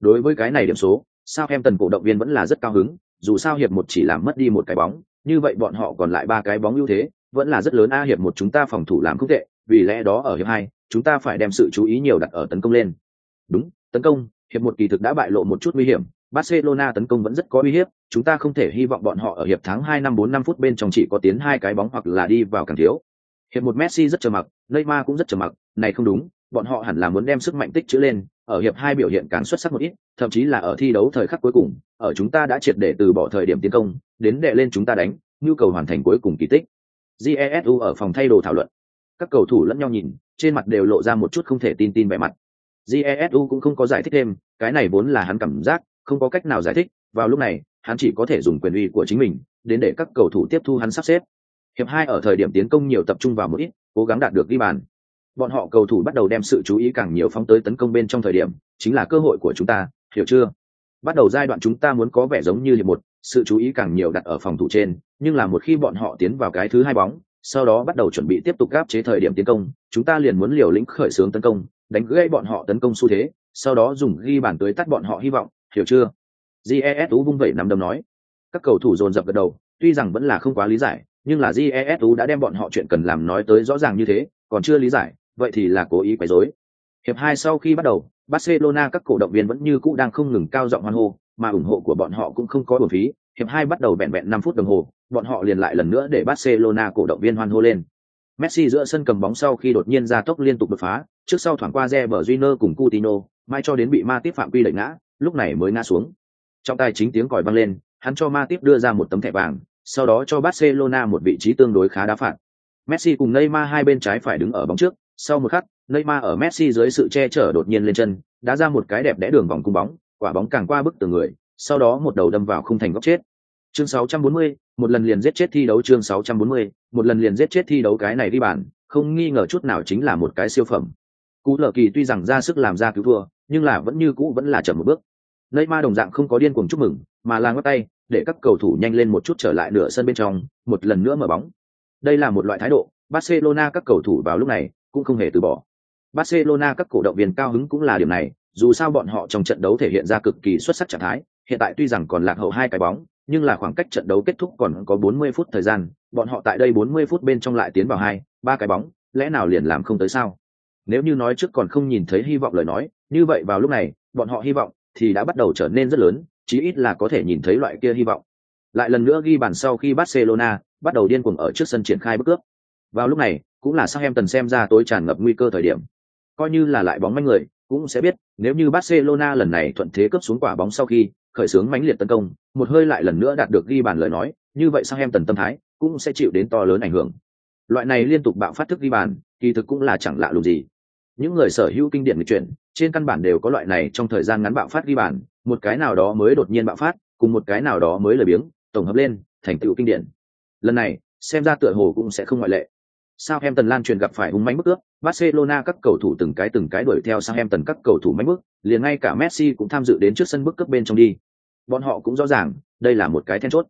Đối với cái này điểm số sao em tần cổ động viên vẫn là rất cao hứng dù sao hiệp một chỉ làm mất đi một cái bóng, như vậy bọn họ còn lại ba cái bóng ưu thế, vẫn là rất lớn. A, hiệp một chúng ta phòng thủ làm không tệ, vì lẽ đó ở hiệp hai, chúng ta phải đem sự chú ý nhiều đặt ở tấn công lên. Đúng, tấn công, hiệp một kỳ thực đã bại lộ một chút nguy hiểm, barcelona tấn công vẫn rất có uy hiếp, chúng ta không thể hy vọng bọn họ ở hiệp tháng hai năm bốn năm phút bên trong chỉ có tiến hai cái bóng hoặc là đi vào càng thiếu. Hiệp một messi rất trầm mặc, neymar cũng rất trầm mặc, này không đúng, bọn họ hẳn là muốn đem sức mạnh tích chữ lên ở hiệp hai biểu hiện càng xuất sắc một ít, thậm chí là ở thi đấu thời khắc cuối cùng, ở chúng ta đã triệt để từ bỏ thời điểm tiến công, đến đệ lên chúng ta đánh, nhu cầu hoàn thành cuối cùng kỳ tích. Jesu ở phòng thay đồ thảo luận. Các cầu thủ lẫn nhau nhìn, trên mặt đều lộ ra một chút không thể tin tin vẻ mặt. Jesu cũng không có giải thích thêm, cái này vốn là hắn cảm giác, không có cách nào giải thích, vào lúc này, hắn chỉ có thể dùng quyền uy của chính mình, đến để các cầu thủ tiếp thu hắn sắp xếp. Hiệp hai ở thời điểm tiến công nhiều tập trung vào một ít, cố gắng đạt được ghi bàn bọn họ cầu thủ bắt đầu đem sự chú ý càng nhiều phóng tới tấn công bên trong thời điểm, chính là cơ hội của chúng ta, hiểu chưa? Bắt đầu giai đoạn chúng ta muốn có vẻ giống như hiệp một, sự chú ý càng nhiều đặt ở phòng thủ trên, nhưng là một khi bọn họ tiến vào cái thứ hai bóng, sau đó bắt đầu chuẩn bị tiếp tục gáp chế thời điểm tiến công, chúng ta liền muốn liều lĩnh khởi xướng tấn công, đánh gãy bọn họ tấn công xu thế, sau đó dùng ghi bàn tới tắt bọn họ hy vọng, hiểu chưa? Jesu vung vẩy nằm đầm nói. Các cầu thủ dồn dập gật đầu, tuy rằng vẫn là không quá lý giải, nhưng là jesu đã đem bọn họ chuyện cần làm nói tới rõ ràng như thế, còn chưa lý giải vậy thì là cố ý quấy rối hiệp hai sau khi bắt đầu barcelona các cổ động viên vẫn như cũ đang không ngừng cao giọng hoan hô mà ủng hộ của bọn họ cũng không có bổn phí hiệp hai bắt đầu bẹn bẹn năm phút đồng hồ bọn họ liền lại lần nữa để barcelona cổ động viên hoan hô lên messi giữa sân cầm bóng sau khi đột nhiên ra tốc liên tục đột phá trước sau thoảng qua Reber Júnior cùng Coutinho, mai cho đến bị Ma Tiếp phạm quy đẩy ngã, lúc này mới ngã xuống. Trong tay chính tiếng còi vang lên, hắn cho Ma Tiếp đưa ra một tấm thẻ vàng, sau đó cho Barcelona một vị trí tương đối khá đá phạt. Messi cùng Neymar hai bên trái phải đứng ở bóng trước, sau một khắc, Neymar ở Messi dưới sự che chở đột nhiên lên chân, đá ra một cái đẹp đẽ đường vòng cung bóng, quả bóng càng qua bức tường người, sau đó một đầu đâm vào khung thành góc chết. Chương 640, một lần liền giết chết thi đấu chương 640, một lần liền giết chết thi đấu cái này đi bàn, không nghi ngờ chút nào chính là một cái siêu phẩm. Cú lở kỳ tuy rằng ra sức làm ra cứu thua, nhưng là vẫn như cũ vẫn là chậm một bước. Neymar đồng dạng không có điên cuồng chúc mừng, mà là ngắt tay, để các cầu thủ nhanh lên một chút trở lại nửa sân bên trong, một lần nữa mở bóng. Đây là một loại thái độ, Barcelona các cầu thủ vào lúc này cũng không hề từ bỏ. Barcelona các cổ động viên cao hứng cũng là điểm này, dù sao bọn họ trong trận đấu thể hiện ra cực kỳ xuất sắc trạng thái, hiện tại tuy rằng còn lạc hậu hai cái bóng, nhưng là khoảng cách trận đấu kết thúc còn có 40 phút thời gian, bọn họ tại đây 40 phút bên trong lại tiến vào hai, ba cái bóng, lẽ nào liền làm không tới sao? Nếu như nói trước còn không nhìn thấy hy vọng lời nói, như vậy vào lúc này, bọn họ hy vọng thì đã bắt đầu trở nên rất lớn, chí ít là có thể nhìn thấy loại kia hy vọng. Lại lần nữa ghi bàn sau khi Barcelona bắt đầu điên cuồng ở trước sân triển khai bước cướp. Vào lúc này, cũng là sang em tần xem ra tối tràn ngập nguy cơ thời điểm. Coi như là lại bóng manh người, cũng sẽ biết, nếu như Barcelona lần này thuận thế cướp xuống quả bóng sau khi khởi xướng mãnh liệt tấn công, một hơi lại lần nữa đạt được ghi bàn lời nói, như vậy sang em tần tâm thái cũng sẽ chịu đến to lớn ảnh hưởng. Loại này liên tục bạo phát thức ghi bàn, kỳ thực cũng là chẳng lạ lùng gì. Những người sở hữu kinh điển lịch chuyện, trên căn bản đều có loại này trong thời gian ngắn bạo phát ghi bàn, một cái nào đó mới đột nhiên bạo phát, cùng một cái nào đó mới lười biếng, tổng hợp lên, thành tựu kinh điển. Lần này, xem ra tựa hồ cũng sẽ không ngoại lệ. Southampton lan truyền gặp phải hung mãnh bức cướp, Barcelona các cầu thủ từng cái từng cái đuổi theo Southampton các cầu thủ mãnh bức, liền ngay cả Messi cũng tham dự đến trước sân bức cướp bên trong đi. Bọn họ cũng rõ ràng, đây là một cái then chốt.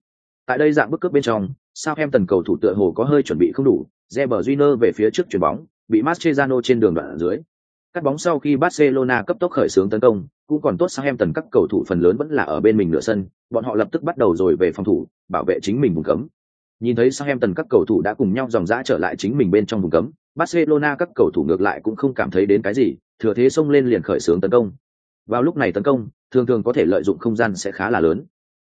Tại đây dạng bức cướp bên trong, Southampton cầu thủ tựa hồ có hơi chuẩn bị không đủ, Reber Júnior về phía trước chuyển bóng, bị Mascherano trên đường đoạn ở dưới. Cắt bóng sau khi Barcelona cấp tốc khởi xướng tấn công, cũng còn tốt Southampton các cầu thủ phần lớn vẫn là ở bên mình nửa sân, bọn họ lập tức bắt đầu rồi về phòng thủ, bảo vệ chính mình vùng cấm. Nhìn thấy Southampton các cầu thủ đã cùng nhau dòng dã trở lại chính mình bên trong vùng cấm, Barcelona các cầu thủ ngược lại cũng không cảm thấy đến cái gì, thừa thế xông lên liền khởi xướng tấn công. Vào lúc này tấn công, thường thường có thể lợi dụng không gian sẽ khá là lớn.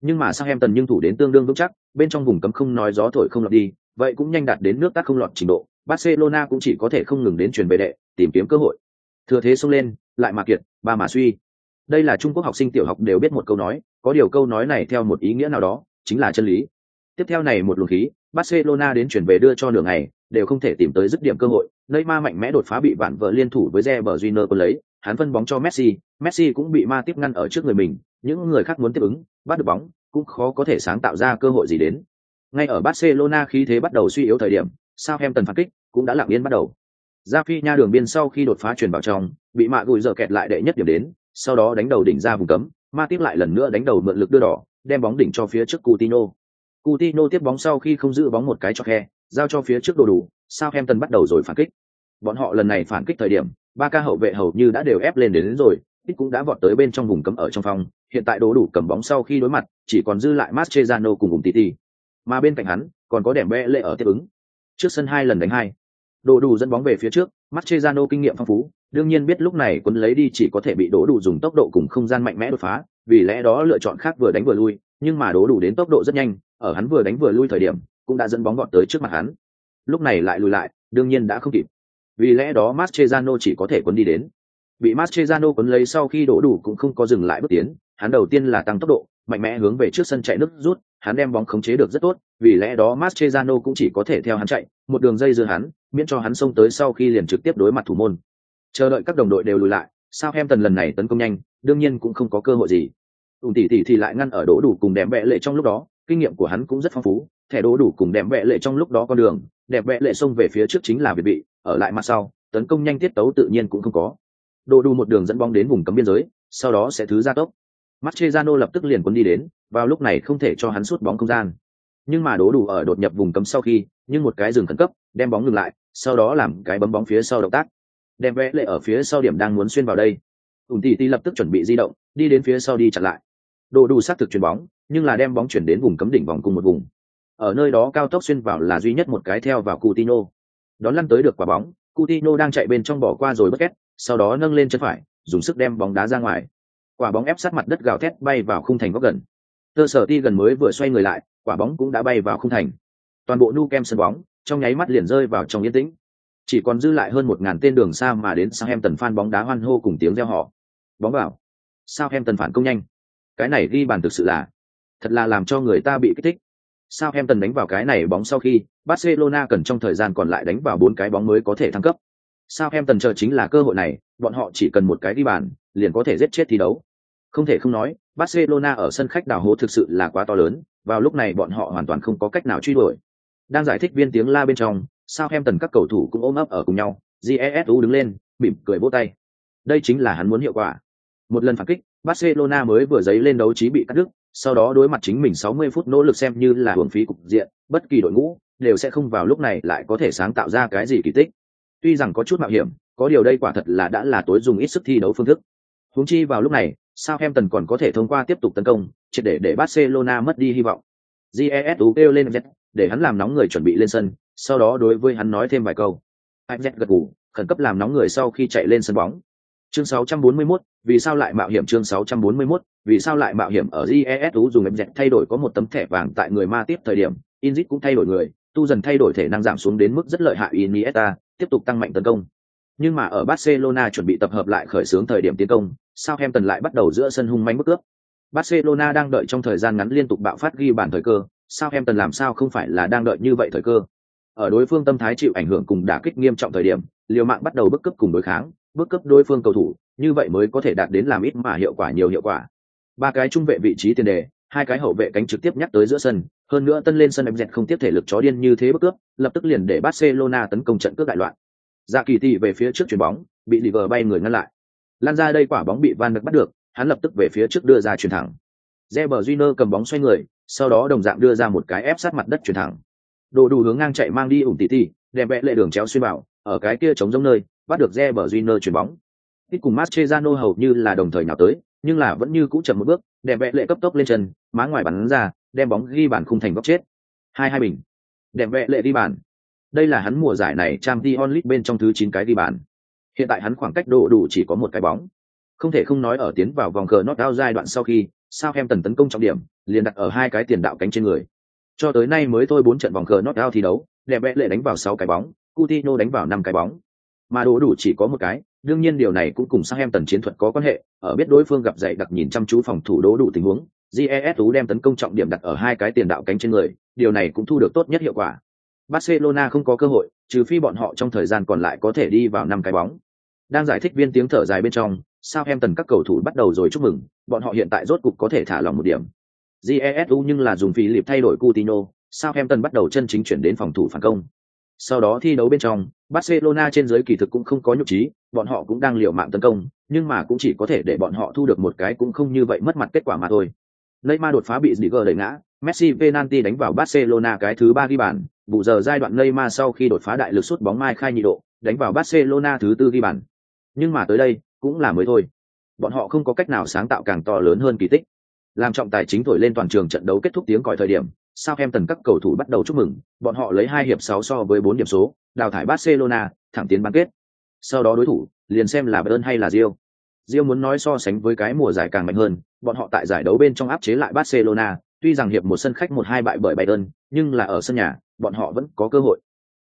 Nhưng mà Southampton nhưng thủ đến tương đương vững chắc, bên trong vùng cấm không nói gió thổi không lọt đi, vậy cũng nhanh đạt đến nước tác không lọt trình độ, Barcelona cũng chỉ có thể không ngừng đến truyền về đệ, tìm kiếm cơ hội. Thừa thế xông lên, lại mà kiệt, ba mà suy. Đây là Trung Quốc học sinh tiểu học đều biết một câu nói, có điều câu nói này theo một ý nghĩa nào đó, chính là chân lý. Tiếp theo này một luồng khí, Barcelona đến chuyển về đưa cho nửa ngày, đều không thể tìm tới dứt điểm cơ hội. Neymar mạnh mẽ đột phá bị bản vợ liên thủ với Reber Júnior lấy, hắn phân bóng cho Messi, Messi cũng bị Ma tiếp ngăn ở trước người mình, những người khác muốn tiếp ứng, bắt được bóng, cũng khó có thể sáng tạo ra cơ hội gì đến. Ngay ở Barcelona khí thế bắt đầu suy yếu thời điểm, Southampton phản kích cũng đã lặng yên bắt đầu. Ra phi nha đường biên sau khi đột phá truyền vào trong, bị mạ gùi giờ kẹt lại đệ nhất điểm đến, sau đó đánh đầu đỉnh ra vùng cấm, Ma tiếp lại lần nữa đánh đầu mượn lực đưa đỏ, đem bóng đỉnh cho phía trước Coutinho. Coutinho tiếp bóng sau khi không giữ bóng một cái cho khe, giao cho phía trước đồ đủ, Southampton bắt đầu rồi phản kích. Bọn họ lần này phản kích thời điểm, ba ca hậu vệ hầu như đã đều ép lên đến, đến rồi, ít cũng đã vọt tới bên trong vùng cấm ở trong phòng, hiện tại đồ đủ cầm bóng sau khi đối mặt, chỉ còn dư lại Mascherano cùng cùng Titi. Mà bên cạnh hắn, còn có đẻm bẽ lệ ở tiếp ứng. Trước sân hai lần đánh hai, đồ đủ dẫn bóng về phía trước, Mascherano kinh nghiệm phong phú, đương nhiên biết lúc này quân lấy đi chỉ có thể bị đổ đủ dùng tốc độ cùng không gian mạnh mẽ đột phá, vì lẽ đó lựa chọn khác vừa đánh vừa lui, nhưng mà đổ đủ đến tốc độ rất nhanh, ở hắn vừa đánh vừa lui thời điểm, cũng đã dẫn bóng gọn tới trước mặt hắn. Lúc này lại lùi lại, đương nhiên đã không kịp. Vì lẽ đó Mascherano chỉ có thể quấn đi đến. Bị Mascherano quấn lấy sau khi đổ đủ cũng không có dừng lại bước tiến, hắn đầu tiên là tăng tốc độ, mạnh mẽ hướng về trước sân chạy nước rút, hắn đem bóng khống chế được rất tốt, vì lẽ đó Mascherano cũng chỉ có thể theo hắn chạy, một đường dây dưa hắn, miễn cho hắn xông tới sau khi liền trực tiếp đối mặt thủ môn. Chờ đợi các đồng đội đều lùi lại, sao em tần lần này tấn công nhanh, đương nhiên cũng không có cơ hội gì. Ung tỉ tỉ thì lại ngăn ở đỗ đủ cùng đẹp vẽ lệ trong lúc đó, kinh nghiệm của hắn cũng rất phong phú, thẻ đỗ đủ cùng đẹp vẽ lệ trong lúc đó con đường, đẹp vẽ lệ xông về phía trước chính là việt bị, ở lại mặt sau, tấn công nhanh tiết tấu tự nhiên cũng không có. đỗ đủ một đường dẫn bóng đến vùng cấm biên giới, sau đó sẽ thứ ra tốc. Mascherano lập tức liền cuốn đi đến, vào lúc này không thể cho hắn sút bóng không gian. Nhưng mà đố đủ ở đột nhập vùng cấm sau khi, nhưng một cái dừng khẩn cấp, đem bóng ngừng lại, sau đó làm cái bấm bóng phía sau động tác. Đem vẽ lệ ở phía sau điểm đang muốn xuyên vào đây. Ủng tỷ tỷ lập tức chuẩn bị di động, đi đến phía sau đi chặn lại. Đồ đủ sát thực chuyển bóng, nhưng là đem bóng chuyển đến vùng cấm đỉnh vòng cùng một vùng. Ở nơi đó cao tốc xuyên vào là duy nhất một cái theo vào Coutinho. Đón lăn tới được quả bóng, Coutinho đang chạy bên trong bỏ qua rồi bất kết, sau đó nâng lên chân phải, dùng sức đem bóng đá ra ngoài. Quả bóng ép sát mặt đất gào thét bay vào khung thành góc gần. Tơ sở ti gần mới vừa xoay người lại quả bóng cũng đã bay vào khung thành. Toàn bộ nu kem sân bóng trong nháy mắt liền rơi vào trong yên tĩnh. Chỉ còn dư lại hơn một ngàn tên đường xa mà đến sao em tần phan bóng đá hoan hô cùng tiếng reo họ bóng vào. Sao em tần phản công nhanh cái này ghi bàn thực sự là thật là làm cho người ta bị kích thích sao em tần đánh vào cái này bóng sau khi barcelona cần trong thời gian còn lại đánh vào bốn cái bóng mới có thể thăng cấp sao em tần chờ chính là cơ hội này bọn họ chỉ cần một cái ghi bàn liền có thể giết chết thi đấu không thể không nói, Barcelona ở sân khách đảo hố thực sự là quá to lớn, vào lúc này bọn họ hoàn toàn không có cách nào truy đuổi. Đang giải thích viên tiếng la bên trong, sao em tần các cầu thủ cũng ôm ấp ở cùng nhau, Jesu đứng lên, mỉm cười vỗ tay. Đây chính là hắn muốn hiệu quả. Một lần phản kích, Barcelona mới vừa giấy lên đấu trí bị cắt đứt, sau đó đối mặt chính mình 60 phút nỗ lực xem như là hưởng phí cục diện, bất kỳ đội ngũ đều sẽ không vào lúc này lại có thể sáng tạo ra cái gì kỳ tích. Tuy rằng có chút mạo hiểm, có điều đây quả thật là đã là tối dùng ít sức thi đấu phương thức. Huống chi vào lúc này, Southampton còn có thể thông qua tiếp tục tấn công, triệt để để Barcelona mất đi hy vọng. GESU kêu lên Z, để hắn làm nóng người chuẩn bị lên sân, sau đó đối với hắn nói thêm vài câu. Z gật gù, khẩn cấp làm nóng người sau khi chạy lên sân bóng. Chương 641, vì sao lại mạo hiểm chương 641, vì sao lại mạo hiểm ở GESU dùng Z thay đổi có một tấm thẻ vàng tại người ma tiếp thời điểm, Inzit cũng thay đổi người, tu dần thay đổi thể năng giảm xuống đến mức rất lợi hại Iniesta, tiếp tục tăng mạnh tấn công. Nhưng mà ở Barcelona chuẩn bị tập hợp lại khởi xướng thời điểm tiến công, Southampton lại bắt đầu giữa sân hung manh bức cướp. Barcelona đang đợi trong thời gian ngắn liên tục bạo phát ghi bàn thời cơ, Southampton làm sao không phải là đang đợi như vậy thời cơ. Ở đối phương tâm thái chịu ảnh hưởng cùng đả kích nghiêm trọng thời điểm, liều mạng bắt đầu bức cướp cùng đối kháng, bước cướp đối phương cầu thủ, như vậy mới có thể đạt đến làm ít mà hiệu quả nhiều hiệu quả. Ba cái trung vệ vị trí tiền đề, hai cái hậu vệ cánh trực tiếp nhắc tới giữa sân, hơn nữa tân lên sân em dẹt không tiếp thể lực chó điên như thế bước cướp, lập tức liền để Barcelona tấn công trận cướp đại loạn. Dạ kỳ tỷ về phía trước chuyền bóng, bị Liver bay người ngăn lại. Lan ra đây quả bóng bị Van được bắt được, hắn lập tức về phía trước đưa ra chuyền thẳng. Reber Júnior cầm bóng xoay người, sau đó đồng dạng đưa ra một cái ép sát mặt đất chuyển thẳng đồ đủ hướng ngang chạy mang đi ủng tỉ tỉ đẹp vẽ lệ đường chéo xuyên bảo ở cái kia chống giống nơi bắt được re bờ chuyển bóng. Ít cùng Mascherano hầu như là đồng thời nhào tới, nhưng là vẫn như cũ chậm một bước đẹp vẽ lệ cấp tốc lên chân, má ngoài bắn ra, đem bóng ghi bàn khung thành góc chết. Hai hai bình. Đẹp vẽ lệ đi bàn. Đây là hắn mùa giải này trang t onlit bên trong thứ chín cái đi bàn. Hiện tại hắn khoảng cách độ đủ chỉ có một cái bóng. Không thể không nói ở tiến vào vòng cờ knockout giai đoạn sau khi sao em tần tấn công trọng điểm, liền đặt ở hai cái tiền đạo cánh trên người. Cho tới nay mới thôi bốn trận vòng cờ knockout thi đấu đẹp vẽ lệ đánh vào sáu cái bóng, Coutinho đánh vào năm cái bóng mà đồ đủ chỉ có một cái đương nhiên điều này cũng cùng sang em tần chiến thuật có quan hệ ở biết đối phương gặp dạy đặc nhìn chăm chú phòng thủ đố đủ tình huống jes đem tấn công trọng điểm đặt ở hai cái tiền đạo cánh trên người điều này cũng thu được tốt nhất hiệu quả. Barcelona không có cơ hội trừ phi bọn họ trong thời gian còn lại có thể đi vào năm cái bóng. Đang giải thích viên tiếng thở dài bên trong sao em tần các cầu thủ bắt đầu rồi chúc mừng bọn họ hiện tại rốt cục có thể thả lòng một điểm. Jesu nhưng là dùng phí lịp thay đổi Coutinho, sao em tần bắt đầu chân chính chuyển đến phòng thủ phản công sau đó thi đấu bên trong, barcelona trên giới kỳ thực cũng không có nhục trí, bọn họ cũng đang liều mạng tấn công, nhưng mà cũng chỉ có thể để bọn họ thu được một cái cũng không như vậy mất mặt kết quả mà thôi. Neymar đột phá bị Ziger đẩy ngã, Messi penalty đánh vào Barcelona cái thứ ba ghi bàn, bù giờ giai đoạn Neymar sau khi đột phá đại lực sút bóng mai khai nhị độ, đánh vào Barcelona thứ tư ghi bàn. Nhưng mà tới đây, cũng là mới thôi. Bọn họ không có cách nào sáng tạo càng to lớn hơn kỳ tích. Làm trọng tài chính thổi lên toàn trường trận đấu kết thúc tiếng còi thời điểm sao em tần các cầu thủ bắt đầu chúc mừng bọn họ lấy hai hiệp sáu so với bốn điểm số đào thải barcelona thẳng tiến bán kết. Sau đó đối thủ liền xem là bayern hay là Real. Real muốn nói so sánh với cái mùa giải càng mạnh hơn bọn họ tại giải đấu bên trong áp chế lại barcelona tuy rằng hiệp một sân khách một hai bại bởi bayern nhưng là ở sân nhà bọn họ vẫn có cơ hội.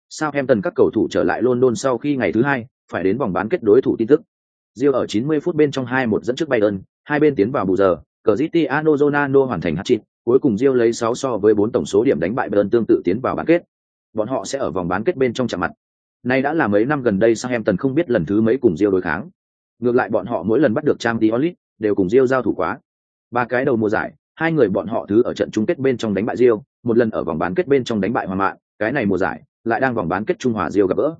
Sao em tần các cầu thủ trở lại london sau khi ngày thứ hai phải đến vòng bán kết đối thủ tin tức. Real ở 90 phút bên trong 2-1 dẫn trước Bayern, hai bên tiến vào bù giờ, Cristiano Ronaldo hoàn thành hat-trick, cuối cùng Rio lấy 6 so với 4 tổng số điểm đánh bại Bayern tương tự tiến vào bán kết. Bọn họ sẽ ở vòng bán kết bên trong chạm mặt. Nay đã là mấy năm gần đây Southampton không biết lần thứ mấy cùng Rio đối kháng. Ngược lại bọn họ mỗi lần bắt được Champions League đều cùng Rio giao thủ quá. Ba cái đầu mùa giải, hai người bọn họ thứ ở trận chung kết bên trong đánh bại Rio, một lần ở vòng bán kết bên trong đánh bại Hoa Mạn, cái này mùa giải lại đang vòng bán kết Trung Hòa Rio gặp gỡ.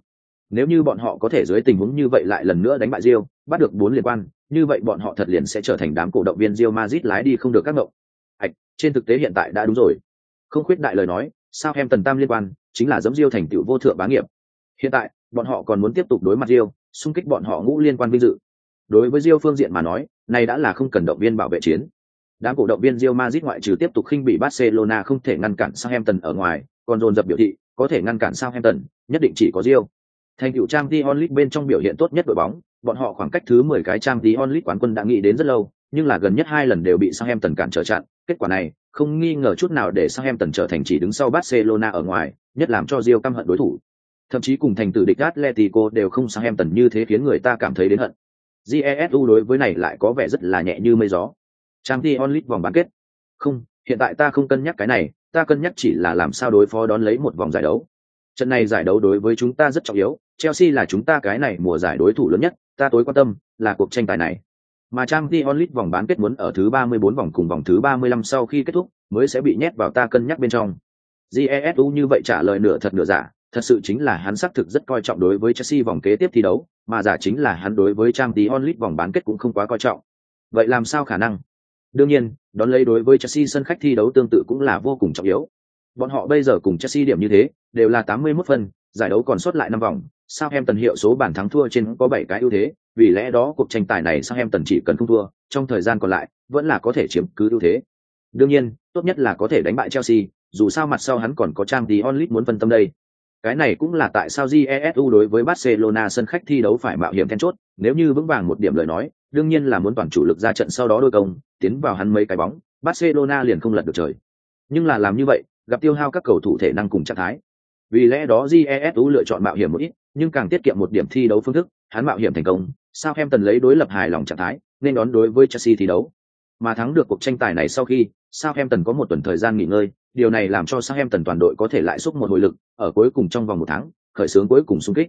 Nếu như bọn họ có thể dưới tình huống như vậy lại lần nữa đánh bại Rio, bắt được bốn liên quan, như vậy bọn họ thật liền sẽ trở thành đám cổ động viên Real Madrid lái đi không được các ngộng. Trên thực tế hiện tại đã đúng rồi. Không khuyết đại lời nói, sao em tần tam liên quan chính là giống diêu thành tựu vô thượng bá nghiệp. Hiện tại, bọn họ còn muốn tiếp tục đối mặt diêu xung kích bọn họ ngũ liên quan vinh dự. Đối với diêu phương diện mà nói, này đã là không cần động viên bảo vệ chiến. Đám cổ động viên Real Madrid ngoại trừ tiếp tục khinh bị Barcelona không thể ngăn cản Southampton ở ngoài, còn dồn dập biểu thị, có thể ngăn cản Southampton, nhất định chỉ có Real. Thành tựu trang Dion League bên trong biểu hiện tốt nhất đội bóng, bọn họ khoảng cách thứ 10 cái trang Dion League quán quân đã nghĩ đến rất lâu, nhưng là gần nhất hai lần đều bị Southampton cản trở chặn, kết quả này không nghi ngờ chút nào để Southampton trở thành chỉ đứng sau Barcelona ở ngoài, nhất làm cho Real căm hận đối thủ. Thậm chí cùng thành tử địch Atletico đều không Southampton như thế khiến người ta cảm thấy đến hận. GESU đối với này lại có vẻ rất là nhẹ như mây gió. Trang Dion League vòng bán kết. Không, hiện tại ta không cân nhắc cái này, ta cân nhắc chỉ là làm sao đối phó đón lấy một vòng giải đấu. Trận này giải đấu đối với chúng ta rất trọng yếu, Chelsea là chúng ta cái này mùa giải đối thủ lớn nhất, ta tối quan tâm là cuộc tranh tài này. Mà Trang League vòng bán kết muốn ở thứ 34 vòng cùng vòng thứ 35 sau khi kết thúc, mới sẽ bị nhét vào ta cân nhắc bên trong. Jesu như vậy trả lời nửa thật nửa giả, thật sự chính là hắn xác thực rất coi trọng đối với Chelsea vòng kế tiếp thi đấu, mà giả chính là hắn đối với Trang League vòng bán kết cũng không quá coi trọng. Vậy làm sao khả năng? Đương nhiên, đón lấy đối với Chelsea sân khách thi đấu tương tự cũng là vô cùng trọng yếu. Bọn họ bây giờ cùng Chelsea điểm như thế, đều là 81 phần, giải đấu còn sót lại năm vòng, sao em tần hiệu số bàn thắng thua trên có bảy cái ưu thế, vì lẽ đó cuộc tranh tài này sao em tần chỉ cần không thua, trong thời gian còn lại vẫn là có thể chiếm cứ ưu thế. Đương nhiên, tốt nhất là có thể đánh bại Chelsea, dù sao mặt sau hắn còn có trang tí onlit muốn phân tâm đây. Cái này cũng là tại sao Jesu đối với Barcelona sân khách thi đấu phải mạo hiểm then chốt, nếu như vững vàng một điểm lời nói, đương nhiên là muốn toàn chủ lực ra trận sau đó đôi công, tiến vào hắn mấy cái bóng, Barcelona liền không lật được trời. Nhưng là làm như vậy, gặp tiêu hao các cầu thủ thể năng cùng trạng thái, vì lẽ đó jesu lựa chọn mạo hiểm một ít nhưng càng tiết kiệm một điểm thi đấu phương thức, hắn mạo hiểm thành công, sao em tần lấy đối lập hài lòng trạng thái, nên đón đối với chelsea thi đấu. Mà thắng được cuộc tranh tài này sau khi, sao em tần có một tuần thời gian nghỉ ngơi, điều này làm cho sao em tần toàn đội có thể lại xúc một hồi lực, ở cuối cùng trong vòng một tháng, khởi xướng cuối cùng xung kích.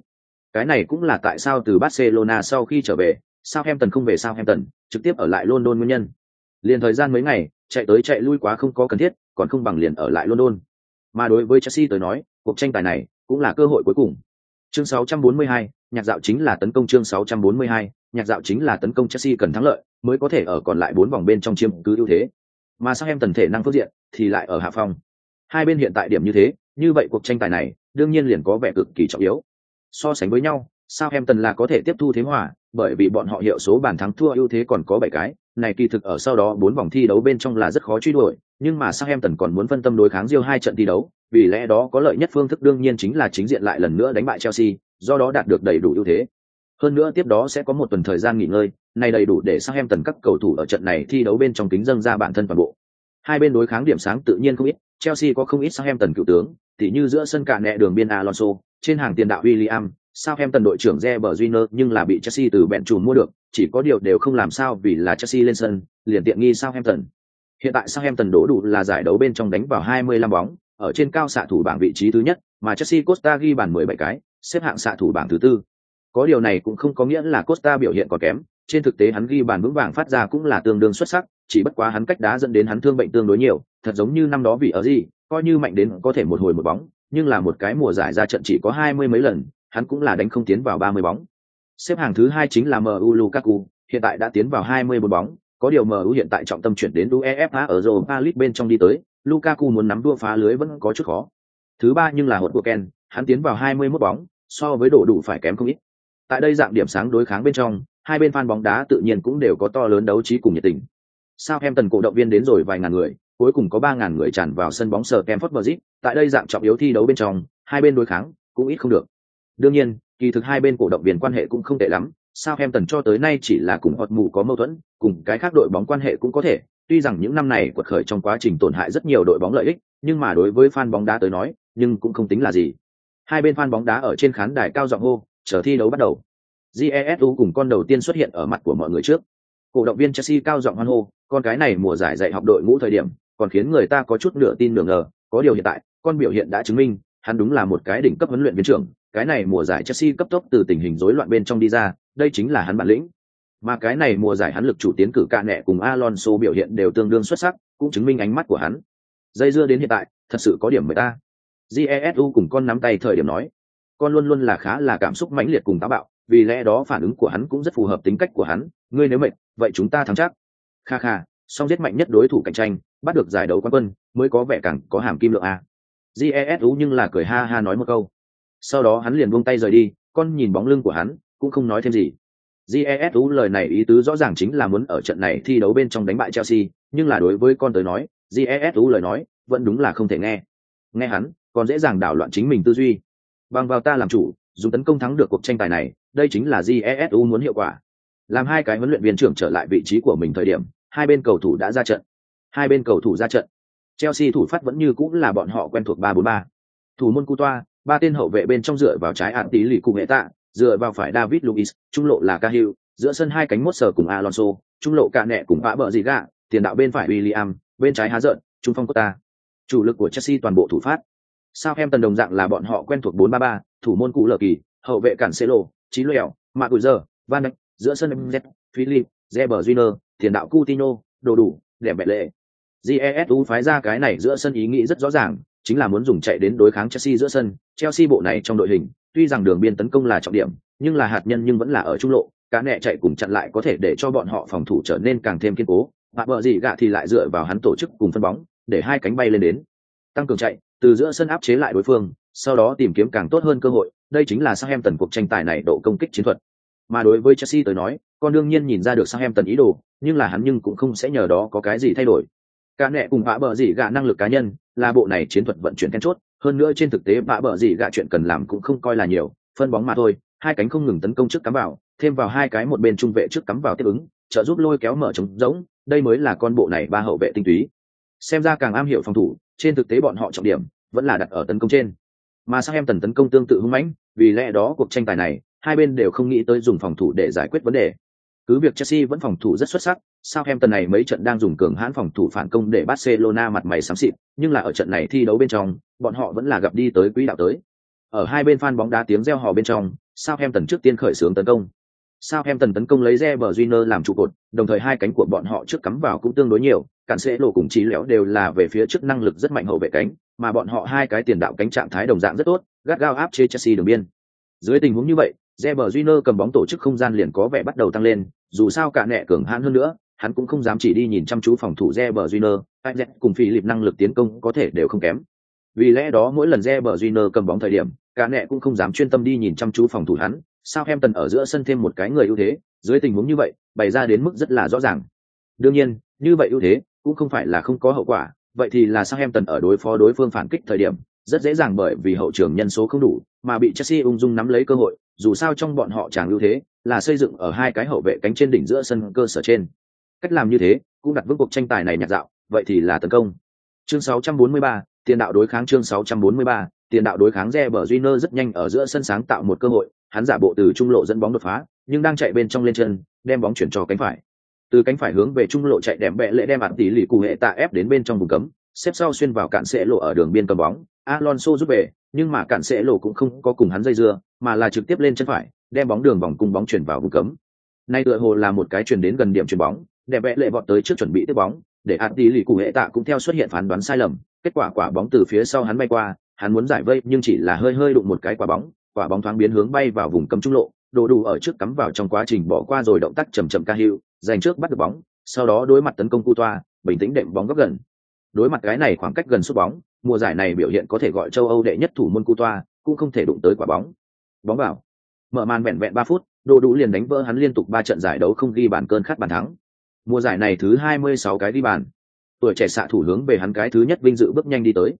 Cái này cũng là tại sao từ barcelona sau khi trở về, sao em tần không về sao em tần trực tiếp ở lại london nguyên nhân. Liên thời gian mấy ngày, chạy tới chạy lui quá không có cần thiết, còn không bằng liền ở lại london. Mà đối với chelsea tới nói, cuộc tranh tài này cũng là cơ hội cuối cùng. Chương 642, nhạc dạo chính là tấn công chương 642, nhạc dạo chính là tấn công Chelsea cần thắng lợi, mới có thể ở còn lại bốn vòng bên trong chiếm cứ ưu thế. Mà sang em tần thể năng phương diện, thì lại ở hạ phong. Hai bên hiện tại điểm như thế, như vậy cuộc tranh tài này đương nhiên liền có vẻ cực kỳ trọng yếu. So sánh với nhau, Southampton là có thể tiếp thu thế hòa, bởi vì bọn họ hiệu số bàn thắng thua ưu thế còn có bảy cái, này kỳ thực ở sau đó bốn vòng thi đấu bên trong là rất khó truy đuổi, nhưng mà Southampton còn muốn phân tâm đối kháng Real hai trận thi đấu, vì lẽ đó có lợi nhất phương thức đương nhiên chính là chính diện lại lần nữa đánh bại Chelsea, do đó đạt được đầy đủ ưu thế. Hơn nữa tiếp đó sẽ có một tuần thời gian nghỉ ngơi, này đầy đủ để Southampton các cầu thủ ở trận này thi đấu bên trong kính dâng ra bản thân toàn bộ. Hai bên đối kháng điểm sáng tự nhiên không ít, Chelsea có không ít Southampton cựu tướng, tỉ như giữa sân cả nẹ đường biên Alonso, trên hàng tiền đạo William, Southampton đội trưởng Reber Júnior nhưng là bị Chelsea từ bẹn trùm mua được, chỉ có điều đều không làm sao vì là Chelsea lên sân, liền tiện nghi Southampton. Hiện tại Southampton đổ đủ là giải đấu bên trong đánh vào 25 bóng, ở trên cao xạ thủ bảng vị trí thứ nhất, mà Chelsea Costa ghi bàn 17 cái, xếp hạng xạ thủ bảng thứ tư. Có điều này cũng không có nghĩa là Costa biểu hiện còn kém, trên thực tế hắn ghi bàn vững vàng phát ra cũng là tương đương xuất sắc, chỉ bất quá hắn cách đá dẫn đến hắn thương bệnh tương đối nhiều, thật giống như năm đó vì ở gì, coi như mạnh đến có thể một hồi một bóng, nhưng là một cái mùa giải ra trận chỉ có hai mươi mấy lần, hắn cũng là đánh không tiến vào ba mươi bóng. Xếp hàng thứ hai chính là MU Lukaku, hiện tại đã tiến vào hai mươi một bóng, có điều MU hiện tại trọng tâm chuyển đến UEFA ở Europa League bên trong đi tới, Lukaku muốn nắm đua phá lưới vẫn có chút khó. Thứ ba nhưng là hụt của Ken, hắn tiến vào 21 bóng, so với độ đủ phải kém không ít. Tại đây dạng điểm sáng đối kháng bên trong, hai bên fan bóng đá tự nhiên cũng đều có to lớn đấu trí cùng nhiệt tình. Southampton cổ động viên đến rồi vài ngàn người, cuối cùng có 3000 người tràn vào sân bóng sở Stamford Bridge, tại đây dạng trọng yếu thi đấu bên trong, hai bên đối kháng cũng ít không được. Đương nhiên, kỳ thực hai bên cổ động viên quan hệ cũng không tệ lắm, Southampton cho tới nay chỉ là cùng hột mù có mâu thuẫn, cùng cái khác đội bóng quan hệ cũng có thể, tuy rằng những năm này quật khởi trong quá trình tổn hại rất nhiều đội bóng lợi ích, nhưng mà đối với fan bóng đá tới nói, nhưng cũng không tính là gì. Hai bên fan bóng đá ở trên khán đài cao giọng hô, chờ thi đấu bắt đầu. Jesu cùng con đầu tiên xuất hiện ở mặt của mọi người trước. Cổ động viên Chelsea cao giọng hoan hô, con cái này mùa giải dạy học đội ngũ thời điểm, còn khiến người ta có chút nửa tin nửa ngờ, có điều hiện tại, con biểu hiện đã chứng minh, hắn đúng là một cái đỉnh cấp huấn luyện viên trưởng, cái này mùa giải Chelsea cấp tốc từ tình hình rối loạn bên trong đi ra, đây chính là hắn bản lĩnh. Mà cái này mùa giải hắn lực chủ tiến cử ca nẹ cùng Alonso biểu hiện đều tương đương xuất sắc, cũng chứng minh ánh mắt của hắn. Dây dưa đến hiện tại, thật sự có điểm mới ta. Jesu cùng con nắm tay thời điểm nói, con luôn luôn là khá là cảm xúc mãnh liệt cùng táo bạo, vì lẽ đó phản ứng của hắn cũng rất phù hợp tính cách của hắn, ngươi nếu mệt, vậy chúng ta thắng chắc. Kha kha, song giết mạnh nhất đối thủ cạnh tranh, bắt được giải đấu quán quân, mới có vẻ càng có hàm kim lượng a. Jesu nhưng là cười ha ha nói một câu. Sau đó hắn liền buông tay rời đi, con nhìn bóng lưng của hắn, cũng không nói thêm gì. Jesu lời này ý tứ rõ ràng chính là muốn ở trận này thi đấu bên trong đánh bại Chelsea, nhưng là đối với con tới nói, Jesu lời nói, vẫn đúng là không thể nghe. Nghe hắn, còn dễ dàng đảo loạn chính mình tư duy. Bằng vào ta làm chủ, dùng tấn công thắng được cuộc tranh tài này, đây chính là Jesu muốn hiệu quả. Làm hai cái huấn luyện viên trưởng trở lại vị trí của mình thời điểm, hai bên cầu thủ đã ra trận. Hai bên cầu thủ ra trận. Chelsea thủ phát vẫn như cũng là bọn họ quen thuộc 3-4-3. Thủ môn Coutoa, ba tên hậu vệ bên trong dựa vào trái án tí lì cùng hệ tạ, dựa vào phải David Luiz, trung lộ là Cahill, giữa sân hai cánh mốt sở cùng Alonso, trung lộ cả nẹ cùng vã bờ gì gạ, tiền đạo bên phải William, bên trái há giận, trung phong Costa. Chủ lực của Chelsea toàn bộ thủ phát. Southampton đồng dạng là bọn họ quen thuộc 4-3-3, thủ môn cũ lờ kỳ, hậu vệ cản Cancelo, Chí Lèo, Mạc Giờ, Van Dijk, giữa sân MZ, Philip, Reber Júnior, tiền đạo Coutinho, đồ đủ, đẹp bệ lệ. GESU phái ra cái này giữa sân ý nghĩ rất rõ ràng, chính là muốn dùng chạy đến đối kháng Chelsea giữa sân. Chelsea bộ này trong đội hình, tuy rằng đường biên tấn công là trọng điểm, nhưng là hạt nhân nhưng vẫn là ở trung lộ, cá nẹ chạy cùng chặn lại có thể để cho bọn họ phòng thủ trở nên càng thêm kiên cố. Mà bờ gì gạ thì lại dựa vào hắn tổ chức cùng phân bóng, để hai cánh bay lên đến, tăng cường chạy, từ giữa sân áp chế lại đối phương, sau đó tìm kiếm càng tốt hơn cơ hội. Đây chính là sang em tần cuộc tranh tài này độ công kích chiến thuật. Mà đối với Chelsea tới nói, con đương nhiên nhìn ra được sang em tần ý đồ, nhưng là hắn nhưng cũng không sẽ nhờ đó có cái gì thay đổi. Cả nẹ cùng vã bờ gì gạ năng lực cá nhân, là bộ này chiến thuật vận chuyển then chốt, hơn nữa trên thực tế bạ bờ gì gạ chuyện cần làm cũng không coi là nhiều, phân bóng mà thôi, hai cánh không ngừng tấn công trước cắm vào, thêm vào hai cái một bên trung vệ trước cắm vào tiếp ứng, trợ giúp lôi kéo mở trống rỗng, đây mới là con bộ này ba hậu vệ tinh túy. Xem ra càng am hiểu phòng thủ, trên thực tế bọn họ trọng điểm vẫn là đặt ở tấn công trên. Mà sang em tần tấn công tương tự hung mãnh, vì lẽ đó cuộc tranh tài này, hai bên đều không nghĩ tới dùng phòng thủ để giải quyết vấn đề. Cứ việc Chelsea vẫn phòng thủ rất xuất sắc, Southampton này mấy trận đang dùng cường hãn phòng thủ phản công để Barcelona mặt mày xám xịt, nhưng là ở trận này thi đấu bên trong, bọn họ vẫn là gặp đi tới quỹ đạo tới. Ở hai bên fan bóng đá tiếng reo hò bên trong, Southampton trước tiên khởi xướng tấn công. Southampton tấn công lấy Reber Júnior làm trụ cột, đồng thời hai cánh của bọn họ trước cắm vào cũng tương đối nhiều, cản sẽ lộ cùng trí léo đều là về phía trước năng lực rất mạnh hậu vệ cánh, mà bọn họ hai cái tiền đạo cánh trạng thái đồng dạng rất tốt, gắt gao áp chế Chelsea đường biên. Dưới tình huống như vậy, Reber Júnior cầm bóng tổ chức không gian liền có vẻ bắt đầu tăng lên, dù sao cả nẹ cường hãn hơn nữa, hắn cũng không dám chỉ đi nhìn chăm chú phòng thủ Reber Júnior, Ajax cùng Philip năng lực tiến công có thể đều không kém. Vì lẽ đó mỗi lần Reber Júnior cầm bóng thời điểm, cả nẹ cũng không dám chuyên tâm đi nhìn chăm chú phòng thủ hắn, sao em tần ở giữa sân thêm một cái người ưu thế, dưới tình huống như vậy, bày ra đến mức rất là rõ ràng. Đương nhiên, như vậy ưu thế cũng không phải là không có hậu quả, vậy thì là sao em tần ở đối phó đối phương phản kích thời điểm, rất dễ dàng bởi vì hậu trường nhân số không đủ, mà bị Chelsea ung dung nắm lấy cơ hội, dù sao trong bọn họ chẳng ưu thế, là xây dựng ở hai cái hậu vệ cánh trên đỉnh giữa sân cơ sở trên. Cách làm như thế, cũng đặt vững cuộc tranh tài này nhạt dạo, vậy thì là tấn công. Chương 643, tiền đạo đối kháng chương 643, tiền đạo đối kháng Reber junior rất nhanh ở giữa sân sáng tạo một cơ hội, hắn giả bộ từ trung lộ dẫn bóng đột phá, nhưng đang chạy bên trong lên chân, đem bóng chuyển cho cánh phải. Từ cánh phải hướng về trung lộ chạy đẹp bẹ lệ đem ạt tỷ lì cụ hệ tạ ép đến bên trong vùng cấm, xếp sau xuyên vào cản sẽ lộ ở đường biên cầm bóng, Alonso giúp về, nhưng mà cản sẽ lộ cũng không có cùng hắn dây dưa, mà là trực tiếp lên chân phải, đem bóng đường vòng cung bóng chuyển vào vùng cấm. Nay tựa hồ là một cái chuyển đến gần điểm chuyển bóng, đẹp vẽ lệ vọt tới trước chuẩn bị tiếp bóng, để ạt tỷ lì cụ hệ tạ cũng theo xuất hiện phán đoán sai lầm, kết quả quả bóng từ phía sau hắn bay qua, hắn muốn giải vây nhưng chỉ là hơi hơi đụng một cái quả bóng, quả bóng thoáng biến hướng bay vào vùng cấm trung lộ, đồ đủ ở trước cắm vào trong quá trình bỏ qua rồi động tác chậm chậm ca hữu, giành trước bắt được bóng, sau đó đối mặt tấn công cu toa, bình tĩnh đệm bóng góc gần. Đối mặt cái này khoảng cách gần sút bóng, mùa giải này biểu hiện có thể gọi châu Âu đệ nhất thủ môn cu toa, cũng không thể đụng tới quả bóng. Bóng vào. Mở màn vẹn vẹn ba phút, đồ đủ liền đánh vỡ hắn liên tục ba trận giải đấu không ghi bàn cơn khát bàn thắng. Mùa giải này thứ 26 cái ghi bàn. Tuổi trẻ xạ thủ hướng về hắn cái thứ nhất vinh dự bước nhanh đi tới.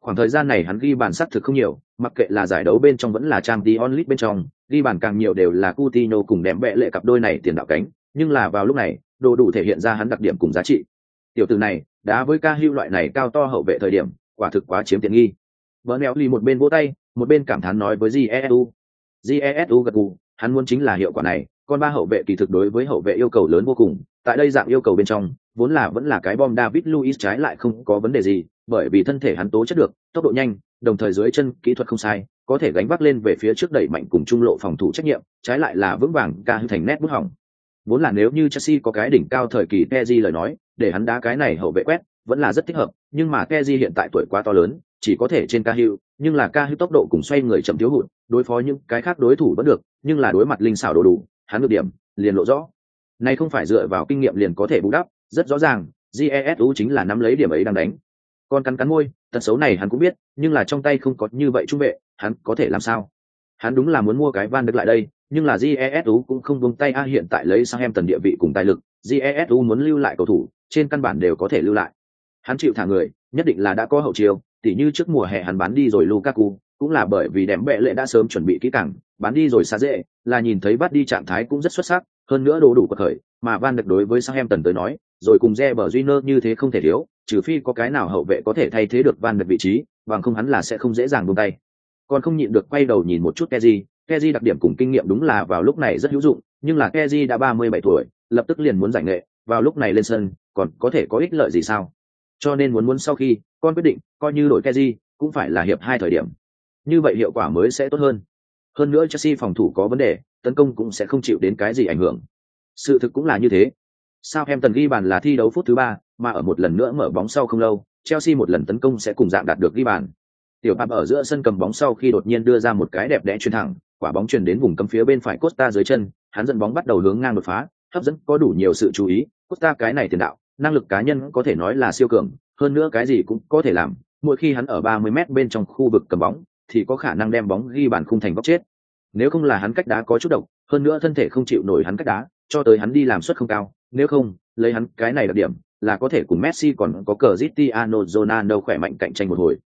Khoảng thời gian này hắn ghi bàn sắc thực không nhiều, mặc kệ là giải đấu bên trong vẫn là trang Dion onlit bên trong, ghi bàn càng nhiều đều là Coutinho cùng đẹp bẹ lệ cặp đôi này tiền đạo cánh. Nhưng là vào lúc này, đồ đủ thể hiện ra hắn đặc điểm cùng giá trị. Tiểu tử này, đá với ca hưu loại này cao to hậu vệ thời điểm, quả thực quá chiếm tiện nghi. Vợ neo ly một bên vỗ tay, một bên cảm thán nói với jesu jesu gật gù, hắn muốn chính là hiệu quả này con ba hậu vệ kỳ thực đối với hậu vệ yêu cầu lớn vô cùng, tại đây dạng yêu cầu bên trong, vốn là vẫn là cái bom david luis trái lại không có vấn đề gì, bởi vì thân thể hắn tố chất được, tốc độ nhanh, đồng thời dưới chân kỹ thuật không sai, có thể gánh vác lên về phía trước đẩy mạnh cùng trung lộ phòng thủ trách nhiệm, trái lại là vững vàng ca hư thành nét bút hỏng. Vốn là nếu như chelsea có cái đỉnh cao thời kỳ Pepe lời nói, để hắn đá cái này hậu vệ quét, vẫn là rất thích hợp, nhưng mà Pepe hiện tại tuổi quá to lớn, chỉ có thể trên ca hữu nhưng là ca hữu tốc độ cùng xoay người chậm thiếu hụt, đối phó những cái khác đối thủ vẫn được, nhưng là đối mặt linh xảo đồ đủ hắn được điểm, liền lộ rõ. Này không phải dựa vào kinh nghiệm liền có thể bù đắp, rất rõ ràng jesu chính là nắm lấy điểm ấy đang đánh. Con cắn cắn môi, tật xấu này hắn cũng biết, nhưng là trong tay không có như vậy trung vệ, hắn có thể làm sao? Hắn đúng là muốn mua cái van được lại đây, nhưng là jesu cũng không buông tay, a, hiện tại lấy sang em tần địa vị cùng tài lực jesu muốn lưu lại cầu thủ, trên căn bản đều có thể lưu lại. Hắn chịu thả người, nhất định là đã có hậu chiêu, tỉ như trước mùa hè hắn bán đi rồi lukaku cũng là bởi vì đệm bệ lệ đã sớm chuẩn bị kỹ càng bán đi rồi xa dễ là nhìn thấy bắt đi trạng thái cũng rất xuất sắc hơn nữa đồ đủ cuộc khởi mà van được đối với sang em tần tới nói rồi cùng re bờ duy nơ như thế không thể thiếu, trừ phi có cái nào hậu vệ có thể thay thế được Van được vị trí, bằng không hắn là sẽ không dễ dàng buông tay. Còn không nhịn được quay đầu nhìn một chút keji keji đặc điểm cùng kinh nghiệm đúng là vào lúc này rất hữu dụng, nhưng là keji đã 37 tuổi, lập tức liền muốn giải nghệ, vào lúc này lên sân, còn có thể có ích lợi gì sao? Cho nên muốn muốn sau khi, con quyết định, coi như đổi keji cũng phải là hiệp hai thời điểm. Như vậy hiệu quả mới sẽ tốt hơn. Hơn nữa Chelsea phòng thủ có vấn đề, tấn công cũng sẽ không chịu đến cái gì ảnh hưởng. Sự thực cũng là như thế, Sao em tần ghi bàn là thi đấu phút thứ ba, mà ở một lần nữa mở bóng sau không lâu, Chelsea một lần tấn công sẽ cùng dạng đạt được ghi bàn. Tiểu Pap ở giữa sân cầm bóng sau khi đột nhiên đưa ra một cái đẹp đẽ chuyền thẳng, quả bóng truyền đến vùng cấm phía bên phải Costa dưới chân, hắn dẫn bóng bắt đầu hướng ngang đột phá, hấp dẫn có đủ nhiều sự chú ý. Costa cái này tiền đạo, năng lực cá nhân có thể nói là siêu cường, hơn nữa cái gì cũng có thể làm. Mỗi khi hắn ở 30m bên trong khu vực cầm bóng, thì có khả năng đem bóng ghi bàn khung thành góc chết. Nếu không là hắn cách đá có chút độc, hơn nữa thân thể không chịu nổi hắn cách đá, cho tới hắn đi làm suất không cao, nếu không, lấy hắn cái này đặc điểm, là có thể cùng Messi còn có Cristiano Ronaldo khỏe mạnh cạnh tranh một hồi.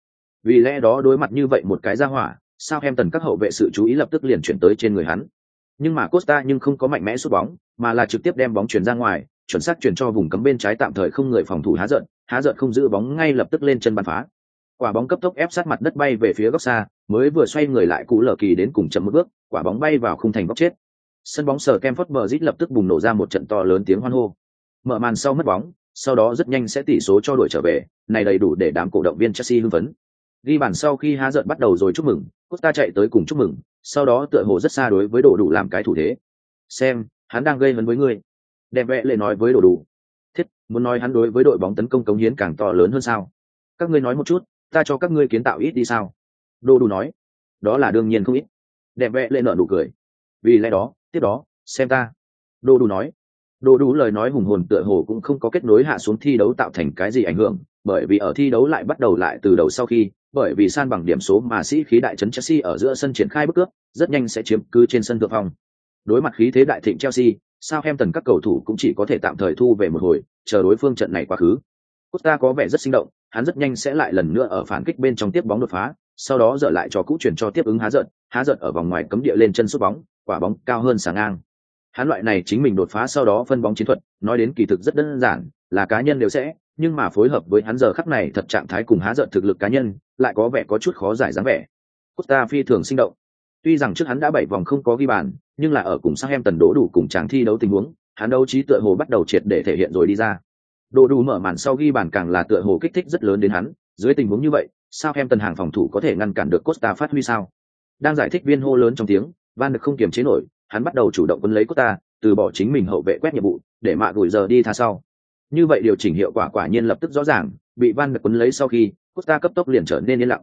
Vì lẽ đó đối mặt như vậy một cái ra hỏa, sao em tần các hậu vệ sự chú ý lập tức liền chuyển tới trên người hắn. Nhưng mà Costa nhưng không có mạnh mẽ sút bóng, mà là trực tiếp đem bóng chuyển ra ngoài, chuẩn xác chuyển cho vùng cấm bên trái tạm thời không người phòng thủ há giận, há giận không giữ bóng ngay lập tức lên chân bắn phá. Quả bóng cấp tốc ép sát mặt đất bay về phía góc xa, mới vừa xoay người lại cú lờ kỳ đến cùng chậm một bước, quả bóng bay vào khung thành góc chết. Sân bóng sở bờ rít lập tức bùng nổ ra một trận to lớn tiếng hoan hô. Mở màn sau mất bóng, sau đó rất nhanh sẽ tỷ số cho đội trở về, này đầy đủ để đám cổ động viên Chelsea hưng phấn. Ghi bàn sau khi há giận bắt đầu rồi chúc mừng, Costa chạy tới cùng chúc mừng, sau đó tựa hồ rất xa đối với đồ đủ làm cái thủ thế. Xem, hắn đang gây hấn với ngươi. Đẹp vẽ lệ nói với đồ đủ. Thiết, muốn nói hắn đối với đội bóng tấn công cống hiến càng to lớn hơn sao? Các ngươi nói một chút, ta cho các ngươi kiến tạo ít đi sao? Đồ đủ nói. Đó là đương nhiên không ít. Đẹp vẽ lên nợ nụ cười. Vì lẽ đó, tiếp đó xem ta đô đủ nói Đồ đủ lời nói hùng hồn tựa hồ cũng không có kết nối hạ xuống thi đấu tạo thành cái gì ảnh hưởng, bởi vì ở thi đấu lại bắt đầu lại từ đầu sau khi, bởi vì san bằng điểm số mà sĩ khí đại trấn Chelsea ở giữa sân triển khai bước cướp, rất nhanh sẽ chiếm cứ trên sân thượng phong. Đối mặt khí thế đại thịnh Chelsea, sao hem tần các cầu thủ cũng chỉ có thể tạm thời thu về một hồi, chờ đối phương trận này quá khứ. Costa có vẻ rất sinh động, hắn rất nhanh sẽ lại lần nữa ở phản kích bên trong tiếp bóng đột phá, sau đó dở lại cho cũ chuyển cho tiếp ứng há giận, há giận ở vòng ngoài cấm địa lên chân sút bóng, quả bóng cao hơn sáng ngang. Hắn loại này chính mình đột phá sau đó phân bóng chiến thuật, nói đến kỳ thực rất đơn giản, là cá nhân đều sẽ, nhưng mà phối hợp với hắn giờ khắc này thật trạng thái cùng há giận thực lực cá nhân, lại có vẻ có chút khó giải dáng vẻ. Costa phi thường sinh động. Tuy rằng trước hắn đã bảy vòng không có ghi bàn, nhưng là ở cùng Southampton đổ đủ cùng chàng thi đấu tình huống, hắn đấu trí tựa hồ bắt đầu triệt để thể hiện rồi đi ra. Đồ đủ mở màn sau ghi bàn càng là tựa hồ kích thích rất lớn đến hắn, dưới tình huống như vậy, sao em tần hàng phòng thủ có thể ngăn cản được Costa phát huy sao? Đang giải thích viên hô lớn trong tiếng, Van được không kiềm chế nổi, hắn bắt đầu chủ động quân lấy Costa, từ bỏ chính mình hậu vệ quét nhiệm vụ, để mạ gửi giờ đi tha sau. Như vậy điều chỉnh hiệu quả quả nhiên lập tức rõ ràng, bị Van được quân lấy sau khi, Costa cấp tốc liền trở nên yên lặng.